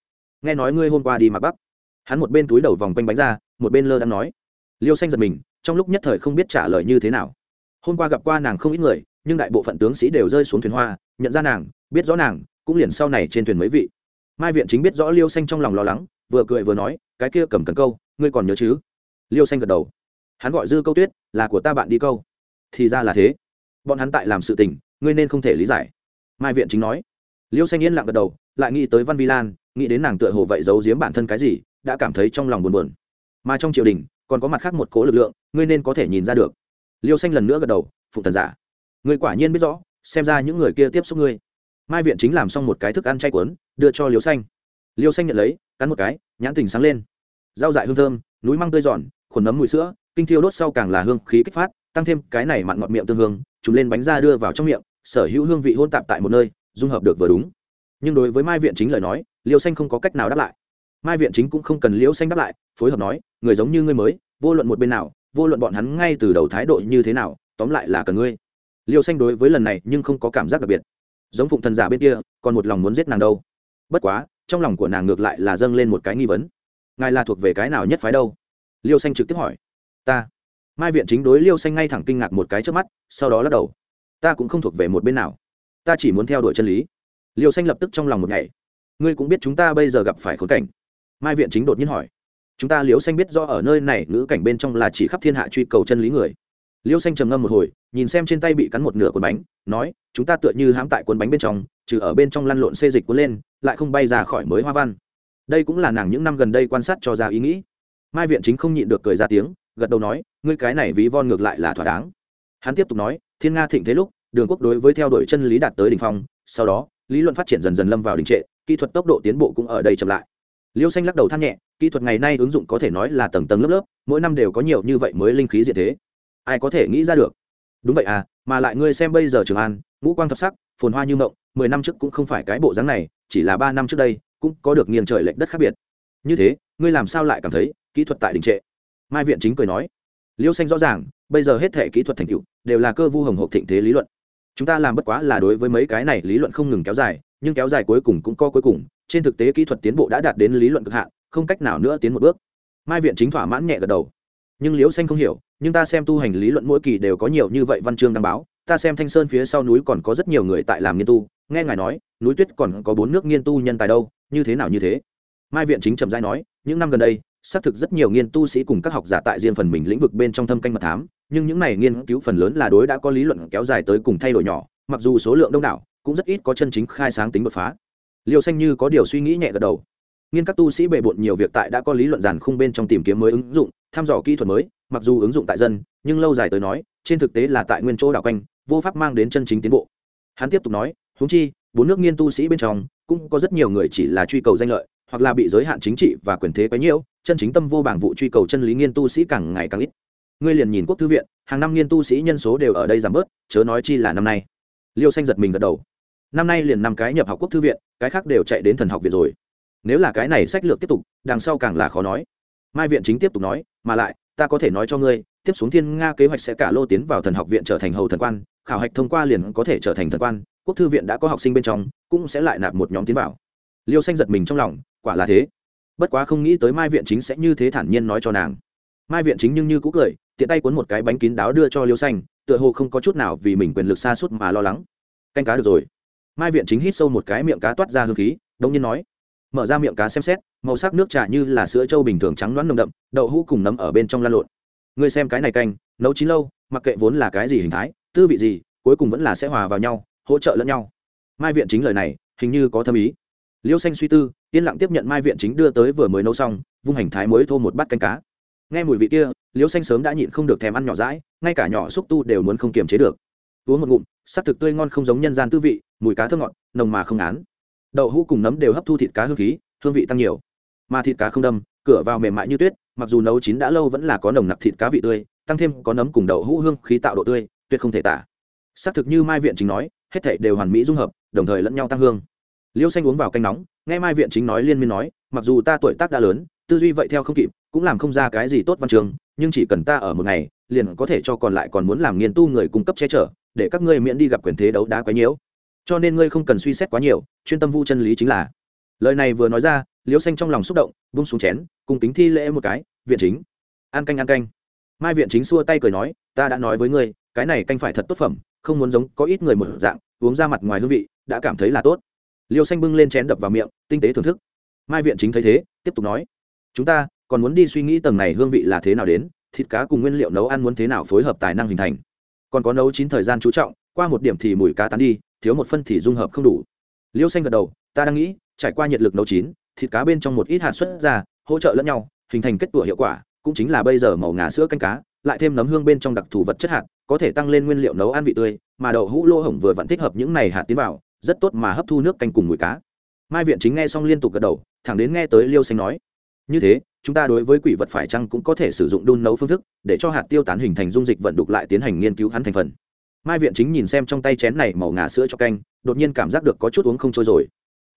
Nghe nói ngươi hôm qua đi mặc bắc. Hắn một bên túi đầu vòng quanh bánh ra, một bên lơ đang nói. Liêu xanh giật mình, trong lúc nhất thời không biết trả lời như thế nào. Hôm qua gặp qua nàng không ít người, nhưng đại bộ phận tướng sĩ đều rơi xuống thuyền hoa, nhận ra nàng, biết rõ nàng, cũng liền sau này trên thuyền mấy vị. Mai viện chính biết rõ liêu xanh trong lòng lo lắng, vừa cười vừa nói, cái kia cầm cần câu, ngươi còn nhớ chứ? Liêu xanh gật đầu. Hắn gọi dư câu tuyết, là của ta bạn đi câu. Thì ra là thế. Bọn hắn tại làm sự tình, ngươi nên không thể lý giải. Mai viện chính nói liêu xanh yên lặng gật đầu, lại nghĩ tới văn vi lan, nghĩ đến nàng tựa hồ vậy giấu giếm bản thân cái gì, đã cảm thấy trong lòng buồn buồn. Mà trong triều đình, còn có mặt khác một cố lực lượng, ngươi nên có thể nhìn ra được. Liêu xanh lần nữa gật đầu phụ thần giả, ngươi quả nhiên biết rõ, xem ra những người kia tiếp xúc ngươi. Mai viện chính làm xong một cái thức ăn chay cuốn, đưa cho liêu xanh. Liêu xanh nhận lấy, cắn một cái, nhãn tình sáng lên. Rau dại hương thơm, núi măng tươi giòn, khuẩn nấm mùi sữa, kinh thiêu đốt sau càng là hương khí kích phát, tăng thêm cái này mặn ngọt miệng tương hương chúng lên bánh ra đưa vào trong miệng, sở hữu hương vị hôn tạp tại một nơi dung hợp được vừa đúng. Nhưng đối với mai viện chính lời nói, liêu xanh không có cách nào đáp lại. Mai viện chính cũng không cần liêu xanh đáp lại, phối hợp nói, người giống như ngươi mới, vô luận một bên nào, vô luận bọn hắn ngay từ đầu thái độ như thế nào, tóm lại là cần ngươi. Liêu xanh đối với lần này nhưng không có cảm giác đặc biệt. Giống phụng thần giả bên kia, còn một lòng muốn giết nàng đâu. Bất quá, trong lòng của nàng ngược lại là dâng lên một cái nghi vấn. Ngài là thuộc về cái nào nhất phái đâu? Liêu xanh trực tiếp hỏi. Ta. Mai viện chính đối liêu xanh ngay thẳng kinh ngạc một cái trước mắt, sau đó lắc đầu. Ta cũng không thuộc về một bên nào ta chỉ muốn theo đuổi chân lý. Liêu xanh lập tức trong lòng một ngày. Ngươi cũng biết chúng ta bây giờ gặp phải khốn cảnh. Mai viện chính đột nhiên hỏi. Chúng ta liêu xanh biết do ở nơi này ngữ cảnh bên trong là chỉ khắp thiên hạ truy cầu chân lý người. Liêu xanh trầm ngâm một hồi, nhìn xem trên tay bị cắn một nửa cuốn bánh, nói, chúng ta tựa như hãm tại cuốn bánh bên trong, trừ ở bên trong lăn lộn xê dịch cuốn lên, lại không bay ra khỏi mới hoa văn. Đây cũng là nàng những năm gần đây quan sát cho ra ý nghĩ. Mai viện chính không nhịn được cười ra tiếng, gật đầu nói, ngươi cái này ví von ngược lại là thỏa đáng. Hắn tiếp tục nói, thiên nga thịnh thế lúc đường quốc đối với theo đuổi chân lý đạt tới đ ỉ n h phong, sau đó, lý luận phát triển dần dần lâm vào đình trệ, kỹ thuật tốc độ tiến bộ cũng ở đây chậm lại. Liêu xanh lắc đầu than nhẹ, kỹ thuật ngày nay ứng dụng có thể nói là tầng tầng lớp lớp, mỗi năm đều có nhiều như vậy mới linh khí diện thế. Ai có thể nghĩ ra được? Đúng vậy à mà lại ngươi xem bây giờ trường an, ngũ quang thập sắc, phồn hoa như mộng, mười năm trước cũng không phải cái bộ dáng này, chỉ là ba năm trước đây, cũng có được nghiêng trời lệch đất khác biệt. Như thế, ngươi làm sao lại cảm thấy kỹ thuật tại đình trệ? Mai viện chính cười nói. Liêu xanh rõ ràng, bây giờ hết thể kỹ thuật thành tựu, đều là cơ vu hồng hộp thịnh thế lý luận chúng ta làm bất quá là đối với mấy cái này lý luận không ngừng kéo dài, nhưng kéo dài cuối cùng cũng có cuối cùng, trên thực tế kỹ thuật tiến bộ đã đạt đến lý luận cực hạn, không cách nào nữa tiến một bước. Mai viện chính thỏa mãn nhẹ gật đầu. Nhưng liễu xanh không hiểu, nhưng ta xem tu hành lý luận mỗi kỳ đều có nhiều như vậy văn chương đăng báo, ta xem thanh sơn phía sau núi còn có rất nhiều người tại làm nghiên tu, nghe ngài nói, núi tuyết còn có bốn nước nghiên tu nhân tài đâu, như thế nào như thế? Mai viện chính trầm giai nói, những năm gần đây xác thực rất nhiều nghiên tu sĩ cùng các học giả tại riêng phần mình lĩnh vực bên trong thâm canh mật thám, nhưng những này nghiên cứu phần lớn là đối đã có lý luận kéo dài tới cùng thay đổi nhỏ, mặc dù số lượng đông đảo, cũng rất ít có chân chính khai sáng tính đột phá. Liêu xanh như có điều suy nghĩ nhẹ gật đầu. Nghiên các tu sĩ bề bộn nhiều việc tại đã có lý luận giàn khung bên trong tìm kiếm mới ứng dụng, thăm dò kỹ thuật mới, mặc dù ứng dụng tại dân, nhưng lâu dài tới nói, trên thực tế là tại nguyên chỗ đảo quanh, vô pháp mang đến chân chính tiến bộ. Hắn tiếp tục nói húng chi, bốn nước nghiên tu sĩ bên trong, cũng có rất nhiều người chỉ là truy cầu danh lợi hoặc là bị giới hạn chính trị và quyền thế quấy nhiễu, chân chính tâm vô bảng vụ truy cầu chân lý nghiên tu sĩ càng ngày càng ít. Ngươi liền nhìn quốc thư viện, hàng năm nghiên tu sĩ nhân số đều ở đây giảm bớt, chớ nói chi là năm nay. Liêu xanh giật mình gật đầu. Năm nay liền năm cái nhập học quốc thư viện, cái khác đều chạy đến thần học viện rồi. Nếu là cái này sách lược tiếp tục, đằng sau càng là khó nói. Mai viện chính tiếp tục nói, mà lại, ta có thể nói cho ngươi, tiếp xuống thiên nga kế hoạch sẽ cả lô tiến vào thần học viện trở thành hầu thần quan, khảo hạch thông qua liền có thể trở thành thần quan, quốc thư viện đã có học sinh bên trong, cũng sẽ lại nạp một nhóm tiến vào. Liêu xanh giật mình trong lòng quả là thế. Bất quá không nghĩ tới mai viện chính sẽ như thế thản nhiên nói cho nàng. Mai viện chính nhưng như cũ cười, tiện tay cuốn một cái bánh kín đáo đưa cho liêu xanh, tựa hồ không có chút nào vì mình quyền lực xa suốt mà lo lắng. Canh cá được rồi. Mai viện chính hít sâu một cái miệng cá toát ra hương khí đông nhiên nói. Mở ra miệng cá xem xét, màu sắc nước trà như là sữa trâu bình thường trắng loãng nồng đậm, đậu hũ cùng nấm ở bên trong lan lộn. Ngươi xem cái này canh, nấu chín lâu, mặc kệ vốn là cái gì hình thái, tư vị gì, cuối cùng vẫn là sẽ hòa vào nhau, hỗ trợ lẫn nhau. Mai viện chính lời này, hình như có thâm ý liêu xanh suy tư, yên lặng tiếp nhận mai viện chính đưa tới vừa mới nấu xong, vung hành thái mới thô một bát canh cá. Nghe mùi vị kia, liêu xanh sớm đã nhịn không được thèm ăn nhỏ rãi ngay cả nhỏ xúc tu đều muốn không kiềm chế được. Uống một ngụm, sắc thực tươi ngon không giống nhân gian tư vị, mùi cá thơm ngọt, nồng mà không án. Đậu hũ cùng nấm đều hấp thu thịt cá hương khí, hương vị tăng nhiều. Mà thịt cá không đâm, cửa vào mềm mại như tuyết, mặc dù nấu chín đã lâu vẫn là có nồng nặc thịt cá vị tươi, tăng thêm có nấm cùng đậu hũ hương khí tạo độ tươi, tuyệt không thể tả. Xác thực như mai viện chính nói, hết thảy đều hoàn mỹ dung hợp, đồng thời lẫn nhau tăng hương liêu xanh uống vào canh nóng, nghe mai viện chính nói liên miên nói, mặc dù ta tuổi tác đã lớn, tư duy vậy theo không kịp, cũng làm không ra cái gì tốt văn trường, nhưng chỉ cần ta ở một ngày, liền có thể cho còn lại còn muốn làm nghiên tu người cung cấp che chở, để các ngươi miễn đi gặp quyền thế đấu đá quá nhiễu. Cho nên ngươi không cần suy xét quá nhiều, chuyên tâm vu chân lý chính là. Lời này vừa nói ra, liêu xanh trong lòng xúc động bung xuống chén, cùng kính thi lễ một cái, viện chính, ăn canh ăn canh. Mai viện chính xua tay cười nói, ta đã nói với ngươi, cái này canh phải thật tốt phẩm, không muốn giống có ít người một dạng, uống ra mặt ngoài hương vị, đã cảm thấy là tốt liêu xanh bưng lên chén đập vào miệng, tinh tế thưởng thức. Mai viện chính thấy thế, tiếp tục nói, chúng ta còn muốn đi suy nghĩ tầng này hương vị là thế nào đến, thịt cá cùng nguyên liệu nấu ăn muốn thế nào phối hợp tài năng hình thành. Còn có nấu chín thời gian chú trọng, qua một điểm thì mùi cá tán đi, thiếu một phân thì dung hợp không đủ. Liêu xanh gật đầu, ta đang nghĩ, trải qua nhiệt lực nấu chín, thịt cá bên trong một ít hạt xuất ra, hỗ trợ lẫn nhau, hình thành kết tủa hiệu quả, cũng chính là bây giờ màu ngà sữa canh cá, lại thêm nấm hương bên trong đặc thù vật chất hạt, có thể tăng lên nguyên liệu nấu ăn vị tươi, mà đậu hũ lô hổng vừa vẫn thích hợp những này hạt tiến vào rất tốt mà hấp thu nước canh cùng mùi cá. Mai viện chính nghe xong liên tục gật đầu, thẳng đến nghe tới liêu xanh nói, như thế, chúng ta đối với quỷ vật phải chăng cũng có thể sử dụng đun nấu phương thức, để cho hạt tiêu tán hình thành dung dịch vận đục lại tiến hành nghiên cứu hắn thành phần. Mai viện chính nhìn xem trong tay chén này màu ngà sữa cho canh, đột nhiên cảm giác được có chút uống không trôi rồi.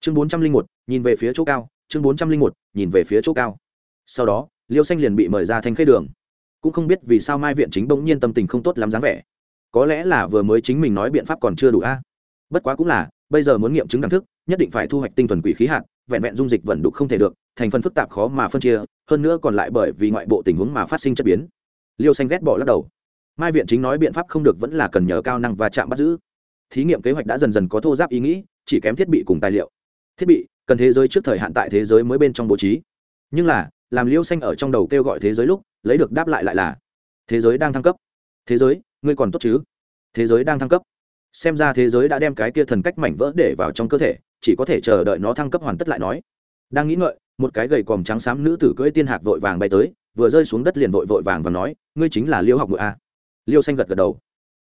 Chương bốn trăm linh một, nhìn về phía chỗ cao, chương bốn trăm linh một, nhìn về phía chỗ cao. Sau đó, liêu xanh liền bị mời ra thành khế đường. Cũng không biết vì sao mai viện chính bỗng nhiên tâm tình không tốt lắm dáng vẻ. Có lẽ là vừa mới chính mình nói biện pháp còn chưa đủ a bất quá cũng là, bây giờ muốn nghiệm chứng đẳng thức, nhất định phải thu hoạch tinh thuần quỷ khí hạt, vẹn vẹn dung dịch vẩn đục không thể được, thành phần phức tạp khó mà phân chia, hơn nữa còn lại bởi vì ngoại bộ tình huống mà phát sinh chất biến. Liêu xanh ghét bỏ lắc đầu. Mai viện chính nói biện pháp không được vẫn là cần nhờ cao năng và chạm bắt giữ. Thí nghiệm kế hoạch đã dần dần có thô giáp ý nghĩ, chỉ kém thiết bị cùng tài liệu. Thiết bị, cần thế giới trước thời hạn tại thế giới mới bên trong bố trí. Nhưng là, làm liêu xanh ở trong đầu kêu gọi thế giới lúc, lấy được đáp lại lại là, thế giới đang thăng cấp. Thế giới, ngươi còn tốt chứ? Thế giới đang thăng cấp xem ra thế giới đã đem cái kia thần cách mảnh vỡ để vào trong cơ thể, chỉ có thể chờ đợi nó thăng cấp hoàn tất lại nói. Đang nghĩ ngợi, một cái gầy còm trắng xám nữ tử cưỡi tiên hạc vội vàng bay tới, vừa rơi xuống đất liền vội vội vàng và nói, ngươi chính là liêu học ngựa a. Liêu xanh gật gật đầu.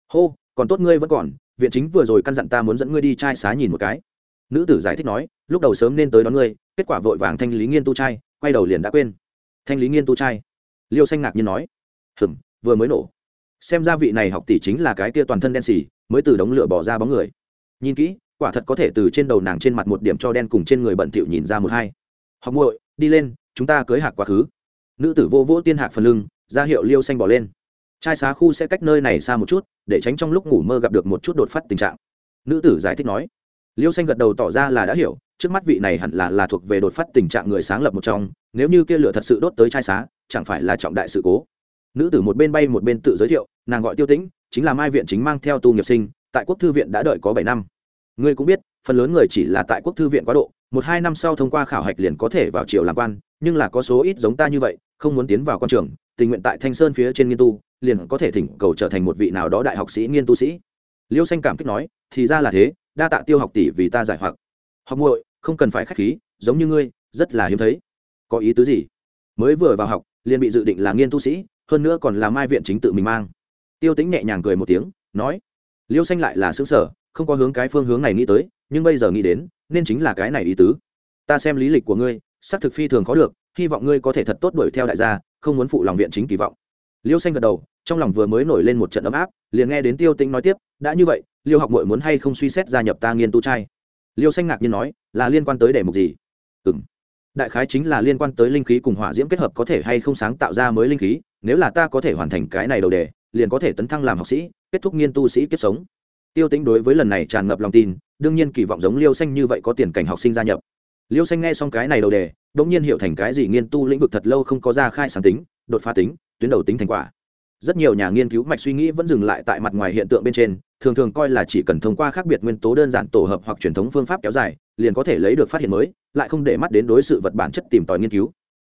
Hô, còn tốt ngươi vẫn còn, viện chính vừa rồi căn dặn ta muốn dẫn ngươi đi trai xá nhìn một cái. Nữ tử giải thích nói, lúc đầu sớm nên tới đón ngươi, kết quả vội vàng thanh lý nghiên tu trai quay đầu liền đã quên. Thanh lý nghiên tu trai liêu xanh ngạc nhiên nói hừng vừa mới nổ. Xem ra vị này học tỷ chính là cái kia toàn thân đen xì mới từ đống lửa bỏ ra bóng người. Nhìn kỹ, quả thật có thể từ trên đầu nàng trên mặt một điểm cho đen cùng trên người bận thỉu nhìn ra một hai. Học muội, đi lên, chúng ta cưới hạc quá khứ. Nữ tử vô vỗ tiên hạc phần lưng, ra hiệu liêu xanh bỏ lên. Trai xá khu sẽ cách nơi này xa một chút, để tránh trong lúc ngủ mơ gặp được một chút đột phát tình trạng. Nữ tử giải thích nói. Liêu xanh gật đầu tỏ ra là đã hiểu, trước mắt vị này hẳn là là thuộc về đột phát tình trạng người sáng lập một trong, nếu như kia lửa thật sự đốt tới trai xá, chẳng phải là trọng đại sự cố nữ tử một bên bay một bên tự giới thiệu, nàng gọi tiêu tĩnh, chính là mai viện chính mang theo tu nghiệp sinh, tại quốc thư viện đã đợi có bảy năm. Ngươi cũng biết, phần lớn người chỉ là tại quốc thư viện quá độ, một hai năm sau thông qua khảo hạch liền có thể vào triều làm quan, nhưng là có số ít giống ta như vậy, không muốn tiến vào quan trường, tình nguyện tại thanh sơn phía trên nghiên tu, liền có thể thỉnh cầu trở thành một vị nào đó đại học sĩ nghiên tu sĩ. Liêu xanh cảm kích nói, thì ra là thế, đa tạ tiêu học tỷ vì ta giải hoặc. Học muội, không cần phải khách khí, giống như ngươi, rất là hiếm thấy. Có ý tứ gì? Mới vừa vào học, liền bị dự định là nghiên tu sĩ hơn nữa còn là mai viện chính tự mình mang. Tiêu tính nhẹ nhàng cười một tiếng, nói, liêu xanh lại là xứng sở, không có hướng cái phương hướng này nghĩ tới, nhưng bây giờ nghĩ đến, nên chính là cái này ý tứ. Ta xem lý lịch của ngươi, xác thực phi thường khó được, hy vọng ngươi có thể thật tốt đuổi theo đại gia, không muốn phụ lòng viện chính kỳ vọng. Liêu xanh gật đầu, trong lòng vừa mới nổi lên một trận ấm áp, liền nghe đến tiêu tĩnh nói tiếp, đã như vậy, liêu học mội muốn hay không suy xét gia nhập ta nghiên tu trai? Liêu xanh ngạc nhiên nói, là liên quan tới đề mục gì? Ừ m đại khái chính là liên quan tới linh khí cùng hỏa diễm kết hợp có thể hay không sáng tạo ra mới linh khí nếu là ta có thể hoàn thành cái này đầu đề, liền có thể tấn thăng làm học sĩ, kết thúc nghiên tu sĩ kiếp sống. Tiêu tính đối với lần này tràn ngập lòng tin, đương nhiên kỳ vọng giống liêu xanh như vậy có tiền cảnh học sinh gia nhập. Liêu xanh nghe xong cái này đầu đề đ ỗ n g nhiên hiểu thành cái gì nghiên tu lĩnh vực thật lâu không có ra khai sáng tính, đột phá tính, tuyến đầu tính thành quả. Rất nhiều nhà nghiên cứu mạch suy nghĩ vẫn dừng lại tại mặt ngoài hiện tượng bên trên, thường thường coi là chỉ cần thông qua khác biệt nguyên tố đơn giản tổ hợp hoặc truyền thống phương pháp kéo dài, liền có thể lấy được phát hiện mới, lại không để mắt đến đối sự vật bản chất tìm tòi nghiên cứu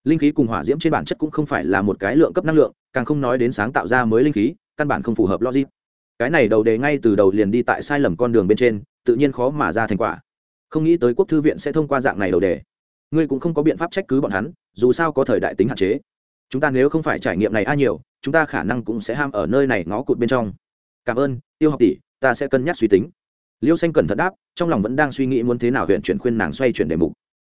linh khí cùng hỏa diễm trên bản chất cũng không phải là một cái lượng cấp năng lượng, càng không nói đến sáng tạo ra mới linh khí, căn bản không phù hợp logic. Cái này đầu đề ngay từ đầu liền đi tại sai lầm con đường bên trên, tự nhiên khó mà ra thành quả. Không nghĩ tới quốc thư viện sẽ thông qua dạng này đầu đề. Ngươi cũng không có biện pháp trách cứ bọn hắn, dù sao có thời đại tính hạn chế. Chúng ta nếu không phải trải nghiệm này a nhiều, chúng ta khả năng cũng sẽ ham ở nơi này ngó cụt bên trong. Cảm ơn, tiêu học tỷ, ta sẽ cân nhắc suy tính. Liêu xanh cẩn thận đáp, trong lòng vẫn đang suy nghĩ muốn thế nào huyện chuyển khuyên nàng xoay chuyển đề mục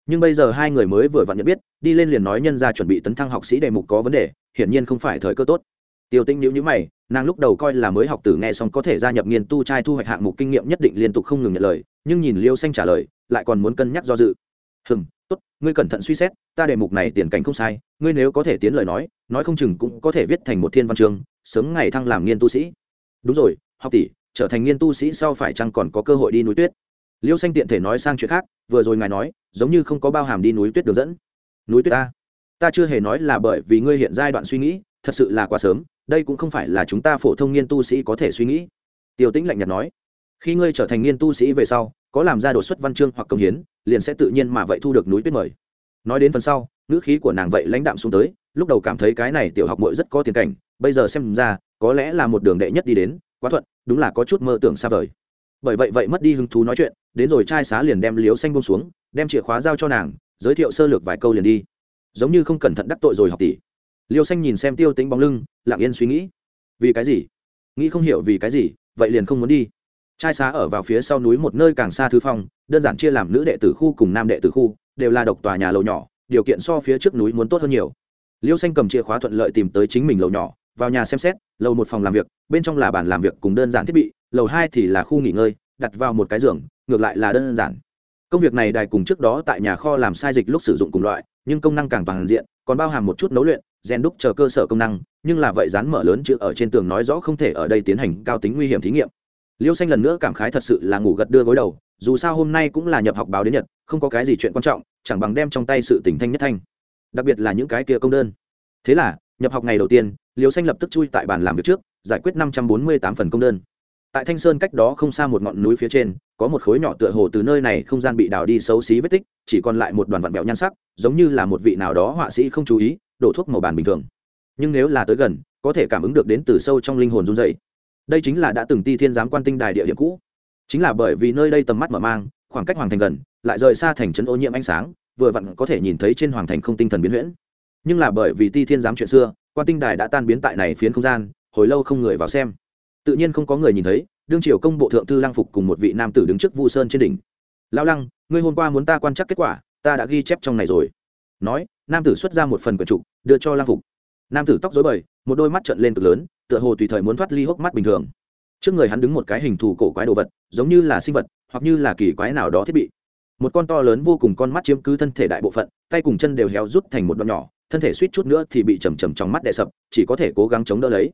nhưng bây giờ hai người mới vừa vặn nhận biết, đi lên liền nói nhân ra chuẩn bị tấn thăng học sĩ đề mục có vấn đề, hiển nhiên không phải thời cơ tốt. Tiêu tinh nhữ nhữ mày, nàng lúc đầu coi là mới học tử nghe xong có thể gia nhập nghiên tu trai thu hoạch hạng mục kinh nghiệm nhất định liên tục không ngừng nhận lời, nhưng nhìn liêu xanh trả lời, lại còn muốn cân nhắc do dự. Hừm, tốt, ngươi cẩn thận suy xét, ta đề mục này tiền cảnh không sai, ngươi nếu có thể tiến lời nói nói không chừng cũng có thể viết thành một thiên văn chương, sớm ngày thăng làm nghiên tu sĩ. Đúng rồi, học tỷ, trở thành nghiên tu sĩ sau phải chăng còn có cơ hội đi núi tuyết? Liêu xanh tiện thể nói sang chuyện khác, vừa rồi ngài nói, giống như không có bao hàm đi núi tuyết đường dẫn. Núi tuyết ta? Ta chưa hề nói là bởi vì ngươi hiện giai đoạn suy nghĩ, thật sự là quá sớm, đây cũng không phải là chúng ta phổ thông nghiên tu sĩ có thể suy nghĩ. Tiêu tĩnh lạnh nhạt nói, khi ngươi trở thành nghiên tu sĩ về sau, có làm ra đột xuất văn chương hoặc công hiến, liền sẽ tự nhiên mà vậy thu được núi tuyết mời. Nói đến phần sau, ngữ khí của nàng vậy lãnh đạm xuống tới, lúc đầu cảm thấy cái này tiểu học muội rất có tiền cảnh, bây giờ xem ra, có lẽ là một đường đệ nhất đi đến, quá thuận, đúng là có chút mơ tưởng xa vời bởi vậy vậy mất đi hứng thú nói chuyện, đến rồi trai xá liền đem liếu xanh bông xuống, đem chìa khóa giao cho nàng, giới thiệu sơ lược vài câu liền đi. Giống như không cẩn thận đắc tội rồi học tỷ. Liêu xanh nhìn xem tiêu tính bóng lưng, lặng yên suy nghĩ. Vì cái gì? Nghĩ không hiểu vì cái gì, vậy liền không muốn đi. Trai xá ở vào phía sau núi một nơi càng xa thứ phong, đơn giản chia làm nữ đệ tử khu cùng nam đệ tử khu, đều là độc tòa nhà lầu nhỏ, điều kiện so phía trước núi muốn tốt hơn nhiều. Liêu xanh cầm chìa khóa thuận lợi tìm tới chính mình lầu nhỏ vào nhà xem xét, lầu một phòng làm việc, bên trong là bàn làm việc cùng đơn giản thiết bị, lầu hai thì là khu nghỉ ngơi, đặt vào một cái giường, ngược lại là đơn giản. Công việc này đài cùng trước đó tại nhà kho làm sai dịch lúc sử dụng cùng loại, nhưng công năng càng toàn diện, còn bao hàm một chút nấu luyện gen đúc chờ cơ sở công năng, nhưng là vậy dán mở lớn chữ ở trên tường nói rõ không thể ở đây tiến hành cao tính nguy hiểm thí nghiệm. Liêu xanh lần nữa cảm khái thật sự là ngủ gật đưa gối đầu, dù sao hôm nay cũng là nhập học báo đến nhật, không có cái gì chuyện quan trọng, chẳng bằng đem trong tay sự tỉnh thanh nhất thanh. Đặc biệt là những cái kia công đơn. Thế là nhập học ngày đầu tiên liều xanh lập tức chui tại bàn làm việc trước, giải quyết năm trăm bốn mươi tám phần công đơn. Tại thanh sơn cách đó không xa một ngọn núi phía trên, có một khối nhỏ tựa hồ từ nơi này không gian bị đào đi xấu xí vết tích, chỉ còn lại một đoàn vặn vẹo nhan sắc, giống như là một vị nào đó họa sĩ không chú ý, đổ thuốc màu bàn bình thường. Nhưng nếu là tới gần, có thể cảm ứng được đến từ sâu trong linh hồn run dày đây chính là đã từng ti thiên giám quan tinh đài địa điểm cũ. Chính là bởi vì nơi đây tầm mắt mở mang, khoảng cách hoàng thành gần, lại rời xa thành trấn ô nhiễm ánh sáng, vừa vặn có thể nhìn thấy trên hoàng thành không tinh thần biến huyễn nhưng là bởi vì ti thiên giám chuyện xưa, quan tinh đài đã tan biến tại này phiến không gian, hồi lâu không người vào xem. Tự nhiên không có người nhìn thấy, đương triều công bộ thượng thư lăng phục cùng một vị nam tử đứng trước vu sơn trên đỉnh. Lao lăng, ngươi hôm qua muốn ta quan trắc kết quả, ta đã ghi chép trong này rồi. Nói, nam tử xuất ra một phần quyển trục, đưa cho lăng phục. Nam tử tóc dối bời, một đôi mắt trận lên cực lớn, tựa hồ tùy thời muốn thoát ly hốc mắt bình thường. Trước người hắn đứng một cái hình thù cổ quái đồ vật, giống như là sinh vật, hoặc như là kỳ quái nào đó thiết bị. Một con to lớn vô cùng con mắt chiếm cứ thân thể đại bộ phận, tay cùng chân đều héo rút thành một đoạn nhỏ thân thể suýt chút nữa thì bị chầm chầm trong mắt đè sập, chỉ có thể cố gắng chống đỡ lấy.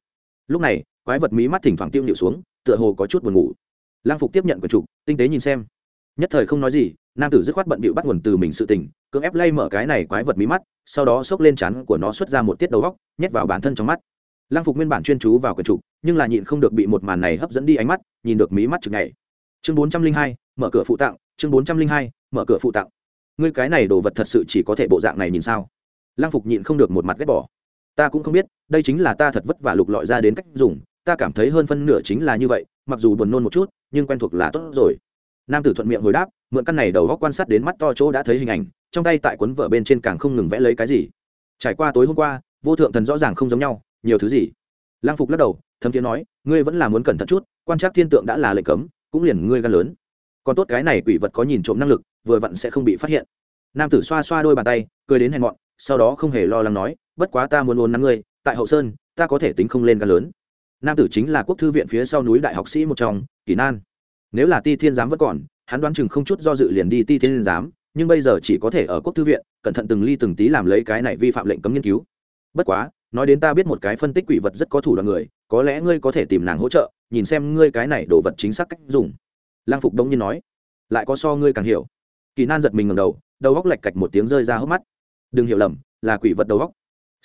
Lúc này, quái vật mí mắt thỉnh thoảng tiêu nhịu xuống, tựa hồ có chút buồn ngủ. Lang phục tiếp nhận quần trục, tinh tế nhìn xem. Nhất thời không nói gì, nam tử dứt khoát bận bịu bắt nguồn từ mình sự tình, cưỡng ép lay mở cái này quái vật mí mắt, sau đó xốc lên chắn của nó xuất ra một tiết đầu góc nhét vào bản thân trong mắt. Lang phục nguyên bản chuyên chú vào quần trục, nhưng là nhịn không được bị một màn này hấp dẫn đi ánh mắt, nhìn được mí mắt chực ngày chương bốn trăm linh hai, mở cửa phụ tặng, chương bốn trăm linh hai, mở cửa phụ tặng. Ngươi cái này đồ vật thật sự chỉ có thể bộ dạng này nhìn sao? Lang phục nhịn không được một mặt ghét bỏ. Ta cũng không biết, đây chính là ta thật vất vả lục lọi ra đến cách dùng, ta cảm thấy hơn phân nửa chính là như vậy, mặc dù buồn nôn một chút, nhưng quen thuộc là tốt rồi. Nam tử thuận miệng hồi đáp, mượn căn này đầu góc quan sát đến mắt to chỗ đã thấy hình ảnh, trong tay tại cuốn vợ bên trên càng không ngừng vẽ lấy cái gì. Trải qua tối hôm qua, vô thượng thần rõ ràng không giống nhau, nhiều thứ gì. Lang phục lắc đầu, thấm tiếng nói, ngươi vẫn là muốn cẩn thận chút, quan trắc thiên tượng đã là lệnh cấm, cũng liền ngươi gan lớn. Còn tốt cái này quỷ vật có nhìn trộm năng lực, vừa vặn sẽ không bị phát hiện. Nam tử xoa xoa đôi bàn tay, cười đến hèn mọn sau đó không hề lo lắng nói, bất quá ta muốn ôn nắng ngươi, tại hậu sơn, ta có thể tính không lên ca lớn. Nam tử chính là quốc thư viện phía sau núi đại học sĩ một trong, kỳ nan. Nếu là ti thiên giám vẫn còn, hắn đoán chừng không chút do dự liền đi ti thiên giám, nhưng bây giờ chỉ có thể ở quốc thư viện, cẩn thận từng ly từng tí làm lấy cái này vi phạm lệnh cấm nghiên cứu. Bất quá, nói đến ta biết một cái phân tích quỷ vật rất có thủ đoạn người, có lẽ ngươi có thể tìm nàng hỗ trợ, nhìn xem ngươi cái này đồ vật chính xác cách dùng. Lang phục đông nhiên nói. Lại có so ngươi càng hiểu. Kỳ nan giật mình ngầm đầu đầu góc lạch cạch một tiếng rơi ra hốc mắt đừng hiểu lầm, là quỷ vật đầu góc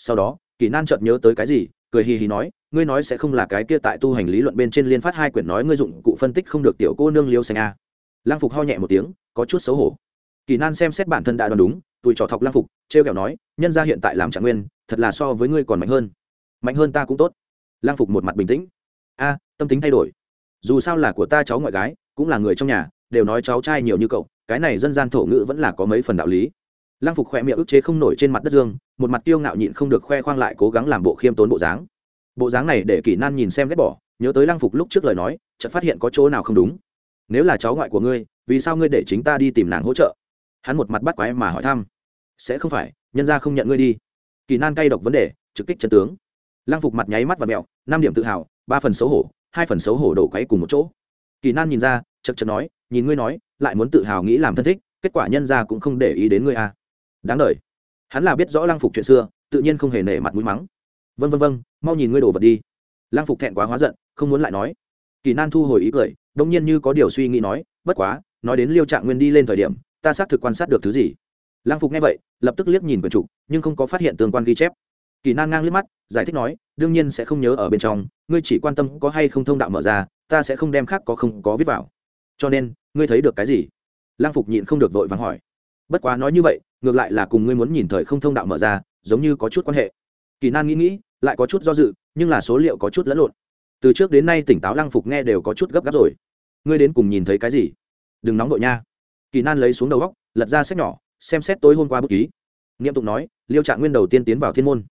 sau đó, kỳ nan chợt nhớ tới cái gì, cười hì hì nói, ngươi nói sẽ không là cái kia tại tu hành lý luận bên trên liên phát hai quyển nói ngươi dụng cụ phân tích không được tiểu cô nương liêu xanh a. Lang phục ho nhẹ một tiếng, có chút xấu hổ. Kỳ nan xem xét bản thân đã đoán đúng, tùy trò thọc lang phục, trêu kẹo nói, nhân ra hiện tại làm trạng nguyên, thật là so với ngươi còn mạnh hơn. Mạnh hơn ta cũng tốt. Lang phục một mặt bình tĩnh. A, tâm tính thay đổi. Dù sao là của ta cháu ngoại gái, cũng là người trong nhà, đều nói cháu trai nhiều như cậu, cái này dân gian thổ ngữ vẫn là có mấy phần đạo lý lang phục khoe miệng ức chế không nổi trên mặt đất dương, một mặt tiêu ngạo nhịn không được khoe khoang lại cố gắng làm bộ khiêm tốn bộ dáng. Bộ dáng này để kỷ nan nhìn xem ghét bỏ, nhớ tới lang phục lúc trước lời nói, chợt phát hiện có chỗ nào không đúng. Nếu là cháu ngoại của ngươi, vì sao ngươi để chính ta đi tìm nàng hỗ trợ? Hắn một mặt bắt quái mà hỏi thăm. Sẽ không phải, nhân ra không nhận ngươi đi. Kỳ nan cay độc vấn đề, trực kích chân tướng. Lang phục mặt nháy mắt và mẹo, năm điểm tự hào, ba phần xấu hổ, hai phần xấu hổ đổ quấy cùng một chỗ. Kỳ nan nhìn ra chật chật nói, nhìn ngươi nói, lại muốn tự hào nghĩ làm thân thích, kết quả nhân ra cũng không để ý đến ngươi à đáng đ hắn là biết rõ lang phục chuyện xưa, tự nhiên không hề nể mặt mũi mắng. Vân vân vân mau nhìn ngươi đồ vật đi. Lang phục thẹn quá hóa giận, không muốn lại nói. Kỳ nan thu hồi ý cười, đông nhiên như có điều suy nghĩ nói, bất quá, nói đến liêu trạng nguyên đi lên thời điểm, ta xác thực quan sát được thứ gì. Lang phục nghe vậy, lập tức liếc nhìn quần trục, nhưng không có phát hiện tương quan ghi chép. Kỳ nan ngang liếc mắt, giải thích nói, đương nhiên sẽ không nhớ ở bên trong, ngươi chỉ quan tâm có hay không thông đạo mở ra, ta sẽ không đem khác có không có viết vào. Cho nên, ngươi thấy được cái gì? Lang phục nhịn không được vội vàng hỏi. Bất quá nói như vậy ngược lại là cùng ngươi muốn nhìn thời không thông đạo mở ra, giống như có chút quan hệ. Kỳ nan nghĩ nghĩ, lại có chút do dự, nhưng là số liệu có chút lẫn lộn. Từ trước đến nay tỉnh táo lăng phục nghe đều có chút gấp gáp rồi. Ngươi đến cùng nhìn thấy cái gì? Đừng nóng vội nha. Kỳ nan lấy xuống đầu góc lật ra sách nhỏ, xem xét tối hôm qua bút ký. Nghiêm tụng nói, liêu trạng nguyên đầu tiên tiến vào thiên môn.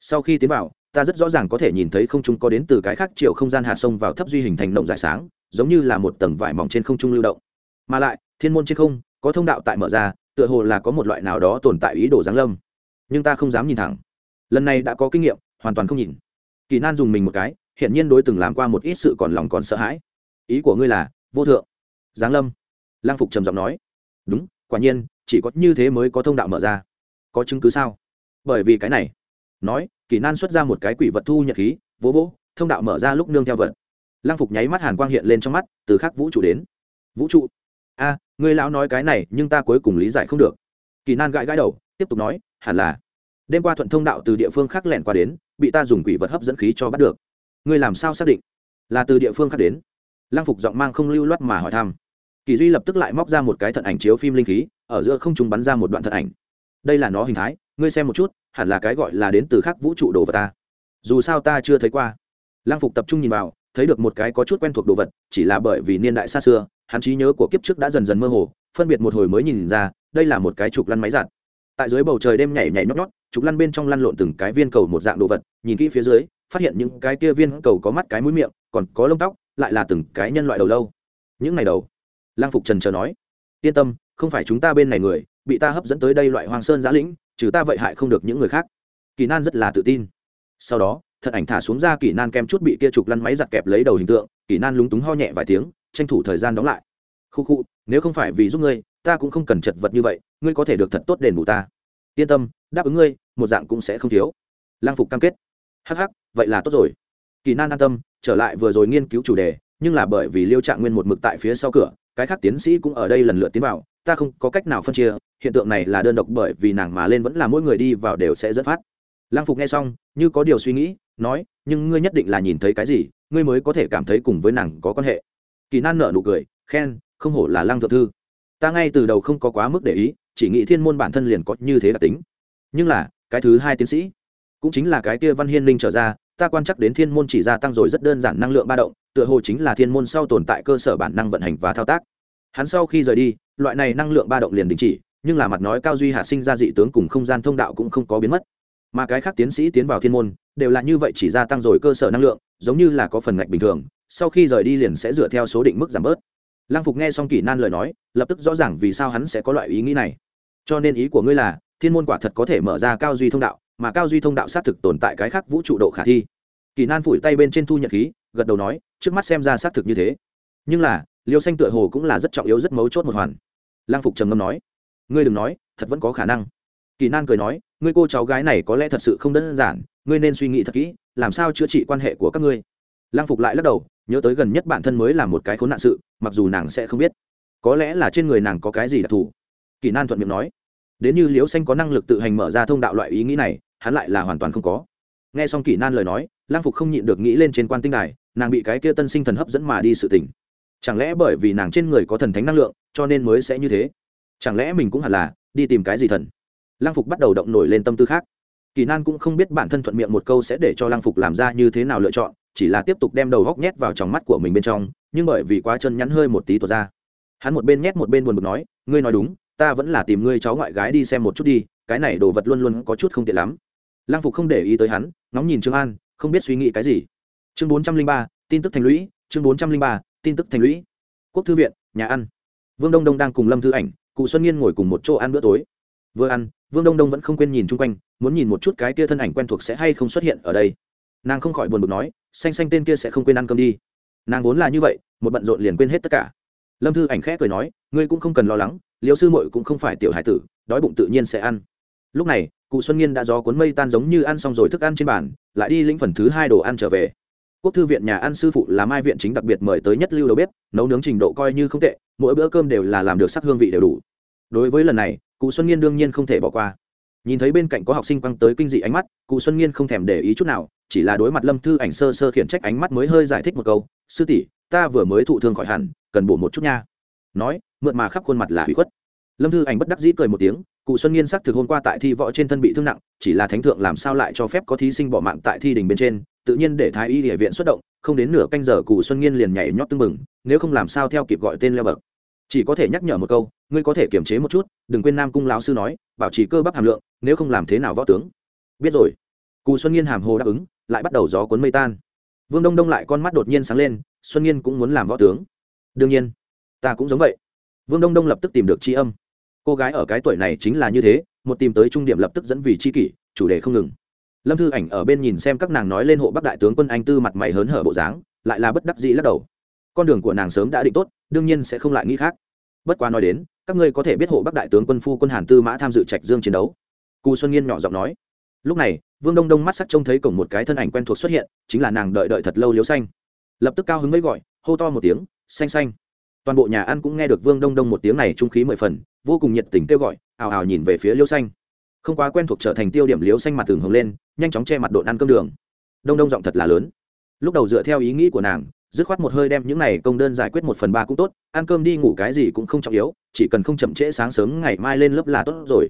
Sau khi tiến vào, ta rất rõ ràng có thể nhìn thấy không trung có đến từ cái khác chiều không gian hạ sông vào thấp duy hình thành động giải sáng, giống như là một tầng vải mỏng trên không trung lưu động. Mà lại, thiên môn trên không có thông đạo tại mở ra, tựa hồ là có một loại nào đó tồn tại ý đồ giáng lâm. Nhưng ta không dám nhìn thẳng. Lần này đã có kinh nghiệm, hoàn toàn không nhìn. Kỳ nan dùng mình một cái, hiển nhiên đối từng làm qua một ít sự còn lòng còn sợ hãi. Ý của ngươi là, vô thượng. Giáng lâm. Lang phục trầm giọng nói. Đúng, quả nhiên, chỉ có như thế mới có thông đạo mở ra. Có chứng cứ sao? Bởi vì cái này. Nói, kỳ nan xuất ra một cái quỷ vật thu nhật khí, vỗ vỗ, thông đạo mở ra lúc nương theo vật. Lang phục nháy mắt hàn quang hiện lên trong mắt, từ khắc vũ trụ đến. Vũ trụ a à, ngươi lão nói cái này nhưng ta cuối cùng lý giải không được. Kỳ nan gãi gãi đầu tiếp tục nói hẳn là. Đêm qua thuận thông đạo từ địa phương khác lẻn qua đến bị ta dùng quỷ vật hấp dẫn khí cho bắt được. Ngươi làm sao xác định? Là từ địa phương khác đến. Lang phục giọng mang không lưu loát mà hỏi thăm. Kỳ duy lập tức lại móc ra một cái thận ảnh chiếu phim linh khí ở giữa không trung bắn ra một đoạn thận ảnh. Đây là nó hình thái ngươi xem một chút hẳn là cái gọi là đến từ khác vũ trụ đồ vật ta. Dù sao ta chưa thấy qua. Lang phục tập trung nhìn vào thấy được một cái có chút quen thuộc đồ vật chỉ là bởi vì niên đại xa xưa hắn trí nhớ của kiếp trước đã dần dần mơ hồ, phân biệt một hồi mới nhìn ra, đây là một cái trục lăn máy giặt. Tại dưới bầu trời đêm nhảy nhảy nhót nhót, trục lăn bên trong lăn lộn từng cái viên cầu một dạng đồ vật, nhìn kỹ phía dưới, phát hiện những cái kia viên cầu có mắt cái mũi miệng, còn có lông tóc, lại là từng cái nhân loại đầu lâu. Những này đầu lang phục trần chờ nói, yên tâm, không phải chúng ta bên này người, bị ta hấp dẫn tới đây loại hoàng sơn giã lĩnh, trừ ta vậy hại không được những người khác. Kỳ nan rất là tự tin. Sau đó thật ảnh thả xuống ra kỳ nan kem chút bị kia trục lăn máy giặt kẹp lấy đầu hình tượng, kỳ nan lúng túng ho nhẹ vài tiếng tranh thủ thời gian đóng lại. Khu khu nếu không phải vì giúp ngươi ta cũng không cần chật vật như vậy ngươi có thể được thật tốt đền bù ta. Yên tâm đáp ứng ngươi một dạng cũng sẽ không thiếu. Lang phục cam kết. Hắc hắc, vậy là tốt rồi. Kỳ nan an tâm trở lại vừa rồi nghiên cứu chủ đề nhưng là bởi vì liêu trạng nguyên một mực tại phía sau cửa cái khác tiến sĩ cũng ở đây lần lượt tiến vào ta không có cách nào phân chia hiện tượng này là đơn độc bởi vì nàng mà lên vẫn là mỗi người đi vào đều sẽ dẫn phát. Lang phục nghe xong như có điều suy nghĩ nói nhưng ngươi nhất định là nhìn thấy cái gì ngươi mới có thể cảm thấy cùng với nàng có quan hệ kỳ nan nở nụ cười, khen, không hổ là lang thượng thư. Ta ngay từ đầu không có quá mức để ý, chỉ nghĩ thiên môn bản thân liền có như thế đặc tính. Nhưng là, cái thứ hai tiến sĩ, cũng chính là cái kia văn hiên linh trở ra, ta quan chắc đến thiên môn chỉ gia tăng rồi rất đơn giản năng lượng ba động, tựa hồ chính là thiên môn sau tồn tại cơ sở bản năng vận hành và thao tác. Hắn sau khi rời đi, loại này năng lượng ba động liền đình chỉ, nhưng là mặt nói cao duy hạ sinh ra dị tướng cùng không gian thông đạo cũng không có biến mất. Mà cái khác tiến sĩ tiến vào thiên môn, đều là như vậy chỉ gia tăng rồi cơ sở năng lượng, giống như là có phần ngạch bình thường sau khi rời đi liền sẽ dựa theo số định mức giảm bớt. Lăng phục nghe xong kỷ nan lời nói, lập tức rõ ràng vì sao hắn sẽ có loại ý nghĩ này. Cho nên ý của ngươi là, thiên môn quả thật có thể mở ra cao duy thông đạo, mà cao duy thông đạo xác thực tồn tại cái khác vũ trụ độ khả thi. Kỳ nan phủi tay bên trên thu nhật khí, gật đầu nói, trước mắt xem ra xác thực như thế. Nhưng là, liêu xanh tựa hồ cũng là rất trọng yếu, rất mấu chốt một hoàn. Lang phục trầm ngâm nói, ngươi đừng nói, thật vẫn có khả năng. Kỳ nan cười nói, ngươi cô cháu gái này có lẽ thật sự không đơn giản, ngươi nên suy nghĩ thật kỹ, làm sao chữa trị quan hệ của các ngươi. Lang phục lại lắc đầu nhớ tới gần nhất bản thân mới là một cái khốn nạn sự, mặc dù nàng sẽ không biết. Có lẽ là trên người nàng có cái gì đặc thù. Kỳ nan thuận miệng nói. Đến như liễu xanh có năng lực tự hành mở ra thông đạo loại ý nghĩ này, hắn lại là hoàn toàn không có. Nghe xong kỳ nan lời nói lang phục không nhịn được nghĩ lên trên quan tinh đài, nàng bị cái kia tân sinh thần hấp dẫn mà đi sự tỉnh chẳng lẽ bởi vì nàng trên người có thần thánh năng lượng, cho nên mới sẽ như thế? Chẳng lẽ mình cũng hẳn là đi tìm cái gì thần? Lang phục bắt đầu động nổi lên tâm tư khác. Kỳ nan cũng không biết bản thân thuận miệng một câu sẽ để cho lang phục làm ra như thế nào lựa chọn chỉ là tiếp tục đem đầu góc nhét vào trong mắt của mình bên trong, nhưng bởi vì quá chân nhắn hơi một tí tuột ra. Hắn một bên nhét một bên buồn bực nói, ngươi nói đúng, ta vẫn là tìm ngươi cháu ngoại gái đi xem một chút đi, cái này đồ vật luôn luôn có chút không tiện lắm. Lang phục không để ý tới hắn, ngóng nhìn trương an, không biết suy nghĩ cái gì. Chương bốn trăm linh ba, tin tức thành lũy, chương bốn trăm linh ba, tin tức thành lũy. Quốc thư viện, nhà ăn. Vương đông đông đang cùng lâm thư ảnh, cụ xuân nghiên ngồi cùng một chỗ ăn bữa tối. Vừa ăn, vương đông đông vẫn không quên nhìn chung quanh, muốn nhìn một chút cái kia thân ảnh quen thuộc sẽ hay không xuất hiện ở đây. Nàng không khỏi buồn bực nói xanh xanh tên kia sẽ không quên ăn cơm đi. Nàng vốn là như vậy, một bận rộn liền quên hết tất cả. Lâm thư ảnh khẽ cười nói, ngươi cũng không cần lo lắng liêu sư muội cũng không phải tiểu hải tử, đói bụng tự nhiên sẽ ăn. Lúc này, cụ xuân nghiên đã gió cuốn mây tan giống như ăn xong rồi thức ăn trên bàn, lại đi lĩnh phần thứ hai đồ ăn trở về. Quốc thư viện nhà ăn sư phụ là mai viện chính đặc biệt mời tới nhất lưu đầu bếp, nấu nướng trình độ coi như không tệ, mỗi bữa cơm đều là làm được sắc hương vị đều đủ. Đối với lần này, cụ xuân nghiên đương nhiên không thể bỏ qua. Nhìn thấy bên cạnh có học sinh quăng tới kinh dị ánh mắt, cụ xuân nghiên không thèm để ý chút nào chỉ là đối mặt lâm thư ảnh sơ sơ khiển trách ánh mắt mới hơi giải thích một câu, sư tỷ, ta vừa mới thụ thương khỏi hẳn, cần bổ một chút nha. Nói, mượn mà khắp khuôn mặt là hủy khuất. Lâm thư ảnh bất đắc dĩ cười một tiếng, cụ xuân nghiên xác thực hôm qua tại thi võ trên thân bị thương nặng, chỉ là thánh thượng làm sao lại cho phép có thí sinh bỏ mạng tại thi đình bên trên, tự nhiên để thái y địa viện xuất động, không đến nửa canh giờ cụ xuân nghiên liền nhảy nhót tưng bừng, nếu không làm sao theo kịp gọi tên leo bậc. Chỉ có thể nhắc nhở một câu, ngươi có thể kiềm chế một chút, đừng quên nam cung lão sư nói, bảo trì cơ bắp hàm lượng, nếu không làm thế nào võ tướng. Biết rồi. Cụ xuân nghiên hàm hồ đáp ứng lại bắt đầu gió cuốn mây tan. Vương đông đông lại con mắt đột nhiên sáng lên, xuân nghiên cũng muốn làm võ tướng. Đương nhiên, ta cũng giống vậy. Vương đông đông lập tức tìm được tri âm. Cô gái ở cái tuổi này chính là như thế, một tìm tới trung điểm lập tức dẫn vì chi kỷ, chủ đề không ngừng. Lâm thư ảnh ở bên nhìn xem các nàng nói lên hộ bắc đại tướng quân anh tư mặt mày hớn hở bộ dáng, lại là bất đắc dĩ lắc đầu. Con đường của nàng sớm đã định tốt, đương nhiên sẽ không lại nghĩ khác. Bất quá nói đến, các ngươi có thể biết hộ bắc đại tướng quân phu quân hàn tư mã tham dự trạch dương chiến đấu. Cù xuân nghiên nhỏ giọng nói lúc này, vương đông đông mắt sắc trông thấy cổng một cái thân ảnh quen thuộc xuất hiện, chính là nàng đợi đợi thật lâu liếu xanh. Lập tức cao hứng mới gọi, hô to một tiếng, xanh xanh. Toàn bộ nhà ăn cũng nghe được vương đông đông một tiếng này trung khí mười phần, vô cùng nhiệt tình kêu gọi, ào ào nhìn về phía liêu xanh. Không quá quen thuộc trở thành tiêu điểm liêu xanh mặt tường hồng lên, nhanh chóng che mặt độn ăn cơm đường. Đông đông giọng thật là lớn. Lúc đầu dựa theo ý nghĩ của nàng, dứt khoát một hơi đem những này công đơn giải quyết một phần ba cũng tốt, ăn cơm đi ngủ cái gì cũng không trọng yếu, chỉ cần không chậm trễ sáng sớm ngày mai lên lớp là tốt rồi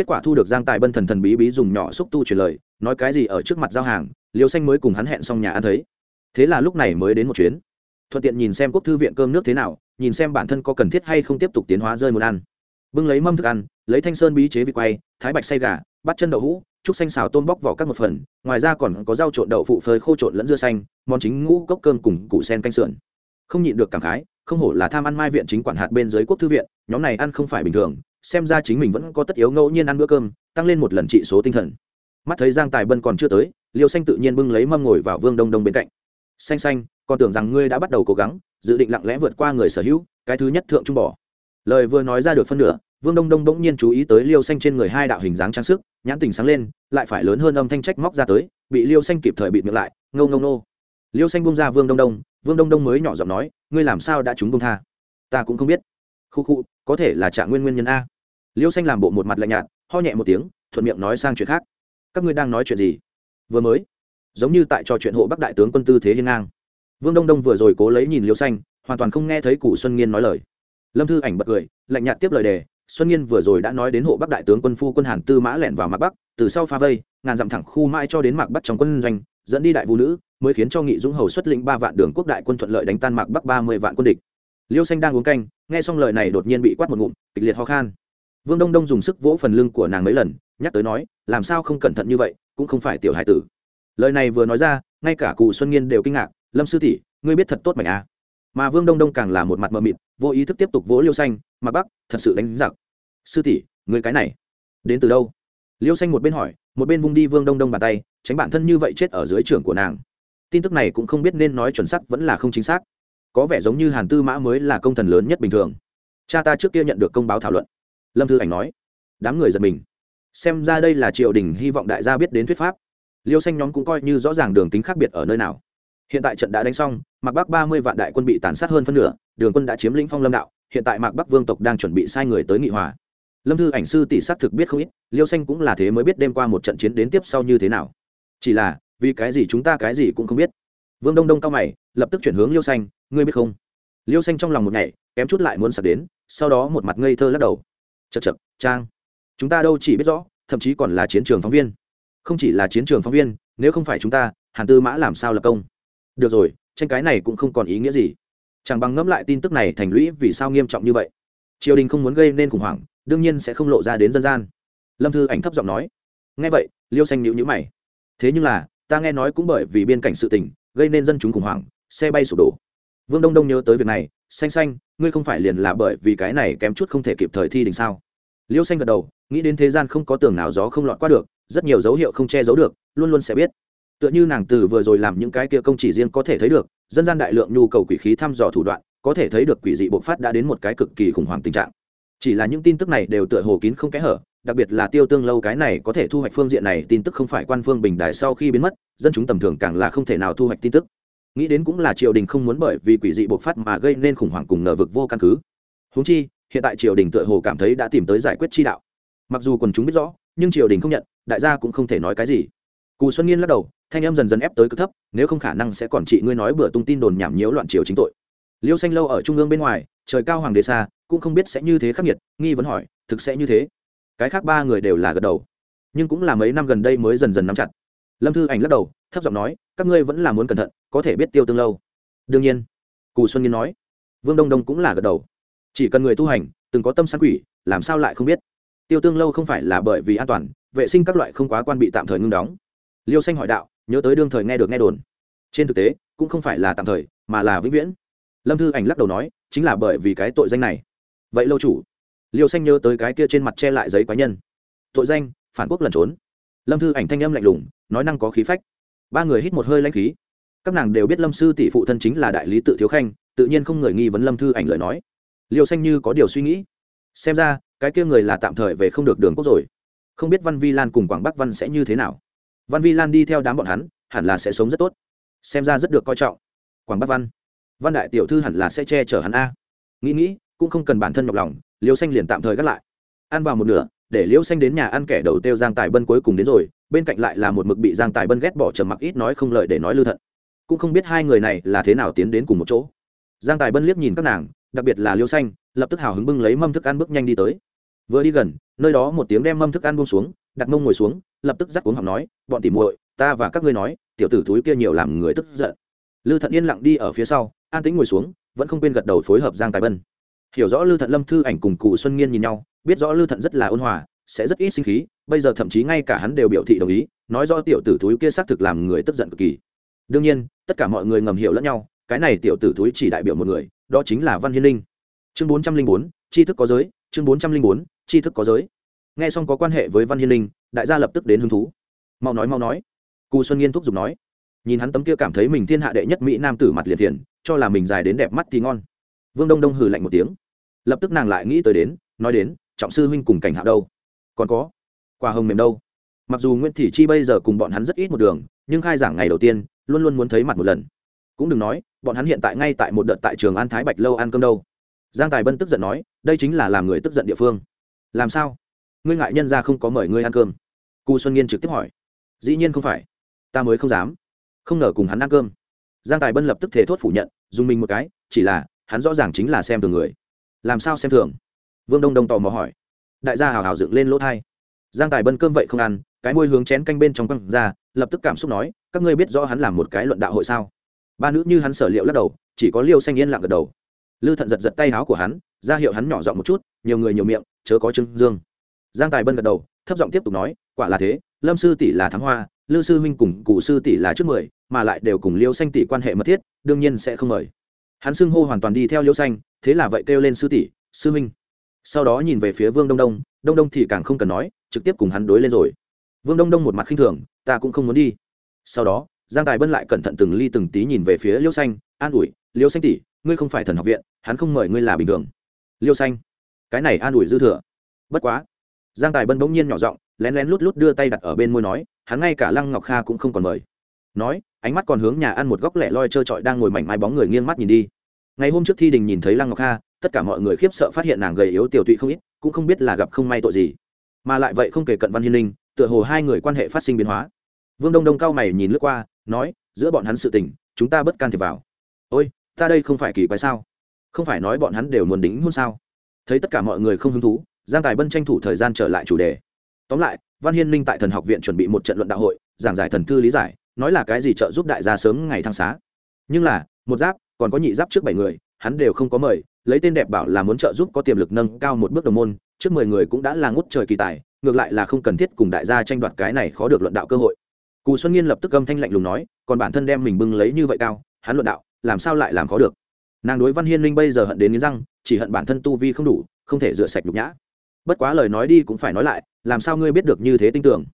kết quả thu được giang tài bân thần thần bí bí dùng nhỏ xúc tu truyền lời, nói cái gì ở trước mặt giao hàng, liêu xanh mới cùng hắn hẹn xong nhà ăn thấy. Thế là lúc này mới đến một chuyến. Thuận tiện nhìn xem quốc thư viện cơm nước thế nào, nhìn xem bản thân có cần thiết hay không tiếp tục tiến hóa rơi muốn ăn. Bưng lấy mâm thức ăn, lấy thanh sơn bí chế vị quay, thái bạch xay gà bắt chân đậu hũ, trúc xanh xào tôm bóc vỏ các một phần, ngoài ra còn có rau trộn đậu phụ phơi khô trộn lẫn dưa xanh, món chính ngũ cốc cơm cùng củ sen canh sườn. Không nhịn được cảm khái, không hổ là tham ăn mai viện chính quản hạt bên dưới quốc thư viện, nhóm này ăn không phải bình thường xem ra chính mình vẫn có tất yếu ngẫu nhiên ăn bữa cơm, tăng lên một lần trị số tinh thần. Mắt thấy giang tài bân còn chưa tới, liêu xanh tự nhiên bưng lấy mâm ngồi vào vương đông đông bên cạnh. Xanh xanh còn tưởng rằng ngươi đã bắt đầu cố gắng, dự định lặng lẽ vượt qua người sở hữu, cái thứ nhất thượng trung bỏ. Lời vừa nói ra được phân nửa, vương đông đông bỗng nhiên chú ý tới liêu xanh trên người hai đạo hình dáng trang sức, nhãn tình sáng lên, lại phải lớn hơn âm thanh trách móc ra tới, bị liêu xanh kịp thời bịt miệng lại ngâu ngâu nô liêu xanh bung ra vương đông đông, vương đông đông mới nhỏ giọng nói, ngươi làm sao đã chúng bung tha? Ta cũng không biết khu khu có thể là trả nguyên nguyên nhân a. Liêu xanh làm bộ một mặt lạnh nhạt, ho nhẹ một tiếng, thuận miệng nói sang chuyện khác. Các ngươi đang nói chuyện gì? Vừa mới, giống như tại trò chuyện hộ bắc đại tướng quân tư thế hiên ngang. Vương đông đông vừa rồi cố lấy nhìn liêu xanh, hoàn toàn không nghe thấy cụ xuân nghiên nói lời. Lâm thư ảnh bật cười, lạnh nhạt tiếp lời đề, xuân nghiên vừa rồi đã nói đến hộ bắc đại tướng quân phu quân hàn tư mã lẻn vào mạc bắc, từ sau pha vây, ngàn dặm thẳng khu mãi cho đến mạc bắc trong quân doanh, dẫn đi đại vũ nữ, mới khiến cho nghị dũng hầu xuất lĩnh ba vạn đường quốc đại quân thuận lợi đánh tan mạc bắc ba mươi vạn quân địch liêu xanh đang uống canh, nghe xong lời này đột nhiên bị quát một ngụm, kịch liệt ho khan. Vương đông đông dùng sức vỗ phần lưng của nàng mấy lần, nhắc tới nói, làm sao không cẩn thận như vậy, cũng không phải tiểu hải tử. Lời này vừa nói ra, ngay cả cụ xuân nghiên đều kinh ngạc, lâm sư tỷ, ngươi biết thật tốt mảnh à. mà vương đông đông càng là một mặt mờ mịt, vô ý thức tiếp tục vỗ liêu xanh, mà bắc thật sự đánh giặc. Sư tỷ, ngươi cái này, đến từ đâu? Liêu xanh một bên hỏi, một bên vung đi vương đông đông bàn tay, tránh bản thân như vậy chết ở dưới trường của nàng. Tin tức này cũng không biết nên nói chuẩn xác vẫn là không chính xác có vẻ giống như hàn tư mã mới là công thần lớn nhất bình thường. Cha ta trước kia nhận được công báo thảo luận. Lâm thư ảnh nói, đám người giật mình. Xem ra đây là triều đình hy vọng đại gia biết đến thuyết pháp. Liêu xanh nhóm cũng coi như rõ ràng đường tính khác biệt ở nơi nào. Hiện tại trận đã đánh xong, mạc bắc ba mươi vạn đại quân bị tàn sát hơn phân nửa, đường quân đã chiếm lĩnh phong lâm đạo, hiện tại mạc bắc vương tộc đang chuẩn bị sai người tới nghị hòa. Lâm thư ảnh sư tỷ xác thực biết không ít, liêu xanh cũng là thế mới biết đêm qua một trận chiến đến tiếp sau như thế nào. Chỉ là, vì cái gì chúng ta cái gì cũng không biết vương đông đông cao mày, lập tức chuyển hướng liêu xanh, ngươi biết không? Liêu xanh trong lòng một ngày kém chút lại muốn sập đến, sau đó một mặt ngây thơ lắc đầu. Chật chật trang, chúng ta đâu chỉ biết rõ, thậm chí còn là chiến trường phóng viên. Không chỉ là chiến trường phóng viên, nếu không phải chúng ta, hàn tư mã làm sao lập công? Được rồi, tranh cái này cũng không còn ý nghĩa gì. Chẳng bằng ngẫm lại tin tức này thành lũy vì sao nghiêm trọng như vậy. Triều đình không muốn gây nên khủng hoảng, đương nhiên sẽ không lộ ra đến dân gian. Lâm thư ảnh thấp giọng nói. Nghe vậy, liêu xanh nhữ nhữ mày. Thế nhưng là, ta nghe nói cũng bởi vì biên cảnh sự tình gây nên dân chúng khủng hoảng, xe bay sụp đổ. Vương đông đông nhớ tới việc này, xanh xanh, ngươi không phải liền là bởi vì cái này kém chút không thể kịp thời thi đình sao? Liêu xanh gật đầu, nghĩ đến thế gian không có tường nào gió không lọt qua được, rất nhiều dấu hiệu không che giấu được, luôn luôn sẽ biết. Tựa như nàng từ vừa rồi làm những cái kia công chỉ riêng có thể thấy được, dân gian đại lượng nhu cầu quỷ khí thăm dò thủ đoạn, có thể thấy được quỷ dị bộc phát đã đến một cái cực kỳ khủng hoảng tình trạng. Chỉ là những tin tức này đều tựa hồ kín không kẽ hở, đặc biệt là tiêu tương lâu cái này có thể thu hoạch phương diện này, tin tức không phải quan phương bình đại sau khi biến mất dân chúng tầm thường càng là không thể nào thu hoạch tin tức. Nghĩ đến cũng là triều đình không muốn bởi vì quỷ dị bộc phát mà gây nên khủng hoảng cùng nở vực vô căn cứ. Húng chi, hiện tại triều đình tựa hồ cảm thấy đã tìm tới giải quyết chi đạo. Mặc dù quần chúng biết rõ, nhưng triều đình không nhận, đại gia cũng không thể nói cái gì. Cù xuân nghiên lắc đầu, thanh em dần dần ép tới cực thấp, nếu không khả năng sẽ còn trị ngươi nói bừa tung tin đồn nhảm nhiễu loạn triều chính tội. Liêu xanh lâu ở trung ương bên ngoài, trời cao hoàng đế xa, cũng không biết sẽ như thế khắc nghiệt, nghi vấn hỏi, thực sẽ như thế. Cái khác ba người đều là gật đầu. Nhưng cũng là mấy năm gần đây mới dần dần nắm chặt lâm thư ảnh lắc đầu, thấp giọng nói, các ngươi vẫn là muốn cẩn thận, có thể biết tiêu tương lâu. Đương nhiên, cù xuân nghiên nói. Vương đông đông cũng là gật đầu. Chỉ cần người tu hành, từng có tâm sáng quỷ, làm sao lại không biết? Tiêu tương lâu không phải là bởi vì an toàn, vệ sinh các loại không quá quan bị tạm thời ngưng đóng. Liêu xanh hỏi đạo, nhớ tới đương thời nghe được nghe đồn. Trên thực tế, cũng không phải là tạm thời, mà là vĩnh viễn. Lâm thư ảnh lắc đầu nói, chính là bởi vì cái tội danh này. Vậy lâu chủ? Liêu xanh nhớ tới cái kia trên mặt che lại giấy quái nhân. Tội danh, phản quốc lẩn trốn. Lâm thư ảnh thanh âm lạnh lùng nói năng có khí phách. Ba người hít một hơi lãnh khí. Các nàng đều biết lâm sư tỷ phụ thân chính là đại lý tự thiếu khanh, tự nhiên không người nghi vấn lâm thư ảnh lời nói. Liêu xanh như có điều suy nghĩ. Xem ra, cái kia người là tạm thời về không được đường quốc rồi. Không biết văn vi lan cùng quảng bắc văn sẽ như thế nào. Văn vi lan đi theo đám bọn hắn, hẳn là sẽ sống rất tốt. Xem ra rất được coi trọng. Quảng bắc văn. Văn đại tiểu thư hẳn là sẽ che chở hắn a. Nghĩ nghĩ, cũng không cần bản thân nhọc lòng, liêu xanh liền tạm thời gác lại. Ăn vào một nửa để liễu xanh đến nhà ăn kẻ đầu tiêu giang tài bân cuối cùng đến rồi, bên cạnh lại là một mực bị giang tài bân ghét bỏ trầm mặc ít nói không lợi để nói lưu thận. Cũng không biết hai người này là thế nào tiến đến cùng một chỗ. Giang tài bân liếc nhìn các nàng, đặc biệt là liễu xanh, lập tức hào hứng bưng lấy mâm thức ăn bước nhanh đi tới. Vừa đi gần, nơi đó một tiếng đem mâm thức ăn buông xuống, đặt mông ngồi xuống, lập tức dắt cuống học nói, bọn tỉ muội, ta và các ngươi nói, tiểu tử thúi kia nhiều làm người tức giận. Lư thận yên lặng đi ở phía sau, an tĩnh ngồi xuống, vẫn không quên gật đầu phối hợp giang tài bân. Hiểu rõ lư thận lâm thư ảnh cùng cụ xuân nghiên nhìn nhau biết rõ lư thận rất là ôn hòa, sẽ rất ít sinh khí, bây giờ thậm chí ngay cả hắn đều biểu thị đồng ý, nói rõ tiểu tử thúi kia xác thực làm người tức giận cực kỳ. Đương nhiên, tất cả mọi người ngầm hiểu lẫn nhau, cái này tiểu tử thúi chỉ đại biểu một người, đó chính là văn hiên linh. Chương bốn trăm linh bốn, tri thức có giới, chương bốn trăm linh bốn, tri thức có giới. Nghe xong có quan hệ với văn hiên linh, đại gia lập tức đến hứng thú. Mau nói mau nói. Cù xuân nghiên thúc giục nói. Nhìn hắn tấm kia cảm thấy mình thiên hạ đệ nhất mỹ nam tử mặt liệt thiền cho là mình dài đến đẹp mắt thì ngon. Vương đông đông hừ lạnh một tiếng. Lập tức nàng lại nghĩ tới đến, nói đến trọng sư huynh cùng cảnh hạ đâu? Còn có, quả hồng mềm đâu? Mặc dù nguyễn thị chi bây giờ cùng bọn hắn rất ít một đường, nhưng khai giảng ngày đầu tiên, luôn luôn muốn thấy mặt một lần. Cũng đừng nói, bọn hắn hiện tại ngay tại một đợt tại trường an thái bạch lâu ăn cơm đâu. Giang tài bân tức giận nói, đây chính là làm người tức giận địa phương. Làm sao? Ngươi ngại nhân ra không có mời ngươi ăn cơm? Cù xuân nghiên trực tiếp hỏi. Dĩ nhiên không phải. Ta mới không dám. Không ngờ cùng hắn ăn cơm. Giang tài bân lập tức thể thốt phủ nhận, dùng mình một cái, chỉ là, hắn rõ ràng chính là xem thường người. Làm sao xem thường? Vương đông đông tò mò hỏi. Đại gia hào hào dựng lên lỗ thai. Giang tài bân cơm vậy không ăn, cái môi hướng chén canh bên trong quăng ra, lập tức cảm xúc nói, các ngươi biết rõ hắn làm một cái luận đạo hội sao? Ba nữ như hắn sở liệu lắc đầu, chỉ có liêu xanh yên lặng gật đầu. Lư thận giật giật tay áo của hắn, ra hiệu hắn nhỏ giọng một chút, nhiều người nhiều miệng, chớ có trưng dương. Giang tài bân gật đầu, thấp giọng tiếp tục nói, quả là thế, lâm sư tỷ là thắng hoa, lư sư huynh cùng cụ sư tỷ là trước mười, mà lại đều cùng liêu xanh tỷ quan hệ mật thiết, đương nhiên sẽ không mời. Hắn xưng hô hoàn toàn đi theo liêu xanh, thế là vậy kêu lên sư tỷ, sư huynh sau đó nhìn về phía vương đông đông đông đông thì càng không cần nói, trực tiếp cùng hắn đối lên rồi. Vương đông đông một mặt khinh thường, ta cũng không muốn đi. Sau đó, giang tài bân lại cẩn thận từng ly từng tí nhìn về phía liêu xanh, an ủi, liêu xanh tỷ, ngươi không phải thần học viện, hắn không mời ngươi là bình thường. Liêu xanh, cái này an ủi dư thừa. Bất quá. Giang tài bân bỗng nhiên nhỏ giọng, lén lén lút lút đưa tay đặt ở bên môi nói, hắn ngay cả lăng ngọc kha cũng không còn mời. Nói, ánh mắt còn hướng nhà ăn một góc lẻ loi trơ trọi đang ngồi mảnh mai bóng người nghiêng mắt nhìn đi ngày hôm trước thi đình nhìn thấy lăng ngọc kha, tất cả mọi người khiếp sợ phát hiện nàng gầy yếu tiểu tụy không ít, cũng không biết là gặp không may tội gì. Mà lại vậy không kể cận văn hiên linh, tựa hồ hai người quan hệ phát sinh biến hóa. Vương đông đông cao mày nhìn lướt qua, nói, giữa bọn hắn sự tình, chúng ta bất can thiệp vào. Ôi, ta đây không phải kỳ quái sao? Không phải nói bọn hắn đều muốn đính hôn sao? Thấy tất cả mọi người không hứng thú, giang tài bân tranh thủ thời gian trở lại chủ đề. Tóm lại, văn hiên ninh tại thần học viện chuẩn bị một trận luận đạo hội, giảng giải thần thư lý giải, nói là cái gì trợ giúp đại gia sớm ngày thăng xá. Nhưng là, một giáp còn có nhị giáp trước bảy người, hắn đều không có mời, lấy tên đẹp bảo là muốn trợ giúp có tiềm lực nâng cao một bước đồng môn, trước mười người cũng đã là ngút trời kỳ tài, ngược lại là không cần thiết cùng đại gia tranh đoạt cái này khó được luận đạo cơ hội. Cù xuân nghiên lập tức âm thanh lạnh lùng nói, còn bản thân đem mình bưng lấy như vậy cao, hắn luận đạo, làm sao lại làm khó được? Nàng đối văn hiên linh bây giờ hận đến nghiến răng, chỉ hận bản thân tu vi không đủ, không thể rửa sạch nhục nhã. Bất quá lời nói đi cũng phải nói lại, làm sao ngươi biết được như thế tin tưởng?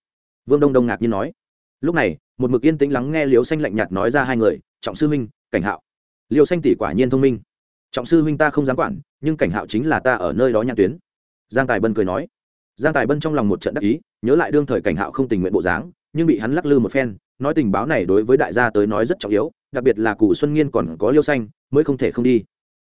Vương đông đông ngạc nhiên nói. Lúc này, một mực yên tĩnh lắng nghe liếu xanh lạnh nhạt nói ra hai người, trọng sư huynh, cảnh hạo liều xanh tỷ quả nhiên thông minh. Trọng sư huynh ta không dám quản, nhưng cảnh hạo chính là ta ở nơi đó nhãn tuyến. Giang tài bân cười nói. Giang tài bân trong lòng một trận đắc ý, nhớ lại đương thời cảnh hạo không tình nguyện bộ dáng, nhưng bị hắn lắc lư một phen, nói tình báo này đối với đại gia tới nói rất trọng yếu, đặc biệt là cụ xuân nghiên còn có liêu xanh, mới không thể không đi.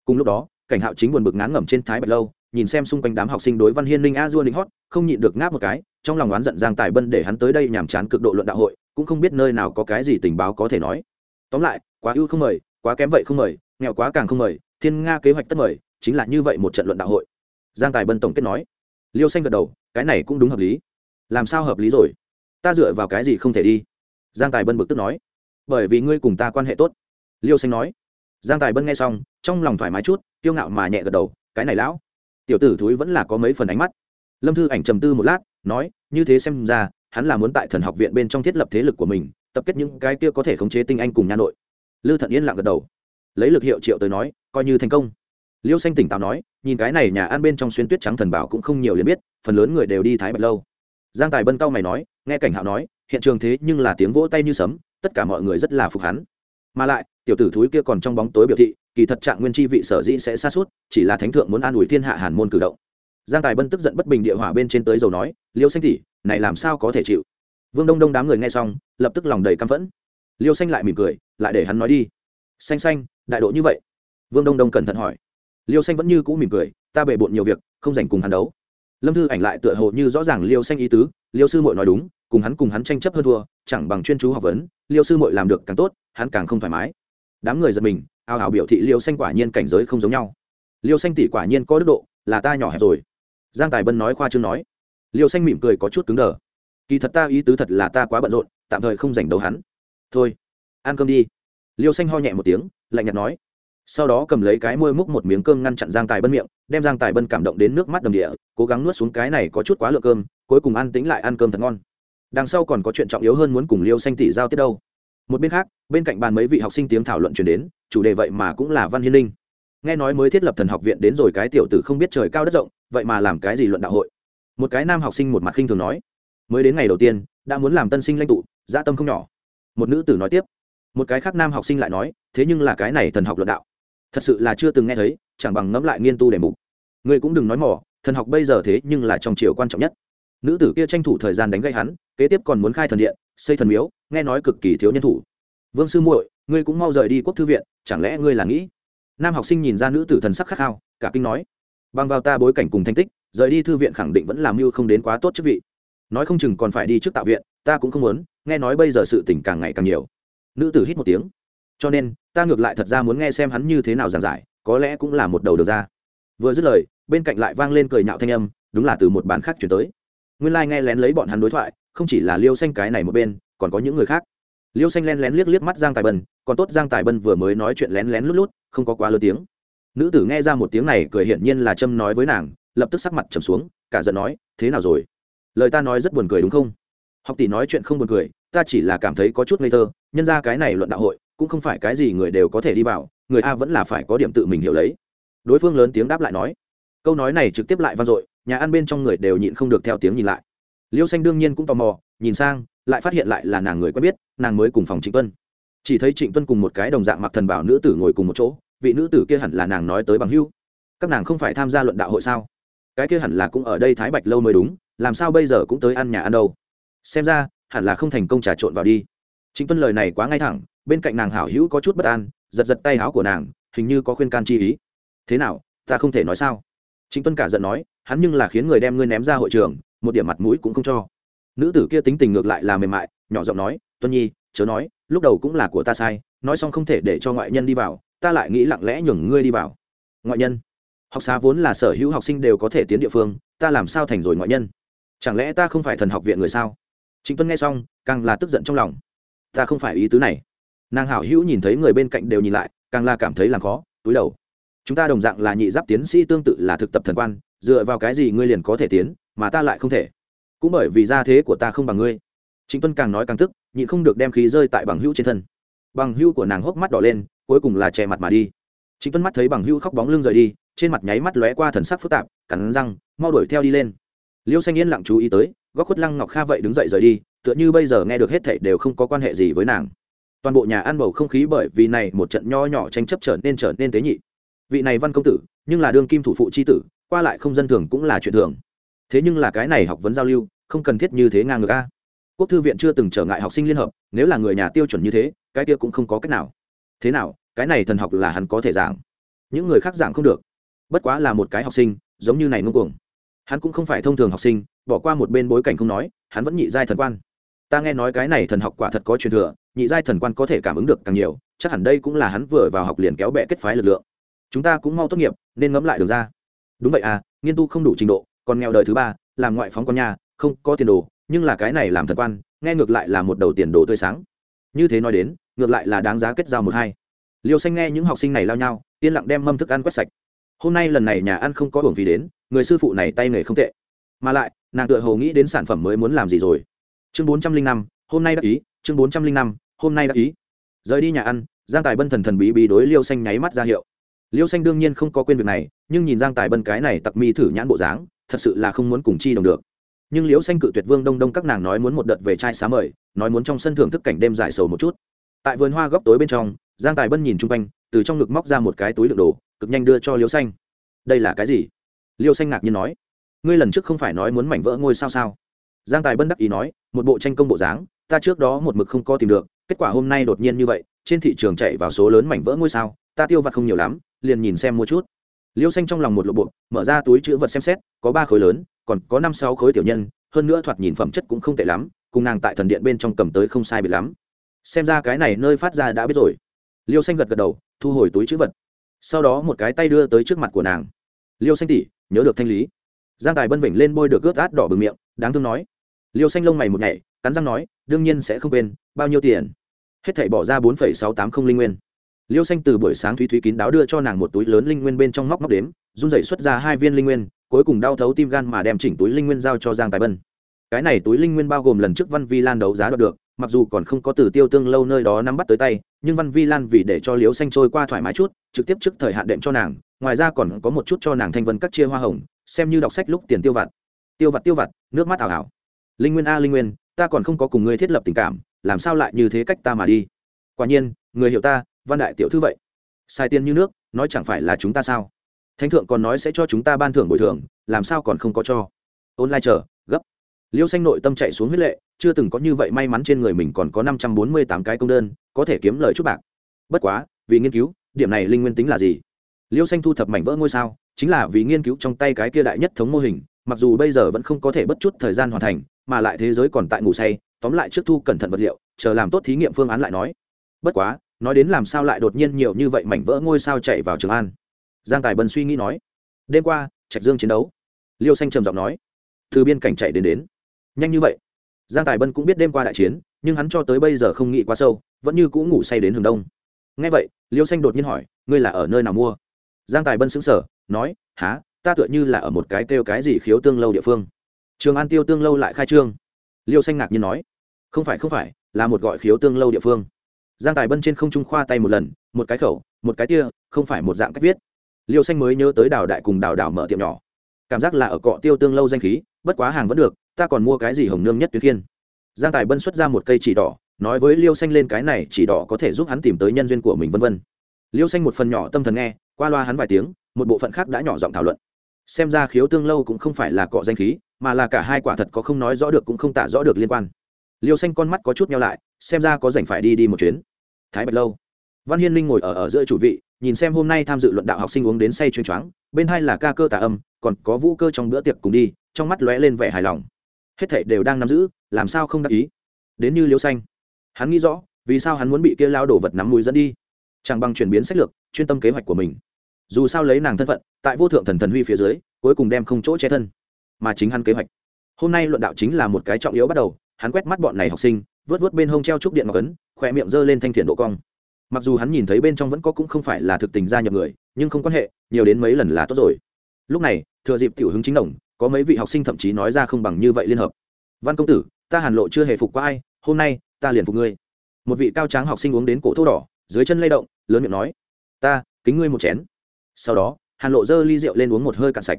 Cùng lúc đó, cảnh hạo chính buồn bực ngán ngẩm trên thái bạch lâu, nhìn xem xung quanh đám học sinh đối văn hiên linh a dua linh hót, không nhịn được ngáp một cái, trong lòng oán giận giang tài bân để hắn tới đây nhàm chán cực độ luận đạo hội, cũng không biết nơi nào có cái gì tình báo có thể nói. Tóm lại, quá ưu không mời quá kém vậy không mời, nghèo quá càng không mời, thiên nga kế hoạch tất mời, chính là như vậy một trận luận đạo hội. Giang tài bân tổng kết nói. Liêu xanh gật đầu, cái này cũng đúng hợp lý. Làm sao hợp lý rồi? Ta dựa vào cái gì không thể đi? Giang tài bân bực tức nói. Bởi vì ngươi cùng ta quan hệ tốt. Liêu xanh nói. Giang tài bân nghe xong, trong lòng thoải mái chút, kiêu ngạo mà nhẹ gật đầu, cái này lão. Tiểu tử thúi vẫn là có mấy phần ánh mắt. Lâm thư ảnh trầm tư một lát, nói, như thế xem ra, hắn là muốn tại thần học viện bên trong thiết lập thế lực của mình, tập kết những cái kia có thể khống chế tinh anh cùng nha nội lư thận yên lặng gật đầu. Lấy lực hiệu triệu tới nói, coi như thành công. Liêu xanh tỉnh táo nói, nhìn cái này nhà ăn bên trong xuyên tuyết trắng thần bảo cũng không nhiều liền biết, phần lớn người đều đi thái bạch lâu. Giang tài bân cao mày nói, nghe cảnh hạo nói, hiện trường thế nhưng là tiếng vỗ tay như sấm, tất cả mọi người rất là phục hắn. Mà lại, tiểu tử thúi kia còn trong bóng tối biểu thị, kỳ thật trạng nguyên chi vị sở dĩ sẽ xa suốt, chỉ là thánh thượng muốn an ủi thiên hạ hàn môn cử động. Giang tài bân tức giận bất bình địa hỏa bên trên tới dầu nói, liêu xanh tỉ này làm sao có thể chịu? Vương đông đông đám người nghe xong, lập tức lòng đầy căm phẫn. Liêu xanh lại mỉm cười lại để hắn nói đi. Xanh xanh, đại độ như vậy? Vương đông đông cẩn thận hỏi. Liêu xanh vẫn như cũ mỉm cười, ta bề bộn nhiều việc, không dành cùng hắn đấu. Lâm thư ảnh lại tựa hồ như rõ ràng liêu xanh ý tứ, liêu sư mội nói đúng, cùng hắn cùng hắn tranh chấp hơn thua, chẳng bằng chuyên chú học vấn, liêu sư mội làm được càng tốt, hắn càng không thoải mái. Đám người giật mình, ao ảo biểu thị liêu xanh quả nhiên cảnh giới không giống nhau. Liêu xanh tỷ quả nhiên có đức độ, là ta nhỏ hẹp rồi. Giang tài bân nói khoa chương nói. Liêu xanh mỉm cười có chút cứng đờ. Kỳ thật ta ý tứ thật là ta quá bận rộn, tạm thời không giành đấu hắn. Thôi ăn cơm đi. Liêu xanh ho nhẹ một tiếng, lạnh nhạt nói. Sau đó cầm lấy cái môi múc một miếng cơm ngăn chặn giang tài bân miệng, đem giang tài bân cảm động đến nước mắt đầm địa, cố gắng nuốt xuống cái này có chút quá lượng cơm, cuối cùng ăn tính lại ăn cơm thật ngon. Đằng sau còn có chuyện trọng yếu hơn muốn cùng liêu xanh tỷ giao tiếp đâu. Một bên khác, bên cạnh bàn mấy vị học sinh tiếng thảo luận chuyển đến, chủ đề vậy mà cũng là văn hiên linh. Nghe nói mới thiết lập thần học viện đến rồi cái tiểu tử không biết trời cao đất rộng, vậy mà làm cái gì luận đạo hội? Một cái nam học sinh một mặt khinh thường nói. Mới đến ngày đầu tiên, đã muốn làm tân sinh lãnh tụ gia tâm không nhỏ. Một nữ tử nói tiếp một cái khác nam học sinh lại nói, thế nhưng là cái này thần học luận đạo. Thật sự là chưa từng nghe thấy, chẳng bằng ngẫm lại nghiên tu đề mục. Ngươi cũng đừng nói mỏ thần học bây giờ thế nhưng là trong chiều quan trọng nhất. Nữ tử kia tranh thủ thời gian đánh gây hắn, kế tiếp còn muốn khai thần điện, xây thần miếu, nghe nói cực kỳ thiếu nhân thủ. Vương sư muội, ngươi cũng mau rời đi quốc thư viện, chẳng lẽ ngươi là nghĩ? Nam học sinh nhìn ra nữ tử thần sắc khát khao, cả kinh nói, bằng vào ta bối cảnh cùng thành tích, rời đi thư viện khẳng định vẫn làm mưu không đến quá tốt chức vị. Nói không chừng còn phải đi trước tạo viện, ta cũng không muốn, nghe nói bây giờ sự tình càng ngày càng nhiều nữ tử hít một tiếng. Cho nên, ta ngược lại thật ra muốn nghe xem hắn như thế nào giảng giải, có lẽ cũng là một đầu được ra. Vừa dứt lời, bên cạnh lại vang lên cười nhạo thanh âm, đúng là từ một bàn khác chuyển tới. Nguyên lai、like、nghe lén lấy bọn hắn đối thoại, không chỉ là liêu xanh cái này một bên, còn có những người khác. Liêu xanh len lén liếc liếc mắt giang tài bân, còn tốt giang tài bân vừa mới nói chuyện lén lén lút lút, không có quá lớn tiếng. Nữ tử nghe ra một tiếng này cười hiển nhiên là trâm nói với nàng, lập tức sắc mặt trầm xuống, cả giận nói, thế nào rồi? Lời ta nói rất buồn cười đúng không? Học tỷ nói chuyện không buồn cười ta chỉ là cảm thấy có chút ngây thơ, nhân ra cái này luận đạo hội, cũng không phải cái gì người đều có thể đi vào, người a vẫn là phải có điểm tự mình hiểu lấy. Đối phương lớn tiếng đáp lại nói. Câu nói này trực tiếp lại vang dội, nhà ăn bên trong người đều nhịn không được theo tiếng nhìn lại. Liêu xanh đương nhiên cũng tò mò, nhìn sang, lại phát hiện lại là nàng người quen biết, nàng mới cùng phòng trịnh tuân. Chỉ thấy trịnh tuân cùng một cái đồng dạng mặc thần bảo nữ tử ngồi cùng một chỗ, vị nữ tử kia hẳn là nàng nói tới bằng hưu các nàng không phải tham gia luận đạo hội sao? Cái kia hẳn là cũng ở đây thái bạch lâu mới đúng, làm sao bây giờ cũng tới ăn nhà ăn đâu? Xem ra hẳn là không thành công trà trộn vào đi. Chính tuân lời này quá ngay thẳng, bên cạnh nàng hảo hữu có chút bất an, giật giật tay áo của nàng, hình như có khuyên can chi ý. Thế nào, ta không thể nói sao? Chính tuân cả giận nói, hắn nhưng là khiến người đem ngươi ném ra hội trường, một điểm mặt mũi cũng không cho. Nữ tử kia tính tình ngược lại là mềm mại, nhỏ giọng nói, tuân nhi, chớ nói, lúc đầu cũng là của ta sai, nói xong không thể để cho ngoại nhân đi vào, ta lại nghĩ lặng lẽ nhường ngươi đi vào. Ngoại nhân? Học xá vốn là sở hữu học sinh đều có thể tiến địa phương, ta làm sao thành rồi ngoại nhân? Chẳng lẽ ta không phải thần học viện người sao? Trịnh tuân nghe xong, càng là tức giận trong lòng. Ta không phải ý tứ này. Nàng hảo hữu nhìn thấy người bên cạnh đều nhìn lại, càng là cảm thấy làm khó, túi đầu. Chúng ta đồng dạng là nhị giáp tiến sĩ tương tự là thực tập thần quan, dựa vào cái gì ngươi liền có thể tiến, mà ta lại không thể. Cũng bởi vì gia thế của ta không bằng ngươi. Trịnh tuân càng nói càng tức, nhịn không được đem khí rơi tại bằng hữu trên thân. Bằng hữu của nàng hốc mắt đỏ lên, cuối cùng là che mặt mà đi. Trịnh tuân mắt thấy bằng hữu khóc bóng lưng rời đi, trên mặt nháy mắt lóe qua thần sắc phức tạp, cắn răng, mau đuổi theo đi lên. Liêu xanh yên lặng chú ý tới góc khuất lăng ngọc kha vậy đứng dậy rời đi, tựa như bây giờ nghe được hết thảy đều không có quan hệ gì với nàng. Toàn bộ nhà ăn bầu không khí bởi vì này một trận nho nhỏ tranh chấp trở nên trở nên tế nhị. Vị này văn công tử, nhưng là đương kim thủ phụ c h i tử, qua lại không dân thường cũng là chuyện thường. Thế nhưng là cái này học vấn giao lưu, không cần thiết như thế ngang ngược a. Quốc thư viện chưa từng trở ngại học sinh liên hợp, nếu là người nhà tiêu chuẩn như thế, cái kia cũng không có cách nào. Thế nào, cái này thần học là hắn có thể giảng. Những người khác giảng không được. Bất quá là một cái học sinh, giống như này ngông cuồng. Hắn cũng không phải thông thường học sinh bỏ qua một bên bối cảnh không nói, hắn vẫn nhị giai thần quan. Ta nghe nói cái này thần học quả thật có truyền thừa, nhị giai thần quan có thể cảm ứng được càng nhiều, chắc hẳn đây cũng là hắn vừa vào học liền kéo bẹ kết phái lực lượng. Chúng ta cũng mau tốt nghiệp, nên ngẫm lại được ra. Đúng vậy à nghiên tu không đủ trình độ, còn nghèo đời thứ ba, làm ngoại phóng con nhà, không có tiền đồ, nhưng là cái này làm thần quan, nghe ngược lại là một đầu tiền đồ tươi sáng. Như thế nói đến, ngược lại là đáng giá kết giao một hai. Liêu xanh nghe những học sinh này lao nhau, yên lặng đem mâm thức ăn quét sạch. Hôm nay lần này nhà ăn không có hưởng phí đến, người sư phụ này tay nghề không tệ. Mà lại nàng tựa hồ nghĩ đến sản phẩm mới muốn làm gì rồi. Chương bốn trăm linh năm, hôm nay đã ý, chương bốn trăm linh năm, hôm nay đã ý. Rời đi nhà ăn, giang tài bân thần thần bí bí đối liêu xanh nháy mắt ra hiệu. Liêu xanh đương nhiên không có quên việc này, nhưng nhìn giang tài bân cái này tặc mi thử nhãn bộ dáng, thật sự là không muốn cùng chi đồng được. Nhưng liễu xanh cự tuyệt vương đông đông các nàng nói muốn một đợt về trai xá mời, nói muốn trong sân thưởng thức cảnh đêm giải sầu một chút. Tại vườn hoa góc tối bên trong, giang tài bân nhìn chung quanh, từ trong ngực móc ra một cái túi đựng đồ, cực nhanh đưa cho liêu xanh. Đây là cái gì? Liêu xanh ngạc nhiên nói ngươi lần trước không phải nói muốn mảnh vỡ ngôi sao sao? Giang tài bân đắc ý nói, một bộ tranh công bộ dáng, ta trước đó một mực không có tìm được, kết quả hôm nay đột nhiên như vậy, trên thị trường chạy vào số lớn mảnh vỡ ngôi sao, ta tiêu vặt không nhiều lắm, liền nhìn xem mua chút. Liêu xanh trong lòng một lộ bộ, mở ra túi chữ vật xem xét, có ba khối lớn, còn có năm sáu khối tiểu nhân, hơn nữa thoạt nhìn phẩm chất cũng không tệ lắm, cùng nàng tại thần điện bên trong cầm tới không sai biệt lắm. Xem ra cái này nơi phát ra đã biết rồi. Liêu xanh gật gật đầu, thu hồi túi chữ vật. Sau đó một cái tay đưa tới trước mặt của nàng. Liêu xanh tỉ nhớ được thanh lý giang tài bân vịnh lên bôi được ướt át đỏ bừng miệng, đáng thương nói. Liêu xanh lông mày một nhảy, cắn răng nói, đương nhiên sẽ không quên, bao nhiêu tiền? Hết thảy bỏ ra bốn phẩy sáu tám không linh nguyên. Liêu xanh từ buổi sáng thúy thúy kín đáo đưa cho nàng một túi lớn linh nguyên bên trong móc móc đếm, run rẩy xuất ra hai viên linh nguyên, cuối cùng đau thấu tim gan mà đem chỉnh túi linh nguyên giao cho giang tài bân. Cái này túi linh nguyên bao gồm lần trước văn vi lan đấu giá đoạt được, mặc dù còn không có từ tiêu tương lâu nơi đó nắm bắt tới tay, nhưng văn vi lan vì để cho Liêu xanh trôi qua thoải mái chút, trực tiếp trước thời hạn đệm cho nàng, ngoài ra còn có một chút cho nàng thanh vân cắt chia hoa hồng xem như đọc sách lúc tiền tiêu vặt. Tiêu vặt tiêu vặt, nước mắt ảo ảo. Linh nguyên a, linh nguyên, ta còn không có cùng ngươi thiết lập tình cảm, làm sao lại như thế cách ta mà đi? Quả nhiên, người hiểu ta, văn đại tiểu thư vậy. Sai tiền như nước, nói chẳng phải là chúng ta sao? Thánh thượng còn nói sẽ cho chúng ta ban thưởng bồi thường, làm sao còn không có cho? Ôn lai chờ, gấp. Liêu xanh nội tâm chạy xuống huyết lệ, chưa từng có như vậy may mắn trên người mình còn có năm trăm bốn mươi tám cái công đơn, có thể kiếm lời chút bạc. Bất quá, vì nghiên cứu, điểm này linh nguyên tính là gì? Liêu xanh thu thập mảnh vỡ ngôi sao chính là vì nghiên cứu trong tay cái kia đại nhất thống mô hình, mặc dù bây giờ vẫn không có thể bất chút thời gian hoàn thành, mà lại thế giới còn tại ngủ say, tóm lại trước thu cẩn thận vật liệu, chờ làm tốt thí nghiệm phương án lại nói. Bất quá, nói đến làm sao lại đột nhiên nhiều như vậy mảnh vỡ ngôi sao chạy vào trường an? Giang tài bân suy nghĩ nói. Đêm qua, trạch dương chiến đấu. Liêu xanh trầm giọng nói. Từ biên cảnh chạy đến đến. Nhanh như vậy. Giang tài bân cũng biết đêm qua đại chiến, nhưng hắn cho tới bây giờ không nghĩ quá sâu, vẫn như cũ ngủ say đến hướng đông. Ngay vậy, liêu xanh đột nhiên hỏi, ngươi là ở nơi nào mua? Giang tài bân xứng sở nói há ta tựa như là ở một cái kêu cái gì khiếu tương lâu địa phương. Trường an tiêu tương lâu lại khai trương. Liêu xanh ngạc nhiên nói, không phải không phải, là một gọi khiếu tương lâu địa phương. Giang tài bân trên không trung khoa tay một lần, một cái khẩu, một cái tia, không phải một dạng cách viết. Liêu xanh mới nhớ tới đào đại cùng đào đào mở tiệm nhỏ. Cảm giác là ở cọ tiêu tương lâu danh khí, bất quá hàng vẫn được, ta còn mua cái gì hồng nương nhất tuyến kiên giang tài bân xuất ra một cây chỉ đỏ, nói với liêu xanh lên cái này chỉ đỏ có thể giúp hắn tìm tới nhân duyên của mình vân vân. Liêu xanh một phần nhỏ tâm thần nghe, qua loa hắn vài tiếng một bộ phận khác đã nhỏ giọng thảo luận. Xem ra khiếu tương lâu cũng không phải là cọ danh khí, mà là cả hai quả thật có không nói rõ được cũng không tả rõ được liên quan. Liêu xanh con mắt có chút nhau lại, xem ra có rảnh phải đi đi một chuyến. Thái bạch lâu. Văn hiên linh ngồi ở ở giữa chủ vị, nhìn xem hôm nay tham dự luận đạo học sinh uống đến say chuyên choáng, bên hai là ca cơ tà âm, còn có vũ cơ trong bữa tiệc cùng đi, trong mắt lóe lên vẻ hài lòng. Hết thảy đều đang nắm giữ, làm sao không đắc ý? Đến như liêu xanh. Hắn nghĩ rõ, vì sao hắn muốn bị kia lao đổ vật nắm mũi dẫn đi? Chẳng bằng chuyển biến sách lược, chuyên tâm kế hoạch của mình dù sao lấy nàng thân phận, tại vô thượng thần thần huy phía dưới, cuối cùng đem không chỗ che thân. Mà chính hắn kế hoạch. Hôm nay luận đạo chính là một cái trọng yếu bắt đầu, hắn quét mắt bọn này học sinh, vớt vớt bên hông treo trúc điện ngọc ấn khỏe miệng giơ lên thanh thiện độ cong. Mặc dù hắn nhìn thấy bên trong vẫn có cũng không phải là thực tình gia nhập người, nhưng không quan hệ, nhiều đến mấy lần là tốt rồi. Lúc này, thừa dịp tiểu hứng chính đồng, có mấy vị học sinh thậm chí nói ra không bằng như vậy liên hợp. Văn công tử, ta hàn lộ chưa hề phục qua ai, hôm nay, ta liền phục ngươi. Một vị cao tráng học sinh uống đến cổ thô đỏ, dưới chân lay động, lớn miệng nói, ta, kính ngươi một chén sau đó, hàn lộ dơ ly rượu lên uống một hơi cạn sạch.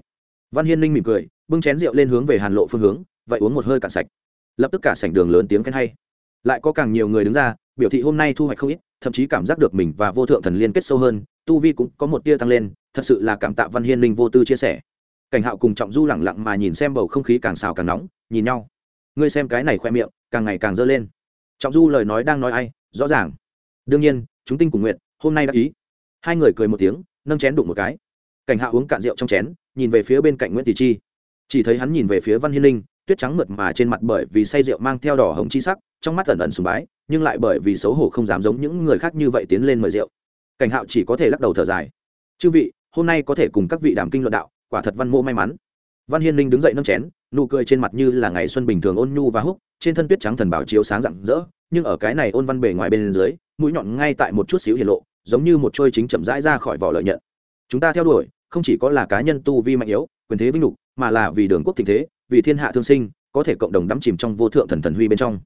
Văn hiên ninh mỉm cười, bưng chén rượu lên hướng về hàn lộ phương hướng, vậy uống một hơi cạn sạch. Lập tức cả sảnh đường lớn tiếng khen hay. Lại có càng nhiều người đứng ra, biểu thị hôm nay thu hoạch không ít, thậm chí cảm giác được mình và vô thượng thần liên kết sâu hơn, tu vi cũng có một tia tăng lên, thật sự là cảm tạ văn hiên ninh vô tư chia sẻ. Cảnh hạo cùng trọng du lẳng lặng mà nhìn xem bầu không khí càng xào càng nóng, nhìn nhau. Ngươi xem cái này khoe miệng, càng ngày càng dơ lên. Trọng du lời nói đang nói ai, rõ ràng. Đương nhiên, chúng tinh cùng nguyện, hôm nay đã ý. Hai người cười một tiếng nâng chén đụng một cái. Cảnh hạ uống cạn rượu trong chén, nhìn về phía bên cạnh nguyễn thị chi. Chỉ thấy hắn nhìn về phía văn hiên linh, tuyết trắng mượt mà trên mặt bởi vì say rượu mang theo đỏ hồng chi sắc, trong mắt ẩn ẩn sùng bái, nhưng lại bởi vì xấu hổ không dám giống những người khác như vậy tiến lên mời rượu. Cảnh hạo chỉ có thể lắc đầu thở dài. Chư vị, hôm nay có thể cùng các vị đàm kinh luận đạo, quả thật văn mô may mắn. Văn hiên linh đứng dậy nâng chén, nụ cười trên mặt như là ngày xuân bình thường ôn nhu và húc, trên thân tuyết trắng thần bảo chiếu sáng rạng rỡ, nhưng ở cái này ôn văn bề ngoài bên dưới, mũi nhọn ngay tại một chút xíu hiển lộ giống như một trôi chính chậm rãi ra khỏi vỏ lợi nhận. Chúng ta theo đuổi, không chỉ có là cá nhân tu vi mạnh yếu, quyền thế vinh lục mà là vì đường quốc tình thế, vì thiên hạ thương sinh, có thể cộng đồng đắm chìm trong vô thượng thần thần huy bên trong.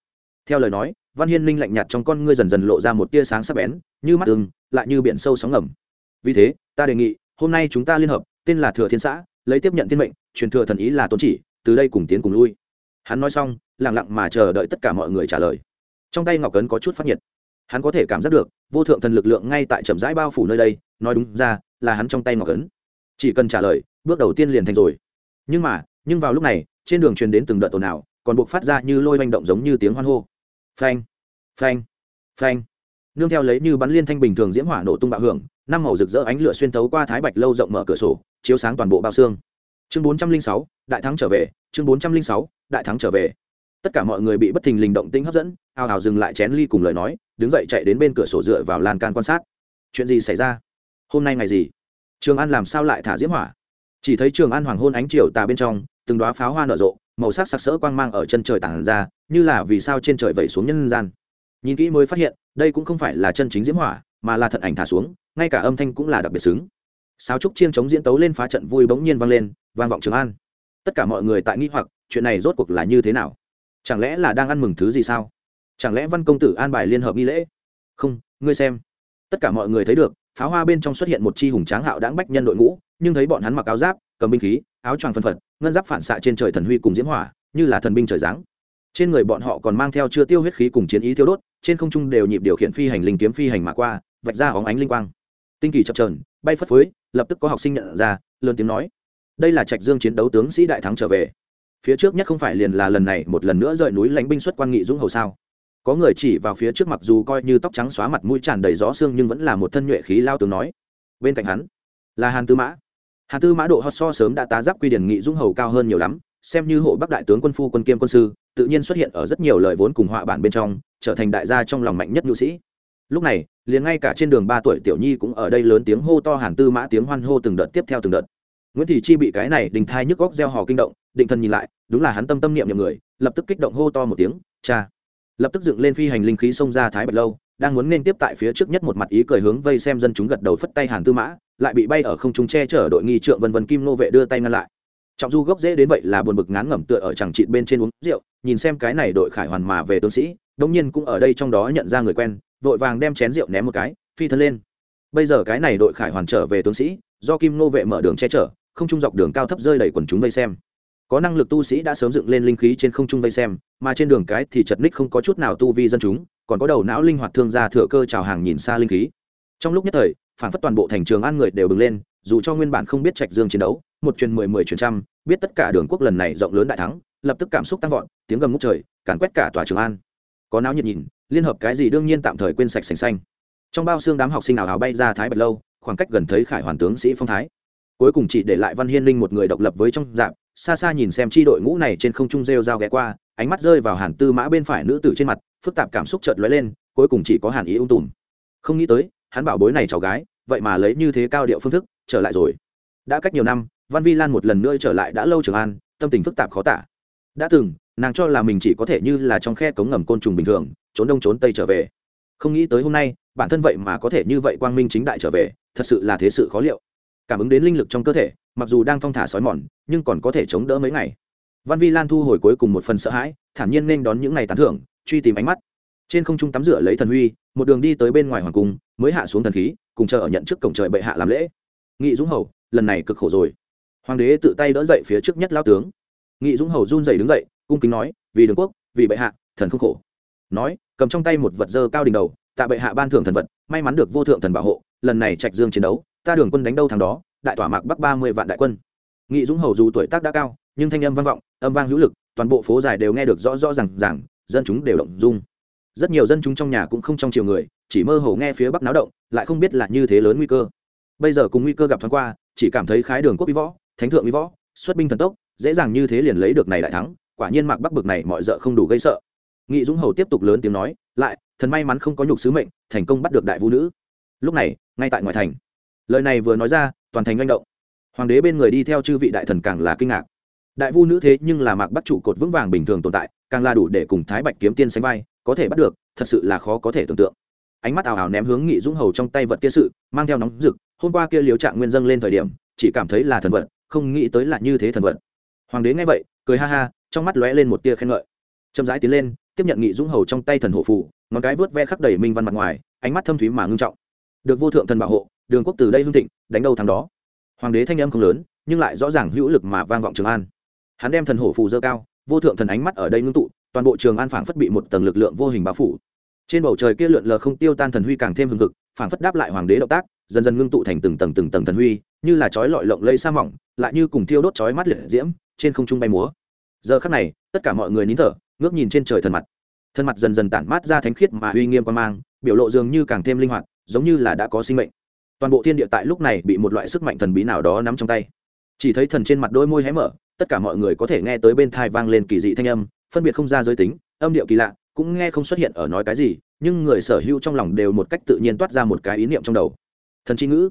Theo lời nói, văn hiên linh lạnh nhạt trong con ngươi dần dần lộ ra một tia sáng sắc bén, như mắt ưng, lại như biển sâu sóng ngầm. Vì thế, ta đề nghị, hôm nay chúng ta liên hợp, tên là thừa thiên xã, lấy tiếp nhận thiên mệnh, truyền thừa thần ý là tôn chỉ, từ đây cùng tiến cùng lui. Hắn nói xong, lặng lặng mà chờ đợi tất cả mọi người trả lời. Trong tay ngọc cấn có chút phát nhiệt hắn có thể cảm giác được, vô thượng thần lực lượng ngay tại trầm rãi bao phủ nơi đây, nói đúng ra, là hắn trong tay ngọc ấn. Chỉ cần trả lời, bước đầu tiên liền thành rồi. Nhưng mà, nhưng vào lúc này, trên đường truyền đến từng đợt ồn ào, còn buộc phát ra như lôi manh động giống như tiếng hoan hô. Phanh phanh phanh. Nương theo lấy như bắn liên thanh bình thường diễm hỏa nổ tung bạo hưởng, năm màu rực rỡ ánh lửa xuyên thấu qua thái bạch lâu rộng mở cửa sổ, chiếu sáng toàn bộ bao xương. Chương bốn trăm linh sáu, đại thắng trở về, chương bốn trăm linh sáu, đại thắng trở về tất cả mọi người bị bất thình lình động tĩnh hấp dẫn ào ào dừng lại chén ly cùng lời nói, đứng dậy chạy đến bên cửa sổ dựa vào lan can quan sát. Chuyện gì xảy ra? Hôm nay ngày gì? Trường an làm sao lại thả diễm hỏa? Chỉ thấy trường an hoàng hôn ánh chiều tà bên trong, từng đoá pháo hoa nở rộ, màu sắc sặc sỡ quang mang ở chân trời tản ra, như là vì sao trên trời vẩy xuống nhân gian. Nhìn kỹ mới phát hiện, đây cũng không phải là chân chính diễm hỏa, mà là thận ảnh thả xuống, ngay cả âm thanh cũng là đặc biệt xứng. Sáo trúc chiên chống diễn tấu lên phá trận vui bỗng nhiên vang lên, vang vọng trường an. Tất cả mọi người tại nghĩ hoặc, chuyện này rốt cuộc là như thế nào? Chẳng lẽ là đang ăn mừng thứ gì sao? Chẳng lẽ văn công tử an bài liên hợp nghi lễ? Không, ngươi xem. Tất cả mọi người thấy được, pháo hoa bên trong xuất hiện một chi hùng tráng hạo đáng bách nhân đội ngũ, nhưng thấy bọn hắn mặc áo giáp, cầm binh khí, áo choàng phân phật, ngân giáp phản xạ trên trời thần huy cùng diễm hỏa, như là thần binh trời giáng. Trên người bọn họ còn mang theo chưa tiêu huyết khí cùng chiến ý thiêu đốt, trên không trung đều nhịp điều khiển phi hành linh kiếm phi hành mà qua, vạch ra óng ánh linh quang. Tinh kỳ chập trờn bay phất phới, lập tức có học sinh nhận ra, lớn tiếng nói. Đây là trạch dương chiến đấu tướng sĩ đại thắng trở về phía trước nhất không phải liền là lần này một lần nữa rời núi lãnh binh xuất quan nghị dũng hầu sao? Có người chỉ vào phía trước mặc dù coi như tóc trắng xóa mặt mũi tràn đầy gió xương nhưng vẫn là một thân nhuệ khí lao tướng nói. Bên cạnh hắn là hàn tư mã. Hàn tư mã độ hot so sớm đã tá giáp quy điển nghị dũng hầu cao hơn nhiều lắm, xem như hộ bắc đại tướng quân phu quân kiêm quân sư, tự nhiên xuất hiện ở rất nhiều lời vốn cùng họa bản bên trong, trở thành đại gia trong lòng mạnh nhất nhu sĩ. Lúc này, liền ngay cả trên đường ba tuổi tiểu nhi cũng ở đây lớn tiếng hô to hàn tư mã tiếng hoan hô từng đợt tiếp theo từng đợt. Nguyễn thị chi bị cái này đình thai nhức góc gieo hò kinh động định thần nhìn lại, đúng là hắn tâm tâm niệm nhầm người, lập tức kích động hô to một tiếng, cha! Lập tức dựng lên phi hành linh khí xông ra thái bạch lâu, đang muốn nên tiếp tại phía trước nhất một mặt ý cười hướng vây xem dân chúng gật đầu phất tay hàn tư mã, lại bị bay ở không trung che chở đội nghi trượng vân vân kim nô vệ đưa tay ngăn lại. Trọng du gốc dễ đến vậy là buồn bực ngán ngẩm tựa ở chẳng trị bên trên uống rượu, nhìn xem cái này đội khải hoàn mà về tướng sĩ đông nhiên cũng ở đây trong đó nhận ra người quen, vội vàng đem chén rượu ném một cái, phi thân lên. Bây giờ cái này đội khải hoàn trở về tướng sĩ, do kim nô vệ mở đường che chở, không trung dọc đường cao thấp rơi đầy quần chúng vây xem có năng lực tu sĩ đã sớm dựng lên linh khí trên không trung vây xem, mà trên đường cái thì chật ních không có chút nào tu vi dân chúng, còn có đầu não linh hoạt thương gia thừa cơ chào hàng nhìn xa linh khí. Trong lúc nhất thời, phản phất toàn bộ thành trường an người đều bừng lên, dù cho nguyên bản không biết trạch dương chiến đấu, một truyền mười mười truyền trăm, biết tất cả đường quốc lần này rộng lớn đại thắng, lập tức cảm xúc tăng vọt, tiếng gầm ngút trời, càn quét cả tòa trường an. Có não nhiệt nhìn, liên hợp cái gì đương nhiên tạm thời quên sạch sành xanh. Trong bao xương đám học sinh ảo hào bay ra thái bạch lâu, khoảng cách gần thấy khải hoàn tướng sĩ phong thái. Cuối cùng chỉ để lại văn hiên linh một người độc lập với trong dạp xa xa nhìn xem chi đội ngũ này trên không trung rêu dao ghé qua, ánh mắt rơi vào hàn tư mã bên phải nữ tử trên mặt, phức tạp cảm xúc chợt lóe lên, cuối cùng chỉ có hàn ý ung tùm. Không nghĩ tới, hắn bảo bối này cháu gái, vậy mà lấy như thế cao điệu phương thức, trở lại rồi. Đã cách nhiều năm, văn vi lan một lần nữa trở lại đã lâu trường an, tâm tình phức tạp khó tả. Đã từng, nàng cho là mình chỉ có thể như là trong khe cống ngầm côn trùng bình thường, trốn đông trốn tây trở về. Không nghĩ tới hôm nay, bản thân vậy mà có thể như vậy quang minh chính đại trở về, thật sự là thế sự khó liệu. Cảm ứng đến linh lực trong cơ thể mặc dù đang thong thả sói mòn, nhưng còn có thể chống đỡ mấy ngày. Văn vi lan thu hồi cuối cùng một phần sợ hãi, thản nhiên nên đón những ngày tán thưởng, truy tìm ánh mắt. Trên không trung tắm rửa lấy thần huy, một đường đi tới bên ngoài hoàng cung, mới hạ xuống thần khí, cùng chờ ở nhận trước cổng trời bệ hạ làm lễ. Nghị dũng hầu, lần này cực khổ rồi. Hoàng đế tự tay đỡ dậy phía trước nhất lao tướng. Nghị dũng hầu run dậy đứng dậy, cung kính nói, vì đường quốc, vì bệ hạ, thần không khổ. Nói, cầm trong tay một vật dơ cao đỉnh đầu, tạ bệ hạ ban thưởng thần vật, may mắn được vô thượng thần bảo hộ, lần này trạch dương chiến đấu, ta đường quân đánh đâu thằng đó đại tỏa mạc bắc ba mươi vạn đại quân. Nghị dũng hầu dù tuổi tác đã cao, nhưng thanh âm vang vọng, âm vang hữu lực, toàn bộ phố dài đều nghe được rõ rõ r à n g r à n g dân chúng đều động dung. Rất nhiều dân chúng trong nhà cũng không trong chiều người, chỉ mơ hồ nghe phía bắc náo động, lại không biết là như thế lớn nguy cơ. Bây giờ cùng nguy cơ gặp thoáng qua, chỉ cảm thấy khái đường quốc vi võ, thánh thượng vi võ, xuất binh thần tốc, dễ dàng như thế liền lấy được này đại thắng, quả nhiên mạc bắc bực này mọi d không đủ gây sợ. Nghị dũng hầu tiếp tục lớn tiếng nói, lại, thần may mắn không có nhục sứ mệnh, thành công bắt được đại vũ nữ. Lúc này, ngay tại ngoài thành. Lời này vừa nói ra toàn thành manh động. Hoàng đế bên người đi theo chư vị đại thần càng là kinh ngạc. Đại vu nữ thế nhưng là mạc bắt trụ cột vững vàng bình thường tồn tại, càng là đủ để cùng thái bạch kiếm tiên sánh vai, có thể bắt được, thật sự là khó có thể tưởng tượng. Ánh mắt ảo ảo ném hướng nghị dũng hầu trong tay vật kia sự, mang theo nóng rực, hôm qua kia liếu trạng nguyên dâng lên thời điểm, chỉ cảm thấy là thần vật, không nghĩ tới là như thế thần vật. Hoàng đế nghe vậy, cười ha ha, trong mắt lóe lên một tia khen ngợi. Chậm rãi tiến lên, tiếp nhận nghị dũng hầu trong tay thần hộ phủ ngón cái vớt ve khắc đầy minh văn mặt ngoài, ánh mắt thâm thúy mà ngưng trọng. Được vô thượng thần bảo hộ đường quốc từ đây hưng thịnh, đánh đâu thằng đó. Hoàng đế thanh âm không lớn, nhưng lại rõ ràng hữu lực mà vang vọng trường an. Hắn đem thần hổ phù dơ cao, vô thượng thần ánh mắt ở đây ngưng tụ, toàn bộ trường an phảng phất bị một tầng lực lượng vô hình bao phủ. Trên bầu trời kia lượn lờ không tiêu tan thần huy càng thêm hừng hực, phảng phất đáp lại hoàng đế động tác, dần dần ngưng tụ thành từng tầng từng tầng thần huy, như là chói lọi lộng lây sa mỏng, lại như cùng thiêu đốt chói mắt liệt diễm, trên không trung bay múa. Giờ khắc này, tất cả mọi người nín thở, ngước nhìn trên trời thần mặt. Thân mặt dần dần tản mát ra thánh khiết mà uy nghiêm quan mang, biểu lộ dường như càng thêm linh hoạt, giống như là đã có sinh mệnh toàn bộ thiên địa tại lúc này bị một loại sức mạnh thần bí nào đó nắm trong tay. Chỉ thấy thần trên mặt đôi môi hé mở, tất cả mọi người có thể nghe tới bên thai vang lên kỳ dị thanh âm, phân biệt không ra giới tính, âm điệu kỳ lạ, cũng nghe không xuất hiện ở nói cái gì, nhưng người sở hữu trong lòng đều một cách tự nhiên toát ra một cái ý niệm trong đầu. Thần chi ngữ.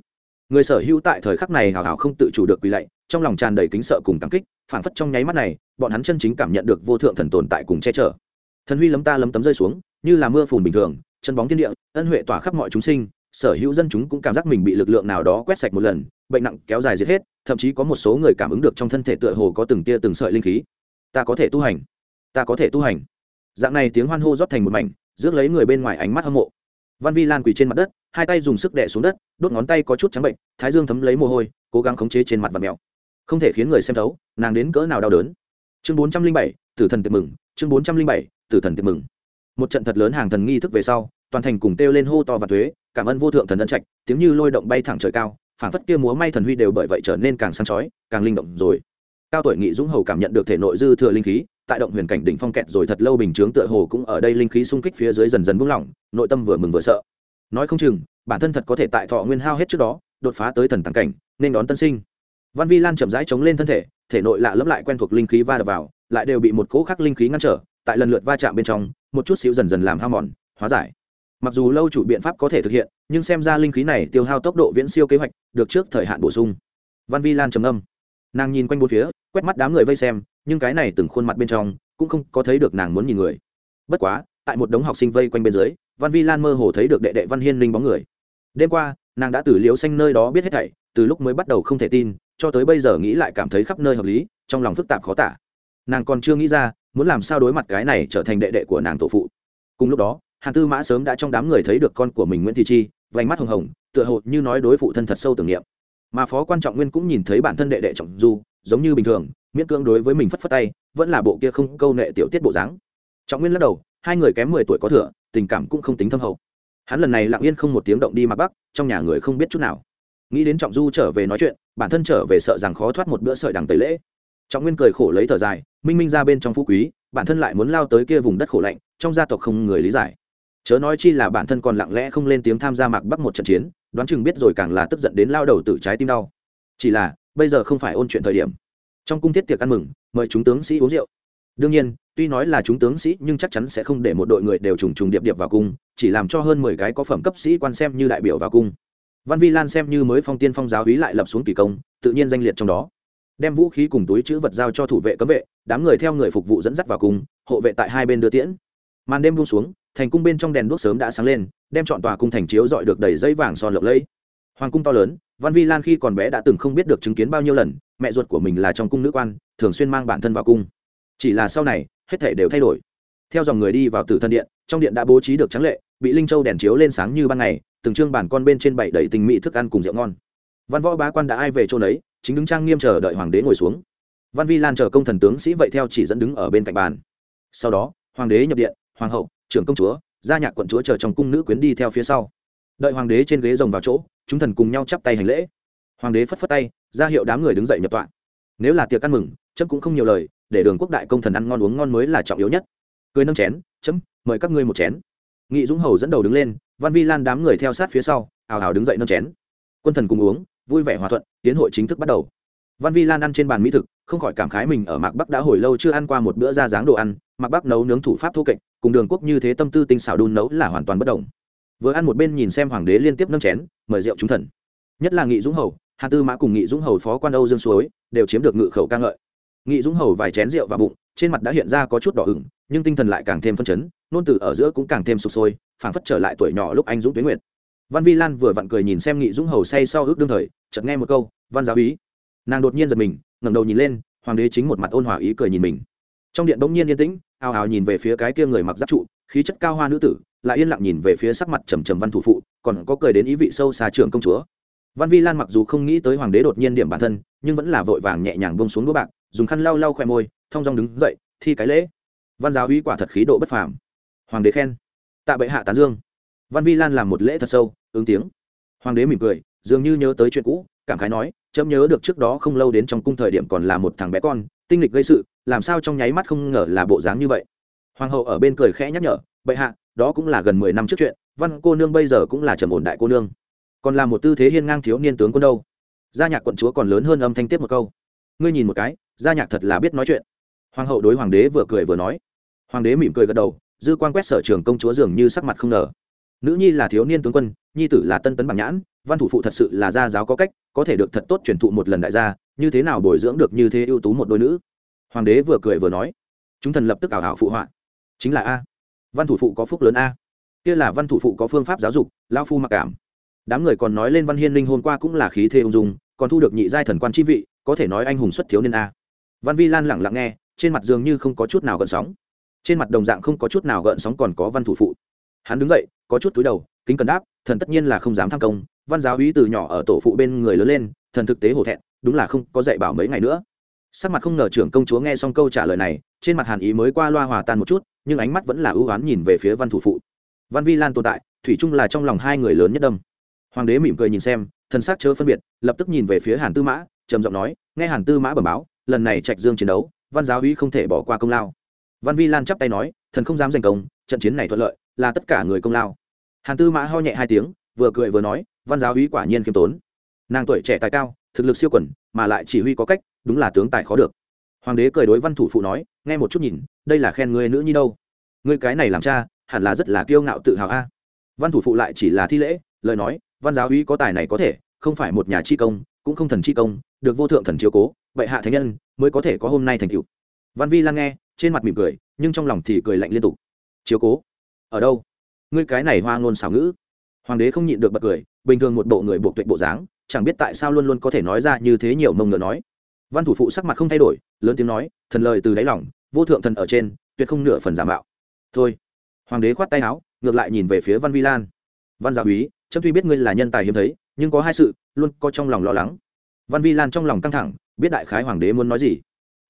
Người sở hữu tại thời khắc này hào hào không tự chủ được quỳ lạy, trong lòng tràn đầy kính sợ cùng cảm kích, phảng phất trong nháy mắt này, bọn hắn chân chính cảm nhận được vô thượng thần tồn tại cùng che chở. Thần huy lấm ta lấm tấm rơi xuống, như là mưa phùn bình thường, chân bóng thiên địa, ân huệ tỏa khắp mọi chúng sinh sở hữu dân chúng cũng cảm giác mình bị lực lượng nào đó quét sạch một lần, bệnh nặng kéo dài giết hết, thậm chí có một số người cảm ứng được trong thân thể tựa hồ có từng tia từng sợi linh khí. Ta có thể tu hành. Ta có thể tu hành. Dạng này tiếng hoan hô rót thành một mảnh, rước lấy người bên ngoài ánh mắt hâm mộ. Văn vi lan quỳ trên mặt đất, hai tay dùng sức đẻ xuống đất, đốt ngón tay có chút trắng bệnh, thái dương thấm lấy mồ hôi, cố gắng khống chế trên mặt và mèo không thể khiến người xem thấu, nàng đến cỡ nào đau đớn. Chương bốn trăm linh bảy, tử thần tiệc mừng, chương bốn trăm linh bảy, tử thần tiệc mừng. Một trận thật lớn hàng thần nghi thức về sau toàn thành cùng kêu lên hô to và thuế, cảm ơn vô thượng thần ân trạch, tiếng như lôi động bay thẳng trời cao phản phất kia múa may thần huy đều bởi vậy trở nên càng sáng chói, càng linh động rồi. Cao tuổi nghị dũng hầu cảm nhận được thể nội dư thừa linh khí, tại động huyền cảnh đỉnh phong kẹt rồi thật lâu bình chướng tựa hồ cũng ở đây linh khí xung kích phía dưới dần dần buông lỏng, nội tâm vừa mừng vừa sợ. Nói không chừng, bản thân thật có thể tại thọ nguyên hao hết trước đó, đột phá tới thần tàng cảnh, nên đón tân sinh. Văn vi lan chậm rãi chống lên thân thể thể nội lạ lẫm lại quen thuộc linh khí va đập vào, lại đều bị một cỗ khắc linh khí ngăn trở, tại lần lượt va chạm bên trong, một chút xíu dần dần làm hao mòn, hóa giải mặc dù lâu chủ biện pháp có thể thực hiện, nhưng xem ra linh khí này tiêu hao tốc độ viễn siêu kế hoạch, được trước thời hạn bổ sung. Văn vi lan trầm âm nàng nhìn quanh bốn phía, quét mắt đám người vây xem, nhưng cái này từng khuôn mặt bên trong, cũng không có thấy được nàng muốn nhìn người. Bất quá, tại một đống học sinh vây quanh bên dưới, văn vi lan mơ hồ thấy được đệ đệ văn hiên linh bóng người. Đêm qua, nàng đã từ liễu xanh nơi đó biết hết thảy, từ lúc mới bắt đầu không thể tin, cho tới bây giờ nghĩ lại cảm thấy khắp nơi hợp lý, trong lòng phức tạp khó tả. Nàng còn chưa nghĩ ra, muốn làm sao đối mặt cái này trở thành đệ đệ của nàng tổ phụ. Cùng lúc đó hàn tư mã sớm đã trong đám người thấy được con của mình nguyễn thị chi, vành mắt hồng hồng, tựa hồ như nói đối phụ thân thật sâu tưởng niệm. Mà phó quan trọng nguyên cũng nhìn thấy bản thân đệ đệ trọng du, giống như bình thường, miễn cưỡng đối với mình phất phất tay, vẫn là bộ kia không câu nệ tiểu tiết bộ dáng. Trọng nguyên lắc đầu, hai người kém mười tuổi có thừa, tình cảm cũng không tính thâm hậu. Hắn lần này lặng yên không một tiếng động đi mặc bắc, trong nhà người không biết chút nào. Nghĩ đến trọng du trở về nói chuyện, bản thân trở về sợ rằng khó thoát một bữa sợi đằng tẩy lễ. Trọng nguyên cười khổ lấy thở dài, minh minh ra bên trong phú quý, bản thân lại muốn lao tới kia vùng đất khổ lạnh, trong gia tộc không người lý giải chớ nói chi là bản thân còn lặng lẽ không lên tiếng tham gia mạc bắc một trận chiến, đoán chừng biết rồi càng là tức giận đến lao đầu tự trái tim đau. Chỉ là, bây giờ không phải ôn chuyện thời điểm. Trong cung thiết tiệc ăn mừng, mời chúng tướng sĩ uống rượu. Đương nhiên, tuy nói là chúng tướng sĩ, nhưng chắc chắn sẽ không để một đội người đều trùng trùng điệp điệp vào cung, chỉ làm cho hơn mười cái có phẩm cấp sĩ quan xem như đại biểu vào cung. Văn vi lan xem như mới phong tiên phong giáo hí lại lập xuống kỳ công, tự nhiên danh liệt trong đó. Đem vũ khí cùng túi chữ vật giao cho thủ vệ cấm vệ, đám người theo người phục vụ dẫn dắt vào cung, hộ vệ tại hai bên đưa tiễn. Màn đêm buông xuống thành cung bên trong đèn đuốc sớm đã sáng lên, đem chọn tòa cung thành chiếu dọi được đầy dây vàng son lộng lẫy. Hoàng cung to lớn, văn vi lan khi còn bé đã từng không biết được chứng kiến bao nhiêu lần, mẹ ruột của mình là trong cung nữ quan, thường xuyên mang bản thân vào cung. Chỉ là sau này, hết thể đều thay đổi. Theo dòng người đi vào tử thân điện, trong điện đã bố trí được trắng lệ, bị linh châu đèn chiếu lên sáng như ban ngày, từng trương bản con bên trên bảy đầy tình mỹ thức ăn cùng rượu ngon. Văn võ bá quan đã ai về chỗ đấy chính đứng trang nghiêm chờ đợi hoàng đế ngồi xuống. Văn vi lan chờ công thần tướng sĩ vậy theo chỉ dẫn đứng ở bên cạnh bàn. Sau đó, hoàng đế nhập điện, hoàng hậu trưởng công chúa, gia nhạc quận chúa chờ trong cung nữ quyến đi theo phía sau. Đợi hoàng đế trên ghế rồng vào chỗ, chúng thần cùng nhau chắp tay hành lễ. Hoàng đế phất phất tay, ra hiệu đám người đứng dậy nhập tọa. Nếu là tiệc ăn mừng, chấm cũng không nhiều lời, để đường quốc đại công thần ăn ngon uống ngon mới là trọng yếu nhất. Cười nâng chén, chấm, mời các ngươi một chén. Nghị dũng hầu dẫn đầu đứng lên, văn vi lan đám người theo sát phía sau hào hào đứng dậy nâng chén. Quân thần cùng uống, vui vẻ hòa thuận, tiến hội chính thức bắt đầu. Văn vi lan ăn trên bàn mỹ thực, không khỏi cảm khái mình ở mạc bắc đã hồi lâu chưa ăn qua một bữa ra dáng đồ ăn, mạc bắc nấu nướng thủ pháp thô kệch cùng đường quốc như thế tâm tư tinh xảo đun nấu là hoàn toàn bất đồng. Vừa ăn một bên nhìn xem hoàng đế liên tiếp nâng chén, mời rượu trúng thần. Nhất là nghị dũng hầu, hà tư mã cùng nghị dũng hầu phó quan âu dương suối đều chiếm được ngự khẩu ca ngợi. Nghị dũng hầu vài chén rượu vào bụng, trên mặt đã hiện ra có chút đỏ ửng, nhưng tinh thần lại càng thêm phân chấn, nôn từ ở giữa cũng càng thêm sụp sôi, phảng phất trở lại tuổi nhỏ lúc anh dũng tuyến nguyệt. Văn vi lan vừa vặn cười nhìn xem nghị dũng hầu say sau ước đương thời, chợt nghe một câu, văn giáo ý nàng đột nhiên giật mình, ngẩng đầu nhìn lên, hoàng đế chính một mặt ôn hòa ý cười nhìn mình. Trong điện bỗng nhiên yên tĩnh ào ào nhìn về phía cái kia người mặc giáp trụ, khí chất cao hoa nữ tử, lại yên lặng nhìn về phía sắc mặt trầm trầm văn thủ phụ, còn có cười đến ý vị sâu xa trưởng công chúa. Văn vi lan mặc dù không nghĩ tới hoàng đế đột nhiên điểm bản thân, nhưng vẫn là vội vàng nhẹ nhàng bông xuống đũa bạc, dùng khăn lau lau khoe môi, thong dong đứng dậy, thi cái lễ. Văn giáo uy quả thật khí độ bất phàm. Hoàng đế khen. Tạ bệ hạ tán dương. Văn vi lan làm một lễ thật sâu, ứng tiếng. Hoàng đế mỉm cười, dường như nhớ tới chuyện cũ, cảm khái nói, chấm nhớ được trước đó không lâu đến trong cung thời điểm còn là một thằng bé con tinh lịch gây sự, làm sao trong nháy mắt không ngờ là bộ dáng như vậy? Hoàng hậu ở bên cười khẽ nhắc nhở, bệ hạ, đó cũng là gần mười năm trước chuyện, văn cô nương bây giờ cũng là trầm ổn đại cô nương. Còn là một tư thế hiên ngang thiếu niên tướng quân đâu. Gia nhạc quận chúa còn lớn hơn âm thanh tiếp một câu. Ngươi nhìn một cái, gia nhạc thật là biết nói chuyện. Hoàng hậu đối hoàng đế vừa cười vừa nói. Hoàng đế mỉm cười gật đầu, dư quan quét sở trường công chúa dường như sắc mặt không nở nữ nhi là thiếu niên tướng quân, nhi tử là tân tấn bằng nhãn, văn thủ phụ thật sự là gia giáo có cách, có thể được thật tốt truyền thụ một lần đại gia như thế nào bồi dưỡng được như thế ưu tú một đôi nữ? Hoàng đế vừa cười vừa nói, chúng thần lập tức ảo ảo phụ họa. Chính là a. Văn thủ phụ có phúc lớn a. Kia là văn thủ phụ có phương pháp giáo dục lao phu mặc cảm. Đám người còn nói lên văn hiên linh hôm qua cũng là khí thế ung dung, còn thu được nhị giai thần quan chi vị, có thể nói anh hùng xuất thiếu niên a. Văn vi lan lẳng lặng nghe, trên mặt dường như không có chút nào gợn sóng. Trên mặt đồng dạng không có chút nào gợn sóng còn có văn thủ phụ. Hắn đứng dậy, có chút túi đầu, kính cần đáp, thần tất nhiên là không dám tham công. Văn giáo úy từ nhỏ ở tổ phụ bên người lớn lên, thần thực tế hổ thẹn đúng là không có dạy bảo mấy ngày nữa. Sắc mặt không ngờ trưởng công chúa nghe xong câu trả lời này, trên mặt hàn ý mới qua loa hòa tan một chút, nhưng ánh mắt vẫn là ưu oán nhìn về phía văn thủ phụ. Văn vi lan tồn tại, thủy chung là trong lòng hai người lớn nhất đâm. Hoàng đế mỉm cười nhìn xem, thần sắc chớ phân biệt, lập tức nhìn về phía hàn tư mã, trầm giọng nói, nghe hàn tư mã bẩm báo, lần này trạch dương chiến đấu, văn giáo uy không thể bỏ qua công lao. Văn vi lan chắp tay nói, thần không dám giành công, trận chiến này thuận lợi, là tất cả người công lao. Hàn tư mã ho nhẹ hai tiếng, vừa cười vừa nói, văn giáo uy quả nhiên khiêm tốn. Nàng tuổi trẻ tài cao thực lực siêu quẩn mà lại chỉ huy có cách, đúng là tướng tài khó được. Hoàng đế cười đối văn thủ phụ nói, nghe một chút nhìn, đây là khen người nữ nhi đâu. Người cái này làm cha, hẳn là rất là kiêu ngạo tự hào a. Văn thủ phụ lại chỉ là thi lễ, lời nói, văn giáo uy có tài này có thể, không phải một nhà chi công, cũng không thần chi công, được vô thượng thần chiếu cố vậy hạ thánh nhân mới có thể có hôm nay thành tựu. Văn vi lan nghe, trên mặt mỉm cười, nhưng trong lòng thì cười lạnh liên tục. Chiếu cố? Ở đâu? Ngươi cái này hoa ngôn xảo ngữ. Hoàng đế không nhịn được bật cười, bình thường một bộ người buộc tuệ bộ dáng chẳng biết tại sao luôn luôn có thể nói ra như thế nhiều mông ngựa nói. Văn thủ phụ sắc mặt không thay đổi, lớn tiếng nói, thần lời từ đáy lòng, vô thượng thần ở trên, tuyệt không nửa phần giả mạo. Thôi. Hoàng đế khoát tay áo, ngược lại nhìn về phía văn vi lan. Văn dạ giáo úy trâm tuy biết ngươi là nhân tài hiếm thấy, nhưng có hai sự, luôn có trong lòng lo lắng. Văn vi lan trong lòng căng thẳng, biết đại khái hoàng đế muốn nói gì.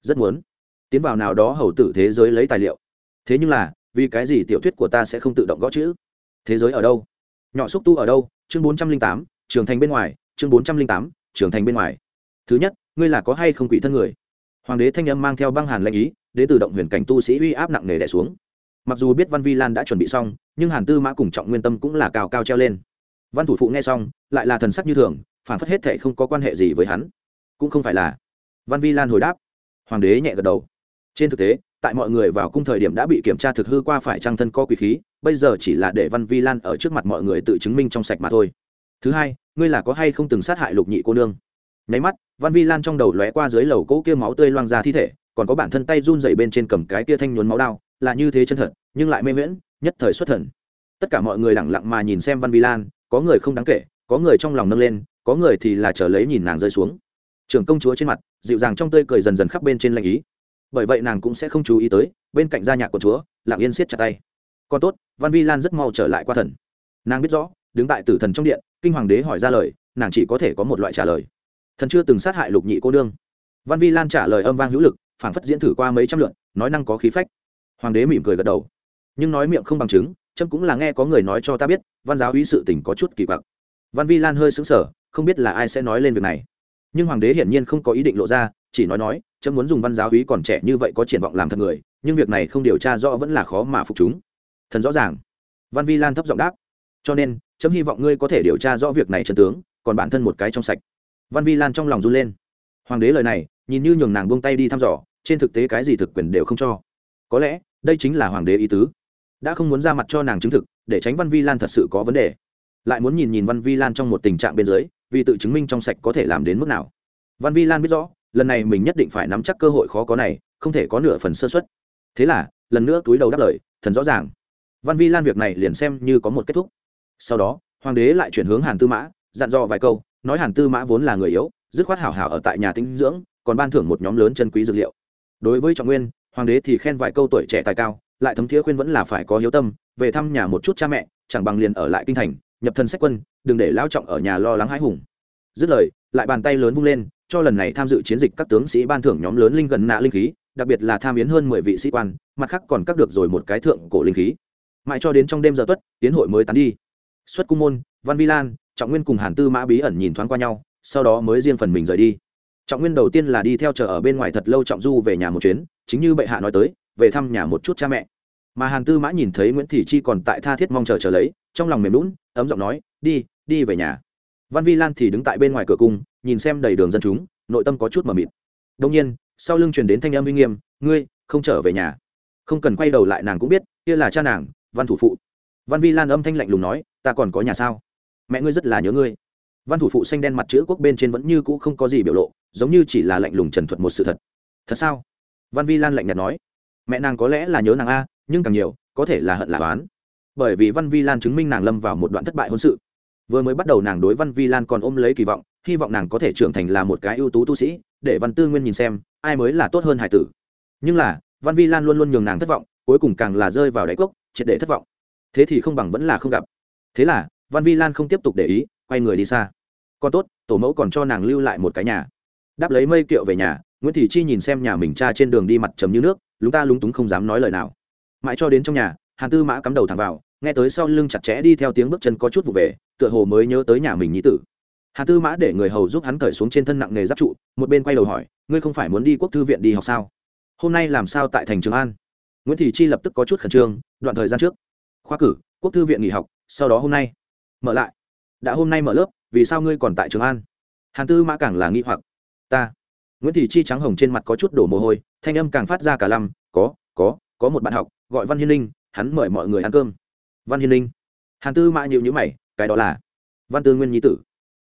Rất muốn. Tiến vào nào đó hầu tử thế giới lấy tài liệu. Thế nhưng là, vì cái gì tiểu thuyết của ta sẽ không tự động gõ chữ? Thế giới ở đâu? Nhỏ xúc tu ở đâu? Chương bốn trăm linh tám, trường thành bên ngoài chương bốn trăm linh tám trường thành bên ngoài. Thứ nhất, ngươi là có hay không quỷ thân người? Hoàng đế thanh âm mang theo băng hàn lệnh ý đến từ động huyền cảnh tu sĩ uy áp nặng nề đẻ xuống. Mặc dù biết văn vi lan đã chuẩn bị xong, nhưng hàn tư mã cùng trọng nguyên tâm cũng là cao cao treo lên. Văn thủ phụ nghe xong, lại là thần sắc như thường, phản phất hết thể không có quan hệ gì với hắn. Cũng không phải là. Văn vi lan hồi đáp. Hoàng đế nhẹ gật đầu. Trên thực tế, tại mọi người vào cung thời điểm đã bị kiểm tra thực hư qua phải trang thân co quỷ khí, bây giờ chỉ là để văn vi lan ở trước mặt mọi người tự chứng minh trong sạch mà thôi thứ hai, ngươi là có hay không từng sát hại lục nhị cô nương? Nháy mắt, văn vi lan trong đầu lóe qua dưới lầu cỗ kia máu tươi loang ra thi thể, còn có bản thân tay run dày bên trên cầm cái kia thanh nhuốm máu đao, là như thế chân thật, nhưng lại mê miễn nhất thời xuất thần. Tất cả mọi người lẳng lặng mà nhìn xem văn vi lan, có người không đáng kể, có người trong lòng nâng lên, có người thì là chờ lấy nhìn nàng rơi xuống. Trưởng công chúa trên mặt, dịu dàng trong tươi cười dần dần khắp bên trên lanh ý. Bởi vậy nàng cũng sẽ không chú ý tới, bên cạnh gia nhạc của chúa, lặng yên siết chặt tay. Còn tốt, văn vi lan rất mau trở lại qua thần. Nàng biết rõ đứng tại tử thần trong điện, kinh hoàng đế hỏi ra lời, nàng chỉ có thể có một loại trả lời. Thần chưa từng sát hại lục nhị cô nương. Văn vi lan trả lời âm vang hữu lực, phảng phất diễn thử qua mấy trăm lượn, nói năng có khí phách. Hoàng đế mỉm cười gật đầu. Nhưng nói miệng không bằng chứng trâm cũng là nghe có người nói cho ta biết, văn giáo uy sự tình có chút kỳ quặc. Văn vi lan hơi xứng sở không biết là ai sẽ nói lên việc này. Nhưng hoàng đế hiển nhiên không có ý định lộ ra, chỉ nói nói trâm muốn dùng văn giáo uy còn trẻ như vậy có triển vọng làm thật người, nhưng việc này không điều tra rõ vẫn là khó mà phục chúng. Thần rõ ràng. Văn vi lan thấp giọng đáp. Cho nên chấm hy vọng ngươi có thể điều tra rõ việc này chân tướng, còn bản thân một cái trong sạch. Văn vi lan trong lòng run lên. Hoàng đế lời này, nhìn như nhường nàng buông tay đi thăm dò, trên thực tế cái gì thực quyền đều không cho. Có lẽ, đây chính là hoàng đế ý tứ. Đã không muốn ra mặt cho nàng chứng thực, để tránh văn vi lan thật sự có vấn đề. Lại muốn nhìn nhìn văn vi lan trong một tình trạng bên dưới, vì tự chứng minh trong sạch có thể làm đến mức nào. Văn vi lan biết rõ, lần này mình nhất định phải nắm chắc cơ hội khó có này, không thể có nửa phần sơ xuất thế là, lần nữa túi đầu đáp lời, thần rõ ràng. Văn vi lan việc này liền xem như có một kết thúc sau đó, hoàng đế lại chuyển hướng hàn tư mã, dặn dò vài câu, nói hàn tư mã vốn là người yếu, dứt khoát hảo hảo ở tại nhà tinh dưỡng, còn ban thưởng một nhóm lớn chân quý dược liệu. Đối với trọng nguyên, hoàng đế thì khen vài câu tuổi trẻ tài cao, lại thấm thiế khuyên vẫn là phải có hiếu tâm, về thăm nhà một chút cha mẹ, chẳng bằng liền ở lại kinh thành, nhập thân sách quân, đừng để lao trọng ở nhà lo lắng hãi hùng. Dứt lời, lại bàn tay lớn vung lên, cho lần này tham dự chiến dịch các tướng sĩ ban thưởng nhóm lớn linh gần nạ linh khí, đặc biệt là tham biến hơn mười vị sĩ quan, mặt khác còn cắt được rồi một cái thượng cổ linh khí. Mãi cho đến trong đêm giờ tuất tiến hội mới tán đi xuất cung môn, văn vi lan, trọng nguyên cùng hàn tư mã bí ẩn nhìn thoáng qua nhau, sau đó mới riêng phần mình rời đi. Trọng nguyên đầu tiên là đi theo chờ ở bên ngoài thật lâu trọng du về nhà một chuyến, chính như bệ hạ nói tới, về thăm nhà một chút cha mẹ. Mà hàn tư mã nhìn thấy nguyễn thị chi còn tại tha thiết mong chờ chờ lấy, trong lòng mềm lún ấm giọng nói, đi đi về nhà. Văn vi lan thì đứng tại bên ngoài cửa cung, nhìn xem đầy đường dân chúng, nội tâm có chút mờ mịt. Đông nhiên, sau lưng truyền đến thanh âm uy nghiêm, ngươi, không trở về nhà. Không cần quay đầu lại nàng cũng biết, kia là cha nàng, văn thủ phụ. Văn vi lan âm thanh lạnh lùng nói ta còn có nhà sao? Mẹ ngươi rất là nhớ ngươi. Văn thủ phụ xanh đen mặt chữ quốc bên trên vẫn như cũ không có gì biểu lộ, giống như chỉ là lạnh lùng trần thuật một sự thật. Thật sao? Văn vi lan lạnh nhạt nói. Mẹ nàng có lẽ là nhớ nàng a, nhưng càng nhiều, có thể là hận là oán. Bởi vì văn vi lan chứng minh nàng lâm vào một đoạn thất bại hôn sự. Vừa mới bắt đầu nàng đối văn vi lan còn ôm lấy kỳ vọng, hy vọng nàng có thể trưởng thành là một cái ưu tú tu sĩ, để văn tư nguyên nhìn xem, ai mới là tốt hơn hải tử. Nhưng là, văn vi lan luôn luôn nhường nàng thất vọng, cuối cùng càng là rơi vào đáy cốc, triệt để thất vọng. Thế thì không bằng vẫn là không gặp thế là, văn vi lan không tiếp tục để ý, quay người đi xa. Còn tốt, tổ mẫu còn cho nàng lưu lại một cái nhà. Đáp lấy mây kiệu về nhà, nguyễn thị chi nhìn xem nhà mình cha trên đường đi mặt trầm như nước, lúng ta lúng túng không dám nói lời nào. Mãi cho đến trong nhà, hàn tư mã cắm đầu thẳng vào, nghe tới sau lưng chặt chẽ đi theo tiếng bước chân có chút vụ về, tựa hồ mới nhớ tới nhà mình nhí tử. Hàn tư mã để người hầu giúp hắn cởi xuống trên thân nặng nghề giáp trụ, một bên quay đầu hỏi, ngươi không phải muốn đi quốc thư viện đi học sao? Hôm nay làm sao tại thành trường an? Nguyễn thị chi lập tức có chút khẩn trương, đoạn thời gian trước. Khoa cử, quốc thư viện nghỉ học sau đó hôm nay. Mở lại. Đã hôm nay mở lớp, vì sao ngươi còn tại trường an? Hàn tư mã càng là nghi hoặc. Ta. Nguyễn thị chi trắng hồng trên mặt có chút đổ mồ hôi, thanh âm càng phát ra cả lăm, có có có một bạn học, gọi văn hiên linh hắn mời mọi người ăn cơm. Văn hiên linh hàn tư mã nhịu nhữ mày, cái đó là văn tư nguyên nhi tử.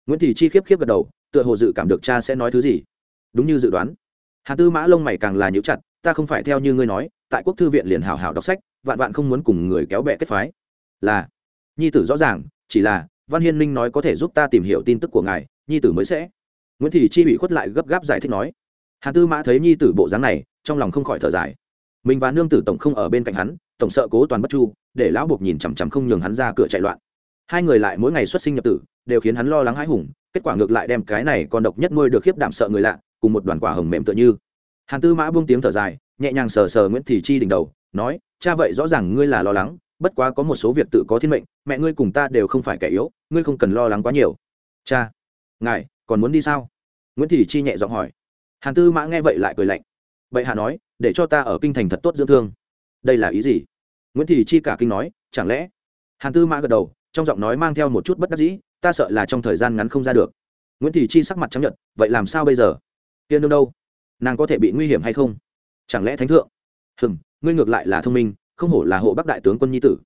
Nguyễn thị chi khiếp khiếp gật đầu, tựa hồ dự cảm được cha sẽ nói thứ gì. Đúng như dự đoán. Hàn tư mã lông mày càng là nhíu chặt, ta không phải theo như ngươi nói, tại quốc thư viện liền hào hào đọc sách, vạn vạn không muốn cùng người kéo bè kết phái. Là nhi tử rõ ràng, chỉ là, văn hiên minh nói có thể giúp ta tìm hiểu tin tức của ngài, nhi tử mới sẽ. Nguyễn thị chi bị khuất lại gấp gáp giải thích nói. Hàn tư mã thấy nhi tử bộ dáng này, trong lòng không khỏi thở dài. Mình và nương tử tổng không ở bên cạnh hắn, tổng sợ cố toàn bất chu, để lão buộc nhìn chằm chằm không nhường hắn ra cửa chạy loạn. Hai người lại mỗi ngày xuất sinh nhập tử, đều khiến hắn lo lắng hãi hùng, kết quả ngược lại đem cái này còn độc nhất nuôi được khiếp đảm sợ người lạ, cùng một đoàn quả hồng mềm tựa như. Hàn tư mã buông tiếng thở dài, nhẹ nhàng sờ sờ nguyễn thị chi đỉnh đầu, nói, cha vậy rõ ràng ngươi là lo lắng bất quá có một số việc tự có thiên mệnh, mẹ ngươi cùng ta đều không phải kẻ yếu, ngươi không cần lo lắng quá nhiều. Cha, ngài, còn muốn đi sao? Nguyễn thị chi nhẹ giọng hỏi. Hàn tư mã nghe vậy lại cười lạnh. Vậy hạ nói, để cho ta ở kinh thành thật tốt dưỡng thương. Đây là ý gì? Nguyễn thị chi cả kinh nói, chẳng lẽ? Hàn tư mã gật đầu, trong giọng nói mang theo một chút bất đắc dĩ, ta sợ là trong thời gian ngắn không ra được. Nguyễn thị chi sắc mặt chấp nhận vậy làm sao bây giờ? Tiên đương đâu? Nàng có thể bị nguy hiểm hay không? Chẳng lẽ thánh thượng? Hừm, ngươi ngược lại là thông minh không hổ là hộ bắc đại tướng quân nhi tử.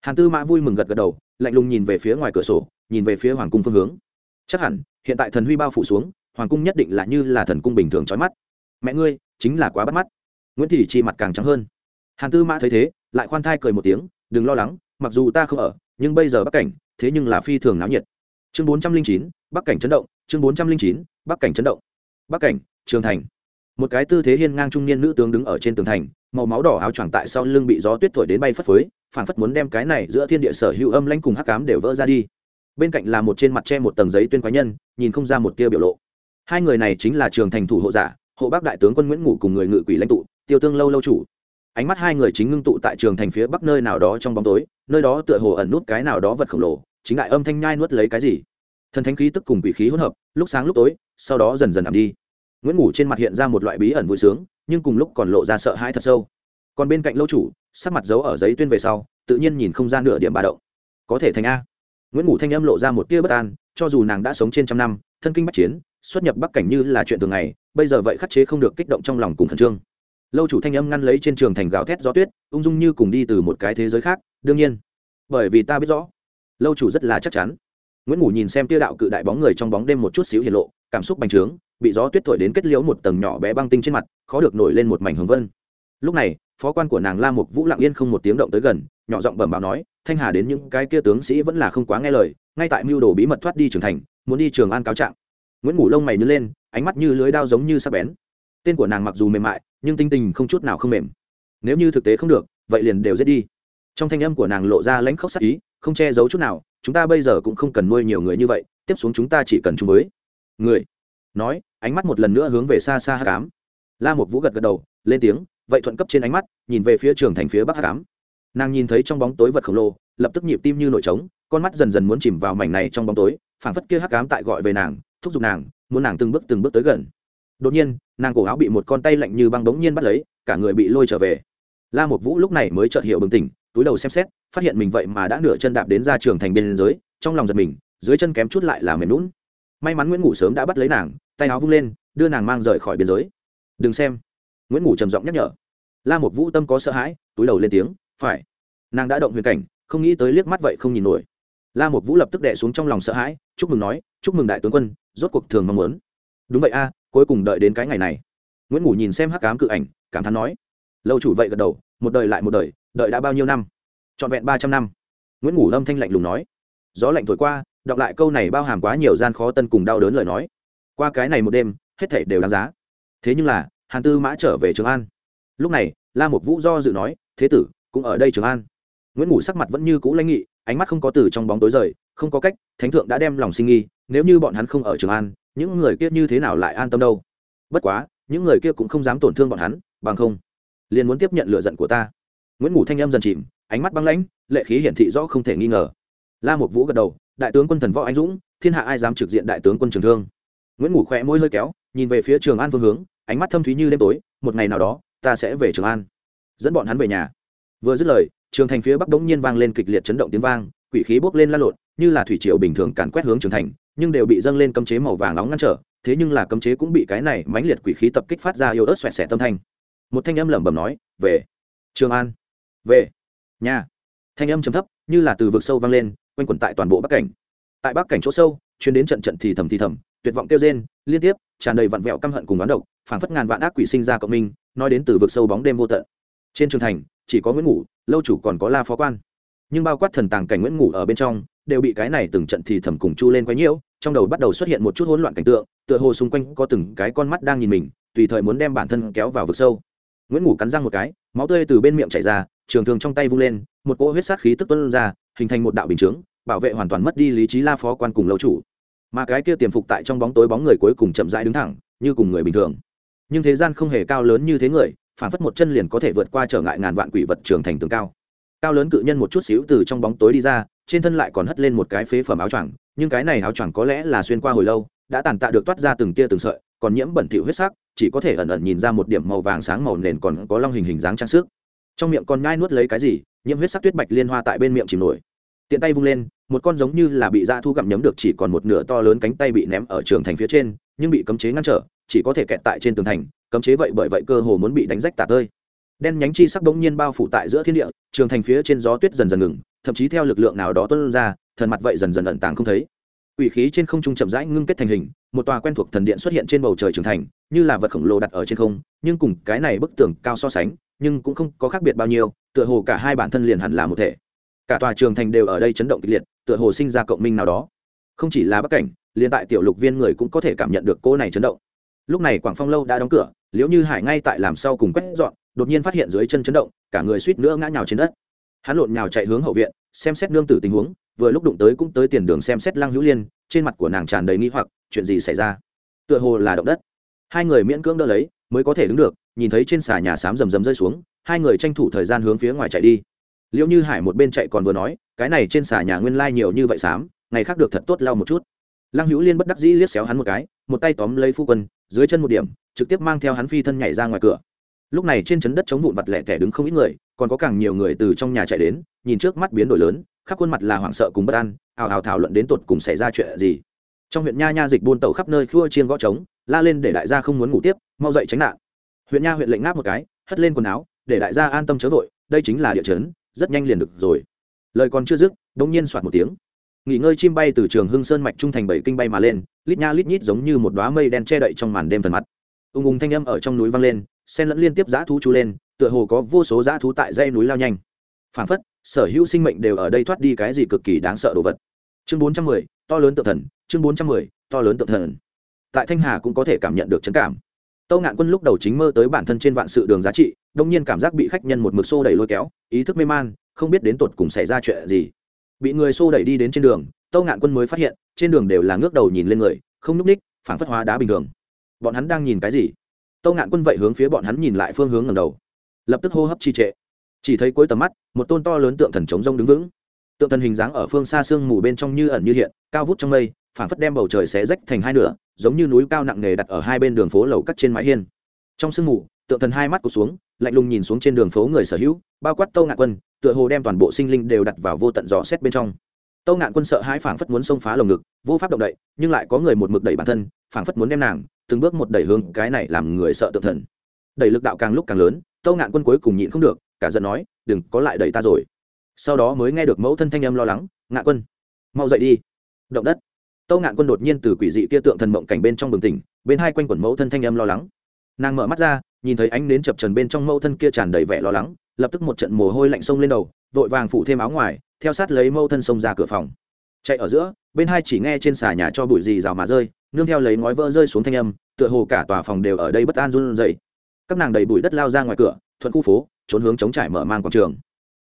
Hàn tư mã vui mừng gật gật đầu, lạnh lùng nhìn về phía ngoài cửa sổ, nhìn về phía hoàng cung phương hướng. Chắc hẳn, hiện tại thần huy bao phủ xuống, hoàng cung nhất định là như là thần cung bình thường trói mắt. Mẹ ngươi, chính là quá bắt mắt. Nguyễn thị chi mặt càng trắng hơn. Hàn tư mã thấy thế, lại khoan thai cười một tiếng, đừng lo lắng, mặc dù ta không ở, nhưng bây giờ bắc cảnh, thế nhưng là phi thường náo nhiệt. Chương bốn trăm linh chín, bắc cảnh chấn động, chương bốn trăm linh chín, bắc cảnh chấn động. Bắc cảnh, trường thành một cái tư thế hiên ngang trung niên nữ tướng đứng ở trên tường thành, màu máu đỏ áo choàng tại sau lưng bị gió tuyết thổi đến bay phất phới, phảng phất muốn đem cái này giữa thiên địa sở hữu âm lãnh cùng hắc cám đều vỡ ra đi. Bên cạnh là một trên mặt che một tầng giấy tuyên quái nhân, nhìn không ra một tia biểu lộ. Hai người này chính là trường thành thủ hộ giả, hộ bác đại tướng quân nguyễn ngủ cùng người ngự quỷ lãnh tụ, tiêu tương lâu lâu chủ. Ánh mắt hai người chính ngưng tụ tại trường thành phía bắc nơi nào đó trong bóng tối, nơi đó tựa hồ ẩn nút cái nào đó vật khổng lồ, chính đại âm thanh nhai nuốt lấy cái gì. Thần thánh khí tức cùng quỷ khí hỗn hợp, lúc sáng lúc tối, sau đó dần dần ảm đi nguyễn ngủ trên mặt hiện ra một loại bí ẩn vui sướng, nhưng cùng lúc còn lộ ra sợ hãi thật sâu. Còn bên cạnh lâu chủ, sắc mặt giấu ở giấy tuyên về sau, tự nhiên nhìn không ra nửa điểm ba động. Có thể thành a. Nguyễn ngủ thanh âm lộ ra một tia bất an, cho dù nàng đã sống trên trăm năm, thân kinh bắc chiến, xuất nhập bắc cảnh như là chuyện thường ngày, bây giờ vậy khắc chế không được kích động trong lòng cùng khẩn trương. Lâu chủ thanh âm ngăn lấy trên trường thành gào thét gió tuyết, ung dung như cùng đi từ một cái thế giới khác, đương nhiên. Bởi vì ta biết rõ, lâu chủ rất là chắc chắn. Nguyễn ngủ nhìn xem tia đạo cự đại bóng người trong bóng đêm một chút xíu hiện lộ, cảm xúc bành trướng bị gió tuyết thổi đến kết liễu một tầng nhỏ bé băng tinh trên mặt, khó được nổi lên một mảnh hồng vân. Lúc này, phó quan của nàng la mục vũ lặng yên không một tiếng động tới gần, nhỏ giọng bẩm báo nói, thanh hà đến những cái kia tướng sĩ vẫn là không quá nghe lời, ngay tại mưu đồ bí mật thoát đi trường thành, muốn đi trường an cáo trạng. Nguyễn ngủ lông mày nhớ lên, ánh mắt như lưới đao giống như sắc bén. Tên của nàng mặc dù mềm mại, nhưng tinh tình không chút nào không mềm. Nếu như thực tế không được, vậy liền đều giết đi. Trong thanh âm của nàng lộ ra lãnh khốc sắc ý, không che giấu chút nào, chúng ta bây giờ cũng không cần nuôi nhiều người như vậy, tiếp xuống chúng ta chỉ cần chung với người. Nói ánh mắt một lần nữa hướng về xa xa Hắc Ám, la một vũ gật gật đầu lên tiếng vậy thuận cấp trên ánh mắt nhìn về phía trường thành phía bắc hắc ám nàng nhìn thấy trong bóng tối vật khổng lồ lập tức nhịp tim như nổi trống con mắt dần dần muốn chìm vào mảnh này trong bóng tối phảng phất kia hắc Ám tại gọi về nàng thúc giục nàng muốn nàng từng bước từng bước tới gần. Đột nhiên nàng cổ áo bị một con tay lạnh như băng đống nhiên bắt lấy cả người bị lôi trở về. La một vũ lúc này mới chợt hiểu bừng tỉnh túi đầu xem xét phát hiện mình vậy mà đã nửa chân đạp đến ra trường thành bên dưới trong lòng giật mình dưới chân kém chút lại là mềm lún may mắn nguyễn ngủ sớm đã bắt lấy nàng tay áo vung lên, đưa nàng mang rời khỏi biên giới. Đừng xem. Nguyễn ngủ trầm giọng nhắc nhở. La một vũ tâm có sợ hãi, túi đầu lên tiếng, phải. Nàng đã động huyền cảnh, không nghĩ tới liếc mắt vậy không nhìn nổi. La một vũ lập tức đẻ xuống trong lòng sợ hãi, chúc mừng nói, chúc mừng đại tướng quân, rốt cuộc thường mong muốn. Đúng vậy a, cuối cùng đợi đến cái ngày này. Nguyễn ngủ nhìn xem hắc cám cự ảnh, cảm thán nói. Lâu chủ vậy gật đầu, một đời lại một đời, đợi đã bao nhiêu năm? Trọn vẹn ba trăm năm. Nguyễn ngủ âm thanh lạnh lùng nói. Gió lạnh thổi qua, đọc lại câu này bao hàm quá nhiều gian khó tân cùng đau đớn lời nói qua cái này một đêm, hết thảy đều đáng giá. Thế nhưng là, hàn tư mã trở về trường an. Lúc này, la Mục vũ do dự nói, thế tử, cũng ở đây trường an. Nguyễn ngủ sắc mặt vẫn như cũ lãnh nghị, ánh mắt không có từ trong bóng tối rời, không có cách, thánh thượng đã đem lòng sinh nghi, nếu như bọn hắn không ở trường an, những người kia như thế nào lại an tâm đâu? Bất quá, những người kia cũng không dám tổn thương bọn hắn, bằng không, liền muốn tiếp nhận lựa giận của ta. Nguyễn ngủ thanh âm dần chìm, ánh mắt băng lãnh, lệ khí hiển thị rõ không thể nghi ngờ. La Mục vũ gật đầu, đại tướng quân thần võ anh dũng, thiên hạ ai dám trực diện đại tướng quân trường thương? Nguyễn ngủ khỏe môi hơi kéo, nhìn về phía trường an phương hướng, ánh mắt thâm thúy như đêm tối, một ngày nào đó, ta sẽ về trường an. Dẫn bọn hắn về nhà. Vừa dứt lời, trường thành phía bắc đống nhiên vang lên kịch liệt chấn động tiếng vang, quỷ khí bốc lên lan lộn, như là thủy triều bình thường càn quét hướng trường thành, nhưng đều bị dâng lên cấm chế màu vàng nóng ngăn trở, thế nhưng là cấm chế cũng bị cái này mãnh liệt quỷ khí tập kích phát ra yếu ớt xoẹt xẻ tâm thanh. Một thanh âm lẩm bẩm nói, về, trường an. Về, nhà. Thanh âm trầm thấp, như là từ vực sâu vang lên, quanh quẩn tại toàn bộ bắc cảnh. Tại bắc cảnh chỗ sâu chuyến đến trận trận thì thầm thì thầm tuyệt vọng kêu rên, liên tiếp, tràn đầy vặn vẹo căm hận cùng oán độc, phảng phất ngàn vạn ác quỷ sinh ra cộng minh, nói đến từ vực sâu bóng đêm vô tận. Trên trường thành, chỉ có nguyễn ngủ, lâu chủ còn có la phó quan. Nhưng bao quát thần tàng cảnh nguyễn ngủ ở bên trong, đều bị cái này từng trận thì thầm cùng chu lên quấy nhiễu, trong đầu bắt đầu xuất hiện một chút hỗn loạn cảnh tượng, tựa hồ xung quanh có từng cái con mắt đang nhìn mình, tùy thời muốn đem bản thân kéo vào vực sâu. Nguyễn ngủ cắn răng một cái, máu tươi từ bên miệng chảy ra, trường thường trong tay vung lên, một cỗ huyết sát khí tức tuân ra, hình thành một đạo bình chướng, bảo vệ hoàn toàn mất đi lý trí la phó quan cùng lâu chủ mà cái kia tiềm phục tại trong bóng tối bóng người cuối cùng chậm rãi đứng thẳng, như cùng người bình thường. Nhưng thế gian không hề cao lớn như thế người, phản phất một chân liền có thể vượt qua trở ngại ngàn vạn quỷ vật trường thành tường cao. Cao lớn cự nhân một chút xíu từ trong bóng tối đi ra, trên thân lại còn hất lên một cái phế phẩm áo choàng, nhưng cái này áo choàng có lẽ là xuyên qua hồi lâu, đã tàn tạ được toát ra từng tia từng sợi, còn nhiễm bẩn thỉu huyết sắc, chỉ có thể ẩn ẩn nhìn ra một điểm màu vàng sáng màu nền còn có long hình hình dáng trang sức. Trong miệng còn nhai nuốt lấy cái gì, nhiễm huyết sắc tuyết bạch liên hoa tại bên miệng chìm nổi tiện tay vung lên, một con giống như là bị da thu gặm nhấm được chỉ còn một nửa to lớn cánh tay bị ném ở trường thành phía trên, nhưng bị cấm chế ngăn trở, chỉ có thể kẹt tại trên tường thành, cấm chế vậy bởi vậy cơ hồ muốn bị đánh rách tả tơi. Đen nhánh chi sắc bỗng nhiên bao phủ tại giữa thiên địa, trường thành phía trên gió tuyết dần dần ngừng, thậm chí theo lực lượng nào đó tuân ra, thần mặt vậy dần dần ẩn tàng không thấy. Ủy khí trên không trung chậm rãi ngưng kết thành hình, một tòa quen thuộc thần điện xuất hiện trên bầu trời trường thành, như là vật khổng lồ đặt ở trên không, nhưng cùng cái này bức tường cao so sánh, nhưng cũng không có khác biệt bao nhiêu, tựa hồ cả hai bản thân liền hẳn là một thể cả tòa trường thành đều ở đây chấn động kịch liệt, tựa hồ sinh ra cộng minh nào đó. Không chỉ là bắc cảnh, liền tại tiểu lục viên người cũng có thể cảm nhận được cô này chấn động. Lúc này quảng phong lâu đã đóng cửa, liễu như hải ngay tại làm sau cùng quét dọn, đột nhiên phát hiện dưới chân chấn động, cả người suýt nữa ngã nhào trên đất. Hắn lộn nhào chạy hướng hậu viện, xem xét nương tử tình huống, vừa lúc đụng tới cũng tới tiền đường xem xét lăng hữu liên, trên mặt của nàng tràn đầy nghi hoặc, chuyện gì xảy ra? Tựa hồ là động đất. Hai người miễn cưỡng đỡ lấy, mới có thể đứng được, nhìn thấy trên xà nhà xám rầm rầm rơi xuống, hai người tranh thủ thời gian hướng phía ngoài chạy đi liệu như hải một bên chạy còn vừa nói, cái này trên xà nhà nguyên lai nhiều như vậy xám, ngày khác được thật tốt lau một chút. Lăng hữu liên bất đắc dĩ liếc xéo hắn một cái, một tay tóm lấy phu quân, dưới chân một điểm, trực tiếp mang theo hắn phi thân nhảy ra ngoài cửa. Lúc này trên trấn đất chống vụn vặt lẻ tẻ đứng không ít người, còn có càng nhiều người từ trong nhà chạy đến, nhìn trước mắt biến đổi lớn, khắp khuôn mặt là hoảng sợ cùng bất an, ào ào thảo luận đến tột cùng xảy ra chuyện gì. Trong huyện nha nha dịch buôn tàu khắp nơi khua chiên gõ trống, la lên để đại gia không muốn ngủ tiếp, mau dậy tránh nạn. Huyện nha huyện lệnh ngáp một cái, hất lên quần áo, để đại gia an tâm chớ vội, đây chính là địa chấn rất nhanh liền được rồi. Lời còn chưa dứt đông nhiên soạt một tiếng. Nghỉ ngơi chim bay từ trường hưng sơn mạch trung thành bảy kinh bay mà lên, lít nha lít nhít giống như một đoá mây đen che đậy trong màn đêm thần mặt. Ung ung thanh âm ở trong núi vang lên sen lẫn liên tiếp giã thú chú lên, tựa hồ có vô số giã thú tại dây núi lao nhanh. Phản phất, sở hữu sinh mệnh đều ở đây thoát đi cái gì cực kỳ đáng sợ đồ vật. Chương bốn trăm mười, to lớn tự thần, chương bốn trăm mười, to lớn tự thần. Tại thanh hà cũng có thể cảm nhận được chấn cảm tâu ngạn quân lúc đầu chính mơ tới bản thân trên vạn sự đường giá trị, đông nhiên cảm giác bị khách nhân một mực xô đẩy lôi kéo, ý thức mê man, không biết đến tột cùng xảy ra chuyện gì. Bị người xô đẩy đi đến trên đường, tâu ngạn quân mới phát hiện, trên đường đều là ngước đầu nhìn lên người, không n ú c ních phản phất hóa đá bình thường. Bọn hắn đang nhìn cái gì? Tâu ngạn quân vậy hướng phía bọn hắn nhìn lại phương hướng ngầm đầu. Lập tức hô hấp trì trệ. Chỉ thấy cuối tầm mắt, một tôn to lớn tượng thần trống rông đứng vững tượng thần hình dáng ở phương xa sương mù bên trong như ẩn như hiện, cao vút trong mây, phảng phất đem bầu trời xé rách thành hai nửa, giống như núi cao nặng nề đặt ở hai bên đường phố lầu cắt trên mái hiên. Trong sương mù, tượng thần hai mắt cụt xuống, lạnh lùng nhìn xuống trên đường phố người sở hữu, bao quát tâu ngạn quân, tựa hồ đem toàn bộ sinh linh đều đặt vào vô tận dò xét bên trong. Tâu ngạn quân sợ hãi phảng phất muốn xông phá lồng ngực, vô pháp động đậy, nhưng lại có người một mực đẩy bản thân, phảng phất muốn đem nàng, từng bước một đẩy hướng cái này làm người sợ tượng thần. Đẩy lực đạo càng lúc càng lớn tâu ngạn quân cuối cùng nhịn không được, cả giận nói, đừng có lại đẩy ta rồi sau đó mới nghe được mẫu thân thanh âm lo lắng, ngạn quân, mau dậy đi. Động đất. Tâu ngạn quân đột nhiên từ quỷ dị kia tượng thần mộng cảnh bên trong bừng tỉnh, bên hai quanh quẩn mẫu thân thanh âm lo lắng. Nàng mở mắt ra, nhìn thấy ánh nến chập trần bên trong mẫu thân kia tràn đầy vẻ lo lắng, lập tức một trận mồ hôi lạnh sông lên đầu, vội vàng phủ thêm áo ngoài, theo sát lấy mẫu thân xông ra cửa phòng. Chạy ở giữa, bên hai chỉ nghe trên xà nhà cho bụi gì rào mà rơi, nương theo lấy ngói vỡ rơi xuống thanh âm, tựa hồ cả tòa phòng đều ở đây bất an run rẩy. Các nàng đầy bụi đất lao ra ngoài cửa, thuận khu phố, trốn hướng chống trải mở mang quảng trường.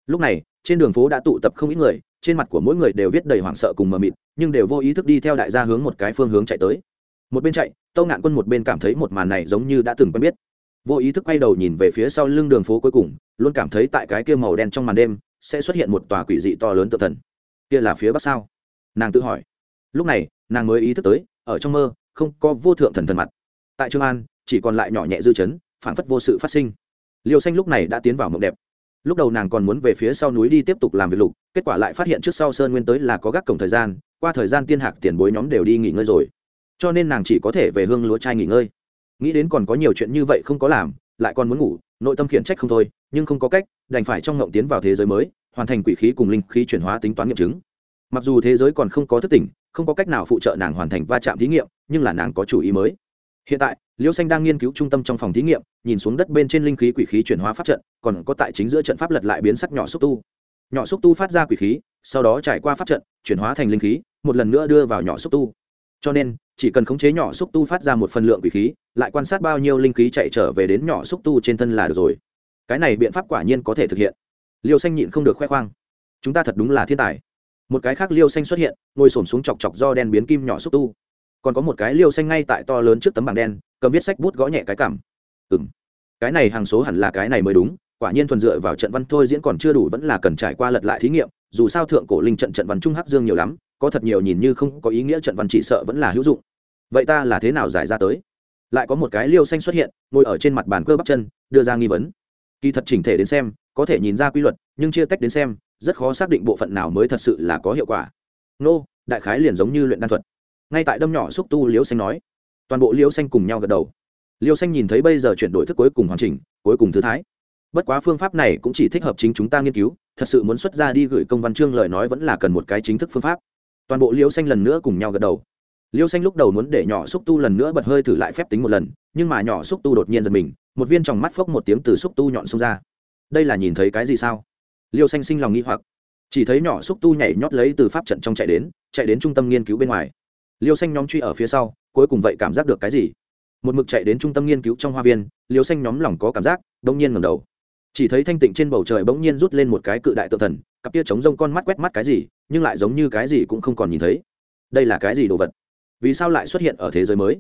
Lúc này trên đường phố đã tụ tập không ít người, trên mặt của mỗi người đều viết đầy hoảng sợ cùng mờ mịt, nhưng đều vô ý thức đi theo đại gia hướng một cái phương hướng chạy tới. Một bên chạy, tâu ngạn quân một bên cảm thấy một màn này giống như đã từng quen biết. Vô ý thức quay đầu nhìn về phía sau lưng đường phố cuối cùng, luôn cảm thấy tại cái kia màu đen trong màn đêm sẽ xuất hiện một tòa quỷ dị to lớn tự thần. Kia là phía bắc sao? Nàng tự hỏi. Lúc này, nàng mới ý thức tới, ở trong mơ, không có vô thượng thần thần mặt. Tại trường an, chỉ còn lại nhỏ nhẹ dư chấn phản phất vô sự phát sinh. Liều xanh lúc này đã tiến vào mộng đẹp lúc đầu nàng còn muốn về phía sau núi đi tiếp tục làm việc lục, kết quả lại phát hiện trước sau sơn nguyên tới là có gác cổng thời gian, qua thời gian tiên hạc tiền bối nhóm đều đi nghỉ ngơi rồi. Cho nên nàng chỉ có thể về hương lúa trai nghỉ ngơi. Nghĩ đến còn có nhiều chuyện như vậy không có làm, lại còn muốn ngủ, nội tâm khiển trách không thôi, nhưng không có cách, đành phải trong ngộng tiến vào thế giới mới, hoàn thành quỷ khí cùng linh khí chuyển hóa tính toán nghiệm chứng. Mặc dù thế giới còn không có thức tỉnh, không có cách nào phụ trợ nàng hoàn thành va chạm thí nghiệm, nhưng là nàng có chủ ý mới. Hiện tại liêu xanh đang nghiên cứu trung tâm trong phòng thí nghiệm, nhìn xuống đất bên trên linh khí quỷ khí chuyển hóa pháp trận, còn có tại chính giữa trận pháp lật lại biến sắc nhỏ xúc tu. Nhỏ xúc tu phát ra quỷ khí, sau đó trải qua pháp trận, chuyển hóa thành linh khí, một lần nữa đưa vào nhỏ xúc tu. Cho nên, chỉ cần khống chế nhỏ xúc tu phát ra một phần lượng quỷ khí, lại quan sát bao nhiêu linh khí chạy trở về đến nhỏ xúc tu trên thân là được rồi. Cái này biện pháp quả nhiên có thể thực hiện. Liêu xanh nhịn không được khoe khoang. Chúng ta thật đúng là thiên tài. Một cái khác liêu xanh xuất hiện, ngồi s ổ m xuống chọc chọc do đen biến kim nhỏ xúc tu còn có một cái liêu xanh ngay tại to lớn trước tấm bảng đen, cầm viết sách bút gõ nhẹ cái cảm. Ừ m cái này hàng số hẳn là cái này mới đúng, quả nhiên thuần dựa vào trận văn thôi diễn còn chưa đủ vẫn là cần trải qua lật lại thí nghiệm, dù sao thượng cổ linh trận trận văn trung hắc dương nhiều lắm, có thật nhiều nhìn như không có ý nghĩa trận văn chỉ sợ vẫn là hữu dụng. Vậy ta là thế nào giải ra tới? Lại có một cái liêu xanh xuất hiện, ngồi ở trên mặt bàn cơ bắp chân, đưa ra nghi vấn. Kỳ thật chỉnh thể đến xem, có thể nhìn ra quy luật, nhưng chia tách đến xem, rất khó xác định bộ phận nào mới thật sự là có hiệu quả. Nô, đại khái liền giống như luyện đan thuật ngay tại đâm nhỏ xúc tu liễu xanh nói, toàn bộ liễu xanh cùng nhau gật đầu. Liêu xanh nhìn thấy bây giờ chuyển đổi thức cuối cùng hoàn chỉnh, cuối cùng thư thái. Bất quá phương pháp này cũng chỉ thích hợp chính chúng ta nghiên cứu, thật sự muốn xuất ra đi gửi công văn chương lời nói vẫn là cần một cái chính thức phương pháp. Toàn bộ liêu xanh lần nữa cùng nhau gật đầu. Liêu xanh lúc đầu muốn để nhỏ xúc tu lần nữa bật hơi thử lại phép tính một lần, nhưng mà nhỏ xúc tu đột nhiên giật mình, một viên tròng mắt phốc một tiếng từ xúc tu nhọn xông ra. Đây là nhìn thấy cái gì sao? Liêu xanh sinh lòng nghi hoặc. Chỉ thấy nhỏ xúc tu nhảy nhót lấy từ pháp trận trong chạy đến chạy đến trung tâm nghiên cứu bên ngoài liêu xanh nhóm truy ở phía sau, cuối cùng vậy cảm giác được cái gì? Một mực chạy đến trung tâm nghiên cứu trong hoa viên, liêu xanh nhóm lòng có cảm giác đông nhiên ngầm đầu. Chỉ thấy thanh tịnh trên bầu trời bỗng nhiên rút lên một cái cự đại tự thần, cặp tia trống rông con mắt quét mắt cái gì, nhưng lại giống như cái gì cũng không còn nhìn thấy. Đây là cái gì đồ vật? Vì sao lại xuất hiện ở thế giới mới?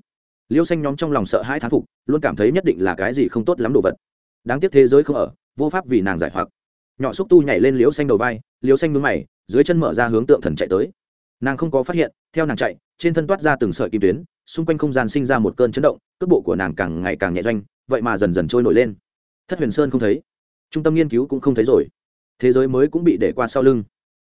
Liêu xanh nhóm trong lòng sợ hai thán phục, luôn cảm thấy nhất định là cái gì không tốt lắm đồ vật. Đáng tiếc thế giới không ở, vô pháp vì nàng giải hoặc. Nhỏ xúc tu nhảy lên liêu xanh đầu vai, liêu xanh mướn mày, dưới chân mở ra hướng tượng thần chạy tới. Nàng không có phát hiện theo nàng chạy, trên thân toát ra từng sợi kim tuyến, xung quanh không gian sinh ra một cơn chấn động, cước bộ của nàng càng ngày càng nhẹ doanh, vậy mà dần dần trôi nổi lên. Thất huyền sơn không thấy. Trung tâm nghiên cứu cũng không thấy rồi. Thế giới mới cũng bị để qua sau lưng.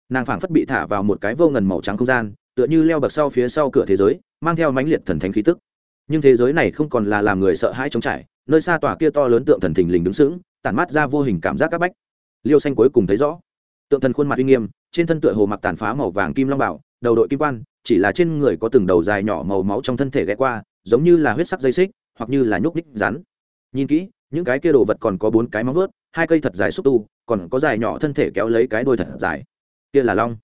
Nàng phảng phất bị thả vào một cái vô ngần màu trắng không gian, tựa như leo bậc sau phía sau cửa thế giới, mang theo mãnh liệt thần thánh khí tức. Nhưng thế giới này không còn là làm người sợ hãi trống trải, nơi xa tòa kia to lớn tượng thần thình lình đứng sững, tản mát ra vô hình cảm giác các bách. Liêu xanh cuối cùng thấy rõ. Tượng thần khuôn mặt uy nghiêm, trên thân tựa hồ mặc tàn phá màu vàng kim long bảo, đầu đội kim quan chỉ là trên người có từng đầu dài nhỏ màu máu trong thân thể ghé qua, giống như là huyết sắc dây xích, hoặc như là nhúc ních rắn. Nhìn kỹ, những cái kia đồ vật còn có bốn cái móng vớt hai cây thật dài xúc tu, còn có dài nhỏ thân thể kéo lấy cái đôi thật dài. Kia là long.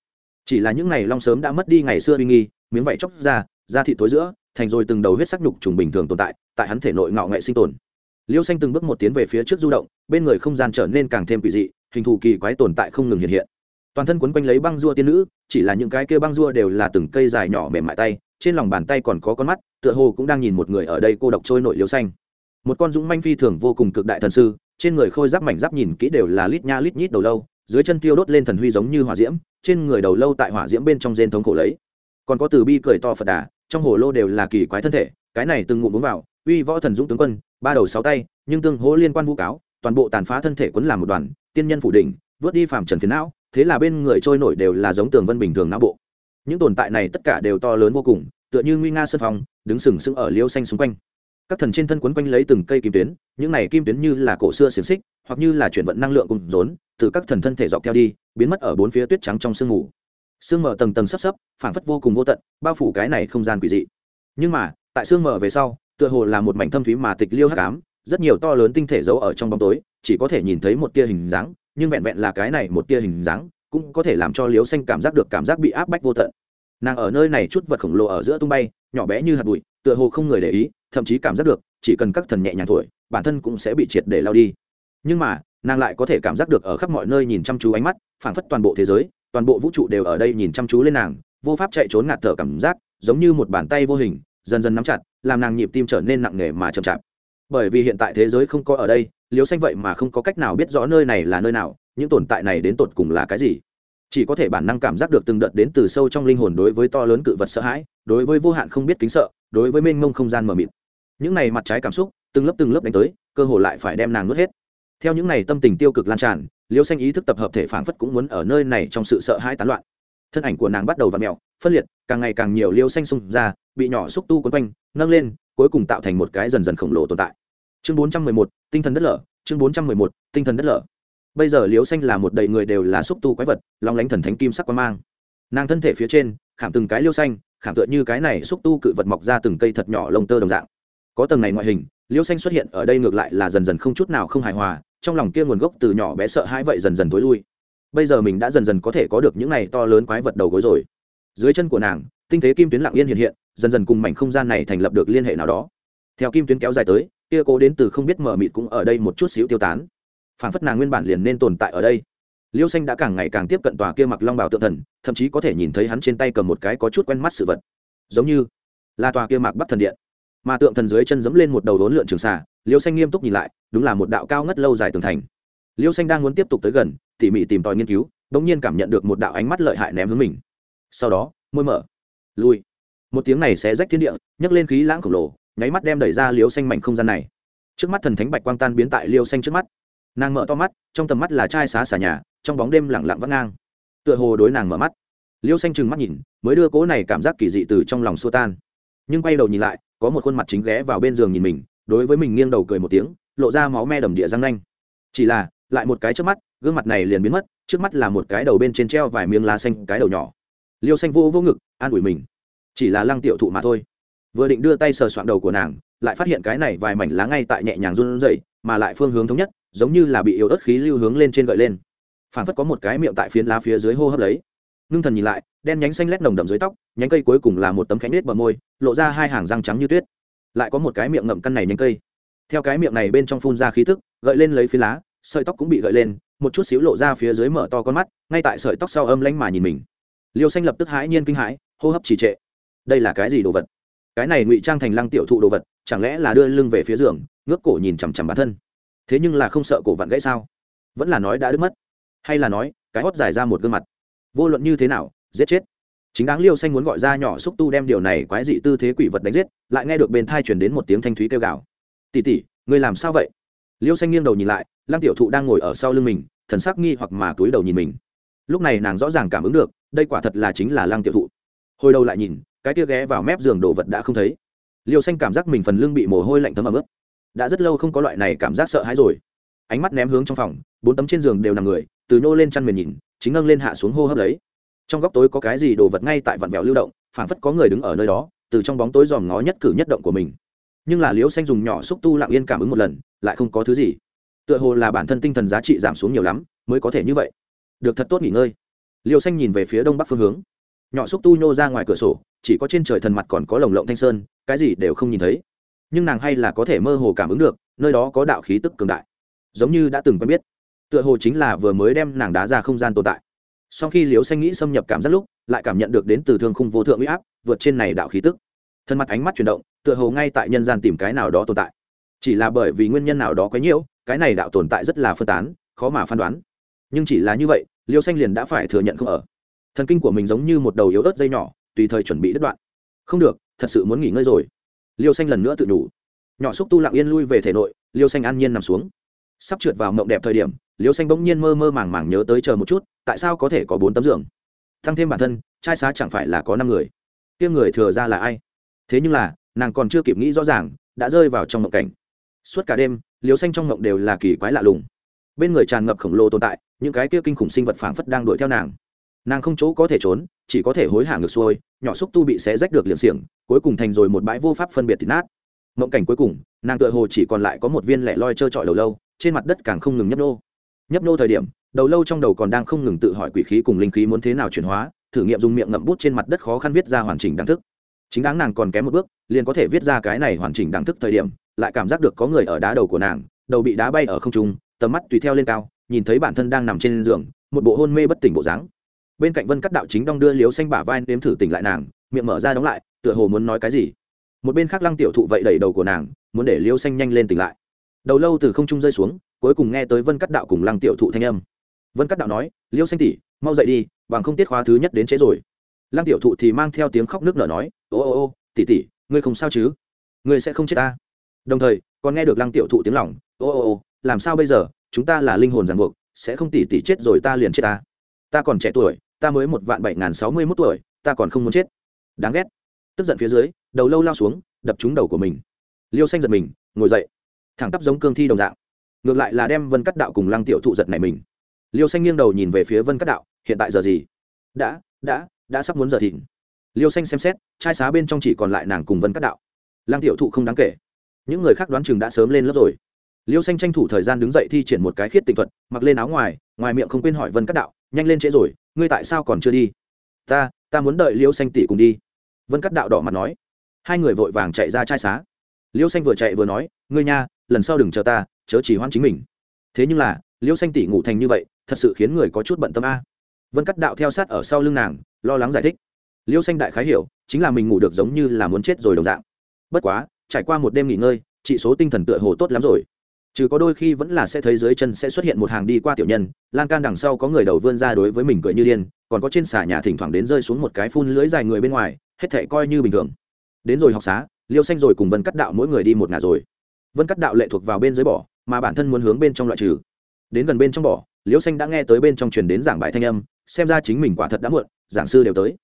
Chỉ là những ngày long sớm đã mất đi ngày xưa uy nghi, miếng vảy chóc ra, da thịt tối giữa, thành rồi từng đầu huyết sắc nhục trùng bình thường tồn tại tại hắn thể nội ngạo nghệ sinh tồn. Liêu xanh từng bước một tiến về phía trước du động, bên người không gian trở nên càng thêm quỷ dị, hình thù kỳ quái tồn tại không ngừng hiện hiện toàn thân quấn quanh lấy băng rua tiên nữ, chỉ là những cái kia băng rua đều là từng cây dài nhỏ mềm mại tay, trên lòng bàn tay còn có con mắt, tựa hồ cũng đang nhìn một người ở đây cô độc trôi nội liêu xanh. Một con dũng manh phi thường vô cùng cực đại thần sư, trên người khôi giáp mảnh giáp nhìn kỹ đều là lít nha lít nhít đầu lâu, dưới chân tiêu đốt lên thần huy giống như hỏa diễm, trên người đầu lâu tại hỏa diễm bên trong rên thống khổ lấy. Còn có từ bi cười to phật đà, trong hồ lô đều là kỳ quái thân thể, cái này từng ngụm uống vào, uy võ thần dũng tướng quân, ba đầu sáu tay, nhưng tương hố liên quan vu cáo, toàn bộ tàn phá thân thể quấn làm một đoàn, tiên nhân phủ đỉnh, vớt đi phàm trần phiến não thế là bên người trôi nổi đều là giống tường vân bình thường não bộ. Những tồn tại này tất cả đều to lớn vô cùng, tựa như nguy nga sân phong đứng sừng sững ở liêu xanh xung quanh. Các thần trên thân quấn quanh lấy từng cây kim tuyến, những này kim tuyến như là cổ xưa xiềng xích, hoặc như là chuyển vận năng lượng cùng rốn, từ các thần thân thể dọc theo đi, biến mất ở bốn phía tuyết trắng trong sương mù. Sương mờ tầng tầng sấp sấp phảng phất vô cùng vô tận, bao phủ cái này không gian quỷ dị. Nhưng mà, tại sương mờ về sau, tựa hồ là một mảnh thâm thúy mà tịch liêu hắc ám, rất nhiều to lớn tinh thể giấu ở trong bóng tối, chỉ có thể nhìn thấy một tia hình dáng nhưng vẹn vẹn là cái này một tia hình dáng cũng có thể làm cho liếu xanh cảm giác được cảm giác bị áp bách vô tận. Nàng ở nơi này chút vật khổng lồ ở giữa tung bay, nhỏ bé như hạt bụi, tựa hồ không người để ý, thậm chí cảm giác được, chỉ cần các thần nhẹ nhàng thổi, bản thân cũng sẽ bị triệt để lao đi. Nhưng mà, nàng lại có thể cảm giác được ở khắp mọi nơi nhìn chăm chú ánh mắt, phảng phất toàn bộ thế giới, toàn bộ vũ trụ đều ở đây nhìn chăm chú lên nàng, vô pháp chạy trốn ngạt thở cảm giác, giống như một bàn tay vô hình, dần dần nắm chặt, làm nàng nhịp tim trở nên nặng nề mà chậm chạp bởi vì hiện tại thế giới không có ở đây liều xanh vậy mà không có cách nào biết rõ nơi này là nơi nào, những tồn tại này đến tột cùng là cái gì. Chỉ có thể bản năng cảm giác được từng đợt đến từ sâu trong linh hồn đối với to lớn cự vật sợ hãi, đối với vô hạn không biết kính sợ, đối với mênh mông không gian mờ mịt. Những này mặt trái cảm xúc, từng lớp từng lớp đánh tới, cơ hồ lại phải đem nàng nuốt hết. Theo những này tâm tình tiêu cực lan tràn, liêu xanh ý thức tập hợp thể phản phất cũng muốn ở nơi này trong sự sợ hãi tán loạn. Thân ảnh của nàng bắt đầu v ặ mẹo phân liệt, càng ngày càng nhiều liêu xanh xung ra, bị nhỏ xúc tu quấn quanh, nâng lên cuối cùng tạo thành một cái dần dần khổng lồ tồn tại. Chương bốn trăm mười một, tinh thần đất lở. Chương bốn trăm mười một, tinh thần đất lở. Bây giờ liễu xanh là một đầy người đều là xúc tu quái vật, long lánh thần thánh kim sắc quang mang. Nàng thân thể phía trên, khảm từng cái liêu xanh, khảm tựa như cái này xúc tu cự vật mọc ra từng cây thật nhỏ lông tơ đồng dạng. Có tầng này ngoại hình liêu xanh xuất hiện ở đây ngược lại là dần dần không chút nào không hài hòa, trong lòng kia nguồn gốc từ nhỏ bé sợ hãi vậy dần dần tối lui. Bây giờ mình đã dần dần có thể có được những này to lớn quái vật đầu gối rồi. Dưới chân của nàng tinh thế kim tuyến lặng yên hiện hiện, dần dần cùng mảnh không gian này thành lập được liên hệ nào đó. Theo kim tuyến kéo dài tới, kia cố đến từ không biết mở mịt cũng ở đây một chút xíu tiêu tán. Phản phất nàng nguyên bản liền nên tồn tại ở đây. Liêu xanh đã càng ngày càng tiếp cận tòa kia mặc long bào tự thần, thậm chí có thể nhìn thấy hắn trên tay cầm một cái có chút quen mắt sự vật. Giống như là tòa kia mạc bắc thần điện. Mà tượng thần dưới chân dẫm lên một đầu đốn lượn trường xà, liêu xanh nghiêm túc nhìn lại, đúng là một đạo cao ngất lâu dài tường thành. Liêu xanh đang muốn tiếp tục tới gần, tỉ mỉ tìm tòi nghiên cứu đ ỗ n g nhiên cảm nhận được một đạo ánh mắt lợi hại ném hướng mình. Sau đó, môi mở lui. Một tiếng này sẽ rách thiên địa, nhấc lên khí lãng khổng lồ, nháy mắt đem đẩy ra liêu xanh mảnh không gian này. Trước mắt thần thánh bạch quang tan biến tại liêu xanh trước mắt. Nàng mở to mắt, trong tầm mắt là chai xá xả nhà, trong bóng đêm lẳng lặng vắt ngang. Tựa hồ đối nàng mở mắt. Liêu xanh trừng mắt nhìn, mới đưa cố này cảm giác kỳ dị từ trong lòng xô tan. Nhưng quay đầu nhìn lại, có một khuôn mặt chính ghé vào bên giường nhìn mình, đối với mình nghiêng đầu cười một tiếng, lộ ra máu me đầm địa răng nanh. Chỉ là, lại một cái trước mắt, gương mặt này liền biến mất, trước mắt là một cái đầu bên trên treo vài miếng lá xanh, cái đầu nhỏ liêu xanh vô vô ngực, an ủi mình. Chỉ là lăng tiểu thụ mà thôi. Vừa định đưa tay sờ soạn đầu của nàng, lại phát hiện cái này vài mảnh lá ngay tại nhẹ nhàng run rẩy, mà lại phương hướng thống nhất, giống như là bị yếu ớt khí lưu hướng lên trên gợi lên. Phản phất có một cái miệng tại phiến lá phía dưới hô hấp lấy. Ngưng thần nhìn lại, đen nhánh xanh lét nồng đậm dưới tóc, nhánh cây cuối cùng là một tấm khánh nết bờ môi, lộ ra hai hàng răng trắng như tuyết. Lại có một cái miệng ngậm căn này nhánh cây. Theo cái miệng này bên trong phun ra khí tức, gợi lên lấy phiến lá, sợi tóc cũng bị gợi lên, một chút xíu lộ ra phía dưới mở to con mắt, ngay tại sợi tóc sau âm lanh mà nhìn mình liêu xanh lập tức hãi nhiên kinh hãi, hô hấp trì trệ. Đây là cái gì đồ vật? Cái này ngụy trang thành lăng tiểu thụ đồ vật, chẳng lẽ là đưa lưng về phía giường, ngước cổ nhìn chằm chằm bản thân? Thế nhưng là không sợ cổ vặn gãy sao? Vẫn là nói đã đứt mất. Hay là nói, cái hót dài ra một gương mặt. Vô luận như thế nào, giết chết. Chính đáng liêu xanh muốn gọi ra nhỏ xúc tu đem điều này quái dị tư thế quỷ vật đánh giết, lại nghe được bên thai chuyển đến một tiếng thanh thúy kêu gào. Tỉ tỉ người làm sao vậy? Liêu xanh nghiêng đầu nhìn lại, lăng tiểu thụ đang ngồi ở sau lưng mình, thần sắc nghi hoặc mà túi đầu nhìn mình. Lúc này nàng rõ ràng cảm ứng được đây quả thật là chính là lăng tiểu thụ. Hồi đầu lại nhìn, cái tia ghé vào mép giường đồ vật đã không thấy. Liêu xanh cảm giác mình phần lưng bị mồ hôi lạnh thấm ẩm ướt. Đã rất lâu không có loại này cảm giác sợ hãi rồi. Ánh mắt ném hướng trong phòng, bốn tấm trên giường đều nằm người, từ nhô lên chăn mền nhìn, chính ngâng lên hạ xuống hô hấp lấy. Trong góc tối có cái gì đồ vật ngay tại vặn vẹo lưu động, phảng phất có người đứng ở nơi đó, từ trong bóng tối dòm ngó nhất cử nhất động của mình. Nhưng là liễu xanh dùng nhỏ xúc tu lặng yên cảm ứng một lần, lại không có thứ gì. Tựa hồ là bản thân tinh thần giá trị giảm xuống nhiều lắm, mới có thể như vậy. Được thật tốt nghỉ ngơi liễu xanh nhìn về phía đông bắc phương hướng. Nhỏ xúc tu nhô ra ngoài cửa sổ, chỉ có trên trời thần mặt còn có lồng lộng thanh sơn, cái gì đều không nhìn thấy. Nhưng nàng hay là có thể mơ hồ cảm ứng được, nơi đó có đạo khí tức cường đại. Giống như đã từng quen biết. Tựa hồ chính là vừa mới đem nàng đá ra không gian tồn tại. Sau khi liều xanh nghĩ xâm nhập cảm giác lúc, lại cảm nhận được đến từ thương khung vô thượng huy áp, vượt trên này đạo khí tức. Thân mặt ánh mắt chuyển động, tựa hồ ngay tại nhân gian tìm cái nào đó tồn tại. Chỉ là bởi vì nguyên nhân nào đó quấy nhiễu cái này đạo tồn tại rất là phân tán, khó mà phán đoán. Nhưng chỉ là như vậy liêu xanh liền đã phải thừa nhận không ở. Thần kinh của mình giống như một đầu yếu ớt dây nhỏ, tùy thời chuẩn bị đứt đoạn. Không được, thật sự muốn nghỉ ngơi rồi. Liêu xanh lần nữa tự đủ nhỏ xúc tu lặng yên lui về thể nội, liêu xanh an nhiên nằm xuống. Sắp trượt vào mộng đẹp thời điểm, liêu xanh bỗng nhiên mơ mơ màng màng nhớ tới chờ một chút, tại sao có thể có bốn tấm giường? Thăng thêm bản thân, trai xá chẳng phải là có năm người. Tiêm người thừa ra là ai? Thế nhưng là, nàng còn chưa kịp nghĩ rõ ràng, đã rơi vào trong mộng cảnh. Suốt cả đêm, Liêu xanh trong mộng đều là kỳ quái lạ lùng bên người tràn ngập khổng lồ tồn tại, những cái kia kinh khủng sinh vật phảng phất đang đuổi theo nàng. Nàng không chỗ có thể trốn, chỉ có thể hối hả ngược xuôi, nhỏ xúc tu bị xé rách được liền xiềng, cuối cùng thành rồi một bãi vô pháp phân biệt thịt nát. Mộng cảnh cuối cùng, nàng tựa hồ chỉ còn lại có một viên lẻ loi trơ trọi đầu lâu, trên mặt đất càng không ngừng nhấp nô. Nhấp nô thời điểm, đầu lâu trong đầu còn đang không ngừng tự hỏi quỷ khí cùng linh khí muốn thế nào chuyển hóa, thử nghiệm dùng miệng ngậm bút trên mặt đất khó khăn viết ra hoàn chỉnh đẳng thức. Chính đáng nàng còn kém một bước, liền có thể viết ra cái này hoàn chỉnh đẳng thức thời điểm, lại cảm giác được có người ở đá đầu của nàng, đầu bị đá bay ở không trung tầm mắt tùy theo lên cao, nhìn thấy bản thân đang nằm trên giường, một bộ hôn mê bất tỉnh bộ dáng. Bên cạnh vân cắt đạo chính đong đưa liếu xanh bả vai nếm thử tỉnh lại nàng, miệng mở ra đóng lại, tựa hồ muốn nói cái gì. Một bên khác lăng tiểu thụ vậy đẩy đầu của nàng, muốn để liếu xanh nhanh lên tỉnh lại. Đầu lâu từ không trung rơi xuống, cuối cùng nghe tới vân cắt đạo cùng lăng tiểu thụ thanh âm. Vân cắt đạo nói liêu xanh tỉ mau dậy đi, bằng không tiết khóa thứ nhất đến trễ rồi. Lăng tiểu thụ thì mang theo tiếng khóc nước nở nói, ô ô ô tỉ tỉ ngươi không sao chứ? Ngươi sẽ không chết ta. Đồng thời, còn nghe được lăng tiểu thụ tiếng lỏng ô ô ô làm sao bây giờ? Chúng ta là linh hồn ràng buộc, sẽ không tỉ tỉ chết rồi ta liền chết ta. Ta còn trẻ tuổi, ta mới một vạn bảy n g h n sáu mươi mốt tuổi, ta còn không muốn chết. Đáng ghét. Tức giận phía dưới, đầu lâu lao xuống, đập trúng đầu của mình. Liêu xanh giật mình, ngồi dậy. Thẳng tắp giống cương thi đồng dạng. Ngược lại là đem vân cắt đạo cùng lăng tiểu thụ giật này mình. Liêu xanh nghiêng đầu nhìn về phía vân cắt đạo, hiện tại giờ gì? Đã đã đã sắp muốn giờ thịnh. Liêu xanh xem xét trai xá bên trong chỉ còn lại nàng cùng vân cắt đạo. Lăng tiểu thụ không đáng kể. Những người khác đoán chừng đã sớm lên lớp rồi liêu xanh tranh thủ thời gian đứng dậy thi triển một cái khiết tịnh thuật, mặc lên áo ngoài ngoài miệng không quên hỏi vân cắt đạo, nhanh lên trễ rồi, ngươi tại sao còn chưa đi? Ta ta muốn đợi liêu xanh tỷ cùng đi. Vân cắt đạo đỏ mặt nói. Hai người vội vàng chạy ra trai xá. Liêu xanh vừa chạy vừa nói, ngươi nha, lần sau đừng chờ ta, chớ chỉ hoan chính mình. Thế nhưng là, liêu xanh tỷ ngủ thành như vậy, thật sự khiến người có chút bận tâm a. Vân cắt đạo theo sát ở sau lưng nàng, lo lắng giải thích. Liêu xanh đại khái hiểu, chính là mình ngủ được giống như là muốn chết rồi đồng dạng. Bất quá, trải qua một đêm nghỉ ngơi trị số tinh thần tựa hồ tốt lắm rồi trừ có đôi khi vẫn là sẽ thấy dưới chân sẽ xuất hiện một hàng đi qua tiểu nhân, lan can đằng sau có người đầu vươn ra đối với mình cười như điên, còn có trên xà nhà thỉnh thoảng đến rơi xuống một cái phun lưới dài người bên ngoài, hết thể coi như bình thường. Đến rồi học xá, liêu xanh rồi cùng vân cắt đạo mỗi người đi một ngả rồi. Vân cắt đạo lệ thuộc vào bên dưới bỏ, mà bản thân muốn hướng bên trong loại trừ. Đến gần bên trong bỏ, liêu xanh đã nghe tới bên trong truyền đến giảng bài thanh âm, xem ra chính mình quả thật đã muộn, giảng sư đều tới.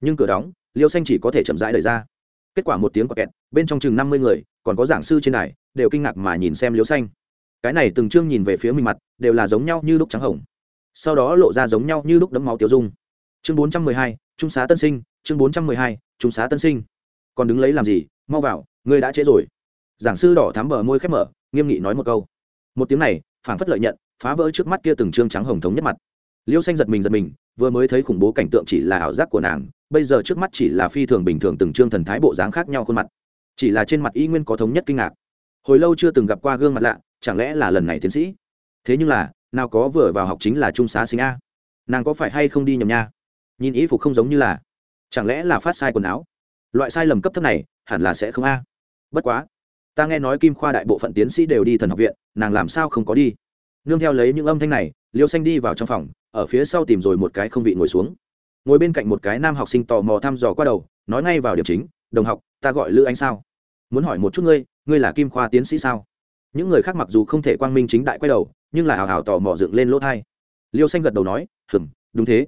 Nhưng cửa đóng, liêu xanh chỉ có thể chậm rãi đời ra. Kết quả một tiếng quả kẹt, bên trong chừng năm mươi người, còn có giảng sư trên này đều kinh ngạc mà nhìn xem liêu xanh cái này từng chương nhìn về phía mình mặt, đều là giống nhau như lúc trắng hồng. Sau đó lộ ra giống nhau như lúc đấm máu tiêu dung. Chương bốn trăm mười hai, trung xá tân sinh, chương bốn trăm mười hai, trung xá tân sinh. Còn đứng lấy làm gì? Mau vào, ngươi đã trễ rồi. Giảng sư đỏ thắm bờ môi khép mở, nghiêm nghị nói một câu. Một tiếng này, phảng phất lợi nhận, phá vỡ trước mắt kia từng trương trắng hồng thống nhất mặt. Liêu xanh giật mình giật mình, vừa mới thấy khủng bố cảnh tượng chỉ là ảo giác của nàng, bây giờ trước mắt chỉ là phi thường bình thường từng trương thần thái bộ dáng khác nhau khuôn mặt. Chỉ là trên mặt y nguyên có thống nhất kinh ngạc. Hồi lâu chưa từng gặp qua gương mặt lạ chẳng lẽ là lần này tiến sĩ? Thế nhưng là, nào có vừa vào học chính là trung xá sinh a. Nàng có phải hay không đi nhầm nha? Nhìn ý phục không giống như là. Chẳng lẽ là phát sai quần áo? Loại sai lầm cấp thấp này, hẳn là sẽ không a. Bất quá, ta nghe nói kim khoa đại bộ phận tiến sĩ đều đi thần học viện, nàng làm sao không có đi? Nương theo lấy những âm thanh này, liêu xanh đi vào trong phòng, ở phía sau tìm rồi một cái không vị ngồi xuống. Ngồi bên cạnh một cái nam học sinh tò mò thăm dò qua đầu, nói ngay vào điểm chính, đồng học, ta gọi lữ anh sao? Muốn hỏi một chút ngươi ngươi là kim khoa tiến sĩ sao? Những người khác mặc dù không thể quang minh chính đại quay đầu, nhưng là hào hào tò mò dựng lên lỗ thai. Liêu xanh gật đầu nói hừm đúng thế.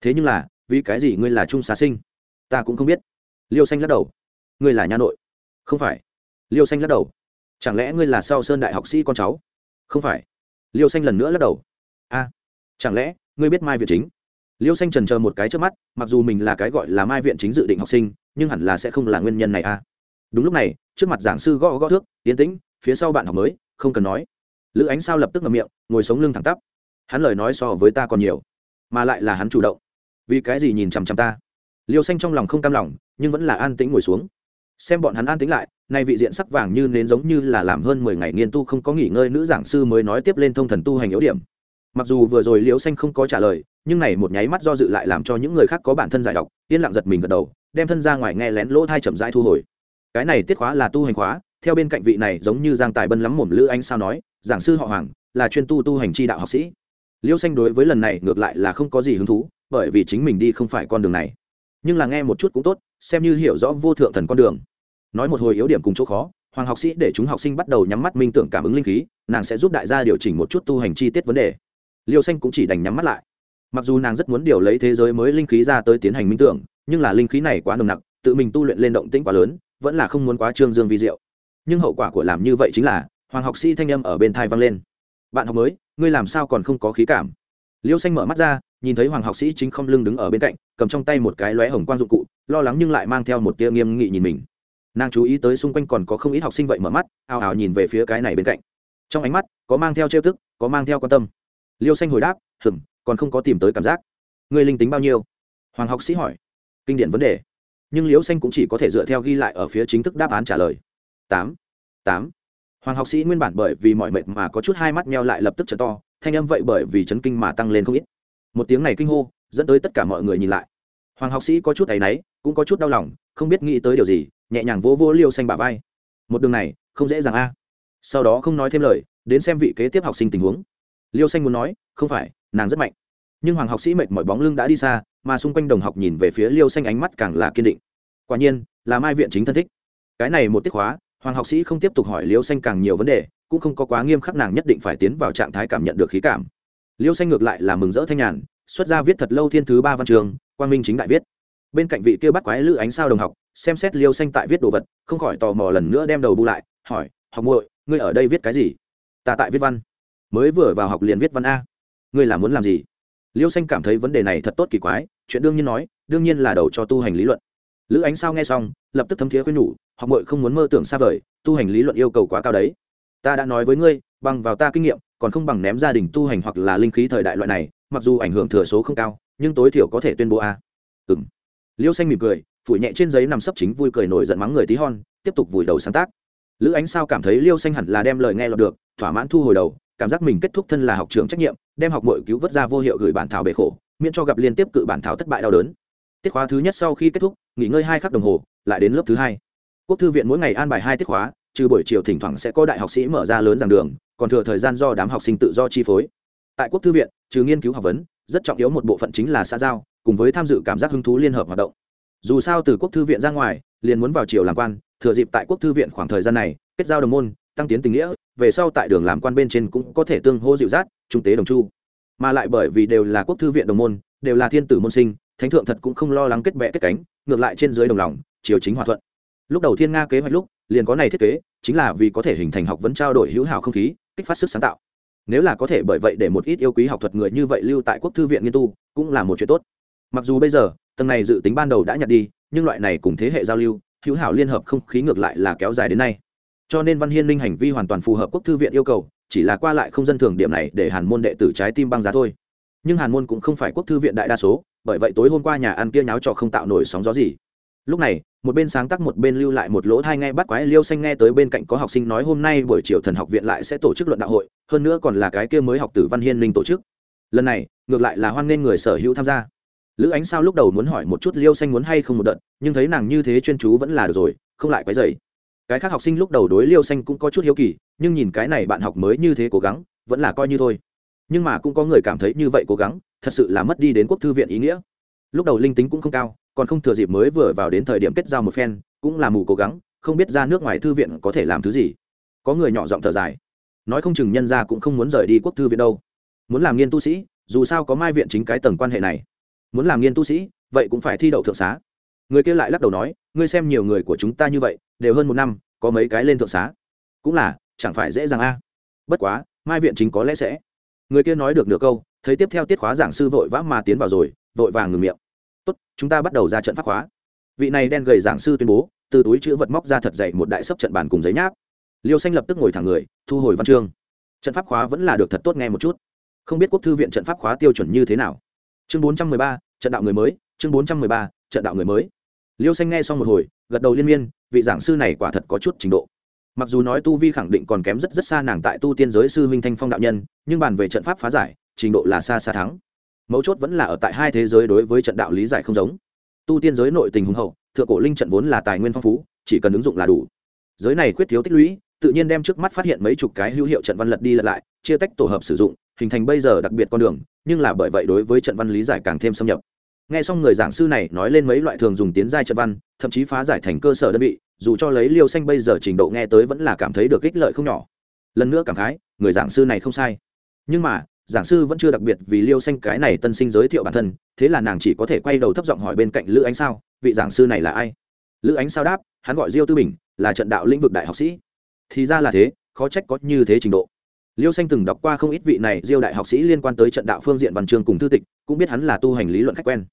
Thế nhưng là, vì cái gì ngươi là trung xá sinh? Ta cũng không biết. Liêu xanh lắc đầu. Ngươi là nha nội. Không phải. Liêu xanh lắc đầu. Chẳng lẽ ngươi là sau sơn đại học sĩ con cháu? Không phải. Liêu xanh lần nữa lắc đầu. A, chẳng lẽ ngươi biết mai viện chính? Liêu xanh trần chờ một cái trước mắt, mặc dù mình là cái gọi là mai viện chính dự định học sinh, nhưng hẳn là sẽ không là nguyên nhân này a. Đúng lúc này, trước mặt giảng sư gõ gõ thước tiến tĩnh phía sau bạn học mới, không cần nói. Lữ ánh sao lập tức ngậm miệng, ngồi sống lưng thẳng tắp. Hắn lời nói so với ta còn nhiều, mà lại là hắn chủ động. Vì cái gì nhìn chằm chằm ta? Liêu xanh trong lòng không cam lòng, nhưng vẫn là an tĩnh ngồi xuống. Xem bọn hắn an tĩnh lại, nay vị diện sắc vàng như nến giống như là làm hơn mười ngày nghiên tu không có nghỉ ngơi nữ giảng sư mới nói tiếp lên thông thần tu hành yếu điểm. Mặc dù vừa rồi liễu xanh không có trả lời, nhưng này một nháy mắt do dự lại làm cho những người khác có bản thân giải độc, yên lặng giật mình gật đầu, đem thân ra ngoài nghe lén lỗ thai chậm rãi thu hồi. Cái này tiết khóa là tu hành khóa theo bên cạnh vị này giống như giang tài bân lắm mồm lữ anh sao nói, giảng sư họ hoàng, là chuyên tu tu hành chi đạo học sĩ. Liêu xanh đối với lần này ngược lại là không có gì hứng thú, bởi vì chính mình đi không phải con đường này. Nhưng là nghe một chút cũng tốt, xem như hiểu rõ vô thượng thần con đường. Nói một hồi yếu điểm cùng chỗ khó, hoàng học sĩ để chúng học sinh bắt đầu nhắm mắt minh tưởng cảm ứng linh khí, nàng sẽ giúp đại gia điều chỉnh một chút tu hành chi tiết vấn đề. Liêu xanh cũng chỉ đành nhắm mắt lại. Mặc dù nàng rất muốn điều lấy thế giới mới linh khí ra tới tiến hành minh tưởng, nhưng là linh khí này quá nồng nặc, tự mình tu luyện lên động tĩnh quá lớn, vẫn là không muốn quá trương dương vi diệu nhưng hậu quả của làm như vậy chính là, hoàng học sĩ thanh âm ở bên thai vang lên. Bạn học mới, ngươi làm sao còn không có khí cảm? Liêu xanh mở mắt ra, nhìn thấy hoàng học sĩ chính không lưng đứng ở bên cạnh, cầm trong tay một cái lóe hồng quang dụng cụ, lo lắng nhưng lại mang theo một tia nghiêm nghị nhìn mình. Nàng chú ý tới xung quanh còn có không ít học sinh vậy mở mắt, ào ào nhìn về phía cái này bên cạnh. Trong ánh mắt, có mang theo trêu tức, có mang theo quan tâm. Liêu xanh hồi đáp hừng còn không có tìm tới cảm giác. Người linh tính bao nhiêu? Hoàng học sĩ hỏi. Kinh điển vấn đề. Nhưng liêu xanh cũng chỉ có thể dựa theo ghi lại ở phía chính thức đáp án trả lời tám tám. Hoàng học sĩ nguyên bản bởi vì mọi mệt mà có chút hai mắt meo lại lập tức trở to, thanh âm vậy bởi vì chấn kinh mà tăng lên không ít. Một tiếng này kinh hô, dẫn tới tất cả mọi người nhìn lại. Hoàng học sĩ có chút áy náy, cũng có chút đau lòng, không biết nghĩ tới điều gì, nhẹ nhàng vỗ vỗ liêu xanh bả vai. Một đường này, không dễ dàng a. Sau đó không nói thêm lời, đến xem vị kế tiếp học sinh tình huống. Liêu xanh muốn nói, không phải, nàng rất mạnh. Nhưng hoàng học sĩ mệt mỏi bóng lưng đã đi xa, mà xung quanh đồng học nhìn về phía liêu xanh ánh mắt càng là kiên định. Quả nhiên, là mai viện chính thân thích. Cái này một tiết hóa hoàng học sĩ không tiếp tục hỏi liêu xanh càng nhiều vấn đề, cũng không có quá nghiêm khắc nàng nhất định phải tiến vào trạng thái cảm nhận được khí cảm. Liêu xanh ngược lại là mừng rỡ thanh nhàn, xuất ra viết thật lâu thiên thứ ba văn trường, quang minh chính đại viết. Bên cạnh vị kia bắt quái lữ ánh sao đồng học, xem xét liêu xanh tại viết đồ vật, không khỏi tò mò lần nữa đem đầu bu lại, hỏi, học muội, ngươi ở đây viết cái gì? Ta tại viết văn. Mới vừa vào học liền viết văn a. Ngươi là muốn làm gì? Liêu xanh cảm thấy vấn đề này thật tốt kỳ quái, chuyện đương nhiên nói, đương nhiên là đầu cho tu hành lý luận lữ ánh sao nghe xong, lập tức thấm thiế khuyên nhủ, học mội không muốn mơ tưởng xa vời, tu hành lý luận yêu cầu quá cao đấy. Ta đã nói với ngươi, bằng vào ta kinh nghiệm, còn không bằng ném gia đình tu hành hoặc là linh khí thời đại loại này, mặc dù ảnh hưởng thừa số không cao, nhưng tối thiểu có thể tuyên bố a. Ừ m liêu xanh mỉm cười, phủi nhẹ trên giấy nằm sấp chính vui cười nổi giận mắng người tí hon, tiếp tục vùi đầu sáng tác. Lữ ánh sao cảm thấy liêu xanh hẳn là đem lời nghe lọt được, thỏa mãn thu hồi đầu, cảm giác mình kết thúc thân là học trường trách nhiệm, đem học mội cứu vớt ra vô hiệu gửi bản thảo bể khổ, miễn cho gặp liên tiếp cự bản thảo thất bại đau đớn tiết khóa thứ nhất sau khi kết thúc, nghỉ ngơi hai khắc đồng hồ, lại đến lớp thứ hai. Quốc thư viện mỗi ngày an bài hai tiết khóa, trừ buổi chiều thỉnh thoảng sẽ có đại học sĩ mở ra lớn giảng đường, còn thừa thời gian do đám học sinh tự do chi phối. Tại quốc thư viện, trừ nghiên cứu học vấn, rất trọng yếu một bộ phận chính là xã giao, cùng với tham dự cảm giác hứng thú liên hợp hoạt động. Dù sao từ quốc thư viện ra ngoài, liền muốn vào triều làm quan, thừa dịp tại quốc thư viện khoảng thời gian này, kết giao đồng môn, tăng tiến tình nghĩa, về sau tại đường làm quan bên trên cũng có thể tương hô dịu dát trung tế đồng chu. Mà lại bởi vì đều là quốc thư viện đồng môn, đều là thiên tử môn sinh thánh thượng thật cũng không lo lắng kết bệ kết cánh, ngược lại trên dưới đồng lòng, triều chính hòa thuận. Lúc đầu thiên nga kế hoạch lúc, liền có này thiết kế, chính là vì có thể hình thành học vấn trao đổi hữu hảo không khí, kích phát sức sáng tạo. Nếu là có thể bởi vậy để một ít yêu quý học thuật người như vậy lưu tại quốc thư viện nghiên tu, cũng là một chuyện tốt. Mặc dù bây giờ, tầng này dự tính ban đầu đã nhặt đi, nhưng loại này cùng thế hệ giao lưu, hữu hảo liên hợp không khí ngược lại là kéo dài đến nay. Cho nên văn hiên linh hành vi hoàn toàn phù hợp quốc thư viện yêu cầu, chỉ là qua lại không dân thường điểm này để hàn môn đệ tử trái tim băng giá thôi nhưng hàn môn cũng không phải quốc thư viện đại đa số, bởi vậy tối hôm qua nhà ăn kia nháo trò không tạo nổi sóng gió gì. Lúc này, một bên sáng tác một bên lưu lại một lỗ thai nghe bắt quái liêu xanh nghe tới bên cạnh có học sinh nói hôm nay buổi chiều thần học viện lại sẽ tổ chức luận đạo hội, hơn nữa còn là cái kia mới học tử văn hiên linh tổ chức. Lần này, ngược lại là hoan nghênh người sở hữu tham gia. Lữ ánh sao lúc đầu muốn hỏi một chút liêu xanh muốn hay không một đợt, nhưng thấy nàng như thế chuyên chú vẫn là được rồi, không lại quấy dày cái khác học sinh lúc đầu đối liêu xanh cũng có chút hiếu kỳ, nhưng nhìn cái này bạn học mới như thế cố gắng, vẫn là coi như thôi nhưng mà cũng có người cảm thấy như vậy cố gắng, thật sự là mất đi đến quốc thư viện ý nghĩa. Lúc đầu linh tính cũng không cao, còn không thừa dịp mới vừa vào đến thời điểm kết giao một phen, cũng là mù cố gắng, không biết ra nước ngoài thư viện có thể làm thứ gì. Có người nhỏ giọng thở dài. Nói không chừng nhân ra cũng không muốn rời đi quốc thư viện đâu. Muốn làm nghiên tu sĩ, dù sao có mai viện chính cái tầng quan hệ này. Muốn làm nghiên tu sĩ, vậy cũng phải thi đậu thượng xá. Người kia lại lắc đầu nói, ngươi xem nhiều người của chúng ta như vậy, đều hơn một năm, có mấy cái lên thượng xá. Cũng là, chẳng phải dễ dàng a. Bất quá, mai viện chính có lẽ sẽ người kia nói được nửa câu, thấy tiếp theo tiết khóa giảng sư vội vã mà tiến vào rồi, vội vàng ngừng miệng. Tốt, chúng ta bắt đầu ra trận pháp khóa. Vị này đen gầy giảng sư tuyên bố, từ túi chữ vật móc ra thật dậy một đại sấp trận bàn cùng giấy nháp. Liêu xanh lập tức ngồi thẳng người, thu hồi văn chương. Trận pháp khóa vẫn là được thật tốt nghe một chút. Không biết quốc thư viện trận pháp khóa tiêu chuẩn như thế nào. Chương bốn trăm mười ba, trận đạo người mới, chương bốn trăm mười ba, trận đạo người mới. Liêu xanh nghe xong một hồi, gật đầu liên miên, vị giảng sư này quả thật có chút trình độ mặc dù nói tu vi khẳng định còn kém rất rất xa nàng tại tu tiên giới sư huynh thanh phong đạo nhân, nhưng bàn về trận pháp phá giải, trình độ là xa xa thắng. Mấu chốt vẫn là ở tại hai thế giới đối với trận đạo lý giải không giống. Tu tiên giới nội tình hùng hậu, thượng cổ linh trận vốn là tài nguyên phong phú, chỉ cần ứng dụng là đủ. Giới này quyết thiếu tích lũy, tự nhiên đem trước mắt phát hiện mấy chục cái hữu hiệu trận văn lật đi lật lại, chia tách tổ hợp sử dụng, hình thành bây giờ đặc biệt con đường, nhưng là bởi vậy đối với trận văn lý giải càng thêm xâm nhập. Nghe xong người giảng sư này nói lên mấy loại thường dùng tiến giai trận văn, thậm chí phá giải thành cơ sở đơn vị dù cho lấy liêu xanh bây giờ trình độ nghe tới vẫn là cảm thấy được ích lợi không nhỏ. Lần nữa cảm khái, người giảng sư này không sai. Nhưng mà, giảng sư vẫn chưa đặc biệt vì liêu xanh cái này tân sinh giới thiệu bản thân, thế là nàng chỉ có thể quay đầu thấp giọng hỏi bên cạnh lữ ánh sao, vị giảng sư này là ai? Lữ ánh sao đáp, hắn gọi diêu tư bình, là trận đạo lĩnh vực đại học sĩ. Thì ra là thế, khó trách có như thế trình độ. Liêu xanh từng đọc qua không ít vị này diêu đại học sĩ liên quan tới trận đạo phương diện văn chương cùng thư tịch, cũng biết hắn là tu hành lý luận khách quen.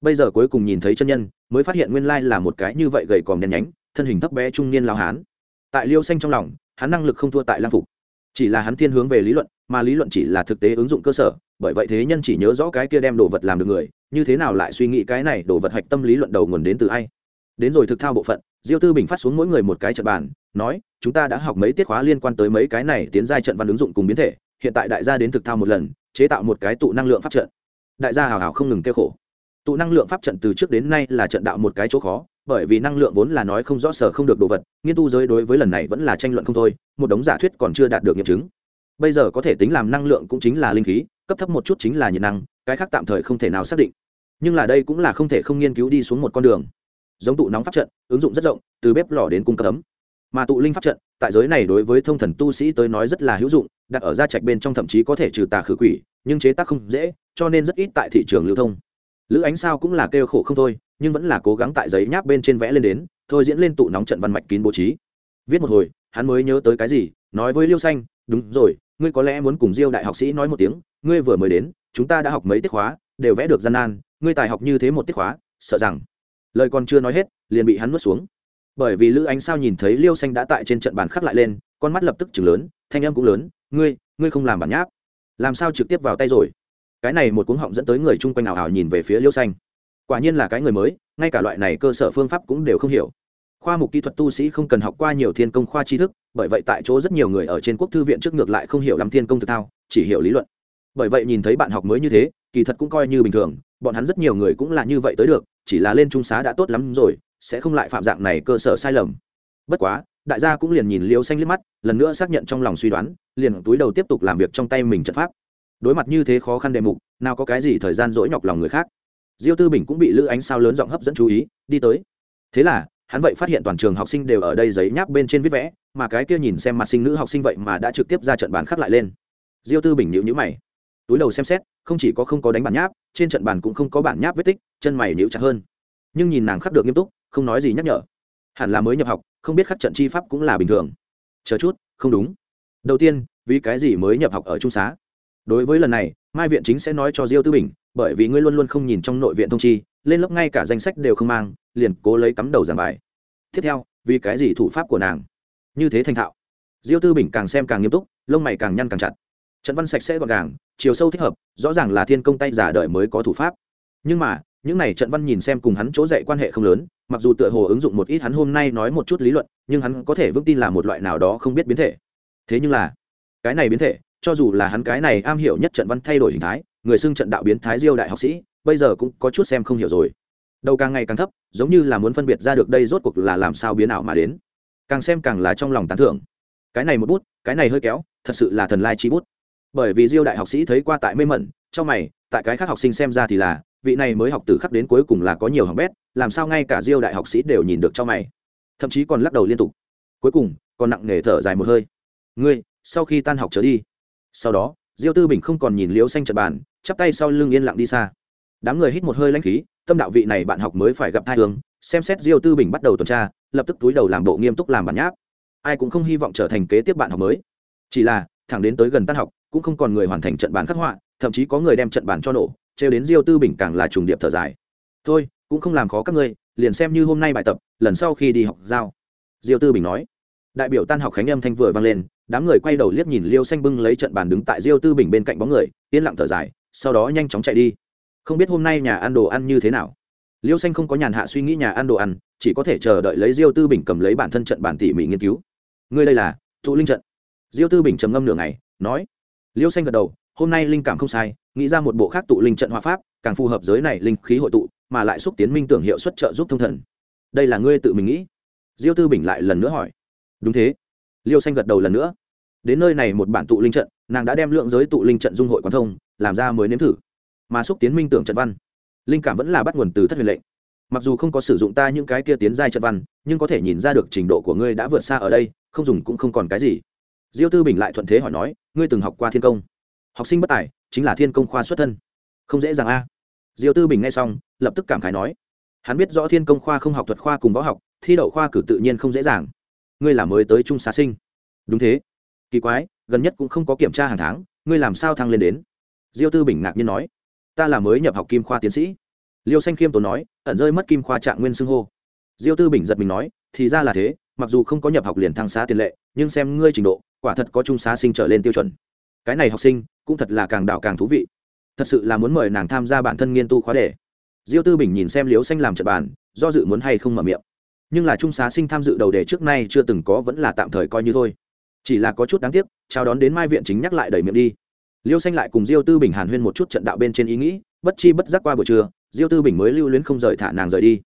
Bây giờ cuối cùng nhìn thấy chân nhân, mới phát hiện nguyên lai là một cái như vậy gầy còm đen nhánh thân hình thấp bé trung niên lao hán. Tại liêu xanh trong lòng, hắn năng lực không thua tại lang phục. Chỉ là hắn thiên hướng về lý luận, mà lý luận chỉ là thực tế ứng dụng cơ sở, bởi vậy thế nhân chỉ nhớ rõ cái kia đem đồ vật làm được người, như thế nào lại suy nghĩ cái này đồ vật hạch tâm lý luận đầu nguồn đến từ ai. Đến rồi thực thao bộ phận, diêu tư bình phát xuống mỗi người một cái trận bàn, nói, chúng ta đã học mấy tiết khóa liên quan tới mấy cái này tiến giai trận văn ứng dụng cùng biến thể, hiện tại đại gia đến thực thao một lần, chế tạo một cái tụ năng lượng pháp trận. Đại gia hào hào không ngừng kêu khổ. Tụ năng lượng pháp trận từ trước đến nay là trận đạo một cái chỗ khó bởi vì năng lượng vốn là nói không rõ sở không được đồ vật, nghiên tu giới đối với lần này vẫn là tranh luận không thôi, một đống giả thuyết còn chưa đạt được nghiệm chứng. Bây giờ có thể tính làm năng lượng cũng chính là linh khí, cấp thấp một chút chính là nhiệt năng, cái khác tạm thời không thể nào xác định. Nhưng là đây cũng là không thể không nghiên cứu đi xuống một con đường. Giống tụ nóng pháp trận, ứng dụng rất rộng, từ bếp lò đến cung cấp ấm. Mà tụ linh pháp trận, tại giới này đối với thông thần tu sĩ tới nói rất là hữu dụng, đặt ở gia trạch bên trong thậm chí có thể trừ tà khử quỷ, nhưng chế tác không dễ, cho nên rất ít tại thị trường lưu thông. Lữ ánh sao cũng là kêu khổ không thôi nhưng vẫn là cố gắng tại giấy nháp bên trên vẽ lên đến, thôi diễn lên tụ nóng trận văn mạch kín bố trí. Viết một hồi, hắn mới nhớ tới cái gì, nói với liêu xanh, đúng rồi, ngươi có lẽ muốn cùng diêu đại học sĩ nói một tiếng, ngươi vừa mới đến, chúng ta đã học mấy tiết khóa, đều vẽ được gian nan, ngươi tài học như thế một tiết khóa, sợ rằng lời còn chưa nói hết, liền bị hắn nuốt xuống. Bởi vì lữ ánh sao nhìn thấy liêu xanh đã tại trên trận bàn khắc lại lên, con mắt lập tức chừng lớn, thanh âm cũng lớn, ngươi ngươi không làm bản nháp. Làm sao trực tiếp vào tay rồi? Cái này một cuống họng dẫn tới người chung quanh nào ảo nhìn về phía liêu xanh quả nhiên là cái người mới, ngay cả loại này cơ sở phương pháp cũng đều không hiểu. Khoa mục kỹ thuật tu sĩ không cần học qua nhiều thiên công khoa tri thức, bởi vậy tại chỗ rất nhiều người ở trên quốc thư viện trước ngược lại không hiểu lắm thiên công thực thao, chỉ hiểu lý luận. Bởi vậy nhìn thấy bạn học mới như thế, kỳ thật cũng coi như bình thường, bọn hắn rất nhiều người cũng là như vậy tới được, chỉ là lên trung xá đã tốt lắm rồi, sẽ không lại phạm dạng này cơ sở sai lầm. Bất quá, đại gia cũng liền nhìn liêu xanh liếc mắt, lần nữa xác nhận trong lòng suy đoán, liền túi đầu tiếp tục làm việc trong tay mình trận pháp. Đối mặt như thế khó khăn đề mục, nào có cái gì thời gian dỗi nhọc lòng người khác diêu tư bình cũng bị lữ ánh sao lớn giọng hấp dẫn chú ý, đi tới. Thế là, hắn vậy phát hiện toàn trường học sinh đều ở đây giấy nháp bên trên viết vẽ, mà cái kia nhìn xem mặt sinh nữ học sinh vậy mà đã trực tiếp ra trận bàn khắc lại lên. Diêu tư bình nhịu nhữ mày. Túi đầu xem xét, không chỉ có không có đánh bản nháp, trên trận bàn cũng không có bản nháp vết tích, chân mày nhịu chặt hơn. Nhưng nhìn nàng khắc được nghiêm túc, không nói gì nhắc nhở. Hẳn là mới nhập học, không biết khắc trận chi pháp cũng là bình thường. Chờ chút, không đúng. Đầu tiên, vì cái gì mới nhập học ở trung xá? Đối với lần này, mai viện chính sẽ nói cho diêu tư bình bởi vì ngươi luôn luôn không nhìn trong nội viện thông chi, lên lớp ngay cả danh sách đều không mang, liền cố lấy cắm đầu giảng bài. Tiếp theo, vì cái gì thủ pháp của nàng? Như thế thành thạo. Diêu tư bình càng xem càng nghiêm túc, lông mày càng nhăn càng chặt. Trận văn sạch sẽ gọn gàng, chiều sâu thích hợp, rõ ràng là thiên công tay giả đời mới có thủ pháp. Nhưng mà, những này trận văn nhìn xem cùng hắn chỗ dạy quan hệ không lớn, mặc dù tựa hồ ứng dụng một ít hắn hôm nay nói một chút lý luận, nhưng hắn có thể vững tin là một loại nào đó không biết biến thể. Thế nhưng là, cái này biến thể, cho dù là hắn cái này am hiểu nhất trận văn thay đổi hình thái người xưng trận đạo biến thái diêu đại học sĩ, bây giờ cũng có chút xem không hiểu rồi. Đầu càng ngày càng thấp, giống như là muốn phân biệt ra được đây rốt cuộc là làm sao biến ảo mà đến. Càng xem càng là trong lòng tán thưởng. Cái này một bút, cái này hơi kéo, thật sự là thần lai chi bút. Bởi vì diêu đại học sĩ thấy qua tại mê mẩn trong mày, tại cái khác học sinh xem ra thì là, vị này mới học từ khắc đến cuối cùng là có nhiều hỏng bét, làm sao ngay cả diêu đại học sĩ đều nhìn được trong mày. Thậm chí còn lắc đầu liên tục. Cuối cùng, còn nặng nề thở dài một hơi. Ngươi, sau khi tan học trở đi. Sau đó, diêu tư bình không còn nhìn liếu xanh trật bàn chắp tay sau lưng yên lặng đi xa. Đám người hít một hơi lãnh khí, tâm đạo vị này bạn học mới phải gặp thai hướng xem xét diêu tư bình bắt đầu tuần tra, lập tức túi đầu làm bộ nghiêm túc làm bản nháp. Ai cũng không hy vọng trở thành kế tiếp bạn học mới. Chỉ là, thẳng đến tới gần tan học, cũng không còn người hoàn thành trận bàn khắc họa, thậm chí có người đem trận bàn cho nổ, trêu đến diêu tư bình càng là trùng điệp thở dài. Thôi, cũng không làm khó các ngươi, liền xem như hôm nay bài tập, lần sau khi đi học giao. Diêu tư bình nói. Đại biểu tan học khánh âm thanh vừa vang lên, đám người quay đầu liếc nhìn liêu xanh bưng lấy trận bàn đứng tại diêu tư bình bên cạnh bóng người, yên lặng thở dài sau đó nhanh chóng chạy đi. Không biết hôm nay nhà ăn đồ ăn như thế nào. Liêu xanh không có nhàn hạ suy nghĩ nhà ăn đồ ăn, chỉ có thể chờ đợi lấy diêu tư bình cầm lấy bản thân trận bản tỉ mỉ nghiên cứu. Ngươi đây là tụ linh trận. Diêu tư bình trầm ngâm nửa ngày, nói. Liêu xanh gật đầu, hôm nay linh cảm không sai, nghĩ ra một bộ khác tụ linh trận hòa pháp, càng phù hợp giới này linh khí hội tụ, mà lại xúc tiến minh tưởng hiệu xuất trợ giúp thông thần. Đây là ngươi tự mình nghĩ. Diêu tư bình lại lần nữa hỏi. Đúng thế. Liêu xanh gật đầu lần nữa. Đến nơi này một bản tụ linh trận, nàng đã đem lượng giới tụ linh trận dung hội quán thông làm ra mới nếm thử. Mà xúc tiến minh tưởng trận văn, linh cảm vẫn là bắt nguồn từ thất huyền lệnh. Mặc dù không có sử dụng ta những cái kia tiến giai trận văn, nhưng có thể nhìn ra được trình độ của ngươi đã vượt xa ở đây, không dùng cũng không còn cái gì. Diêu tư bình lại thuận thế hỏi nói, ngươi từng học qua thiên công? Học sinh bất tài, chính là thiên công khoa xuất thân. Không dễ dàng a. Diêu tư bình nghe xong, lập tức cảm khái nói, hắn biết rõ thiên công khoa không học thuật khoa cùng võ học, thi đậu khoa cử tự nhiên không dễ dàng. Ngươi là mới tới trung xá sinh. Đúng thế. Kỳ quái, gần nhất cũng không có kiểm tra hàng tháng, ngươi làm sao thăng lên đến? Diêu tư bình ngạc nhiên nói, ta là mới nhập học kim khoa tiến sĩ. Liêu xanh khiêm tốn nói, ẩn rơi mất kim khoa trạng nguyên xưng hô. Diêu tư bình giật mình nói, thì ra là thế, mặc dù không có nhập học liền thăng xá tiền lệ, nhưng xem ngươi trình độ, quả thật có trung xá sinh trở lên tiêu chuẩn. Cái này học sinh, cũng thật là càng đảo càng thú vị. Thật sự là muốn mời nàng tham gia bản thân nghiên tu khóa đề. Diêu tư bình nhìn xem liếu xanh làm trật bàn, do dự muốn hay không mở miệng. Nhưng là trung xá sinh tham dự đầu đề trước nay chưa từng có vẫn là tạm thời coi như thôi. Chỉ là có chút đáng tiếc, chào đón đến mai viện chính nhắc lại đẩy miệng đi liêu xanh lại cùng diêu tư bình hàn huyên một chút trận đạo bên trên ý nghĩ, bất chi bất giác qua buổi trưa, diêu tư bình mới lưu luyến không rời thả nàng rời đi.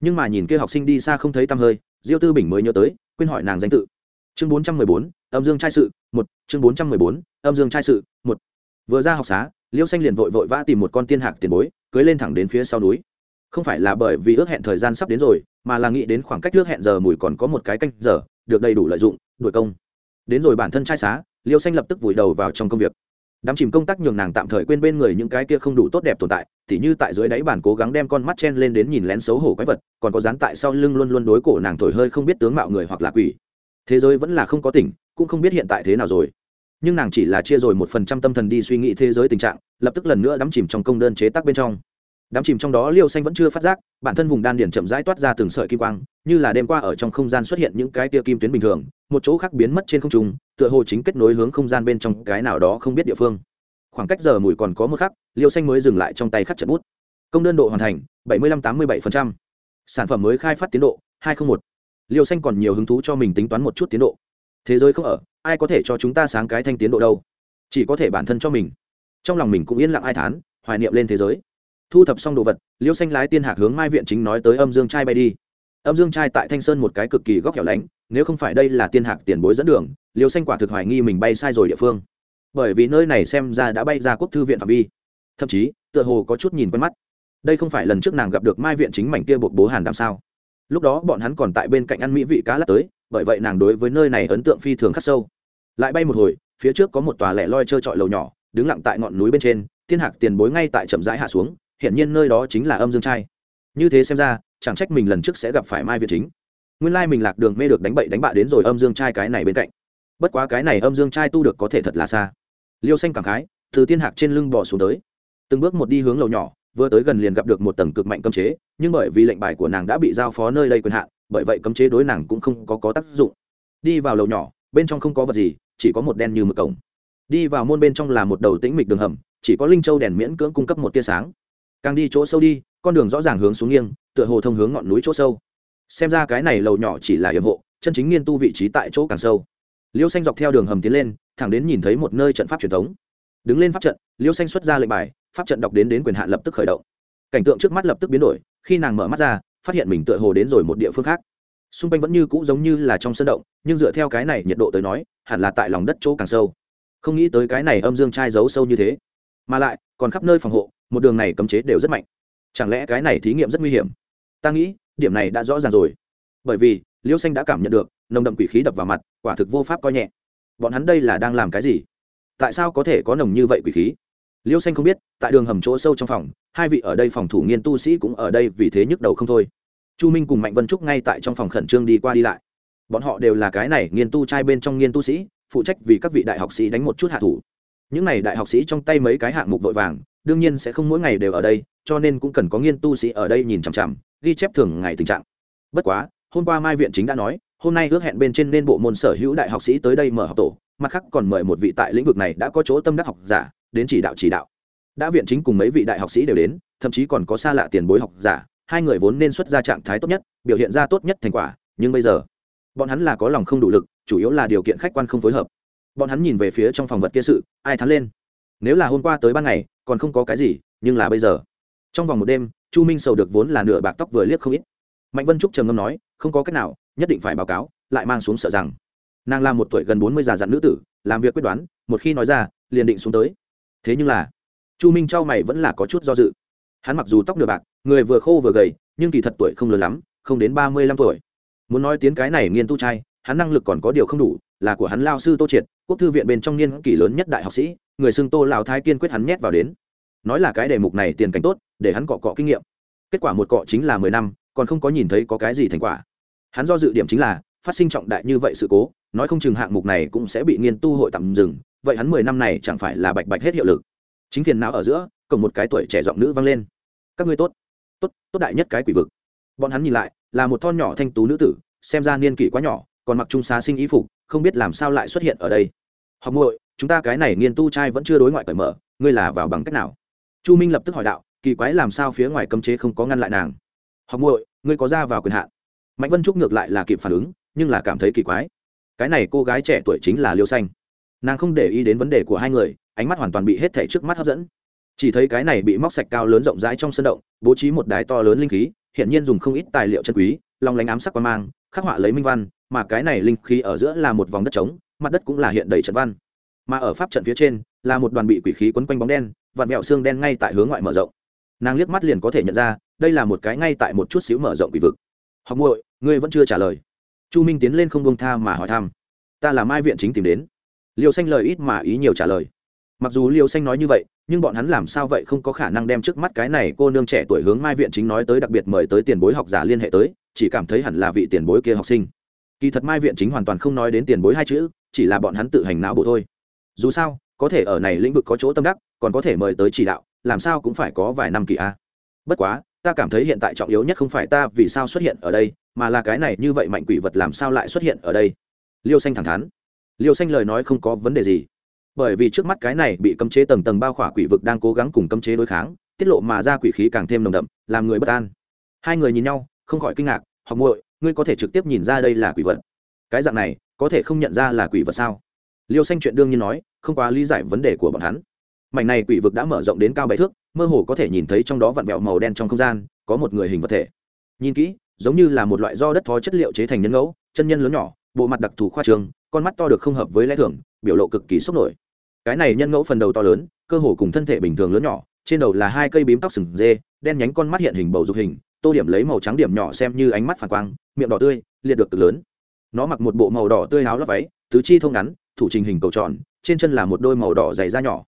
Nhưng mà nhìn kia học sinh đi xa không thấy tăm hơi, diêu tư bình mới nhớ tới, quên hỏi nàng danh tự. Chương bốn trăm mười bốn, âm dương trai sự, một, chương bốn trăm mười bốn, âm dương trai sự, một. Vừa ra học xá, liêu xanh liền vội vội vã tìm một con tiên hạc tiền bối, cưới lên thẳng đến phía sau núi. Không phải là bởi vì ước hẹn thời gian sắp đến rồi, mà là nghĩ đến khoảng cách ước hẹn giờ mùi còn có một cái canh giờ, được đầy đủ lợi dụng, đuổi công. Đến rồi bản thân trai xá, liêu xanh lập tức vùi đầu vào trong công việc đám chìm công tác nhường nàng tạm thời quên bên người những cái kia không đủ tốt đẹp tồn tại, tỉ như tại dưới đáy bàn cố gắng đem con mắt chen lên đến nhìn lén xấu hổ quái vật, còn có dán tại sau lưng luôn luôn đối cổ nàng thổi hơi không biết tướng mạo người hoặc là quỷ. Thế giới vẫn là không có tỉnh, cũng không biết hiện tại thế nào rồi. Nhưng nàng chỉ là chia rồi một phần trăm tâm thần đi suy nghĩ thế giới tình trạng, lập tức lần nữa đắm chìm trong công đơn chế tác bên trong đám chìm trong đó liêu xanh vẫn chưa phát giác, bản thân vùng đan điển chậm rãi toát ra từng sợi kim quang, như là đêm qua ở trong không gian xuất hiện những cái tia kim tuyến bình thường, một chỗ khác biến mất trên không trung, tựa hồ chính kết nối hướng không gian bên trong cái nào đó không biết địa phương. Khoảng cách giờ mùi còn có một khắc, liêu xanh mới dừng lại trong tay khắc trận bút. Công đơn độ hoàn thành, bảy mươi năm tám mươi bảy sản phẩm mới khai phát tiến độ, hai trăm linh một. Liêu xanh còn nhiều hứng thú cho mình tính toán một chút tiến độ. Thế giới không ở, ai có thể cho chúng ta sáng cái thanh tiến độ đâu? Chỉ có thể bản thân cho mình. Trong lòng mình cũng yên lặng ai thán, hoài niệm lên thế giới thu thập xong đồ vật, liêu xanh lái tiên hạc hướng mai viện chính nói tới âm dương trai bay đi. Âm dương trai tại thanh sơn một cái cực kỳ góc hẻo lánh, nếu không phải đây là tiên hạc tiền bối dẫn đường, liêu xanh quả thực hoài nghi mình bay sai rồi địa phương. Bởi vì nơi này xem ra đã bay ra quốc thư viện phạm vi. Thậm chí, tựa hồ có chút nhìn quen mắt. Đây không phải lần trước nàng gặp được mai viện chính mảnh kia buộc bố hàn đàm sao? Lúc đó bọn hắn còn tại bên cạnh ăn mỹ vị cá lát tới, bởi vậy nàng đối với nơi này ấn tượng phi thường khắc sâu. Lại bay một hồi, phía trước có một tòa lẻ loi trơ trọi lầu nhỏ, đứng lặng tại ngọn núi bên trên, tiên hạc tiền bối ngay tại chậm rãi hạ xuống hiện nhiên nơi đó chính là âm dương trai. Như thế xem ra chẳng trách mình lần trước sẽ gặp phải mai việt chính. Nguyên lai mình lạc đường mê được đánh bậy đánh bạ đến rồi âm dương trai cái này bên cạnh. Bất quá cái này âm dương trai tu được có thể thật là xa. Liêu xanh cảm khái từ tiên hạc trên lưng bỏ xuống tới. Từng bước một đi hướng lầu nhỏ vừa tới gần liền gặp được một tầng cực mạnh cấm chế nhưng bởi vì lệnh bài của nàng đã bị giao phó nơi đây quyền hạn bởi vậy cấm chế đối nàng cũng không có, có tác dụng. Đi vào lầu nhỏ bên trong không có vật gì chỉ có một đen như mực cổng. Đi vào môn bên trong là một đầu tĩnh mịch đường hầm chỉ có linh châu đèn miễn cưỡng cung cấp một tia sáng càng đi chỗ sâu đi, con đường rõ ràng hướng xuống nghiêng, tựa hồ thông hướng ngọn núi chỗ sâu. Xem ra cái này lầu nhỏ chỉ là hiểm hộ, chân chính nghiên tu vị trí tại chỗ càng sâu. Liêu xanh dọc theo đường hầm tiến lên, thẳng đến nhìn thấy một nơi trận pháp truyền thống. Đứng lên pháp trận, liêu xanh xuất ra lệnh bài, pháp trận đọc đến đến quyền hạn lập tức khởi động. Cảnh tượng trước mắt lập tức biến đổi, khi nàng mở mắt ra, phát hiện mình tựa hồ đến rồi một địa phương khác. Xung quanh vẫn như cũ giống như là trong sân động, nhưng dựa theo cái này nhiệt độ tới nói, hẳn là tại lòng đất chỗ càng sâu. Không nghĩ tới cái này âm dương trai giấu sâu như thế. Mà lại, còn khắp nơi phòng hộ một đường này cấm chế đều rất mạnh. Chẳng lẽ cái này thí nghiệm rất nguy hiểm? Ta nghĩ, điểm này đã rõ ràng rồi. Bởi vì, liêu xanh đã cảm nhận được, nồng đậm quỷ khí đập vào mặt, quả thực vô pháp coi nhẹ. Bọn hắn đây là đang làm cái gì? Tại sao có thể có nồng như vậy quỷ khí? Liêu xanh không biết, tại đường hầm chỗ sâu trong phòng, hai vị ở đây phòng thủ nghiên tu sĩ cũng ở đây vì thế nhức đầu không thôi. Chu minh cùng mạnh vân trúc ngay tại trong phòng khẩn trương đi qua đi lại. Bọn họ đều là cái này nghiên tu trai bên trong nghiên tu sĩ, phụ trách vì các vị đại học sĩ đánh một chút hạ thủ. Những n à y đại học sĩ trong tay mấy cái hạng mục vội vàng đương nhiên sẽ không mỗi ngày đều ở đây, cho nên cũng cần có nghiên tu sĩ ở đây nhìn chằm chằm, ghi chép thường ngày tình trạng. Bất quá, hôm qua mai viện chính đã nói, hôm nay ước hẹn bên trên nên bộ môn sở hữu đại học sĩ tới đây mở học tổ, mặt khác còn mời một vị tại lĩnh vực này đã có chỗ tâm đắc học giả, đến chỉ đạo chỉ đạo. Đã viện chính cùng mấy vị đại học sĩ đều đến, thậm chí còn có xa lạ tiền bối học giả, hai người vốn nên xuất ra trạng thái tốt nhất, biểu hiện ra tốt nhất thành quả, nhưng bây giờ, bọn hắn là có lòng không đủ lực, chủ yếu là điều kiện khách quan không phối hợp. Bọn hắn nhìn về phía trong phòng vật kia sự, ai thắng lên? Nếu là hôm qua tới ban ngày còn không có cái gì, nhưng là bây giờ. Trong vòng một đêm, chu minh sầu được vốn là nửa bạc tóc vừa liếc không ít. Mạnh vân trúc trầm ngâm nói, không có cách nào, nhất định phải báo cáo, lại mang xuống sợ rằng. Nàng là một tuổi gần bốn mươi già dặn nữ tử, làm việc quyết đoán, một khi nói ra, liền định xuống tới. Thế nhưng là, chu minh trao mày vẫn là có chút do dự. Hắn mặc dù tóc nửa bạc, người vừa khô vừa gầy, nhưng kỳ thật tuổi không lớn lắm, không đến ba mươi lăm tuổi. Muốn nói tiếng cái này nghiên tu trai, hắn năng lực còn có điều không đủ, là của hắn lao sư tô triệt, quốc thư viện bên trong niên kỷ lớn nhất đại học sĩ người xưng tô lào thái kiên quyết hắn nhét vào đến. Nói là cái đề mục này tiền cảnh tốt, để hắn cọ cọ kinh nghiệm. Kết quả một cọ chính là mười năm, còn không có nhìn thấy có cái gì thành quả. Hắn do dự điểm chính là, phát sinh trọng đại như vậy sự cố, nói không chừng hạng mục này cũng sẽ bị nghiên tu hội tạm dừng, vậy hắn mười năm này chẳng phải là bạch bạch hết hiệu lực. Chính phiền não ở giữa cộng một cái tuổi trẻ giọng nữ vang lên. Các ngươi tốt tốt tốt đại nhất cái quỷ vực. Bọn hắn nhìn lại, là một thon nhỏ thanh tú nữ tử, xem ra niên kỷ quá nhỏ, còn mặc trung xá sinh ý phục, không biết làm sao lại xuất hiện ở đây. Học muội chúng ta cái này nghiên tu trai vẫn chưa đối ngoại cởi mở, ngươi là vào bằng cách nào? Chu minh lập tức hỏi đạo, kỳ quái làm sao phía ngoài cấm chế không có ngăn lại nàng? Học muội, ngươi có ra vào quyền hạn. Mạnh vân trúc ngược lại là kịp phản ứng, nhưng là cảm thấy kỳ quái. Cái này cô gái trẻ tuổi chính là liêu xanh. Nàng không để ý đến vấn đề của hai người, ánh mắt hoàn toàn bị hết thảy trước mắt hấp dẫn. Chỉ thấy cái này bị móc sạch cao lớn rộng rãi trong sân động, bố trí một đài to lớn linh khí hiện nhiên dùng không ít tài liệu chân quý lòng lánh ám sắc qua mang, khắc họa lấy minh văn, mà cái này linh khí ở giữa là một vòng đất trống, mặt đất cũng là hiện đầy trận văn mà ở pháp trận phía trên là một đoàn bị quỷ khí quấn quanh bóng đen, vặn vẹo xương đen ngay tại hướng ngoại mở rộng. Nàng liếc mắt liền có thể nhận ra, đây là một cái ngay tại một chút xíu mở rộng quỷ vực. Học muội, ngươi vẫn chưa trả lời. Chu minh tiến lên không bông tha mà hỏi thăm. Ta là mai viện chính tìm đến. Liều xanh lời ít mà ý nhiều trả lời. Mặc dù liều xanh nói như vậy, nhưng bọn hắn làm sao vậy không có khả năng đem trước mắt cái này cô nương trẻ tuổi hướng mai viện chính nói tới, đặc biệt mời tới tiền bối học giả liên hệ tới, chỉ cảm thấy hẳn là vị tiền bối kia học sinh. Kỳ thật mai viện chính hoàn toàn không nói đến tiền bối hai chữ, chỉ là bọn hắn tự hành não bộ thôi dù sao, có thể ở này lĩnh vực có chỗ tâm đắc, còn có thể mời tới chỉ đạo, làm sao cũng phải có vài năm kỳ a. Bất quá, ta cảm thấy hiện tại trọng yếu nhất không phải ta vì sao xuất hiện ở đây, mà là cái này như vậy mạnh quỷ vật làm sao lại xuất hiện ở đây? Liêu xanh thẳng thắn. Liêu xanh lời nói không có vấn đề gì. Bởi vì trước mắt cái này bị cấm chế tầng tầng bao khỏa quỷ vực đang cố gắng cùng cấm chế đối kháng, tiết lộ mà ra quỷ khí càng thêm nồng đậm, làm người bất an. Hai người nhìn nhau, không khỏi kinh ngạc, học muội, ngươi có thể trực tiếp nhìn ra đây là quỷ vật? Cái dạng này, có thể không nhận ra là quỷ vật sao? Liêu xanh chuyện đương nhiên nói, không quá lý giải vấn đề của bọn hắn. Mảnh này quỷ vực đã mở rộng đến cao bảy thước, mơ hồ có thể nhìn thấy trong đó vặn vẹo màu đen trong không gian, có một người hình vật thể. Nhìn kỹ, giống như là một loại do đất thó chất liệu chế thành nhân ngẫu, chân nhân lớn nhỏ, bộ mặt đặc thù khoa trường con mắt to được không hợp với lẽ thường, biểu lộ cực kỳ sốc nổi. Cái này nhân ngẫu phần đầu to lớn, cơ hồ cùng thân thể bình thường lớn nhỏ, trên đầu là hai cây bím tóc sừng dê, đen nhánh con mắt hiện hình bầu dục hình, tô điểm lấy màu trắng điểm nhỏ xem như ánh mắt phản quang, miệng đỏ tươi, liệt được cực lớn. Nó mặc một bộ màu đỏ tươi áo lấp váy, tứ chi thông ngắn thủ trình hình cầu tròn, trên chân là một đôi màu đỏ dày da nhỏ.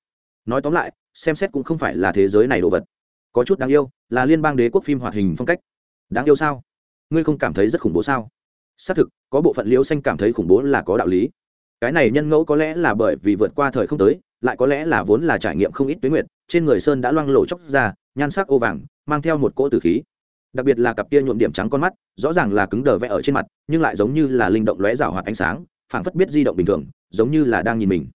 Nói tóm lại, xem xét cũng không phải là thế giới này đồ vật. Có chút đáng yêu, là liên bang đế quốc phim hoạt hình phong cách. Đáng yêu sao? Ngươi không cảm thấy rất khủng bố sao? Xác thực, có bộ phận liêu xanh cảm thấy khủng bố là có đạo lý. Cái này nhân ngẫu có lẽ là bởi vì vượt qua thời không tới, lại có lẽ là vốn là trải nghiệm không ít tuyến nguyệt, trên người sơn đã loang lổ chóc ra, nhan sắc ô vàng, mang theo một cỗ tử khí. Đặc biệt là cặp kia nhuộm điểm trắng con mắt, rõ ràng là cứng đờ vẽ ở trên mặt, nhưng lại giống như là linh động lóe rào hoạt ánh sáng, phảng phất biết di động bình thường giống như là đang nhìn mình.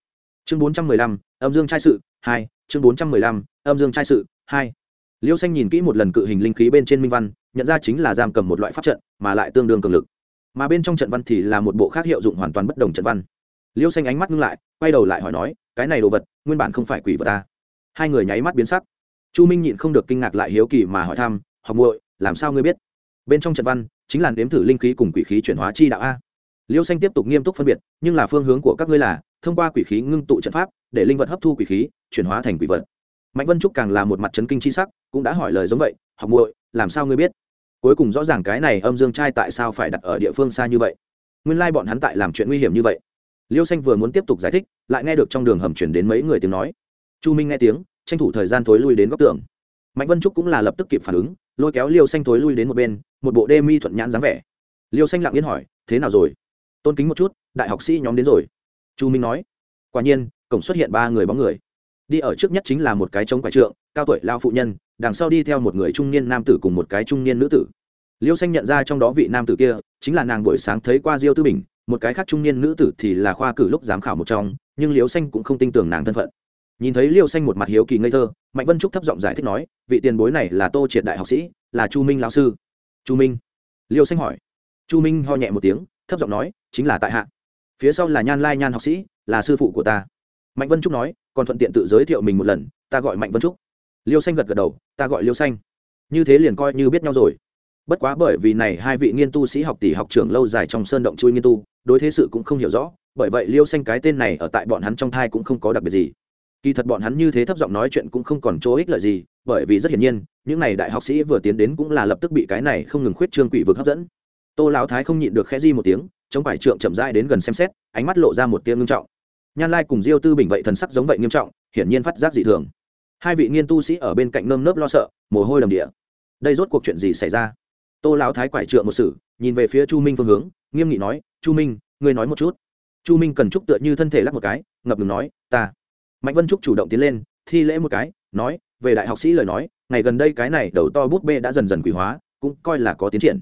Chương bốn trăm mười lăm, âm dương trai sự, hai, chương bốn trăm mười lăm, âm dương trai sự, hai. Liêu xanh nhìn kỹ một lần cự hình linh khí bên trên minh văn, nhận ra chính là giam cầm một loại pháp trận, mà lại tương đương cường lực. Mà bên trong trận văn thì là một bộ khác hiệu dụng hoàn toàn bất đồng trận văn. Liêu xanh ánh mắt ngưng lại, quay đầu lại hỏi nói, cái này đồ vật, nguyên bản không phải quỷ vật ta hai người nháy mắt biến sắc. Chu minh nhịn không được kinh ngạc lại hiếu kỳ mà hỏi thăm, học muội, làm sao ngươi biết? Bên trong trận văn chính là nếm thử linh khí cùng quỷ khí chuyển hóa chi đạo a? Liêu xanh tiếp tục nghiêm túc phân biệt, nhưng là phương hướng của các ngươi là thông qua quỷ khí ngưng tụ trận pháp để linh vật hấp thu quỷ khí, chuyển hóa thành quỷ vật. Mạnh vân trúc càng là một mặt trấn kinh c h i sắc, cũng đã hỏi lời giống vậy, học muội, làm sao ngươi biết? Cuối cùng rõ ràng cái này âm dương trai tại sao phải đặt ở địa phương xa như vậy? Nguyên lai bọn hắn tại làm chuyện nguy hiểm như vậy. Liêu xanh vừa muốn tiếp tục giải thích, lại nghe được trong đường hầm chuyển đến mấy người tiếng nói. Chu minh nghe tiếng, tranh thủ thời gian thối lui đến góc tường. Mạnh vân trúc cũng là lập tức kịp phản ứng, lôi kéo liêu xanh thối lui đến một bên, một bộ đê mi thuận nhãn dáng vẻ. Liêu xanh lặng yên hỏi, thế nào rồi? Tôn kính một chút, đại học sĩ nhóm đến rồi. Chu minh nói, quả nhiên, cổng xuất hiện ba người bóng người. Đi ở trước nhất chính là một cái trống quải trượng, cao tuổi lao phụ nhân, đằng sau đi theo một người trung niên nam tử cùng một cái trung niên nữ tử. Liêu xanh nhận ra trong đó vị nam tử kia, chính là nàng buổi sáng thấy qua diêu tư bình, một cái khác trung niên nữ tử thì là khoa cử lúc giám khảo một trong, nhưng liêu xanh cũng không tin tưởng nàng thân phận. Nhìn thấy liêu xanh một mặt hiếu kỳ ngây thơ, mạnh vân trúc thấp giọng giải thích nói, vị tiền bối này là tô triệt đại học sĩ, là chu minh lão sư. Chu minh. Liêu xanh hỏi. Chu minh ho nhẹ một tiếng, thấp giọng nói chính là tại hạ. Phía sau là nhan lai nhan học sĩ, là sư phụ của ta. Mạnh vân trúc nói, còn thuận tiện tự giới thiệu mình một lần, ta gọi mạnh vân trúc. Liêu xanh gật gật đầu, ta gọi liêu xanh. Như thế liền coi như biết nhau rồi. Bất quá bởi vì này hai vị nghiên tu sĩ học tỷ học trưởng lâu dài trong sơn động chui nghiên tu, đối thế sự cũng không hiểu rõ, bởi vậy liêu xanh cái tên này ở tại bọn hắn trong thai cũng không có đặc biệt gì. Kỳ thật bọn hắn như thế thấp giọng nói chuyện cũng không còn chỗ ích lợi gì, bởi vì rất hiển nhiên, những n à y đại học sĩ vừa tiến đến cũng là lập tức bị cái này không ngừng khuyết trương quỷ vực hấp dẫn. Tô lão thái không nhịn được khẽ di một tiếng chống phải trượng chậm rãi đến gần xem xét, ánh mắt lộ ra một tia ngưng trọng. Nhan lai cùng diêu tư bình vậy thần sắc giống vậy nghiêm trọng, hiển nhiên phát giác dị thường. Hai vị nghiên tu sĩ ở bên cạnh nơm nớp lo sợ, mồ hôi đầm địa. Đây rốt cuộc chuyện gì xảy ra? Tô lão thái quải trượng một sử nhìn về phía chu minh phương hướng, nghiêm nghị nói, chu minh, ngươi nói một chút. Chu minh cần trúc tựa như thân thể lắc một cái, ngập ngừng nói, ta. Mạnh vân trúc chủ động tiến lên, thi lễ một cái, nói, về đại học sĩ lời nói, ngày gần đây cái này đầu to bút bê đã dần dần quỷ hóa, cũng coi là có tiến triển.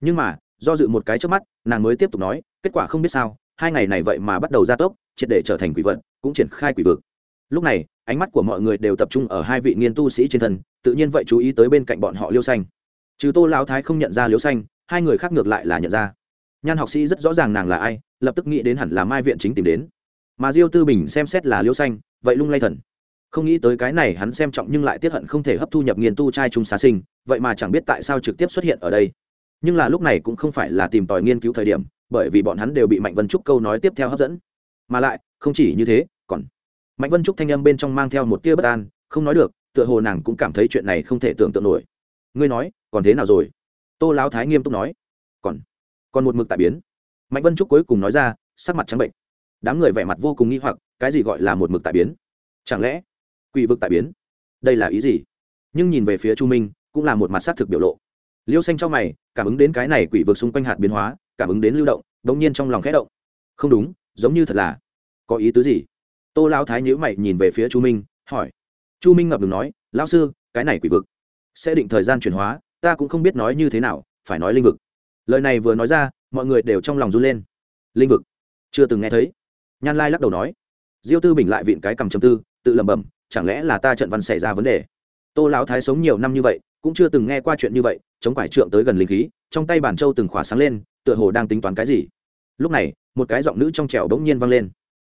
Nhưng mà do dự một cái trước mắt, nàng mới tiếp tục nói, kết quả không biết sao, hai ngày này vậy mà bắt đầu gia tốc, triệt để trở thành quỷ vật, cũng triển khai quỷ vực. Lúc này, ánh mắt của mọi người đều tập trung ở hai vị nghiên tu sĩ trên thân, tự nhiên vậy chú ý tới bên cạnh bọn họ liêu xanh. Trừ tô lão thái không nhận ra liêu xanh, hai người khác ngược lại là nhận ra. Nhan học sĩ rất rõ ràng nàng là ai, lập tức nghĩ đến hẳn là mai viện chính tìm đến. Mà diêu tư bình xem xét là liêu xanh, vậy lung lay thần. Không nghĩ tới cái này hắn xem trọng nhưng lại tiết hận không thể hấp thu nhập nghiên tu trai trung xá sinh, vậy mà chẳng biết tại sao trực tiếp xuất hiện ở đây nhưng là lúc này cũng không phải là tìm tòi nghiên cứu thời điểm, bởi vì bọn hắn đều bị mạnh vân trúc câu nói tiếp theo hấp dẫn. Mà lại, không chỉ như thế, còn mạnh vân trúc thanh âm bên trong mang theo một tia bất an, không nói được, tựa hồ nàng cũng cảm thấy chuyện này không thể tưởng tượng nổi. Ngươi nói, còn thế nào rồi? Tô lão thái nghiêm túc nói. Còn còn một mực tại biến. Mạnh vân trúc cuối cùng nói ra, sắc mặt trắng bệnh. Đám người vẻ mặt vô cùng nghi hoặc, cái gì gọi là một mực tại biến? Chẳng lẽ quỷ vực tại biến? Đây là ý gì? Nhưng nhìn về phía chu minh, cũng là một mặt xác thực biểu lộ liêu xanh cho mày, cảm ứng đến cái này quỷ vực xung quanh hạt biến hóa, cảm ứng đến lưu động đ ỗ n g nhiên trong lòng khẽ động. Không đúng, giống như thật là. Có ý tứ gì? Tô lao thái nhữ mày nhìn về phía chu minh, hỏi. Chu minh ngập ngừng nói lao sư, cái này quỷ vực sẽ định thời gian chuyển hóa, ta cũng không biết nói như thế nào, phải nói linh vực. Lời này vừa nói ra, mọi người đều trong lòng run lên. Linh vực? Chưa từng nghe thấy. Nhan lai lắc đầu nói. Diêu tư bình lại vịn cái cầm chầm tư, tự lẩm bẩm, chẳng lẽ là ta trận văn xảy ra vấn đề? Tô lão thái sống nhiều năm như vậy cũng chưa từng nghe qua chuyện như vậy, chống quải trượng tới gần linh khí, trong tay bản châu từng khỏa sáng lên, tựa hồ đang tính toán cái gì. Lúc này, một cái giọng nữ trong trẻo đống nhiên vang lên.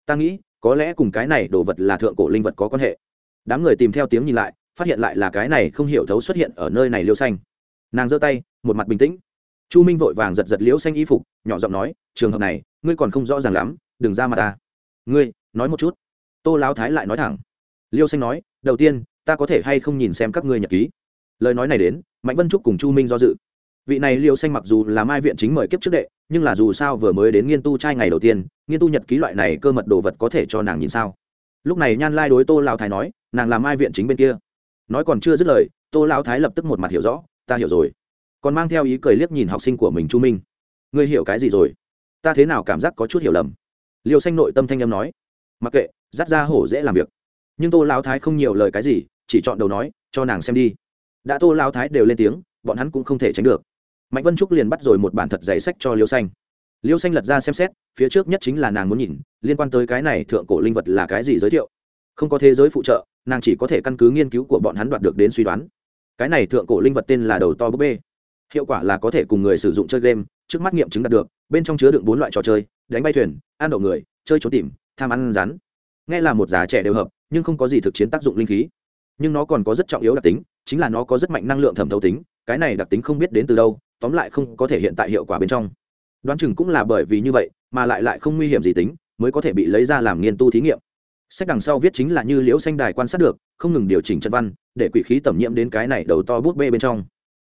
Ta nghĩ, có lẽ cùng cái này đồ vật là thượng cổ linh vật có quan hệ. Đám người tìm theo tiếng nhìn lại, phát hiện lại là cái này không hiểu thấu xuất hiện ở nơi này liêu xanh. Nàng giơ tay, một mặt bình tĩnh. Chu minh vội vàng giật giật liễu xanh y phục, nhỏ giọng nói, trường hợp này, ngươi còn không rõ ràng lắm, đừng ra mặt ta. Ngươi, nói một chút. Tô lão thái lại nói thẳng. Liêu xanh nói, đầu tiên, ta có thể hay không nhìn xem các ngươi nhật ký? Lời nói này đến, mạnh vân trúc cùng chu minh do dự. Vị này liêu xanh mặc dù là mai viện chính mời kiếp trước đệ, nhưng là dù sao vừa mới đến nghiên tu trai ngày đầu tiên, nghiên tu nhật ký loại này cơ mật đồ vật có thể cho nàng nhìn sao? Lúc này nhan lai đối tô lão thái nói, nàng là mai viện chính bên kia. Nói còn chưa dứt lời, tô lão thái lập tức một mặt hiểu rõ, ta hiểu rồi. Còn mang theo ý cười liếc nhìn học sinh của mình chu minh. Ngươi hiểu cái gì rồi? Ta thế nào cảm giác có chút hiểu lầm? Liêu xanh nội tâm thanh âm nói, mặc kệ dắt ra hổ dễ làm việc. Nhưng tô lao thái không nhiều lời cái gì, chỉ chọn đầu nói, cho nàng xem đi đã tô lao thái đều lên tiếng, bọn hắn cũng không thể tránh được. Mạnh vân trúc liền bắt rồi một bản thật giày sách cho liêu xanh. Liêu xanh lật ra xem xét, phía trước nhất chính là nàng muốn nhìn, liên quan tới cái này thượng cổ linh vật là cái gì giới thiệu. Không có thế giới phụ trợ, nàng chỉ có thể căn cứ nghiên cứu của bọn hắn đoạt được đến suy đoán. Cái này thượng cổ linh vật tên là đầu to búp bê. Hiệu quả là có thể cùng người sử dụng chơi game, trước mắt nghiệm chứng đạt được, bên trong chứa đựng bốn loại trò chơi, đánh bay thuyền, ăn đậu người, chơi trốn tìm, tham ăn rắn. Nghe là một giá trẻ đều hợp, nhưng không có gì thực chiến tác dụng linh khí. Nhưng nó còn có rất trọng yếu đặc tính chính là nó có rất mạnh năng lượng thẩm thấu tính, cái này đặc tính không biết đến từ đâu, tóm lại không có thể hiện tại hiệu quả bên trong. Đoán chừng cũng là bởi vì như vậy, mà lại lại không nguy hiểm gì tính, mới có thể bị lấy ra làm nghiên tu thí nghiệm. Sách đằng sau viết chính là như liễu xanh đài quan sát được, không ngừng điều chỉnh chân văn, để quỷ khí tẩm nhiễm đến cái này đầu to bút bê bên trong.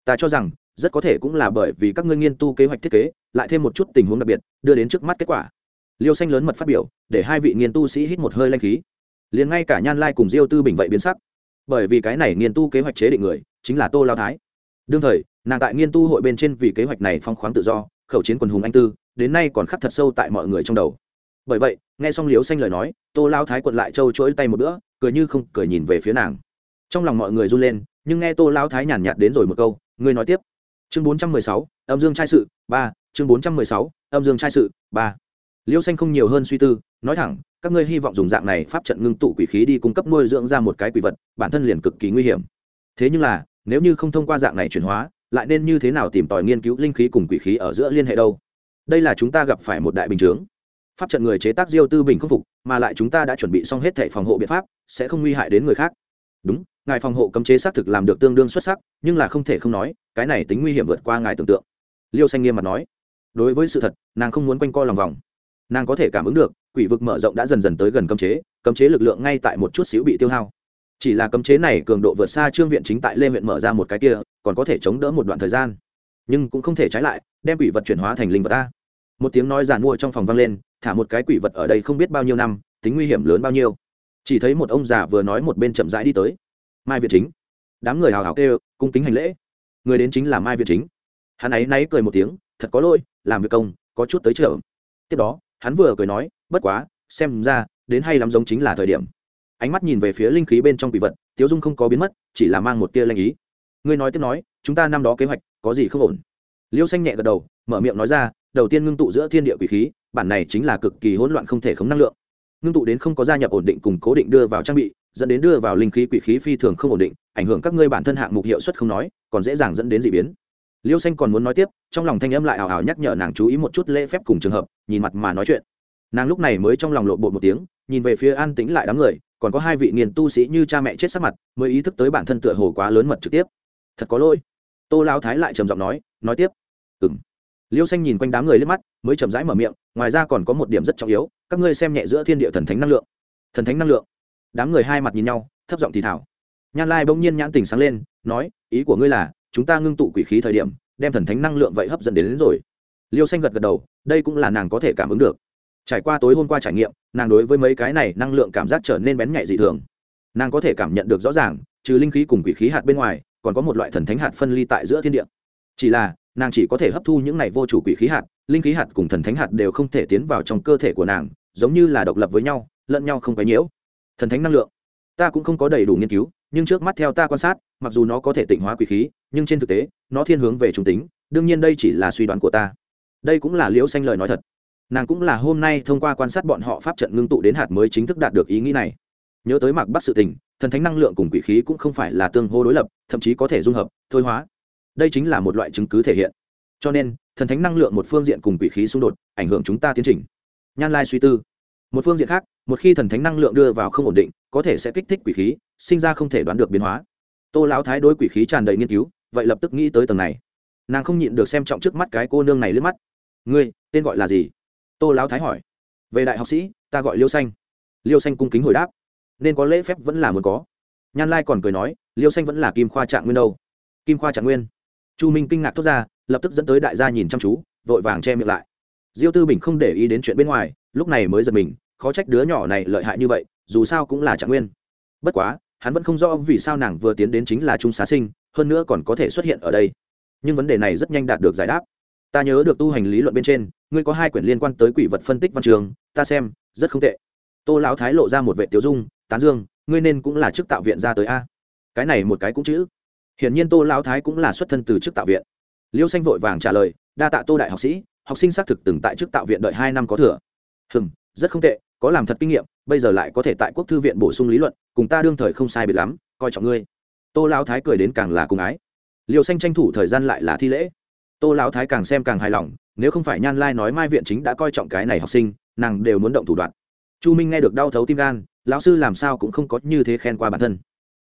Ta cho rằng, rất có thể cũng là bởi vì các ngươi nghiên tu kế hoạch thiết kế, lại thêm một chút tình huống đặc biệt, đưa đến trước mắt kết quả. Liêu xanh lớn mật phát biểu, để hai vị nghiên tu sĩ hít một hơi lanh khí. Liền ngay cả nhan lai cùng diêu tư bình vậy biến sắc bởi vì cái này nghiên tu kế hoạch chế định người chính là tô lao thái đương thời nàng tại nghiên tu hội bên trên vì kế hoạch này phong khoáng tự do khẩu chiến quần hùng anh tư đến nay còn khắc thật sâu tại mọi người trong đầu bởi vậy nghe xong liếu xanh lời nói tô lao thái quật lại trâu chuỗi tay một bữa cười như không cười nhìn về phía nàng trong lòng mọi người run lên nhưng nghe tô lao thái nhàn nhạt đến rồi một câu ngươi nói tiếp chương bốn trăm mười sáu âm dương trai sự ba chương bốn trăm mười sáu âm dương trai sự ba liêu xanh không nhiều hơn suy tư nói thẳng các ngươi hy vọng dùng dạng này pháp trận ngưng tụ quỷ khí đi cung cấp nuôi dưỡng ra một cái quỷ vật, bản thân liền cực kỳ nguy hiểm. Thế nhưng là, nếu như không thông qua dạng này chuyển hóa, lại nên như thế nào tìm tòi nghiên cứu linh khí cùng quỷ khí ở giữa liên hệ đâu? Đây là chúng ta gặp phải một đại bình chướng. Pháp trận người chế tác diêu tư bình khắc phục, mà lại chúng ta đã chuẩn bị xong hết thẻ phòng hộ biện pháp, sẽ không nguy hại đến người khác. Đúng, ngài phòng hộ cấm chế xác thực làm được tương đương xuất sắc, nhưng là không thể không nói, cái này tính nguy hiểm vượt qua ngài tưởng tượng. Liêu xanh nghiêm mặt nói. Đối với sự thật, nàng không muốn quanh co lòng vòng. Nàng có thể cảm ứng được quỷ vực mở rộng đã dần dần tới gần cấm chế cấm chế lực lượng ngay tại một chút xíu bị tiêu hao. Chỉ là cấm chế này cường độ vượt xa trương viện chính tại lê huyện mở ra một cái kia, còn có thể chống đỡ một đoạn thời gian. Nhưng cũng không thể trái lại, đem quỷ vật chuyển hóa thành linh vật ta. Một tiếng nói giàn mua trong phòng vang lên, thả một cái quỷ vật ở đây không biết bao nhiêu năm, tính nguy hiểm lớn bao nhiêu. Chỉ thấy một ông già vừa nói một bên chậm rãi đi tới. Mai việt chính. Đám người hào hào kêu, cung kính hành lễ. Người đến chính là mai việt chính. Hắn ấy náy cười một tiếng, thật có lỗi, làm việc công, có chút tới chợ. Tiếp đó, hắn vừa cười nói bất quá, xem ra, đến hay lắm giống chính là thời điểm. Ánh mắt nhìn về phía linh khí bên trong quỷ vật, tiếu dung không có biến mất, chỉ là mang một tia lanh ý. Ngươi nói tiếp nói, chúng ta năm đó kế hoạch có gì không ổn? Liêu xanh nhẹ gật đầu, mở miệng nói ra, đầu tiên ngưng tụ giữa thiên địa quỷ khí, bản này chính là cực kỳ hỗn loạn không thể khống năng lượng. Ngưng tụ đến không có gia nhập ổn định cùng cố định đưa vào trang bị, dẫn đến đưa vào linh khí quỷ khí phi thường không ổn định, ảnh hưởng các ngươi bản thân hạng mục hiệu suất không nói, còn dễ dàng dẫn đến d ị biến. Liêu xanh còn muốn nói tiếp, trong lòng thanh âm lại hào hào nhắc nhở nàng chú ý một chút lễ phép cùng trường hợp, nhìn mặt mà nói chuyện nàng lúc này mới trong lòng lộ bộ một tiếng nhìn về phía an tĩnh lại đám người còn có hai vị nghiền tu sĩ như cha mẹ chết sắc mặt mới ý thức tới bản thân tựa hồ quá lớn mật trực tiếp. Thật có lỗi. Tô lao thái lại trầm giọng nói nói tiếp. Ừ m liêu xanh nhìn quanh đám người lên mắt mới chậm rãi mở miệng ngoài ra còn có một điểm rất trọng yếu các ngươi xem nhẹ giữa thiên địa thần thánh năng lượng. Thần thánh năng lượng? Đám người hai mặt nhìn nhau thấp giọng thì thảo nhan lai bỗng nhiên nhãn tình sáng lên nói ý của ngươi là chúng ta ngưng tụ quỷ khí thời điểm đem thần thánh năng lượng vậy hấp dẫn đến, đến rồi. Liêu xanh gật gật đầu đây cũng là nàng có thể cảm ứng được trải qua tối hôm qua trải nghiệm, nàng đối với mấy cái này năng lượng cảm giác trở nên bén nhạy dị thường. Nàng có thể cảm nhận được rõ ràng, trừ linh khí cùng quỷ khí hạt bên ngoài, còn có một loại thần thánh hạt phân ly tại giữa thiên địa. Chỉ là, nàng chỉ có thể hấp thu những này vô chủ quỷ khí hạt, linh khí hạt cùng thần thánh hạt đều không thể tiến vào trong cơ thể của nàng, giống như là độc lập với nhau, lẫn nhau không quấy nhiễu. Thần thánh năng lượng, ta cũng không có đầy đủ nghiên cứu, nhưng trước mắt theo ta quan sát, mặc dù nó có thể tịnh hóa quỷ khí, nhưng trên thực tế, nó thiên hướng về trung tính, đương nhiên đây chỉ là suy đoán của ta. Đây cũng là liễu xanh lời nói thật nàng cũng là hôm nay thông qua quan sát bọn họ pháp trận ngưng tụ đến hạt mới chính thức đạt được ý nghĩ này. Nhớ tới mạc bắc sự tình, thần thánh năng lượng cùng quỷ khí cũng không phải là tương hô đối lập, thậm chí có thể dung hợp, thôi hóa. Đây chính là một loại chứng cứ thể hiện. Cho nên, thần thánh năng lượng một phương diện cùng quỷ khí xung đột, ảnh hưởng chúng ta tiến trình. Nhan lai suy tư. Một phương diện khác, một khi thần thánh năng lượng đưa vào không ổn định, có thể sẽ kích thích quỷ khí, sinh ra không thể đoán được biến hóa. Tô lão thái đối quỷ khí tràn đầy nghiên cứu, vậy lập tức nghĩ tới tầng này. Nàng không nhịn được xem trọng trước mắt cái cô nương này lướt mắt. Ngươi, tên gọi là gì? Tô lão thái hỏi, về đại học sĩ, ta gọi liêu xanh. Liêu xanh cung kính hồi đáp, nên có lễ phép vẫn là muốn có. Nhan lai còn cười nói, liêu xanh vẫn là kim khoa trạng nguyên đâu. Kim khoa trạng nguyên. Chu minh kinh ngạc thốt ra, lập tức dẫn tới đại gia nhìn chăm chú, vội vàng che miệng lại. Diêu tư bình không để ý đến chuyện bên ngoài, lúc này mới giật mình, khó trách đứa nhỏ này lợi hại như vậy, dù sao cũng là trạng nguyên. Bất quá, hắn vẫn không rõ vì sao nàng vừa tiến đến chính là trung xá sinh, hơn nữa còn có thể xuất hiện ở đây. Nhưng vấn đề này rất nhanh đạt được giải đáp ta nhớ được tu hành lý luận bên trên, ngươi có hai quyển liên quan tới quỷ vật phân tích văn trường, ta xem, rất không tệ. Tô lão thái lộ ra một vệ tiểu dung, tán dương, ngươi nên cũng là chức tạo viện ra tới a. Cái này một cái cũng chữ. Hiển nhiên tô lão thái cũng là xuất thân từ chức tạo viện. Liêu xanh vội vàng trả lời, đa tạ tô đại học sĩ, học sinh xác thực từng tại chức tạo viện đợi hai năm có thừa. Hừm, rất không tệ, có làm thật kinh nghiệm, bây giờ lại có thể tại quốc thư viện bổ sung lý luận, cùng ta đương thời không sai biệt lắm, coi trọng ngươi. Tô lão thái cười đến càng là cùng ái. Liêu xanh tranh thủ thời gian lại là thi lễ tô lão thái càng xem càng hài lòng, nếu không phải nhan lai nói mai viện chính đã coi trọng cái này học sinh, nàng đều muốn động thủ đoạn. Chu minh nghe được đau thấu tim gan, lão sư làm sao cũng không có như thế khen qua bản thân.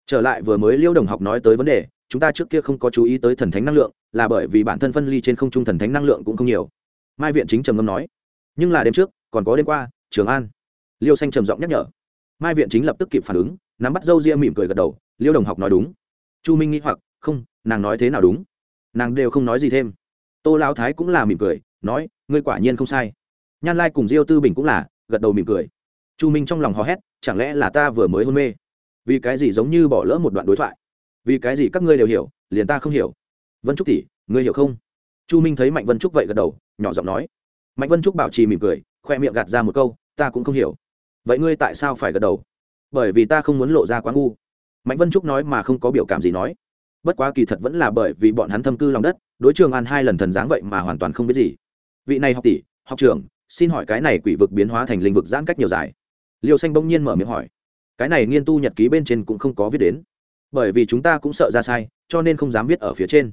Trở lại vừa mới liêu đồng học nói tới vấn đề, chúng ta trước kia không có chú ý tới thần thánh năng lượng, là bởi vì bản thân phân ly trên không trung thần thánh năng lượng cũng không nhiều. Mai viện chính trầm ngâm nói, nhưng là đêm trước, còn có đêm qua, trường an. Liêu xanh trầm giọng nhắc nhở. Mai viện chính lập tức kịp phản ứng, nắm bắt dâu ria mỉm cười gật đầu, liêu đồng học nói đúng. Chu minh nghĩ hoặc, không, nàng nói thế nào đúng? Nàng đều không nói gì thêm tô lão thái cũng là mỉm cười, nói, ngươi quả nhiên không sai. Nhan lai cùng diêu tư bình cũng là gật đầu mỉm cười. Chu minh trong lòng hò hét, chẳng lẽ là ta vừa mới hôn mê? Vì cái gì giống như bỏ lỡ một đoạn đối thoại? Vì cái gì các ngươi đều hiểu, liền ta không hiểu? Vân trúc tỷ, ngươi hiểu không? Chu minh thấy mạnh vân trúc vậy gật đầu, nhỏ giọng nói. Mạnh vân trúc bảo trì mỉm cười, khoe miệng gạt ra một câu, ta cũng không hiểu. Vậy ngươi tại sao phải gật đầu? Bởi vì ta không muốn lộ ra quá ngu. Mạnh vân trúc nói mà không có biểu cảm gì nói bất quá kỳ thật vẫn là bởi vì bọn hắn thâm cư lòng đất, đối trường an hai lần thần dáng vậy mà hoàn toàn không biết gì. Vị này học tỷ, học trường xin hỏi cái này quỷ vực biến hóa thành linh vực giãn cách nhiều dài? Liêu xanh bỗng nhiên mở miệng hỏi. Cái này nghiên tu nhật ký bên trên cũng không có viết đến. Bởi vì chúng ta cũng sợ ra sai, cho nên không dám viết ở phía trên.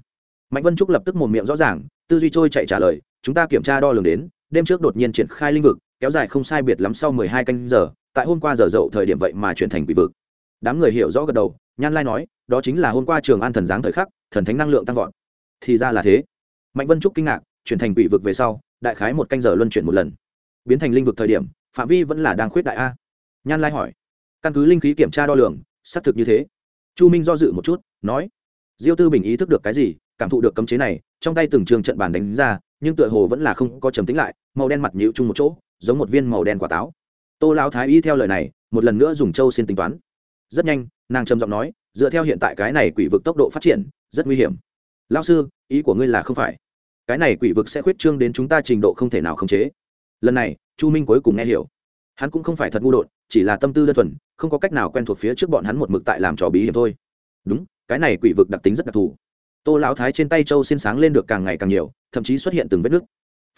Mạnh vân trúc lập tức một miệng rõ ràng, tư duy trôi chạy trả lời, chúng ta kiểm tra đo lường đến, đêm trước đột nhiên triển khai linh vực, kéo dài không sai biệt lắm sau mười hai canh giờ, tại hôm qua giờ dậu thời điểm vậy mà chuyển thành quỷ vực. Đám người hiểu rõ gật đầu, nhan lai nói đó chính là hôm qua trường an thần giáng thời khắc, thần thánh năng lượng tăng vọt. Thì ra là thế. Mạnh vân trúc kinh ngạc, chuyển thành quỷ vực về sau, đại khái một canh giờ luân chuyển một lần. Biến thành linh vực thời điểm, phạm vi vẫn là đang khuyết đại a. Nhan lai hỏi. Căn cứ linh khí kiểm tra đo lường, xác thực như thế. Chu minh do dự một chút, nói. Diêu tư bình ý thức được cái gì, cảm thụ được cấm chế này, trong tay từng trường trận bàn đánh ra, nhưng tựa hồ vẫn là không có trầm tính lại, màu đen mặt nhịu chung một chỗ, giống một viên màu đen quả táo. Tô lão thái y theo lời này, một lần nữa dùng châu xin tính toán. Rất nhanh, nàng trầm giọng nói dựa theo hiện tại cái này quỷ vực tốc độ phát triển, rất nguy hiểm. Lao sư, ý của ngươi là không phải. Cái này quỷ vực sẽ khuyết trương đến chúng ta trình độ không thể nào khống chế. Lần này, chu minh cuối cùng nghe hiểu. Hắn cũng không phải thật ngu đột, chỉ là tâm tư đơn thuần, không có cách nào quen thuộc phía trước bọn hắn một mực tại làm trò bí hiểm thôi. Đúng, cái này quỷ vực đặc tính rất đặc thù. Tô lão thái trên tay châu xin sáng lên được càng ngày càng nhiều, thậm chí xuất hiện từng vết nứt.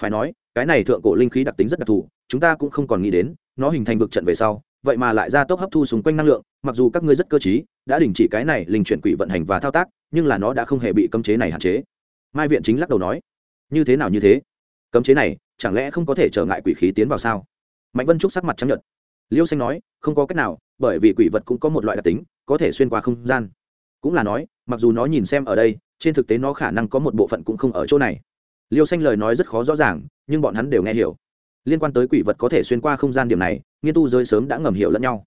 Phải nói, cái này thượng cổ linh khí đặc tính rất đặc thù, chúng ta cũng không còn nghĩ đến, nó hình thành vực trận về sau vậy mà lại ra tốc hấp thu xung quanh năng lượng, mặc dù các ngươi rất cơ t đã đình chỉ cái này linh chuyển quỷ vận hành và thao tác, nhưng là nó đã không hề bị cấm chế này hạn chế. Mai viện chính lắc đầu nói, như thế nào như thế? Cấm chế này, chẳng lẽ không có thể trở ngại quỷ khí tiến vào sao? Mạnh vân trúc sắc mặt chấp nhận liêu xanh nói, không có cách nào, bởi vì quỷ vật cũng có một loại đặc tính, có thể xuyên qua không gian. Cũng là nói, mặc dù nó nhìn xem ở đây, trên thực tế nó khả năng có một bộ phận cũng không ở chỗ này. Liêu xanh lời nói rất khó rõ ràng, nhưng bọn hắn đều nghe hiểu liên quan tới quỷ vật có thể xuyên qua không gian điểm này, nghiên tu giới sớm đã ngầm hiểu lẫn nhau.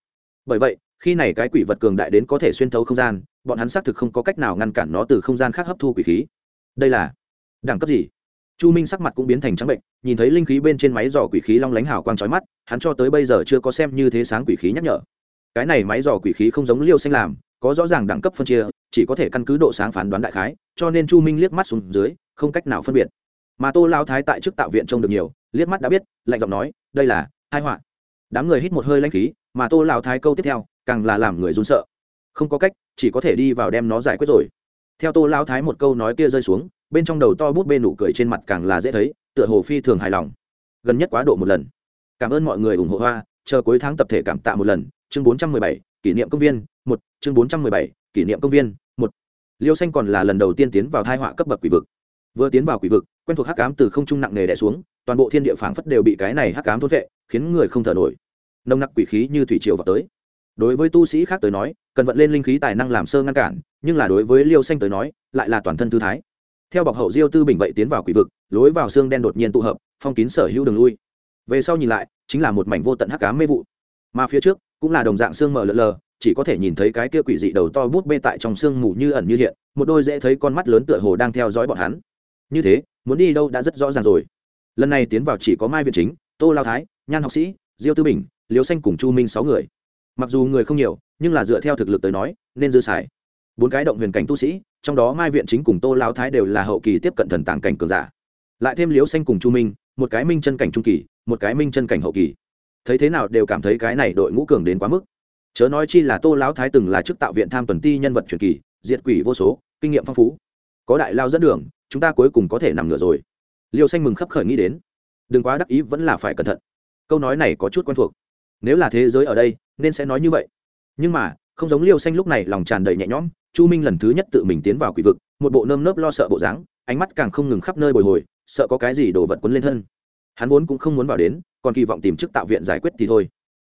Bởi vậy, khi này cái quỷ vật cường đại đến có thể xuyên thấu không gian, bọn hắn xác thực không có cách nào ngăn cản nó từ không gian khác hấp thu quỷ khí. Đây là đẳng cấp gì? Chu minh sắc mặt cũng biến thành trắng bệnh, nhìn thấy linh khí bên trên máy dò quỷ khí long lánh hào quang trói mắt, hắn cho tới bây giờ chưa có xem như thế sáng quỷ khí nhắc nhở. Cái này máy dò quỷ khí không giống liêu xanh làm, có rõ ràng đẳng cấp phân chia, chỉ có thể căn cứ độ sáng phán đoán đại khái, cho nên chu minh liếc mắt xuống dưới, không cách nào phân biệt mà tô lao thái tại chức tạo viện trông được nhiều, liếc mắt đã biết, lạnh giọng nói, đây là hai họa. Đám người hít một hơi lanh khí, mà tô lao thái câu tiếp theo, càng là làm người run sợ. Không có cách, chỉ có thể đi vào đem nó giải quyết rồi. Theo tô lao thái một câu nói kia rơi xuống, bên trong đầu to bút bê nụ cười trên mặt càng là dễ thấy, tựa hồ phi thường hài lòng. Gần nhất quá độ một lần. Cảm ơn mọi người ủng hộ hoa, chờ cuối tháng tập thể cảm tạ một lần. Chương bốn trăm mười bảy, kỷ niệm công viên, một. Chương bốn trăm mười bảy, kỷ niệm công viên, một. Liêu xanh còn là lần đầu tiên tiến vào thai họa cấp bậc quỷ vực vừa tiến vào quỷ vực, quen thuộc hắc cám từ không trung nặng nề đẻ xuống, toàn bộ thiên địa phảng phất đều bị cái này hắc cám thốt vệ, khiến người không thở nổi. Nồng nặc quỷ khí như thủy triều vào tới. Đối với tu sĩ khác tới nói, cần vận lên linh khí tài năng làm sơ ngăn cản, nhưng là đối với liêu xanh tới nói, lại là toàn thân tư thái. Theo bọc hậu diêu tư bình vậy tiến vào quỷ vực, lối vào xương đen đột nhiên tụ hợp, phong kín sở hữu đường lui. Về sau nhìn lại, chính là một mảnh vô tận hắc cám mê vụ. Mà phía trước, cũng là đồng dạng xương mờ lờ lờ, chỉ có thể nhìn thấy cái kia quỷ dị đầu to bút bê tại trong xương mù như ẩn như hiện, một đôi dễ thấy con mắt lớn tựa hồ đang theo dõi bọn hắn như thế, muốn đi đâu đã rất rõ ràng rồi. Lần này tiến vào chỉ có mai viện chính, tô lao thái, nhan học sĩ, diêu tư bình liều xanh cùng chu minh sáu người. Mặc dù người không nhiều, nhưng là dựa theo thực lực tới nói, nên dư xài. Bốn cái động huyền cảnh tu sĩ, trong đó mai viện chính cùng tô lao thái đều là hậu kỳ tiếp cận thần tàng cảnh cường giả. Lại thêm liễu xanh cùng chu minh, một cái minh chân cảnh trung kỳ, một cái minh chân cảnh hậu kỳ. Thấy thế nào đều cảm thấy cái này đội ngũ cường đến quá mức. Chớ nói chi là tô lão thái từng là chức tạo viện tham tuần ti nhân vật truyền kỳ, diệt quỷ vô số, kinh nghiệm phong phú. Có đại lao dẫn đường chúng ta cuối cùng có thể nằm ngửa rồi. Liêu xanh mừng khấp khởi nghĩ đến. Đừng quá đắc ý, vẫn là phải cẩn thận. Câu nói này có chút quen thuộc. Nếu là thế giới ở đây, nên sẽ nói như vậy. Nhưng mà, không giống liêu xanh lúc này lòng tràn đầy nhẹ nhõm, chu minh lần thứ nhất tự mình tiến vào quỷ vực, một bộ nơm nớp lo sợ bộ dáng, ánh mắt càng không ngừng khắp nơi bồi hồi, sợ có cái gì đồ vật quấn lên thân. Hắn vốn cũng không muốn vào đến, còn kỳ vọng tìm chức tạo viện giải quyết thì thôi.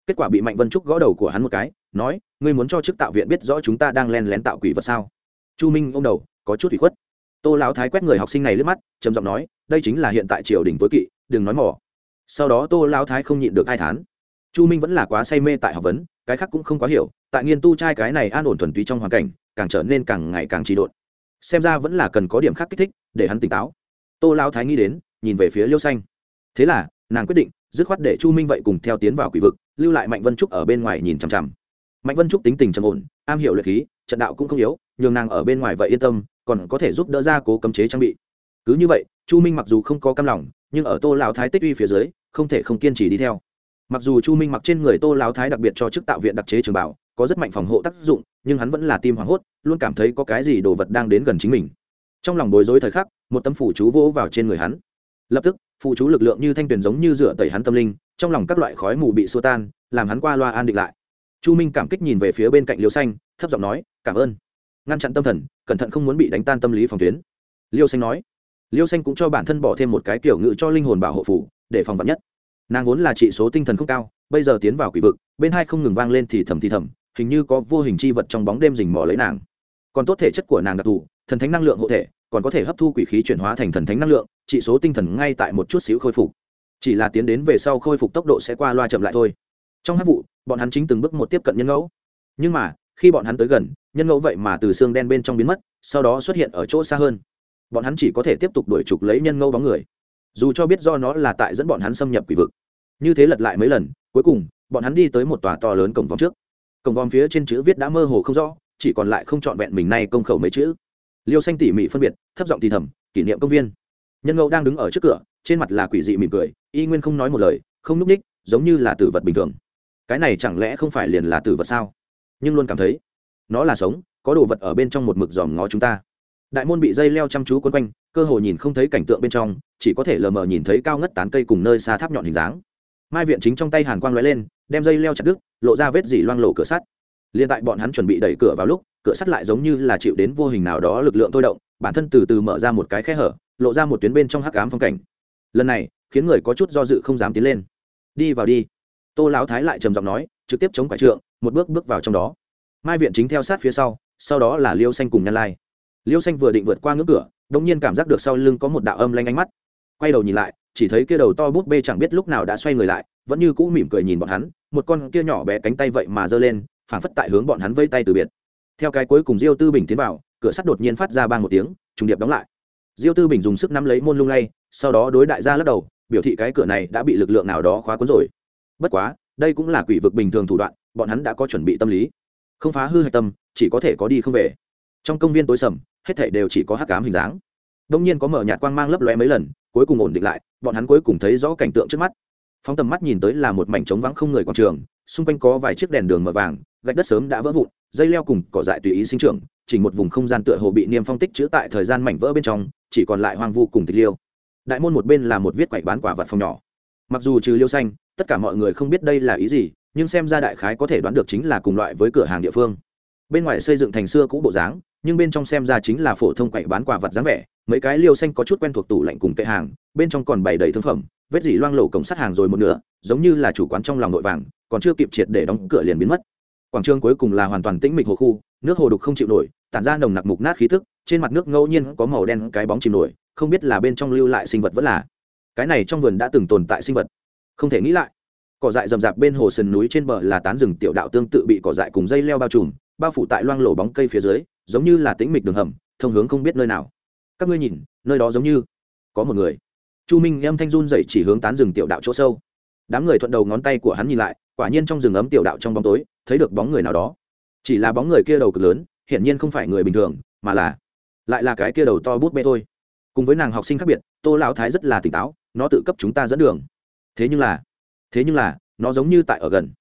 Kết quả bị mạnh vân trúc gõ đầu của hắn một cái, nói, ngươi muốn cho chức tạo viện biết rõ chúng ta đang len lén tạo quỷ vật sao? Chu minh ô m đầu, có chút ủy khuất tô lão thái quét người học sinh này lướt mắt, trầm giọng nói, đây chính là hiện tại triều đình tối kỵ, đừng nói mỏ sau đó tô lão thái không nhịn được hai thán. Chu minh vẫn là quá say mê tại học vấn, cái khác cũng không quá hiểu, tại nghiên tu trai cái này an ổn thuần túy trong hoàn cảnh, càng trở nên càng ngày càng trị độn. Xem ra vẫn là cần có điểm khác kích thích, để hắn tỉnh táo. Tô lão thái nghĩ đến, nhìn về phía liêu xanh. Thế là, nàng quyết định, dứt khoát để chu minh vậy cùng theo tiến vào quỷ vực, lưu lại mạnh vân trúc ở bên ngoài nhìn chằm chằm. Mạnh vân trúc tính tình trầm ổn, am hiểu luyện khí, trận đạo cũng không yếu, nhường nàng ở bên ngoài vậy yên tâm còn có thể giúp đỡ ra cố cấm chế trang bị. Cứ như vậy, chu minh mặc dù không có cam lòng, nhưng ở tô lão thái tích uy phía dưới, không thể không kiên trì đi theo. Mặc dù chu minh mặc trên người tô lão thái đặc biệt cho chức tạo viện đặc chế trường bảo, có rất mạnh phòng hộ tác dụng, nhưng hắn vẫn là tim hoảng hốt, luôn cảm thấy có cái gì đồ vật đang đến gần chính mình. Trong lòng bối rối thời khắc, một tấm phủ chú vỗ vào trên người hắn. Lập tức phụ chú lực lượng như thanh tuyền giống như rửa tẩy hắn tâm linh, trong lòng các loại khói mù bị xua tan, làm hắn qua loa an định lại. Chu minh cảm kích nhìn về phía bên cạnh liêu xanh, thấp giọng nói, cảm ơn ngăn chặn tâm thần, cẩn thận không muốn bị đánh tan tâm lý phòng tuyến. Liêu xanh nói, liêu xanh cũng cho bản thân bỏ thêm một cái kiểu ngự cho linh hồn bảo hộ phủ, để phòng vật nhất. Nàng vốn là trị số tinh thần không cao, bây giờ tiến vào quỷ vực, bên hai không ngừng vang lên thì thầm thì thầm, hình như có vô hình chi vật trong bóng đêm rình mò lấy nàng. Còn tốt thể chất của nàng đặc thù, thần thánh năng lượng hộ thể, còn có thể hấp thu quỷ khí chuyển hóa thành thần thánh năng lượng, trị số tinh thần ngay tại một chút xíu khôi phục. Chỉ là tiến đến về sau khôi phục tốc độ sẽ qua loa chậm lại thôi. Trong hát vụ, bọn hắn chính từng bước một tiếp cận nhân ngẫu. Nhưng mà khi bọn hắn tới gần, nhân ngẫu vậy mà từ xương đen bên trong biến mất, sau đó xuất hiện ở chỗ xa hơn. Bọn hắn chỉ có thể tiếp tục đuổi trục lấy nhân ngẫu bóng người. Dù cho biết do nó là tại dẫn bọn hắn xâm nhập quỷ vực. Như thế lật lại mấy lần, cuối cùng, bọn hắn đi tới một tòa to lớn cổng vòng trước. Cổng vòng phía trên chữ viết đã mơ hồ không rõ, chỉ còn lại không trọn vẹn mình nay công khẩu mấy chữ. Liêu xanh tỉ mỉ phân biệt, thấp giọng thì thầm, kỷ niệm công viên. Nhân ngẫu đang đứng ở trước cửa, trên mặt là quỷ dị mỉm cười, y nguyên không nói một lời, không núp ních, giống như là tử vật bình thường. Cái này chẳng lẽ không phải liền là tử vật sao? Nhưng luôn cảm thấy nó là sống, có đồ vật ở bên trong một mực dòm ngó chúng ta. Đại môn bị dây leo chăm chú quấn quanh, cơ hồ nhìn không thấy cảnh tượng bên trong, chỉ có thể lờ mờ nhìn thấy cao ngất tán cây cùng nơi xa tháp nhọn hình dáng. Mai viện chính trong tay hàn quang lóe lên, đem dây leo chặt đứt, lộ ra vết dỉ loang lộ cửa sắt. Liên tại bọn hắn chuẩn bị đẩy cửa vào lúc, cửa sắt lại giống như là chịu đến vô hình nào đó lực lượng thôi động, bản thân từ từ mở ra một cái khe hở, lộ ra một tuyến bên trong hắc ám phong cảnh. Lần này, khiến người có chút do dự không dám tiến lên. Đi vào đi. Tô lão thái lại trầm giọng nói trực tiếp chống quả trượng, một bước bước vào trong đó. Mai viện chính theo sát phía sau sau đó là liêu xanh cùng nhan lai. Liêu xanh vừa định vượt qua ngưỡng cửa đông nhiên cảm giác được sau lưng có một đạo âm lanh ánh mắt. Quay đầu nhìn lại, chỉ thấy kia đầu to bút bê chẳng biết lúc nào đã xoay người lại, vẫn như cũ mỉm cười nhìn bọn hắn, một con kia nhỏ bé cánh tay vậy mà giơ lên, phảng phất tại hướng bọn hắn vây tay từ biệt. Theo cái cuối cùng diêu tư bình tiến vào, cửa sắt đột nhiên phát ra ba một tiếng, trùng điệp đóng lại. Diêu tư bình dùng sức nắm lấy môn lung lay, sau đó đối đại gia lắc đầu, biểu thị cái cửa này đã bị lực lượng nào đó khóa cuốn rồi. Bất quá đây cũng là quỷ vực bình thường thủ đoạn, bọn hắn đã có chuẩn bị tâm lý. Không phá hư hạch tâm, chỉ có thể có đi không về. Trong công viên tối sầm, hết thảy đều chỉ có hắc cám hình dáng. Đông nhiên có mở nhạt quang mang lấp lóe mấy lần, cuối cùng ổn định lại, bọn hắn cuối cùng thấy rõ cảnh tượng trước mắt. Phóng tầm mắt nhìn tới là một mảnh trống vắng không người quảng trường, xung quanh có vài chiếc đèn đường mở vàng, gạch đất sớm đã vỡ vụn, dây leo cùng cỏ dại tùy ý sinh trưởng, chỉ một vùng không gian tựa hồ bị niêm phong tích chữ tại thời gian mảnh vỡ bên trong, chỉ còn lại hoang vu cùng tịch liêu. Đại môn một bên là một viết quậy bán quả vật phòng nhỏ. Mặc dù trừ liêu xanh tất cả mọi người không biết đây là ý gì, nhưng xem ra đại khái có thể đoán được chính là cùng loại với cửa hàng địa phương. Bên ngoài xây dựng thành xưa cũ bộ dáng, nhưng bên trong xem ra chính là phổ thông quậy bán quả vật dáng vẻ, mấy cái liêu xanh có chút quen thuộc tủ lạnh cùng kệ hàng, bên trong còn bày đầy thương phẩm, vết dỉ loang lổ cổng sắt hàng rồi một nửa, giống như là chủ quán trong lòng nội vàng, còn chưa kịp triệt để đóng cửa liền biến mất. Quảng trường cuối cùng là hoàn toàn tĩnh mịch hồ khu, nước hồ đục không chịu nổi, tản ra nồng nặc mục nát khí thức trên mặt nước ngẫu nhiên có màu đen cái bóng chìm nổi, không biết là bên trong lưu lại sinh vật vẫn là. Cái này trong vườn đã từng tồn tại sinh vật không thể nghĩ lại. Cỏ dại rậm rạp bên hồ sườn núi trên bờ là tán rừng tiểu đạo tương tự bị cỏ dại cùng dây leo bao trùm, bao phủ tại loang lổ bóng cây phía dưới, giống như là tĩnh mịch đường hầm, thông hướng không biết nơi nào. Các ngươi nhìn, nơi đó giống như có một người. Chu minh em thanh run dậy chỉ hướng tán rừng tiểu đạo chỗ sâu. Đám người thuận đầu ngón tay của hắn nhìn lại, quả nhiên trong rừng ấm tiểu đạo trong bóng tối, thấy được bóng người nào đó. Chỉ là bóng người kia đầu cực lớn, hiển nhiên không phải người bình thường, mà là, lại là cái kia đầu to bút bê thôi. Cùng với nàng học sinh khác biệt, tô lão thái rất là tỉnh táo, nó tự cấp chúng ta dẫn đường thế nhưng là, thế nhưng là, nó giống như tại ở gần.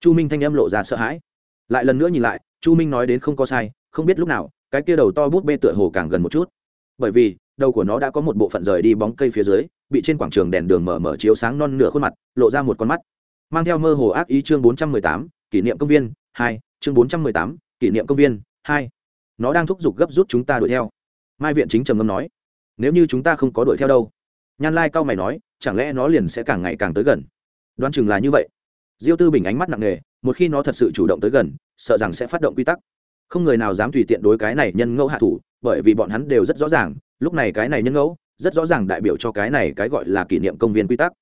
Chu minh thanh âm lộ ra sợ hãi. Lại lần nữa nhìn lại, chu minh nói đến không có sai, không biết lúc nào, cái kia đầu to bút bê tựa hồ càng gần một chút. Bởi vì, đầu của nó đã có một bộ phận rời đi bóng cây phía dưới, bị trên quảng trường đèn đường mở mở chiếu sáng non nửa khuôn mặt, lộ ra một con mắt. Mang theo mơ hồ ác ý chương bốn trăm mười tám, kỷ niệm công viên, hai, chương bốn trăm mười tám, kỷ niệm công viên, hai. Nó đang thúc giục gấp rút chúng ta đuổi theo. Mai viện chính trầm ngâm nói, nếu như chúng ta không có đuổi theo đâu nhan lai cao mày nói, chẳng lẽ nó liền sẽ càng ngày càng tới gần? Đoán chừng là như vậy. Diêu tư bình ánh mắt nặng nề, một khi nó thật sự chủ động tới gần, sợ rằng sẽ phát động quy tắc. Không người nào dám tùy tiện đối cái này nhân ngẫu hạ thủ, bởi vì bọn hắn đều rất rõ ràng, lúc này cái này nhân ngẫu, rất rõ ràng đại biểu cho cái này cái gọi là kỷ niệm công viên quy tắc.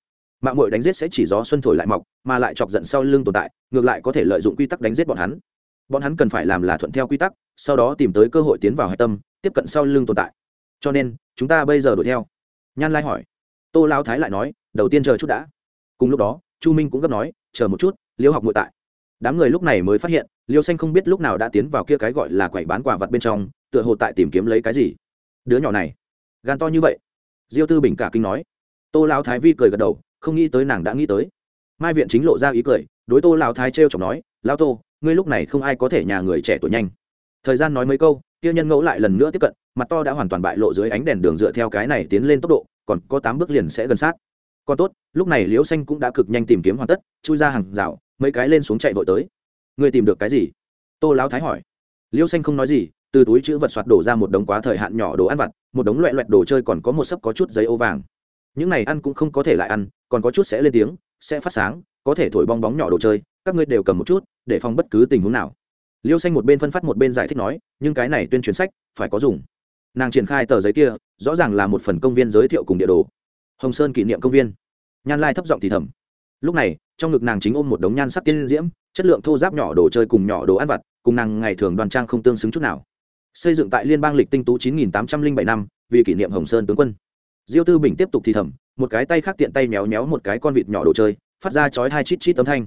Mạng mội đánh giết sẽ chỉ gió xuân thổi lại mọc, mà lại chọc giận sau lưng tồn tại, ngược lại có thể lợi dụng quy tắc đánh giết bọn hắn. Bọn hắn cần phải làm là thuận theo quy tắc, sau đó tìm tới cơ hội tiến vào hạch tâm, tiếp cận sau lưng tồn tại. Cho nên, chúng ta bây giờ đuổi theo nhan lai hỏi. Tô lao thái lại nói, đầu tiên chờ chút đã. Cùng lúc đó, chu minh cũng gấp nói, chờ một chút, liêu học ngồi tại. Đám người lúc này mới phát hiện, liêu xanh không biết lúc nào đã tiến vào kia cái gọi là quẩy bán quả vật bên trong, tựa hồ tại tìm kiếm lấy cái gì. Đứa nhỏ này, gan to như vậy. Diêu tư bình cả kinh nói. Tô lao thái vi cười gật đầu, không nghĩ tới nàng đã nghĩ tới. Mai viện chính lộ ra ý cười, đối tô lao thái t r e o chọc nói lao tô, ngươi lúc này không ai có thể nhà người trẻ tuổi nhanh. Thời gian nói mấy câu tiêu nhân ngẫu lại lần nữa tiếp cận, mặt to đã hoàn toàn bại lộ dưới ánh đèn đường dựa theo cái này tiến lên tốc độ, còn có tám bước liền sẽ gần sát. Còn tốt, lúc này liễu xanh cũng đã cực nhanh tìm kiếm hoàn tất, chui ra hàng rào, mấy cái lên xuống chạy vội tới. Ngươi tìm được cái gì? Tô lão thái hỏi. Liễu xanh không nói gì, từ túi chữ vật soạt đổ ra một đống quá thời hạn nhỏ đồ ăn vặt, một đống loẹ loẹt đồ chơi còn có một sấp có chút giấy ô vàng. Những này ăn cũng không có thể lại ăn, còn có chút sẽ lên tiếng, sẽ phát sáng, có thể thổi bong bóng nhỏ đồ chơi, các ngươi đều cầm một chút, để phòng bất cứ tình huống nào liêu xanh một bên phân phát một bên giải thích nói, nhưng cái này tuyên truyền sách, phải có dùng. Nàng triển khai tờ giấy kia, rõ ràng là một phần công viên giới thiệu cùng địa đồ. Hồng sơn kỷ niệm công viên. Nhan lai thấp giọng thì thầm. Lúc này, trong ngực nàng chính ôm một đống nhan sắc tiên diễm, chất lượng thô giáp nhỏ đồ chơi cùng nhỏ đồ ăn vặt, cùng nàng ngày thường đoàn trang không tương xứng chút nào. Xây dựng tại liên bang lịch tinh tú 9807 năm, vì kỷ niệm hồng sơn tướng quân. Diêu tư bình tiếp tục thì thầm, một cái tay khác tiện tay méo méo một cái con vịt nhỏ đồ chơi, phát ra chói hai chít chít âm thanh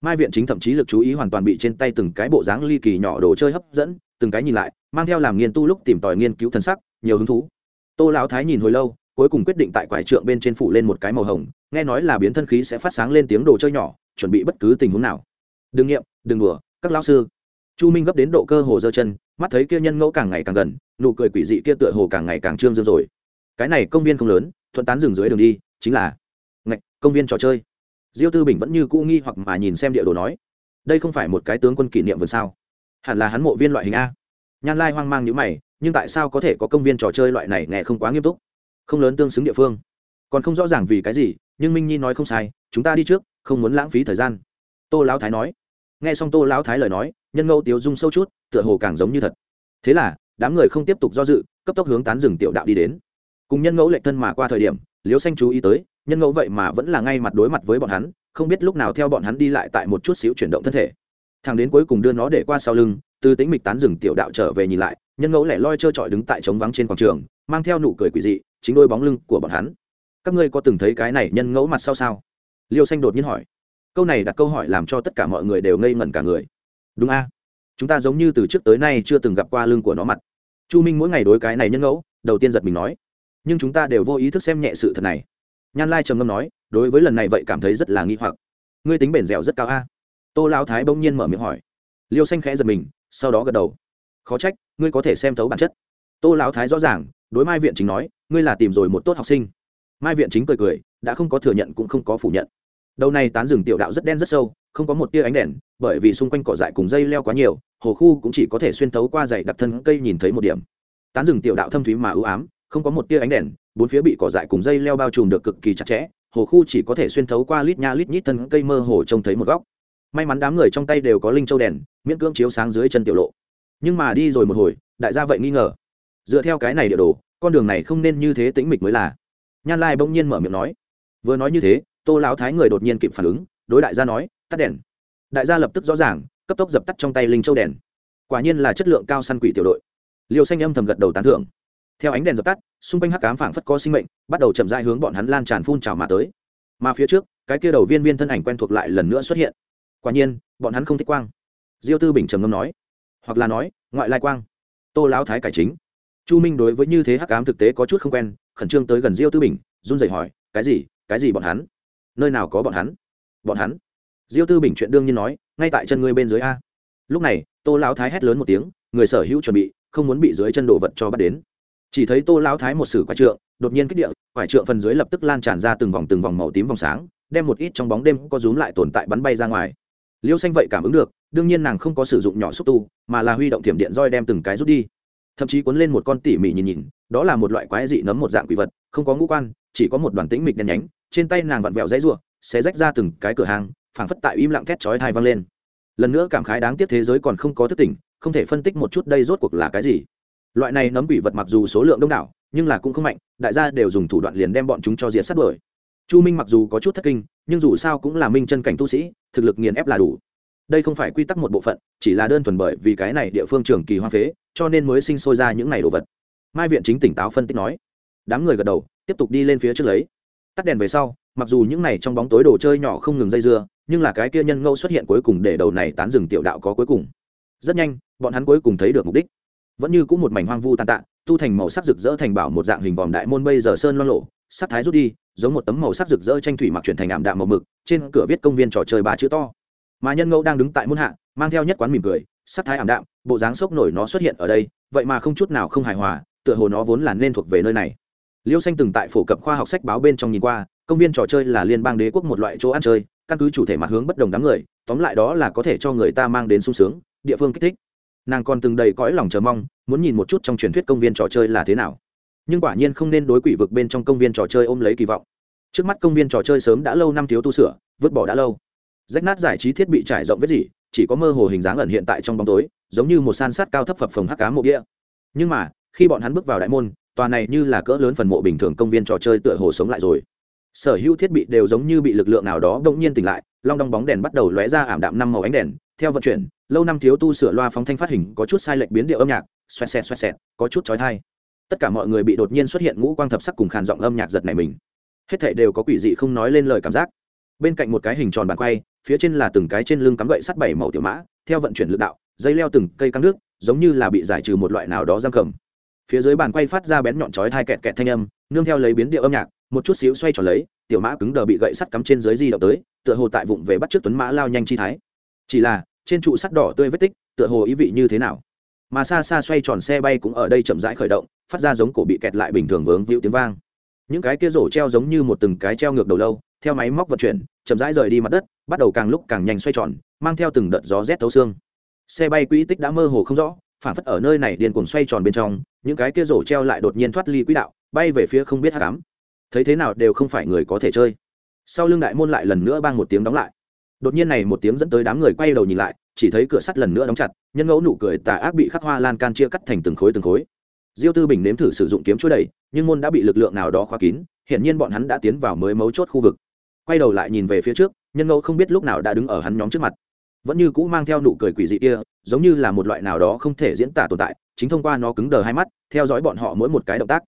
mai viện chính thậm chí lực chú ý hoàn toàn bị trên tay từng cái bộ dáng ly kỳ nhỏ đồ chơi hấp dẫn, từng cái nhìn lại, mang theo làm nghiên tu lúc tìm tòi nghiên cứu thân sắc, nhiều hứng thú. Tô lão thái nhìn hồi lâu, cuối cùng quyết định tại quải trượng bên trên phủ lên một cái màu hồng, nghe nói là biến thân khí sẽ phát sáng lên tiếng đồ chơi nhỏ, chuẩn bị bất cứ tình huống nào. Đừng nghiệm, đừng đùa, các lão sư. Chu minh gấp đến độ cơ hồ giơ chân, mắt thấy kia nhân ngẫu càng ngày càng gần, nụ cười quỷ dị kia tựa hồ càng ngày càng trương dương rồi. Cái này công viên không lớn, thuận tán rừng dưới đường đi, chính là ngạch, công viên trò chơi diêu tư bình vẫn như cũ nghi hoặc mà nhìn xem địa đồ nói, đây không phải một cái tướng quân kỷ niệm vườn sao? Hẳn là hắn mộ viên loại hình a. Nhan lai hoang mang nhữ mày, nhưng tại sao có thể có công viên trò chơi loại này nghe không quá nghiêm túc? Không lớn tương xứng địa phương. Còn không rõ ràng vì cái gì, nhưng minh nhi nói không sai, chúng ta đi trước, không muốn lãng phí thời gian. Tô lão thái nói. Nghe xong tô lão thái lời nói, nhân ngẫu tiếu dung sâu chút, tựa hồ càng giống như thật. Thế là, đám người không tiếp tục do dự, cấp tốc hướng tán rừng tiểu đạo đi đến. Cùng nhân ngẫu lệ thân mà qua thời điểm liếu xanh chú ý tới nhân ngẫu vậy mà vẫn là ngay mặt đối mặt với bọn hắn, không biết lúc nào theo bọn hắn đi lại tại một chút xíu chuyển động thân thể. Thằng đến cuối cùng đưa nó để qua sau lưng, từ tính mịch tán rừng tiểu đạo trở về nhìn lại, nhân ngẫu lẻ loi trơ trọi đứng tại trống vắng trên quảng trường, mang theo nụ cười quỷ dị, chính đôi bóng lưng của bọn hắn. Các ngươi có từng thấy cái này nhân ngẫu mặt sau sao? Liêu xanh đột nhiên hỏi. Câu này đặt câu hỏi làm cho tất cả mọi người đều ngây ngẩn cả người. Đúng a. Chúng ta giống như từ trước tới nay chưa từng gặp qua lưng của nó mặt. Chu minh mỗi ngày đối cái này nhân ngẫu, đầu tiên giật mình nói. Nhưng chúng ta đều vô ý thức xem nhẹ sự thật này nhan lai trầm ngâm nói, đối với lần này vậy cảm thấy rất là nghi hoặc. Ngươi tính bền dẻo rất cao a. Tô lao thái bỗng nhiên mở miệng hỏi. Liêu xanh khẽ giật mình, sau đó gật đầu. Khó trách, ngươi có thể xem thấu bản chất. Tô lão thái rõ ràng, đối mai viện chính nói, ngươi là tìm rồi một tốt học sinh. Mai viện chính cười cười, đã không có thừa nhận cũng không có phủ nhận. Đầu này tán rừng tiểu đạo rất đen rất sâu, không có một tia ánh đèn, bởi vì xung quanh cỏ dại cùng dây leo quá nhiều, hồ khu cũng chỉ có thể xuyên thấu qua dày đặc thân cây nhìn thấy một điểm. Tán rừng tiểu đạo thâm thúy mà ưu ám, không có một tia ánh đèn bốn phía bị cỏ dại cùng dây leo bao trùm được cực kỳ chặt chẽ, hồ khu chỉ có thể xuyên thấu qua lít nha lít nhít thân cây mơ hồ trông thấy một góc. May mắn đám người trong tay đều có linh châu đèn, miễn cưỡng chiếu sáng dưới chân tiểu lộ. Nhưng mà đi rồi một hồi, đại gia vậy nghi ngờ. Dựa theo cái này địa đồ, con đường này không nên như thế tĩnh mịch mới là. Nhan lai bỗng nhiên mở miệng nói. Vừa nói như thế, tô lão thái người đột nhiên kịp phản ứng, đối đại gia nói, tắt đèn. Đại gia lập tức rõ ràng, cấp tốc dập tắt trong tay linh châu đèn. Quả nhiên là chất lượng cao săn quỷ tiểu đội. Liều xanh âm thầm gật đầu tán thưởng. Theo ánh đèn dập tắt xung quanh hắc cám phảng phất có sinh mệnh, bắt đầu chậm dại hướng bọn hắn lan tràn phun trào mà tới. Mà phía trước, cái kia đầu viên viên thân ảnh quen thuộc lại lần nữa xuất hiện. Quả nhiên, bọn hắn không thích quang. Diêu tư bình trầm ngâm nói, hoặc là nói, ngoại lai quang. Tô lão thái cải chính. Chu minh đối với như thế hắc ám thực tế có chút không quen, khẩn trương tới gần diêu tư bình, run rẩy hỏi, cái gì? Cái gì bọn hắn? Nơi nào có bọn hắn? Bọn hắn? Diêu tư bình chuyện đương nhiên nói, ngay tại chân ngươi bên dưới a. Lúc này, tô lão thái hét lớn một tiếng, người sở hữu chuẩn bị, không muốn bị dưới chân đồ vật cho bắt đến chỉ thấy tô lão thái một sử quả trượng, đột nhiên kích địa, quả trượng phần dưới lập tức lan tràn ra từng vòng từng vòng màu tím vòng sáng, đem một ít trong bóng đêm có rúm lại tồn tại bắn bay ra ngoài. Liêu xanh vậy cảm ứng được, đương nhiên nàng không có sử dụng nhỏ xúc tu, mà là huy động thiểm điện roi đem từng cái rút đi. Thậm chí cuốn lên một con tỉ mỉ nhìn nhìn, đó là một loại quái dị nấm một dạng quỷ vật, không có ngũ quan, chỉ có một đoàn tĩnh mịch đen nhánh, trên tay nàng vặn vẹo dãy ruộng sẽ rách ra từng cái cửa hàng, phảng phất tại im lặng thét chói thai vang lên. Lần nữa cảm khái đáng tiếc thế giới còn không có thức tỉnh, không thể phân tích một chút đây rốt cuộc là cái gì loại này nấm quỷ vật mặc dù số lượng đông đảo, nhưng là cũng không mạnh, đại gia đều dùng thủ đoạn liền đem bọn chúng cho diệt sát đuổi. Chu minh mặc dù có chút thất kinh, nhưng dù sao cũng là minh chân cảnh tu sĩ, thực lực nghiền ép là đủ. Đây không phải quy tắc một bộ phận, chỉ là đơn thuần bởi vì cái này địa phương trường kỳ hoa phế, cho nên mới sinh sôi ra những này đồ vật. Mai viện chính tỉnh táo phân tích nói. Đám người gật đầu, tiếp tục đi lên phía trước lấy. Tắt đèn về sau, mặc dù những này trong bóng tối đồ chơi nhỏ không ngừng dây dưa, nhưng là cái kia nhân ngẫu xuất hiện cuối cùng để đầu này tán rừng tiểu đạo có cuối cùng. Rất nhanh, bọn hắn cuối cùng thấy được mục đích vẫn như cũng một mảnh hoang vu tàn tạ, tu thành màu sắc rực rỡ thành bảo một dạng hình vòm đại môn bây giờ sơn loan lộ, sắc thái rút đi, giống một tấm màu sắc rực rỡ tranh thủy mặc chuyển thành ảm đạm màu mực, trên cửa viết công viên trò chơi ba chữ to. Mà nhân ngẫu đang đứng tại môn hạ, mang theo nhất quán mỉm cười, sắc thái ảm đạm, bộ dáng sốc nổi nó xuất hiện ở đây, vậy mà không chút nào không hài hòa, tựa hồ nó vốn là nên thuộc về nơi này. Liêu xanh từng tại phổ cập khoa học sách báo bên trong nhìn qua, công viên trò chơi là liên bang đế quốc một loại chỗ ăn chơi, căn cứ chủ thể mặt hướng bất đồng đám người, tóm lại đó là có thể cho người ta mang đến sung sướng, địa phương kích thích nàng còn từng đầy cõi lòng chờ mong, muốn nhìn một chút trong truyền thuyết công viên trò chơi là thế nào. Nhưng quả nhiên không nên đối quỷ vực bên trong công viên trò chơi ôm lấy kỳ vọng. Trước mắt công viên trò chơi sớm đã lâu năm thiếu tu sửa, vứt bỏ đã lâu. Rách nát giải trí thiết bị trải rộng vết gì, chỉ có mơ hồ hình dáng ẩn hiện tại trong bóng tối, giống như một san sát cao thấp phập phồng hắc cá mộ địa. Nhưng mà, khi bọn hắn bước vào đại môn, tòa này như là cỡ lớn phần mộ bình thường công viên trò chơi tựa hồ sống lại rồi. Sở hữu thiết bị đều giống như bị lực lượng nào đó đ ỗ n g nhiên tỉnh lại, long đong bóng đèn bắt đầu lóe ra ảm đạm năm màu ánh đèn theo vận chuyển, lâu năm thiếu tu sửa loa phóng thanh phát hình có chút sai lệch biến điệu âm nhạc, xoẹt xẹt xoẹt xẹt, có chút trói thai tất cả mọi người bị đột nhiên xuất hiện ngũ quang thập sắc cùng khàn giọng âm nhạc giật này mình. Hết thể đều có quỷ dị không nói lên lời cảm giác. Bên cạnh một cái hình tròn bàn quay, phía trên là từng cái trên lưng cắm gậy sắt bảy màu tiểu mã, theo vận chuyển l đạo, dây leo từng cây căng nước, giống như là bị giải trừ một loại nào đó giam cầm. Phía dưới bàn quay phát ra bén nhọn chói hai kẹt kẹt thanh âm, nương theo lấy biến điệu âm nhạc, một chút xíu xoay tròn lấy, tiểu mã cứng đờ bị gậy sắt cắm trên dưới di động tới, tựa hồ tại vụng về bắt trước tuấn mã lao nhanh chi thái. Chỉ là trên trụ sắt đỏ tươi vết tích, tựa hồ ý vị như thế nào? Mà xa xa xoay tròn xe bay cũng ở đây chậm rãi khởi động, phát ra giống cổ bị kẹt lại bình thường vướng víu tiếng vang. Những cái kia rổ treo giống như một từng cái treo ngược đầu lâu, theo máy móc vận chuyển, chậm rãi rời đi mặt đất, bắt đầu càng lúc càng nhanh xoay tròn, mang theo từng đợt gió rét thấu xương. Xe bay quỹ tích đã mơ hồ không rõ, phản phất ở nơi này điên cuồng xoay tròn bên trong, những cái kia rổ treo lại đột nhiên thoát ly quỹ đạo, bay về phía không biết hát cám thấy thế nào đều không phải người có thể chơi. Sau lưng đại môn lại lần nữa bang một tiếng đóng lại đột nhiên này một tiếng dẫn tới đám người quay đầu nhìn lại, chỉ thấy cửa sắt lần nữa đóng chặt, nhân ngẫu nụ cười tà ác bị khắc hoa lan can chia cắt thành từng khối từng khối. Diêu tư bình nếm thử sử dụng kiếm chuỗi đẩy nhưng môn đã bị lực lượng nào đó khóa kín hiện nhiên bọn hắn đã tiến vào mới mấu chốt khu vực. Quay đầu lại nhìn về phía trước, nhân ngẫu không biết lúc nào đã đứng ở hắn nhóm trước mặt. Vẫn như cũ mang theo nụ cười quỷ dị kia, giống như là một loại nào đó không thể diễn tả tồn tại, chính thông qua nó cứng đờ hai mắt, theo dõi bọn họ mỗi một cái động tác.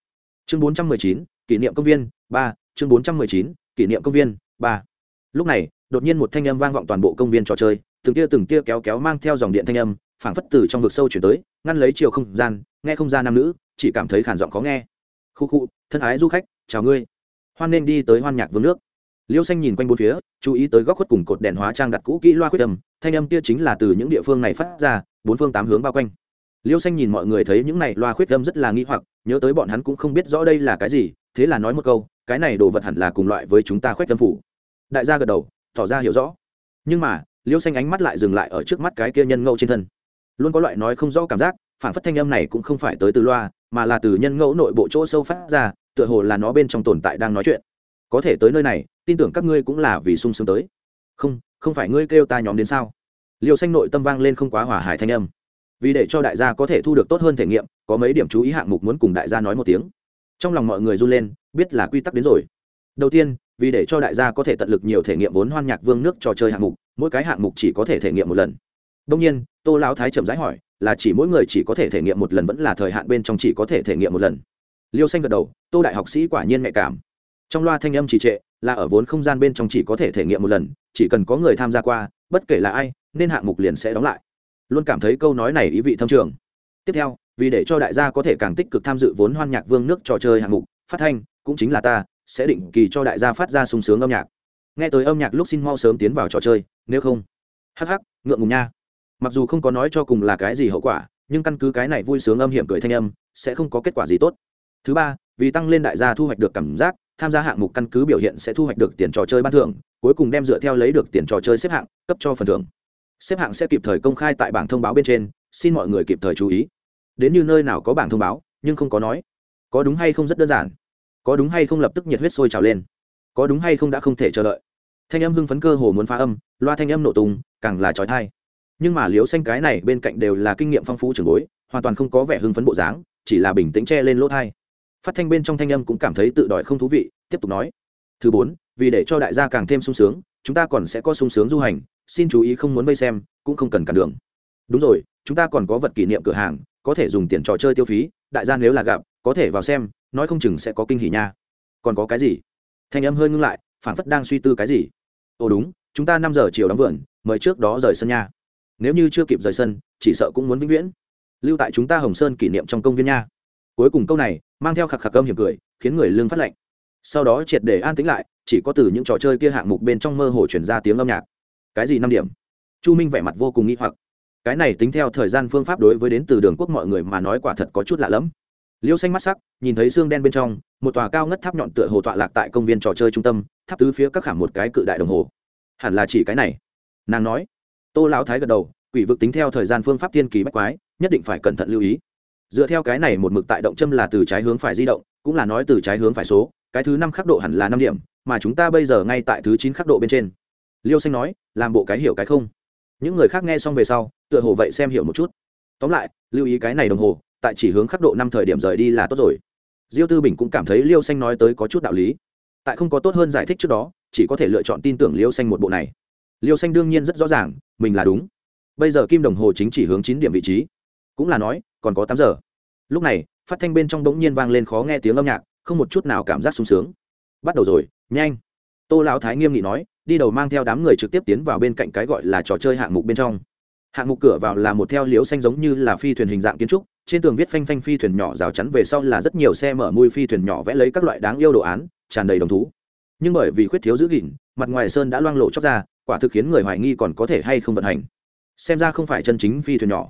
Chương bốn trăm mười chín, kỷ niệm công viên ba, chương bốn trăm mười chín, kỷ niệm công viên ba. Lúc này đột nhiên một thanh âm vang vọng toàn bộ công viên trò chơi, từng tia từng tia kéo kéo mang theo dòng điện thanh âm, phảng phất từ trong vực sâu chuyển tới, ngăn lấy chiều không gian, nghe không gian nam nữ, chỉ cảm thấy khản giọng khó nghe. Khu khu, thân ái du khách, chào ngươi. Hoan nên đi tới hoan nhạc vương nước. Liêu xanh nhìn quanh bốn phía, chú ý tới góc khuất cùng cột đèn hóa trang đặt cũ kỹ loa khuyết âm thanh âm kia chính là từ những địa phương này phát ra, bốn phương tám hướng bao quanh. Liêu xanh nhìn mọi người thấy những này loa khuyết âm rất là nghi hoặc, nhớ tới bọn hắn cũng không biết rõ đây là cái gì, thế là nói một câu, cái này đồ vật hẳn là cùng loại với chúng ta khuyết âm phủ. Đại gia gật đầu tỏ ra hiểu rõ. Nhưng mà, liêu xanh ánh mắt lại dừng lại ở trước mắt cái kia nhân ngẫu trên thân. Luôn có loại nói không rõ cảm giác, phản phất thanh âm này cũng không phải tới từ loa, mà là từ nhân ngẫu nội bộ chỗ sâu phát ra, tựa hồ là nó bên trong tồn tại đang nói chuyện. Có thể tới nơi này, tin tưởng các ngươi cũng là vì sung sướng tới. Không không phải ngươi kêu ta nhóm đến sao? Liêu xanh nội tâm vang lên không quá hòa hải thanh âm. Vì để cho đại gia có thể thu được tốt hơn thể nghiệm, có mấy điểm chú ý hạng mục muốn cùng đại gia nói một tiếng. Trong lòng mọi người run lên, biết là quy tắc đến rồi. Đầu tiên vì để cho đại gia có thể tận lực nhiều thể nghiệm vốn hoan nhạc vương nước trò chơi hạng mục, mỗi cái hạng mục chỉ có thể thể nghiệm một lần. Đông nhiên, tô lão thái chậm rãi hỏi, là chỉ mỗi người chỉ có thể thể nghiệm một lần vẫn là thời hạn bên trong chỉ có thể thể nghiệm một lần? Liêu xanh gật đầu, tô đại học sĩ quả nhiên nhạy cảm. Trong loa thanh âm trì trệ, là ở vốn không gian bên trong chỉ có thể thể nghiệm một lần, chỉ cần có người tham gia qua, bất kể là ai, nên hạng mục liền sẽ đóng lại. Luôn cảm thấy câu nói này ý vị thâm trường. Tiếp theo, vì để cho đại gia có thể càng tích cực tham dự vốn hoan nhạc vương nước trò chơi hạng mục, phát thanh, cũng chính là ta sẽ định kỳ cho đại gia phát ra sung sướng âm nhạc. Nghe tới âm nhạc lúc xin mau sớm tiến vào trò chơi, nếu không. Hắc hắc, ngượng ngùng nha. Mặc dù không có nói cho cùng là cái gì hậu quả, nhưng căn cứ cái này vui sướng âm hiểm cười thanh âm, sẽ không có kết quả gì tốt. Thứ ba, vì tăng lên đại gia thu hoạch được cảm giác, tham gia hạng mục căn cứ biểu hiện sẽ thu hoạch được tiền trò chơi ban thưởng, cuối cùng đem dựa theo lấy được tiền trò chơi xếp hạng, cấp cho phần thưởng. Xếp hạng sẽ kịp thời công khai tại bảng thông báo bên trên, xin mọi người kịp thời chú ý. Đến như nơi nào có bảng thông báo, nhưng không có nói. Có đúng hay không rất đơn giản có đúng hay không lập tức nhiệt huyết sôi trào lên? Có đúng hay không đã không thể chờ đợi? Thanh âm hưng phấn cơ hồ muốn phá âm, loa thanh âm nổ tung, càng là trói thai nhưng mà liếu xanh cái này bên cạnh đều là kinh nghiệm phong phú trường bối, hoàn toàn không có vẻ hưng phấn bộ dáng, chỉ là bình tĩnh che lên lỗ thai phát thanh bên trong thanh âm cũng cảm thấy tự đòi không thú vị, tiếp tục nói. Thứ bốn, vì để cho đại gia càng thêm sung sướng, chúng ta còn sẽ có sung sướng du hành, xin chú ý không muốn vây xem, cũng không cần cản đường. Đúng rồi, chúng ta còn có vật kỷ niệm cửa hàng, có thể dùng tiền trò chơi tiêu phí, đại gia nếu là gặp có thể vào xem, nói không chừng sẽ có kinh hỉ nha. Còn có cái gì? Thanh âm hơi ngưng lại phản phất đang suy tư cái gì. Ồ đúng, chúng ta năm giờ chiều đóng vườn, mời trước đó rời sân nha. Nếu như chưa kịp rời sân, chỉ sợ cũng muốn vĩnh viễn. Lưu tại chúng ta hồng sơn kỷ niệm trong công viên nha. Cuối cùng câu này, mang theo khạc khạc cơm hiểm cười, khiến người lương phát lạnh. sau đó triệt để an tĩnh lại, chỉ có từ những trò chơi kia hạng mục bên trong mơ hồ chuyển ra tiếng âm nhạc. Cái gì năm điểm? Chu minh vẻ mặt vô cùng nghĩ hoặc. Cái này tính theo thời gian phương pháp đối với đến từ đường quốc mọi người mà nói quả thật có chút lạ lẫm liêu xanh mắt sắc, nhìn thấy xương đen bên trong, một tòa cao ngất tháp nhọn tựa hồ tọa lạc tại công viên trò chơi trung tâm, tháp tứ phía các khảm một cái cự đại đồng hồ. Hẳn là chỉ cái này. Nàng nói. Tô lão thái gật đầu, quỷ vực tính theo thời gian phương pháp tiên kỳ bách quái, nhất định phải cẩn thận lưu ý. Dựa theo cái này một mực tại động châm là từ trái hướng phải di động, cũng là nói từ trái hướng phải số, cái thứ năm khắc độ hẳn là năm điểm, mà chúng ta bây giờ ngay tại thứ chín khắc độ bên trên. Liêu xanh nói, làm bộ cái hiểu cái không. Những người khác nghe xong về sau, tựa hồ vậy xem hiểu một chút. Tóm lại, lưu ý cái này đồng hồ tại chỉ hướng khắc độ năm thời điểm rời đi là tốt rồi. Diêu tư bình cũng cảm thấy liêu xanh nói tới có chút đạo lý. Tại không có tốt hơn giải thích trước đó, chỉ có thể lựa chọn tin tưởng liêu xanh một bộ này. Liêu xanh đương nhiên rất rõ ràng, mình là đúng. Bây giờ kim đồng hồ chính chỉ hướng chín điểm vị trí. Cũng là nói, còn có tám giờ. Lúc này, phát thanh bên trong bỗng nhiên vang lên khó nghe tiếng âm nhạc, không một chút nào cảm giác sung sướng. Bắt đầu rồi, nhanh. Tô lão thái nghiêm nghị nói, đi đầu mang theo đám người trực tiếp tiến vào bên cạnh cái gọi là trò chơi hạng mục bên trong. Hạng mục cửa vào là một theo liếu xanh giống như là phi thuyền hình dạng kiến trúc trên tường viết phanh phanh phi thuyền nhỏ rào chắn về sau là rất nhiều xe mở mui phi thuyền nhỏ vẽ lấy các loại đáng yêu đồ án, tràn đầy đồng thú. Nhưng bởi vì khuyết thiếu giữ gìn, mặt ngoài sơn đã loang lộ chóc ra, quả thực khiến người hoài nghi còn có thể hay không vận hành. Xem ra không phải chân chính phi thuyền nhỏ.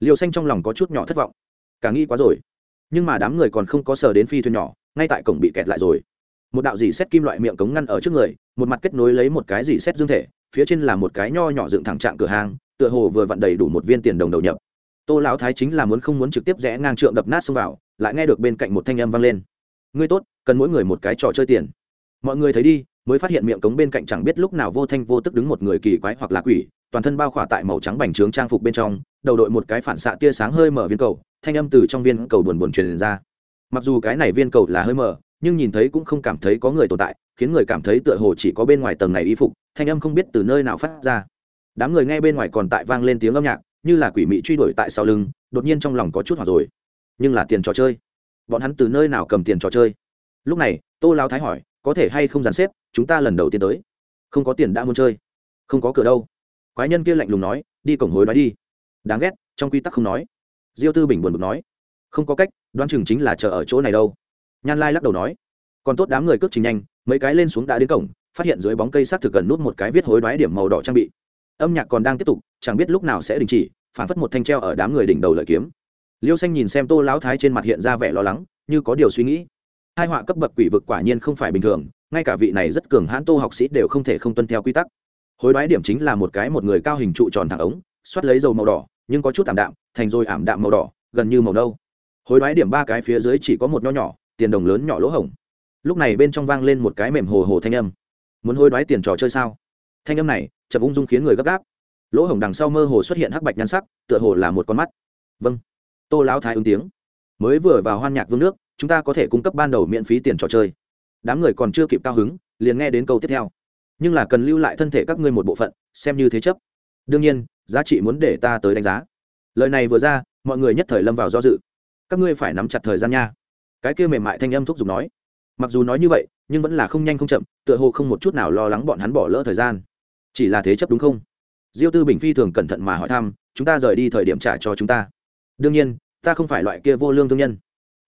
Liều xanh trong lòng có chút nhỏ thất vọng. Cả nghĩ quá rồi. Nhưng mà đám người còn không có sờ đến phi thuyền nhỏ, ngay tại cổng bị kẹt lại rồi. Một đạo dì xét kim loại miệng cống ngăn ở trước người, một mặt kết nối lấy một cái dì xét dương thể, phía trên là một cái nho nhỏ dựng thẳng trạng cửa hàng tựa hồ vừa vặn đầy đủ một viên tiền đồng đầu nhập tô lão thái chính là muốn không muốn trực tiếp rẽ ngang trượng đập nát xông vào, lại nghe được bên cạnh một thanh âm vang lên. Ngươi tốt, cần mỗi người một cái trò chơi tiền. Mọi người thấy đi, mới phát hiện miệng cống bên cạnh chẳng biết lúc nào vô thanh vô tức đứng một người kỳ quái hoặc là quỷ, toàn thân bao khỏa tại màu trắng bành trướng trang phục bên trong, đầu đội một cái phản xạ tia sáng hơi mở viên cầu, thanh âm từ trong viên cầu buồn buồn truyền ra. Mặc dù cái này viên cầu là hơi mở, nhưng nhìn thấy cũng không cảm thấy có người tồn tại, khiến người cảm thấy tựa hồ chỉ có bên ngoài tầng này y phục, thanh âm không biết từ nơi nào phát ra. Đám người nghe bên ngoài còn tại vang lên tiếng âm nhạc như là quỷ mị truy đuổi tại sau lưng, đột nhiên trong lòng có chút hoặc rồi. Nhưng là tiền trò chơi. Bọn hắn từ nơi nào cầm tiền trò chơi? Lúc này, tô lao thái hỏi, có thể hay không dàn xếp, chúng ta lần đầu tiên tới. Không có tiền đã muốn chơi. Không có cửa đâu. Quái nhân kia lạnh lùng nói, đi cổng hối nói đi. Đáng ghét, trong quy tắc không nói. Diêu tư bình buồn bực nói, không có cách, đoán chừng chính là chờ ở chỗ này đâu. Nhan lai lắc đầu nói, còn tốt đám người cước trình nhanh, mấy cái lên xuống đã đến cổng, phát hiện dưới bóng cây s á t thực gần nút một cái viết hối đoái điểm màu đỏ trang bị âm nhạc còn đang tiếp tục, chẳng biết lúc nào sẽ đình chỉ phản phất một thanh treo ở đám người đỉnh đầu lợi kiếm. Liêu xanh nhìn xem tô lão thái trên mặt hiện ra vẻ lo lắng, như có điều suy nghĩ. Hai họa cấp bậc quỷ vực quả nhiên không phải bình thường, ngay cả vị này rất cường hãn tô học sĩ đều không thể không tuân theo quy tắc. Hối đoái điểm chính là một cái một người cao hình trụ tròn thẳng ống, xoát lấy dầu màu đỏ, nhưng có chút ảm đạm, thành rồi ảm đạm màu đỏ, gần như màu nâu. Hối đoái điểm ba cái phía dưới chỉ có một nho nhỏ, tiền đồng lớn nhỏ lỗ hổng. Lúc này bên trong vang lên một cái mềm hồ hồ thanh âm. Muốn hối đoái tiền trò chơi sao? Thanh âm này chậm ung dung khiến người gấp gáp. Lỗ hổng đằng sau mơ hồ xuất hiện hắc bạch nhan sắc, tựa hồ là một con mắt. Vâng. Tô lão thái ứng tiếng. Mới vừa vào hoan nhạc vương nước, chúng ta có thể cung cấp ban đầu miễn phí tiền trò chơi. Đám người còn chưa kịp cao hứng, liền nghe đến câu tiếp theo. Nhưng là cần lưu lại thân thể các ngươi một bộ phận, xem như thế chấp. Đương nhiên, giá trị muốn để ta tới đánh giá. Lời này vừa ra, mọi người nhất thời lâm vào do dự. Các ngươi phải nắm chặt thời gian nha. Cái kia mềm mại thanh âm thúc giục nói. Mặc dù nói như vậy, nhưng vẫn là không nhanh không chậm, tựa hồ không một chút nào lo lắng bọn hắn bỏ lỡ thời gian chỉ là thế chấp đúng không? Diêu tư bình phi thường cẩn thận mà hỏi thăm, chúng ta rời đi thời điểm trả cho chúng ta. Đương nhiên, ta không phải loại kia vô lương thương nhân.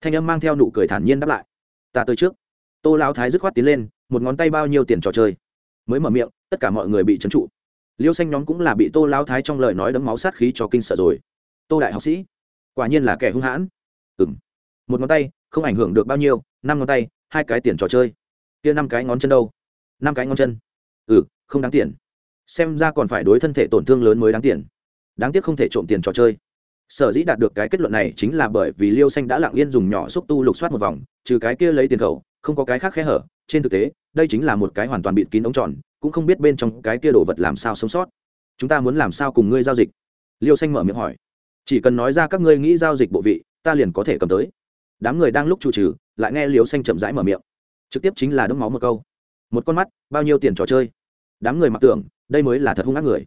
Thanh âm mang theo nụ cười thản nhiên đáp lại. Ta tới trước. Tô lão thái dứt khoát tiến lên, một ngón tay bao nhiêu tiền trò chơi? Mới mở miệng, tất cả mọi người bị trấn trụ. Liêu xanh nhóm cũng là bị tô lão thái trong lời nói đấm máu sát khí cho kinh sợ rồi. Tô đại học sĩ, quả nhiên là kẻ hung hãn. Ừng một ngón tay, không ảnh hưởng được bao nhiêu, năm ngón tay, hai cái tiền trò chơi. Kia năm cái ngón chân đâu? Năm cái ngón chân. Ừ không đáng tiền xem ra còn phải đối thân thể tổn thương lớn mới đáng tiền. Đáng tiếc không thể trộm tiền trò chơi. Sở dĩ đạt được cái kết luận này chính là bởi vì liêu xanh đã lặng yên dùng nhỏ xúc tu lục soát một vòng, trừ cái kia lấy tiền khẩu, không có cái khác khe hở. Trên thực tế, đây chính là một cái hoàn toàn bịt kín ống tròn, cũng không biết bên trong cái kia đồ vật làm sao sống sót. Chúng ta muốn làm sao cùng ngươi giao dịch? Liêu xanh mở miệng hỏi. Chỉ cần nói ra các ngươi nghĩ giao dịch bộ vị, ta liền có thể cầm tới. Đám người đang lúc trụ trừ, lại nghe liêu xanh chậm rãi mở miệng. Trực tiếp chính là đấm máu một câu. Một con mắt, bao nhiêu tiền trò chơi? Đám người mặc tưởng đây mới là thật hung ác người.